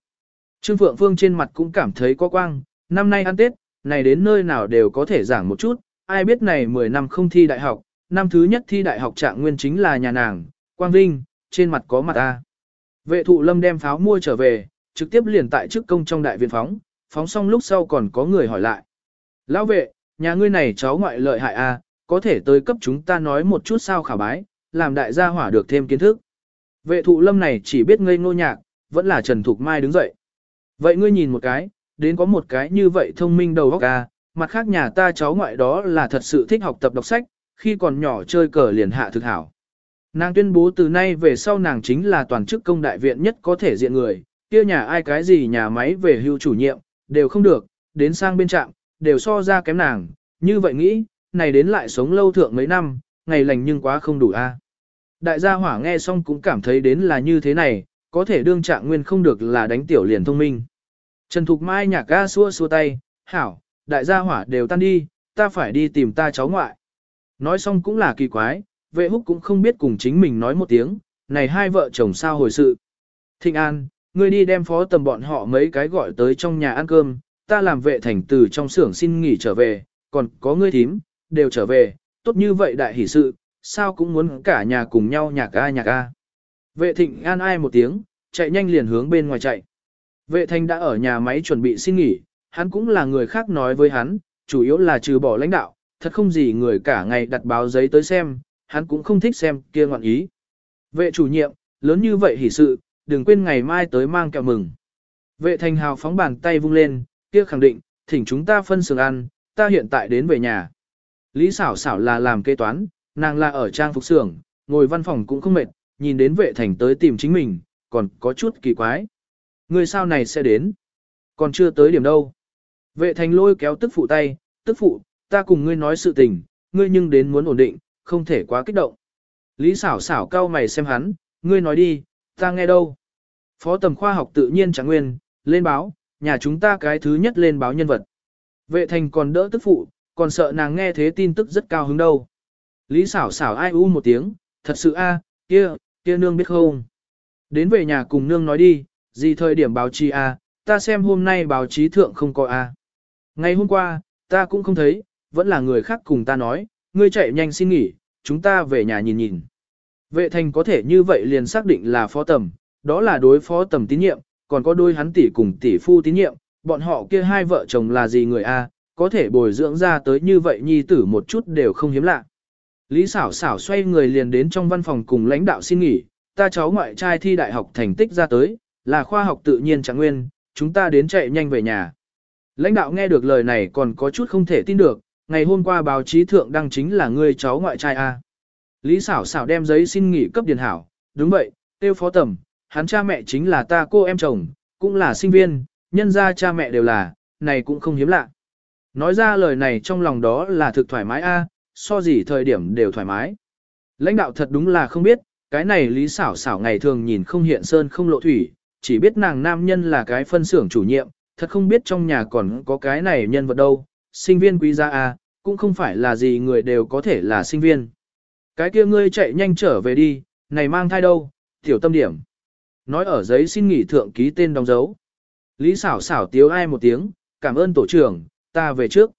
Trương Phượng Phương trên mặt cũng cảm thấy có quang, năm nay ăn Tết, này đến nơi nào đều có thể giảng một chút, ai biết này 10 năm không thi đại học, năm thứ nhất thi đại học trạng nguyên chính là nhà nàng, Quang Vinh, trên mặt có mặt ta. Vệ thụ lâm đem pháo mua trở về, trực tiếp liền tại trước công trong đại viện phóng, phóng xong lúc sau còn có người hỏi lại. Lão vệ, nhà ngươi này cháu ngoại lợi hại a, à, có thể tới cấp chúng ta nói một chút sao khả bái, làm đại gia hỏa được thêm kiến thức. Vệ thụ lâm này chỉ biết ngây ngô nhạc, vẫn là Trần Thục Mai đứng dậy. Vậy ngươi nhìn một cái, đến có một cái như vậy thông minh đầu óc ca, mặt khác nhà ta cháu ngoại đó là thật sự thích học tập đọc sách, khi còn nhỏ chơi cờ liền hạ thực hảo. Nàng tuyên bố từ nay về sau nàng chính là toàn chức công đại viện nhất có thể diện người, kia nhà ai cái gì nhà máy về hưu chủ nhiệm, đều không được, đến sang bên trạm, đều so ra kém nàng, như vậy nghĩ, này đến lại sống lâu thượng mấy năm, ngày lành nhưng quá không đủ a. Đại gia hỏa nghe xong cũng cảm thấy đến là như thế này, có thể đương trạng nguyên không được là đánh tiểu liền thông minh. Trần Thục Mai nhạc ga xua xua tay, hảo, đại gia hỏa đều tan đi, ta phải đi tìm ta cháu ngoại. Nói xong cũng là kỳ quái, vệ húc cũng không biết cùng chính mình nói một tiếng, này hai vợ chồng sao hồi sự. Thịnh An, ngươi đi đem phó tầm bọn họ mấy cái gọi tới trong nhà ăn cơm, ta làm vệ thành từ trong xưởng xin nghỉ trở về, còn có ngươi thím, đều trở về, tốt như vậy đại hỷ sự, sao cũng muốn cả nhà cùng nhau nhạc a nhạc a. Vệ thịnh an ai một tiếng, chạy nhanh liền hướng bên ngoài chạy. Vệ thành đã ở nhà máy chuẩn bị xin nghỉ, hắn cũng là người khác nói với hắn, chủ yếu là trừ bỏ lãnh đạo, thật không gì người cả ngày đặt báo giấy tới xem, hắn cũng không thích xem kia ngoạn ý. Vệ chủ nhiệm, lớn như vậy hỷ sự, đừng quên ngày mai tới mang kẹo mừng. Vệ thành hào phóng bàn tay vung lên, kia khẳng định, thỉnh chúng ta phân xưởng ăn, ta hiện tại đến về nhà. Lý xảo xảo là làm kế toán, nàng là ở trang phục xưởng, ngồi văn phòng cũng không mệt, nhìn đến vệ thành tới tìm chính mình, còn có chút kỳ quái. Người sao này sẽ đến? Còn chưa tới điểm đâu. Vệ thành lôi kéo tức phụ tay, tức phụ, ta cùng ngươi nói sự tình, ngươi nhưng đến muốn ổn định, không thể quá kích động. Lý xảo xảo cao mày xem hắn, ngươi nói đi, ta nghe đâu. Phó tầm khoa học tự nhiên chẳng nguyên, lên báo, nhà chúng ta cái thứ nhất lên báo nhân vật. Vệ thành còn đỡ tức phụ, còn sợ nàng nghe thế tin tức rất cao hứng đâu. Lý xảo xảo ai u một tiếng, thật sự a, kia, kia nương biết không. Đến về nhà cùng nương nói đi, gì thời điểm báo chí a, ta xem hôm nay báo chí thượng không có a. Ngày hôm qua, ta cũng không thấy, vẫn là người khác cùng ta nói, ngươi chạy nhanh xin nghỉ, chúng ta về nhà nhìn nhìn. Vệ thành có thể như vậy liền xác định là phó tầm, đó là đối phó tầm tín nhiệm, còn có đôi hắn tỷ cùng tỷ phu tín nhiệm, bọn họ kia hai vợ chồng là gì người a, có thể bồi dưỡng ra tới như vậy nhi tử một chút đều không hiếm lạ. Lý xảo xảo xoay người liền đến trong văn phòng cùng lãnh đạo xin nghỉ, ta cháu ngoại trai thi đại học thành tích ra tới, là khoa học tự nhiên trạng nguyên, chúng ta đến chạy nhanh về nhà. Lãnh đạo nghe được lời này còn có chút không thể tin được, ngày hôm qua báo chí thượng đăng chính là ngươi cháu ngoại trai A. Lý xảo xảo đem giấy xin nghỉ cấp điền hảo, đúng vậy, tiêu phó tầm, hắn cha mẹ chính là ta cô em chồng, cũng là sinh viên, nhân ra cha mẹ đều là, này cũng không hiếm lạ. Nói ra lời này trong lòng đó là thực thoải mái a, so gì thời điểm đều thoải mái. Lãnh đạo thật đúng là không biết, cái này lý xảo xảo ngày thường nhìn không hiện sơn không lộ thủy, chỉ biết nàng nam nhân là cái phân xưởng chủ nhiệm, thật không biết trong nhà còn có cái này nhân vật đâu, sinh viên quý gia a, cũng không phải là gì người đều có thể là sinh viên. Cái kia ngươi chạy nhanh trở về đi, này mang thai đâu, tiểu tâm điểm. Nói ở giấy xin nghỉ thượng ký tên đóng dấu. Lý xảo xảo tiếu ai một tiếng, cảm ơn tổ trưởng, ta về trước.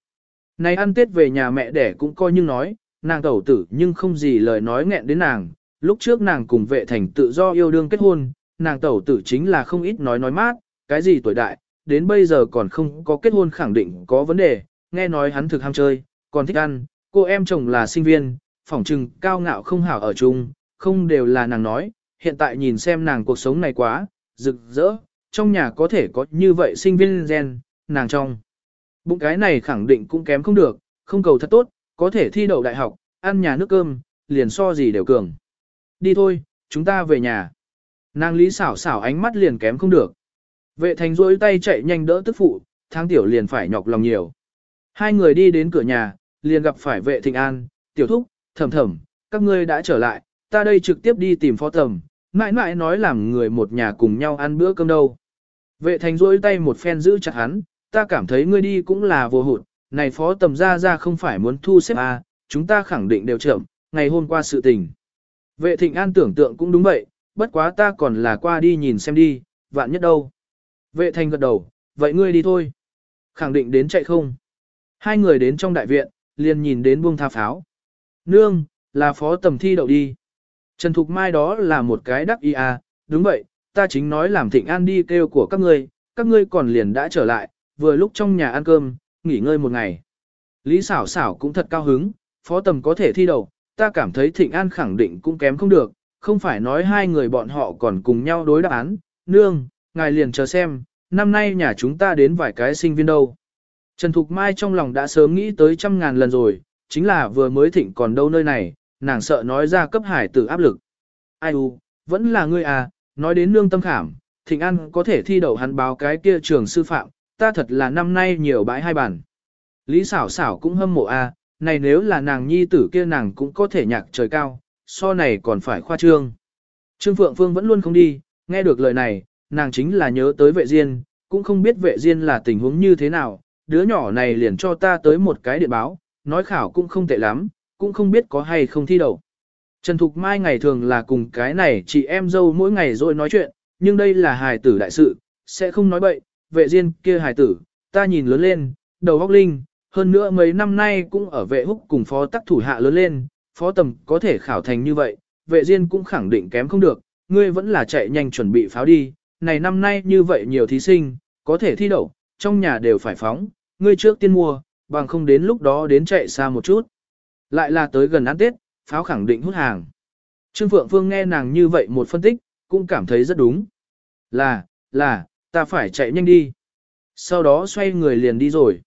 Này ăn tết về nhà mẹ đẻ cũng coi như nói, nàng tẩu tử nhưng không gì lời nói nghẹn đến nàng. Lúc trước nàng cùng vệ thành tự do yêu đương kết hôn, nàng tẩu tử chính là không ít nói nói mát, cái gì tuổi đại, đến bây giờ còn không có kết hôn khẳng định có vấn đề, nghe nói hắn thực ham chơi, còn thích ăn, cô em chồng là sinh viên, phỏng trừng cao ngạo không hảo ở chung, không đều là nàng nói, hiện tại nhìn xem nàng cuộc sống này quá, rực rỡ, trong nhà có thể có như vậy sinh viên gen, nàng trong. Bụng cái này khẳng định cũng kém không được, không cầu thật tốt, có thể thi đậu đại học, ăn nhà nước cơm, liền so gì đều cường. Đi thôi, chúng ta về nhà. Nàng lý xảo xảo ánh mắt liền kém không được. Vệ thành rôi tay chạy nhanh đỡ tức phụ, tháng tiểu liền phải nhọc lòng nhiều. Hai người đi đến cửa nhà, liền gặp phải vệ thịnh an, tiểu thúc, thầm thầm, các ngươi đã trở lại, ta đây trực tiếp đi tìm phó thầm, mãi mãi nói làm người một nhà cùng nhau ăn bữa cơm đâu. Vệ thành rôi tay một phen giữ chặt hắn, ta cảm thấy ngươi đi cũng là vô hụt, này phó tầm ra ra không phải muốn thu xếp à, chúng ta khẳng định đều chậm, ngày hôm qua sự tình. Vệ thịnh an tưởng tượng cũng đúng vậy, bất quá ta còn là qua đi nhìn xem đi, vạn nhất đâu. Vệ thành gật đầu, vậy ngươi đi thôi. Khẳng định đến chạy không. Hai người đến trong đại viện, liền nhìn đến buông tha pháo. Nương, là phó tầm thi đậu đi. Trần Thục Mai đó là một cái đắc ý à, đúng vậy, ta chính nói làm thịnh an đi kêu của các ngươi, các ngươi còn liền đã trở lại, vừa lúc trong nhà ăn cơm, nghỉ ngơi một ngày. Lý xảo xảo cũng thật cao hứng, phó tầm có thể thi đầu, ta cảm thấy thịnh an khẳng định cũng kém không được, không phải nói hai người bọn họ còn cùng nhau đối đáp án, nương, ngài liền chờ xem, năm nay nhà chúng ta đến vài cái sinh viên đâu. Trần Thục Mai trong lòng đã sớm nghĩ tới trăm ngàn lần rồi, chính là vừa mới thịnh còn đâu nơi này, nàng sợ nói ra cấp hải tử áp lực. Ai u, vẫn là ngươi à, nói đến nương tâm khảm, thịnh an có thể thi đậu hắn báo cái kia trường sư phạm, ta thật là năm nay nhiều bãi hai bản. Lý xảo xảo cũng hâm mộ a, này nếu là nàng nhi tử kia nàng cũng có thể nhạc trời cao, so này còn phải khoa trương. Trương Phượng Phương vẫn luôn không đi, nghe được lời này, nàng chính là nhớ tới vệ diên, cũng không biết vệ diên là tình huống như thế nào, đứa nhỏ này liền cho ta tới một cái điện báo, nói khảo cũng không tệ lắm, cũng không biết có hay không thi đậu. Trần Thục Mai ngày thường là cùng cái này chị em dâu mỗi ngày rồi nói chuyện, nhưng đây là hài tử đại sự, sẽ không nói bậy, vệ diên kia hài tử, ta nhìn lớn lên, đầu óc linh, hơn nữa mấy năm nay cũng ở vệ húc cùng phó tắc thủ hạ lớn lên, phó tầm có thể khảo thành như vậy, vệ diên cũng khẳng định kém không được, ngươi vẫn là chạy nhanh chuẩn bị pháo đi, này năm nay như vậy nhiều thí sinh, có thể thi đậu, trong nhà đều phải phóng, ngươi trước tiên mua, bằng không đến lúc đó đến chạy xa một chút. Lại là tới gần ăn Tết, pháo khẳng định hút hàng. Trương Phượng Phương nghe nàng như vậy một phân tích, cũng cảm thấy rất đúng. Là, là, ta phải chạy nhanh đi. Sau đó xoay người liền đi rồi.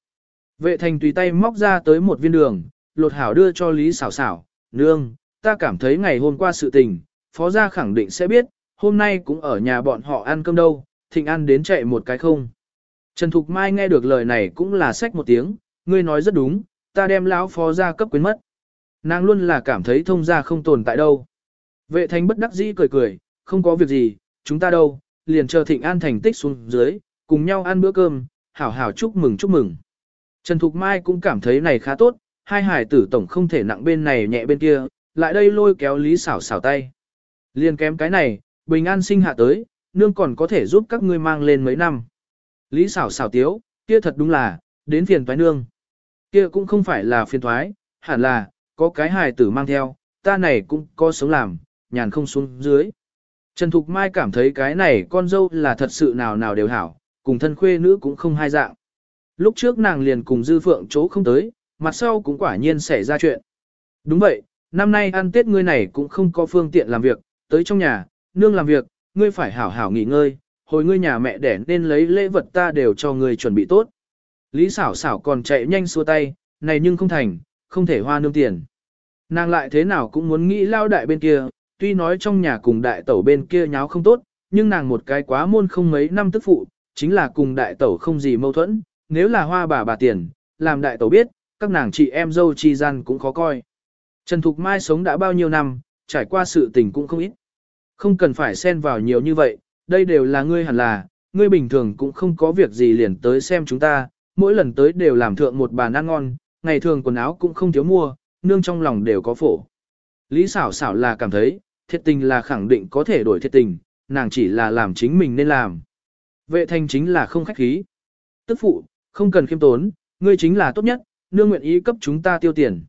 Vệ thành tùy tay móc ra tới một viên đường, lột hảo đưa cho Lý xảo xảo, nương, ta cảm thấy ngày hôm qua sự tình, phó gia khẳng định sẽ biết, hôm nay cũng ở nhà bọn họ ăn cơm đâu, thịnh ăn đến chạy một cái không. Trần Thục Mai nghe được lời này cũng là sách một tiếng, ngươi nói rất đúng, ta đem lão phó gia cấp quyến mất. Nàng luôn là cảm thấy thông gia không tồn tại đâu. Vệ thành bất đắc dĩ cười cười, không có việc gì, chúng ta đâu, liền chờ thịnh an thành tích xuống dưới, cùng nhau ăn bữa cơm, hảo hảo chúc mừng chúc mừng. Trần Thục Mai cũng cảm thấy này khá tốt, hai hải tử tổng không thể nặng bên này nhẹ bên kia, lại đây lôi kéo Lý xảo xảo tay. Liền kém cái này, bình an sinh hạ tới, nương còn có thể giúp các ngươi mang lên mấy năm. Lý xảo xảo tiếu, kia thật đúng là, đến phiền toái nương. Kia cũng không phải là phiền thoái, hẳn là, có cái hài tử mang theo, ta này cũng có sống làm, nhàn không xuống dưới. Trần Thục Mai cảm thấy cái này con dâu là thật sự nào nào đều hảo, cùng thân khuê nữ cũng không hai dạng. Lúc trước nàng liền cùng Dư Phượng chỗ không tới, mặt sau cũng quả nhiên xảy ra chuyện. Đúng vậy, năm nay ăn Tết ngươi này cũng không có phương tiện làm việc, tới trong nhà, nương làm việc, ngươi phải hảo hảo nghỉ ngơi, hồi ngươi nhà mẹ đẻ nên lấy lễ vật ta đều cho ngươi chuẩn bị tốt. Lý xảo xảo còn chạy nhanh xua tay, này nhưng không thành, không thể hoa nương tiền. Nàng lại thế nào cũng muốn nghĩ lao đại bên kia, tuy nói trong nhà cùng đại tẩu bên kia nháo không tốt, nhưng nàng một cái quá môn không mấy năm tức phụ, chính là cùng đại tẩu không gì mâu thuẫn, nếu là hoa bà bà tiền, làm đại tẩu biết, các nàng chị em dâu chi gian cũng khó coi. Trần Thục Mai sống đã bao nhiêu năm, trải qua sự tình cũng không ít. Không cần phải xen vào nhiều như vậy, đây đều là ngươi hẳn là, ngươi bình thường cũng không có việc gì liền tới xem chúng ta, mỗi lần tới đều làm thượng một bàn ăn ngon, ngày thường quần áo cũng không thiếu mua, nương trong lòng đều có phổ. Lý xảo xảo là cảm thấy, thiệt tình là khẳng định có thể đổi thiệt tình, nàng chỉ là làm chính mình nên làm. Vệ thành chính là không khách khí. Tức phụ, không cần khiêm tốn, ngươi chính là tốt nhất, nương nguyện ý cấp chúng ta tiêu tiền.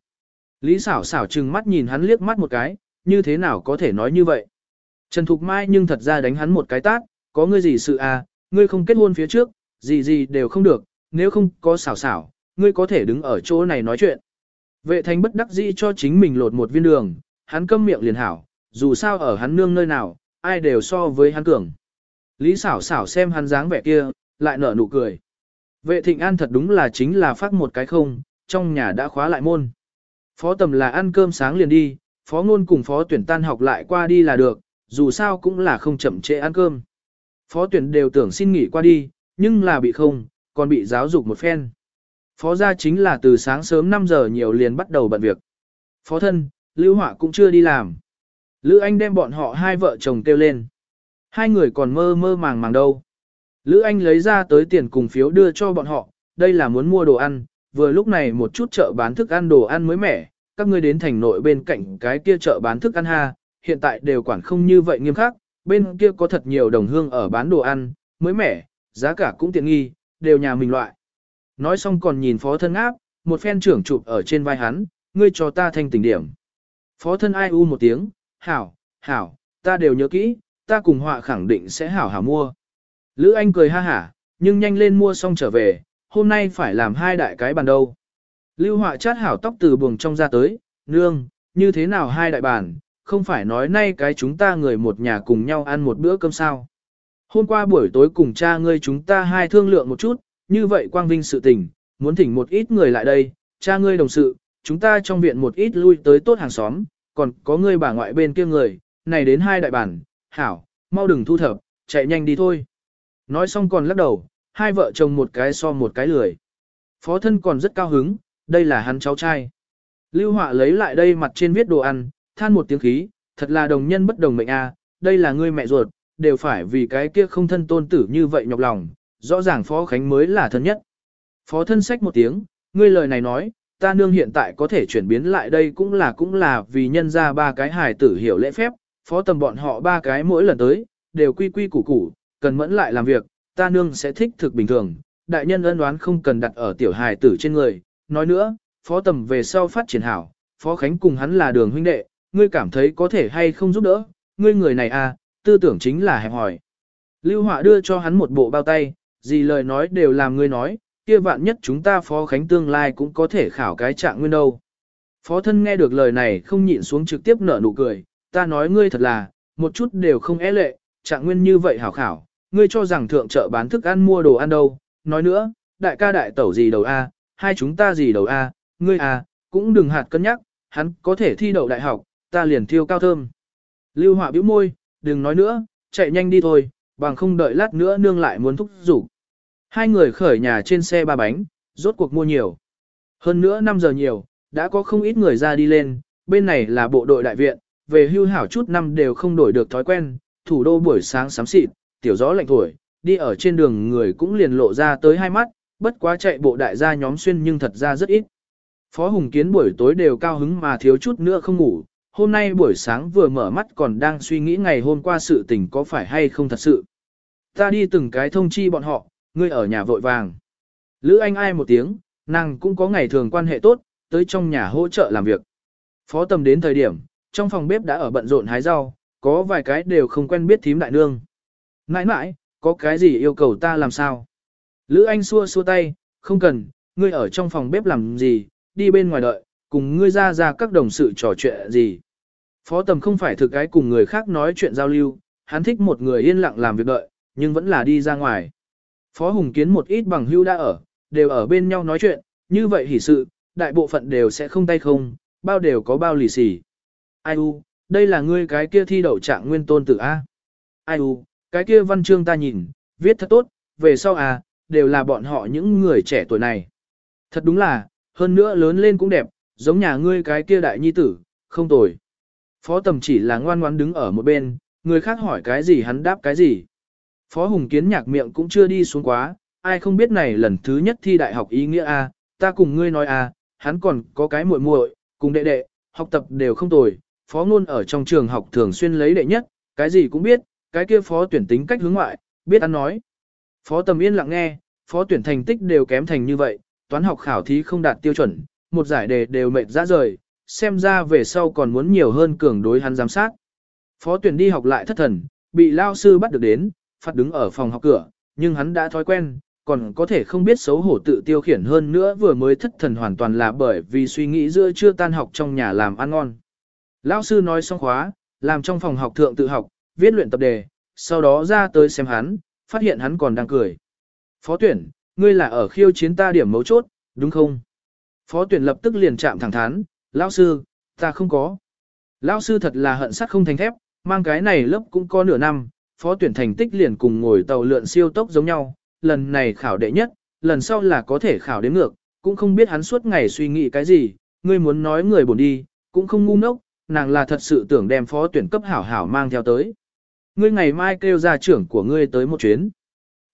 Lý xảo xảo trừng mắt nhìn hắn liếc mắt một cái, như thế nào có thể nói như vậy. Trần Thục Mai nhưng thật ra đánh hắn một cái tát, có ngươi gì sự à, ngươi không kết hôn phía trước, gì gì đều không được, nếu không có xảo xảo, ngươi có thể đứng ở chỗ này nói chuyện. Vệ thành bất đắc dĩ cho chính mình lột một viên đường, hắn câm miệng liền hảo, dù sao ở hắn nương nơi nào, ai đều so với hắn cường. Lý xảo xảo xem hắn dáng vẻ kia, lại nở nụ cười. Vệ thịnh an thật đúng là chính là phát một cái không, trong nhà đã khóa lại môn. Phó tầm là ăn cơm sáng liền đi, phó ngôn cùng phó tuyển tan học lại qua đi là được, dù sao cũng là không chậm trễ ăn cơm. Phó tuyển đều tưởng xin nghỉ qua đi, nhưng là bị không, còn bị giáo dục một phen. Phó gia chính là từ sáng sớm 5 giờ nhiều liền bắt đầu bận việc. Phó thân, Lưu Họa cũng chưa đi làm. Lữ Anh đem bọn họ hai vợ chồng kêu lên. Hai người còn mơ mơ màng màng đâu. Lữ Anh lấy ra tới tiền cùng phiếu đưa cho bọn họ, đây là muốn mua đồ ăn, vừa lúc này một chút chợ bán thức ăn đồ ăn mới mẻ, các ngươi đến thành nội bên cạnh cái kia chợ bán thức ăn ha, hiện tại đều quản không như vậy nghiêm khắc, bên kia có thật nhiều đồng hương ở bán đồ ăn, mới mẻ, giá cả cũng tiện nghi, đều nhà mình loại. Nói xong còn nhìn phó thân áp, một phen trưởng chụp ở trên vai hắn, ngươi cho ta thanh tỉnh điểm. Phó thân ai u một tiếng, hảo, hảo, ta đều nhớ kỹ, ta cùng họa khẳng định sẽ hảo hảo mua. Lữ Anh cười ha hả, nhưng nhanh lên mua xong trở về, hôm nay phải làm hai đại cái bàn đâu. Lưu họa chát hảo tóc từ buồng trong ra tới, nương, như thế nào hai đại bàn, không phải nói nay cái chúng ta người một nhà cùng nhau ăn một bữa cơm sao. Hôm qua buổi tối cùng cha ngươi chúng ta hai thương lượng một chút, như vậy quang vinh sự tình, muốn thỉnh một ít người lại đây, cha ngươi đồng sự, chúng ta trong viện một ít lui tới tốt hàng xóm, còn có ngươi bà ngoại bên kia người, này đến hai đại bản, hảo, mau đừng thu thập, chạy nhanh đi thôi. Nói xong còn lắc đầu, hai vợ chồng một cái so một cái lười. Phó thân còn rất cao hứng, đây là hắn cháu trai. Lưu Họa lấy lại đây mặt trên viết đồ ăn, than một tiếng khí, thật là đồng nhân bất đồng mệnh a, đây là ngươi mẹ ruột, đều phải vì cái kia không thân tôn tử như vậy nhọc lòng, rõ ràng Phó Khánh mới là thân nhất. Phó thân sách một tiếng, ngươi lời này nói, ta nương hiện tại có thể chuyển biến lại đây cũng là cũng là vì nhân ra ba cái hài tử hiểu lễ phép, phó tầm bọn họ ba cái mỗi lần tới, đều quy quy củ củ, cần mẫn lại làm việc, ta nương sẽ thích thực bình thường, đại nhân ân đoán không cần đặt ở tiểu hài tử trên người, nói nữa, phó tầm về sau phát triển hảo, phó khánh cùng hắn là đường huynh đệ, ngươi cảm thấy có thể hay không giúp đỡ, ngươi người này à, tư tưởng chính là hẹp hỏi. Lưu Họa đưa cho hắn một bộ bao tay, gì lời nói đều làm ngươi nói, kia vạn nhất chúng ta phó khánh tương lai cũng có thể khảo cái trạng nguyên đâu. Phó thân nghe được lời này không nhịn xuống trực tiếp nở nụ cười, ta nói ngươi thật là, một chút đều không é lệ, trạng nguyên như vậy hảo khảo, ngươi cho rằng thượng chợ bán thức ăn mua đồ ăn đâu, nói nữa, đại ca đại tẩu gì đầu A, hai chúng ta gì đầu A, ngươi A, cũng đừng hạt cân nhắc, hắn có thể thi đậu đại học, ta liền thiêu cao thơm. Lưu họa bĩu môi, đừng nói nữa, chạy nhanh đi thôi, bằng không đợi lát nữa nương lại muốn thúc giục. Hai người khởi nhà trên xe ba bánh, rốt cuộc mua nhiều. Hơn nữa 5 giờ nhiều, đã có không ít người ra đi lên, bên này là bộ đội đại viện, về hưu hảo chút năm đều không đổi được thói quen, thủ đô buổi sáng sám xịt, tiểu gió lạnh thổi, đi ở trên đường người cũng liền lộ ra tới hai mắt, bất quá chạy bộ đại gia nhóm xuyên nhưng thật ra rất ít. Phó Hùng Kiến buổi tối đều cao hứng mà thiếu chút nữa không ngủ, hôm nay buổi sáng vừa mở mắt còn đang suy nghĩ ngày hôm qua sự tình có phải hay không thật sự. Ta đi từng cái thông chi bọn họ, ngươi ở nhà vội vàng. Lữ Anh ai một tiếng, nàng cũng có ngày thường quan hệ tốt, tới trong nhà hỗ trợ làm việc. Phó tầm đến thời điểm, trong phòng bếp đã ở bận rộn hái rau, có vài cái đều không quen biết thím đại nương. Nãi nãi, có cái gì yêu cầu ta làm sao? Lữ Anh xua xua tay, không cần, ngươi ở trong phòng bếp làm gì, đi bên ngoài đợi, cùng ngươi ra ra các đồng sự trò chuyện gì. Phó tầm không phải thực cái cùng người khác nói chuyện giao lưu, hắn thích một người yên lặng làm việc đợi, nhưng vẫn là đi ra ngoài. Phó Hùng Kiến một ít bằng hưu đã ở, đều ở bên nhau nói chuyện, như vậy hỉ sự, đại bộ phận đều sẽ không tay không, bao đều có bao lì xì. Ai u, đây là ngươi cái kia thi đậu trạng nguyên tôn tử A. Ai u, cái kia văn chương ta nhìn, viết thật tốt, về sau à, đều là bọn họ những người trẻ tuổi này. Thật đúng là, hơn nữa lớn lên cũng đẹp, giống nhà ngươi cái kia đại nhi tử, không tồi. Phó tầm chỉ là ngoan ngoãn đứng ở một bên, người khác hỏi cái gì hắn đáp cái gì. Phó Hùng Kiến nhạc miệng cũng chưa đi xuống quá, ai không biết này lần thứ nhất thi đại học ý nghĩa a, ta cùng ngươi nói a, hắn còn có cái muội muội, cùng đệ đệ, học tập đều không tồi, phó ngôn ở trong trường học thường xuyên lấy đệ nhất, cái gì cũng biết, cái kia phó tuyển tính cách hướng ngoại, biết ăn nói. Phó tầm yên lặng nghe, phó tuyển thành tích đều kém thành như vậy, toán học khảo thí không đạt tiêu chuẩn, một giải đề đều mệt ra rời, xem ra về sau còn muốn nhiều hơn cường đối hắn giám sát. Phó tuyển đi học lại thất thần, bị lao sư bắt được đến, phạt đứng ở phòng học cửa, nhưng hắn đã thói quen, còn có thể không biết xấu hổ tự tiêu khiển hơn nữa vừa mới thất thần hoàn toàn là bởi vì suy nghĩ giữa chưa tan học trong nhà làm ăn ngon. Lão sư nói xong khóa, làm trong phòng học thượng tự học, viết luyện tập đề, sau đó ra tới xem hắn, phát hiện hắn còn đang cười. Phó tuyển, ngươi là ở khiêu chiến ta điểm mấu chốt, đúng không? Phó tuyển lập tức liền chạm thẳng thắn, lão sư, ta không có. Lão sư thật là hận sắt không thành thép, mang cái này lớp cũng có nửa năm, phó tuyển thành tích liền cùng ngồi tàu lượn siêu tốc giống nhau, lần này khảo đệ nhất, lần sau là có thể khảo đến ngược, cũng không biết hắn suốt ngày suy nghĩ cái gì, ngươi muốn nói người buồn đi, cũng không ngu ngốc, nàng là thật sự tưởng đem phó tuyển cấp hảo hảo mang theo tới. Ngươi ngày mai kêu ra trưởng của ngươi tới một chuyến.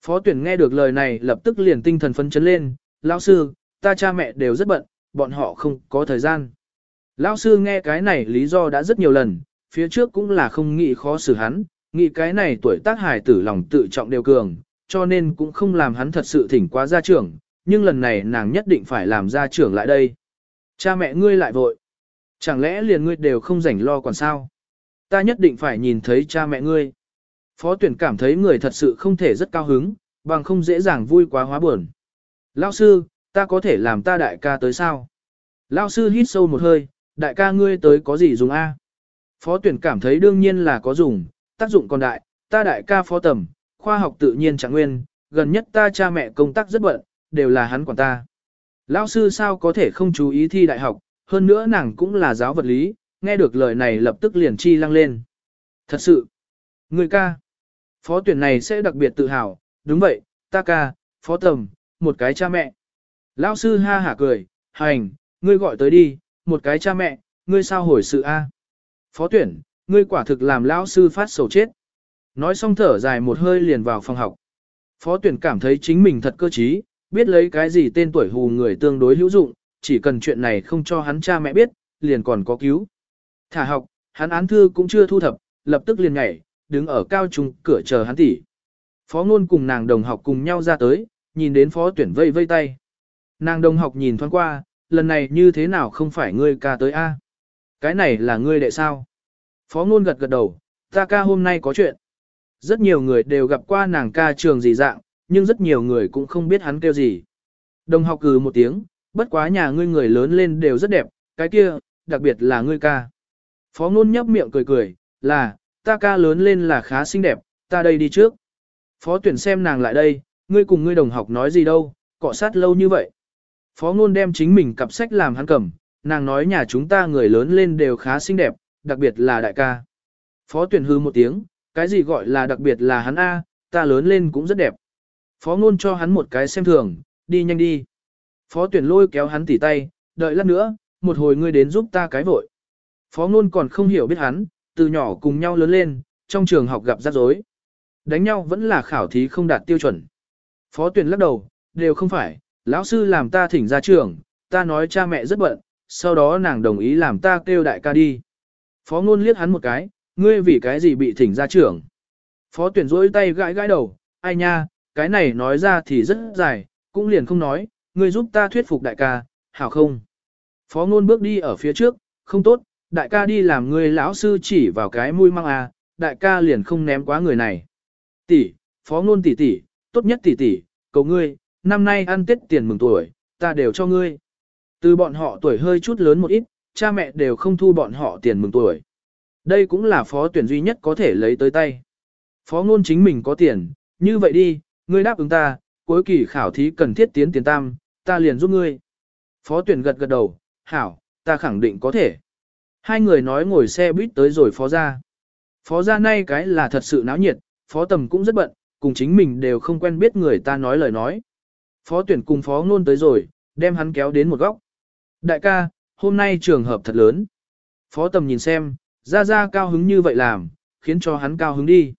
Phó tuyển nghe được lời này lập tức liền tinh thần phấn chấn lên, lão sư, ta cha mẹ đều rất bận, bọn họ không có thời gian. Lão sư nghe cái này lý do đã rất nhiều lần, phía trước cũng là không nghĩ khó xử hắn, nghĩ cái này tuổi tác hài tử lòng tự trọng đều cường, cho nên cũng không làm hắn thật sự thỉnh quá gia trưởng, nhưng lần này nàng nhất định phải làm gia trưởng lại đây. Cha mẹ ngươi lại vội. Chẳng lẽ liền ngươi đều không rảnh lo còn sao? Ta nhất định phải nhìn thấy cha mẹ ngươi. Phó tuyển cảm thấy người thật sự không thể rất cao hứng, bằng không dễ dàng vui quá hóa buồn. Lao sư, ta có thể làm ta đại ca tới sao? Lao sư hít sâu một hơi, đại ca ngươi tới có gì dùng a? Phó tuyển cảm thấy đương nhiên là có dùng, tác dụng còn đại, ta đại ca phó tầm, khoa học tự nhiên chẳng nguyên, gần nhất ta cha mẹ công tác rất bận, đều là hắn quản ta. Lão sư sao có thể không chú ý thi đại học, hơn nữa nàng cũng là giáo vật lý, nghe được lời này lập tức liền chi lăng lên. Thật sự, người ca, phó tuyển này sẽ đặc biệt tự hào, đúng vậy, ta ca, phó tầm, một cái cha mẹ. Lão sư ha hả cười, hành, ngươi gọi tới đi, một cái cha mẹ, ngươi sao hồi sự a? Phó tuyển, ngươi quả thực làm lão sư phát sầu chết. Nói xong thở dài một hơi liền vào phòng học. Phó tuyển cảm thấy chính mình thật cơ trí, biết lấy cái gì tên tuổi hù người tương đối hữu dụng, chỉ cần chuyện này không cho hắn cha mẹ biết, liền còn có cứu. Thả học, hắn án thư cũng chưa thu thập, lập tức liền nhảy, đứng ở cao trung cửa chờ hắn tỉ. Phó ngôn cùng nàng đồng học cùng nhau ra tới, nhìn đến phó tuyển vây vây tay. Nàng đồng học nhìn thoáng qua, lần này như thế nào không phải ngươi ca tới a? Cái này là ngươi đệ sao? Phó ngôn gật gật đầu, ta ca hôm nay có chuyện. Rất nhiều người đều gặp qua nàng ca trường gì dạng, nhưng rất nhiều người cũng không biết hắn kêu gì. Đồng học cừ một tiếng, bất quá nhà ngươi người lớn lên đều rất đẹp, cái kia, đặc biệt là ngươi ca. Phó ngôn nhấp miệng cười cười, là, ta ca lớn lên là khá xinh đẹp, ta đây đi trước. Phó tuyển xem nàng lại đây, ngươi cùng ngươi đồng học nói gì đâu, cọ sát lâu như vậy. Phó ngôn đem chính mình cặp sách làm hắn cầm, nàng nói nhà chúng ta người lớn lên đều khá xinh đẹp, đặc biệt là đại ca. Phó tuyển hư một tiếng, cái gì gọi là đặc biệt là hắn A, ta lớn lên cũng rất đẹp. Phó ngôn cho hắn một cái xem thường, đi nhanh đi. Phó tuyển lôi kéo hắn tỉ tay, đợi lát nữa, một hồi ngươi đến giúp ta cái vội. Phó ngôn còn không hiểu biết hắn, từ nhỏ cùng nhau lớn lên, trong trường học gặp rắc rối. Đánh nhau vẫn là khảo thí không đạt tiêu chuẩn. Phó tuyển lắc đầu, đều không phải, lão sư làm ta thỉnh ra trường, ta nói cha mẹ rất bận, sau đó nàng đồng ý làm ta kêu đại ca đi. Phó ngôn liếc hắn một cái, ngươi vì cái gì bị thỉnh ra trưởng. Phó tuyển rỗi tay gãi gãi đầu, ai nha, cái này nói ra thì rất dài, cũng liền không nói, ngươi giúp ta thuyết phục đại ca, hảo không? Phó ngôn bước đi ở phía trước, không tốt, đại ca đi làm ngươi lão sư chỉ vào cái mũi măng à, đại ca liền không ném quá người này. Tỷ, phó ngôn tỷ tỷ, tốt nhất tỷ tỷ, cầu ngươi, năm nay ăn tết tiền mừng tuổi, ta đều cho ngươi. Từ bọn họ tuổi hơi chút lớn một ít, cha mẹ đều không thu bọn họ tiền mừng tuổi. Đây cũng là phó tuyển duy nhất có thể lấy tới tay. Phó ngôn chính mình có tiền, như vậy đi, ngươi đáp ứng ta, cuối kỳ khảo thí cần thiết tiến tiền tam, ta liền giúp ngươi. Phó tuyển gật gật đầu, hảo, ta khẳng định có thể. Hai người nói ngồi xe buýt tới rồi phó ra. Phó ra nay cái là thật sự náo nhiệt, phó tầm cũng rất bận, cùng chính mình đều không quen biết người ta nói lời nói. Phó tuyển cùng phó ngôn tới rồi, đem hắn kéo đến một góc. Đại ca, hôm nay trường hợp thật lớn. Phó tầm nhìn xem, ra ra cao hứng như vậy làm, khiến cho hắn cao hứng đi.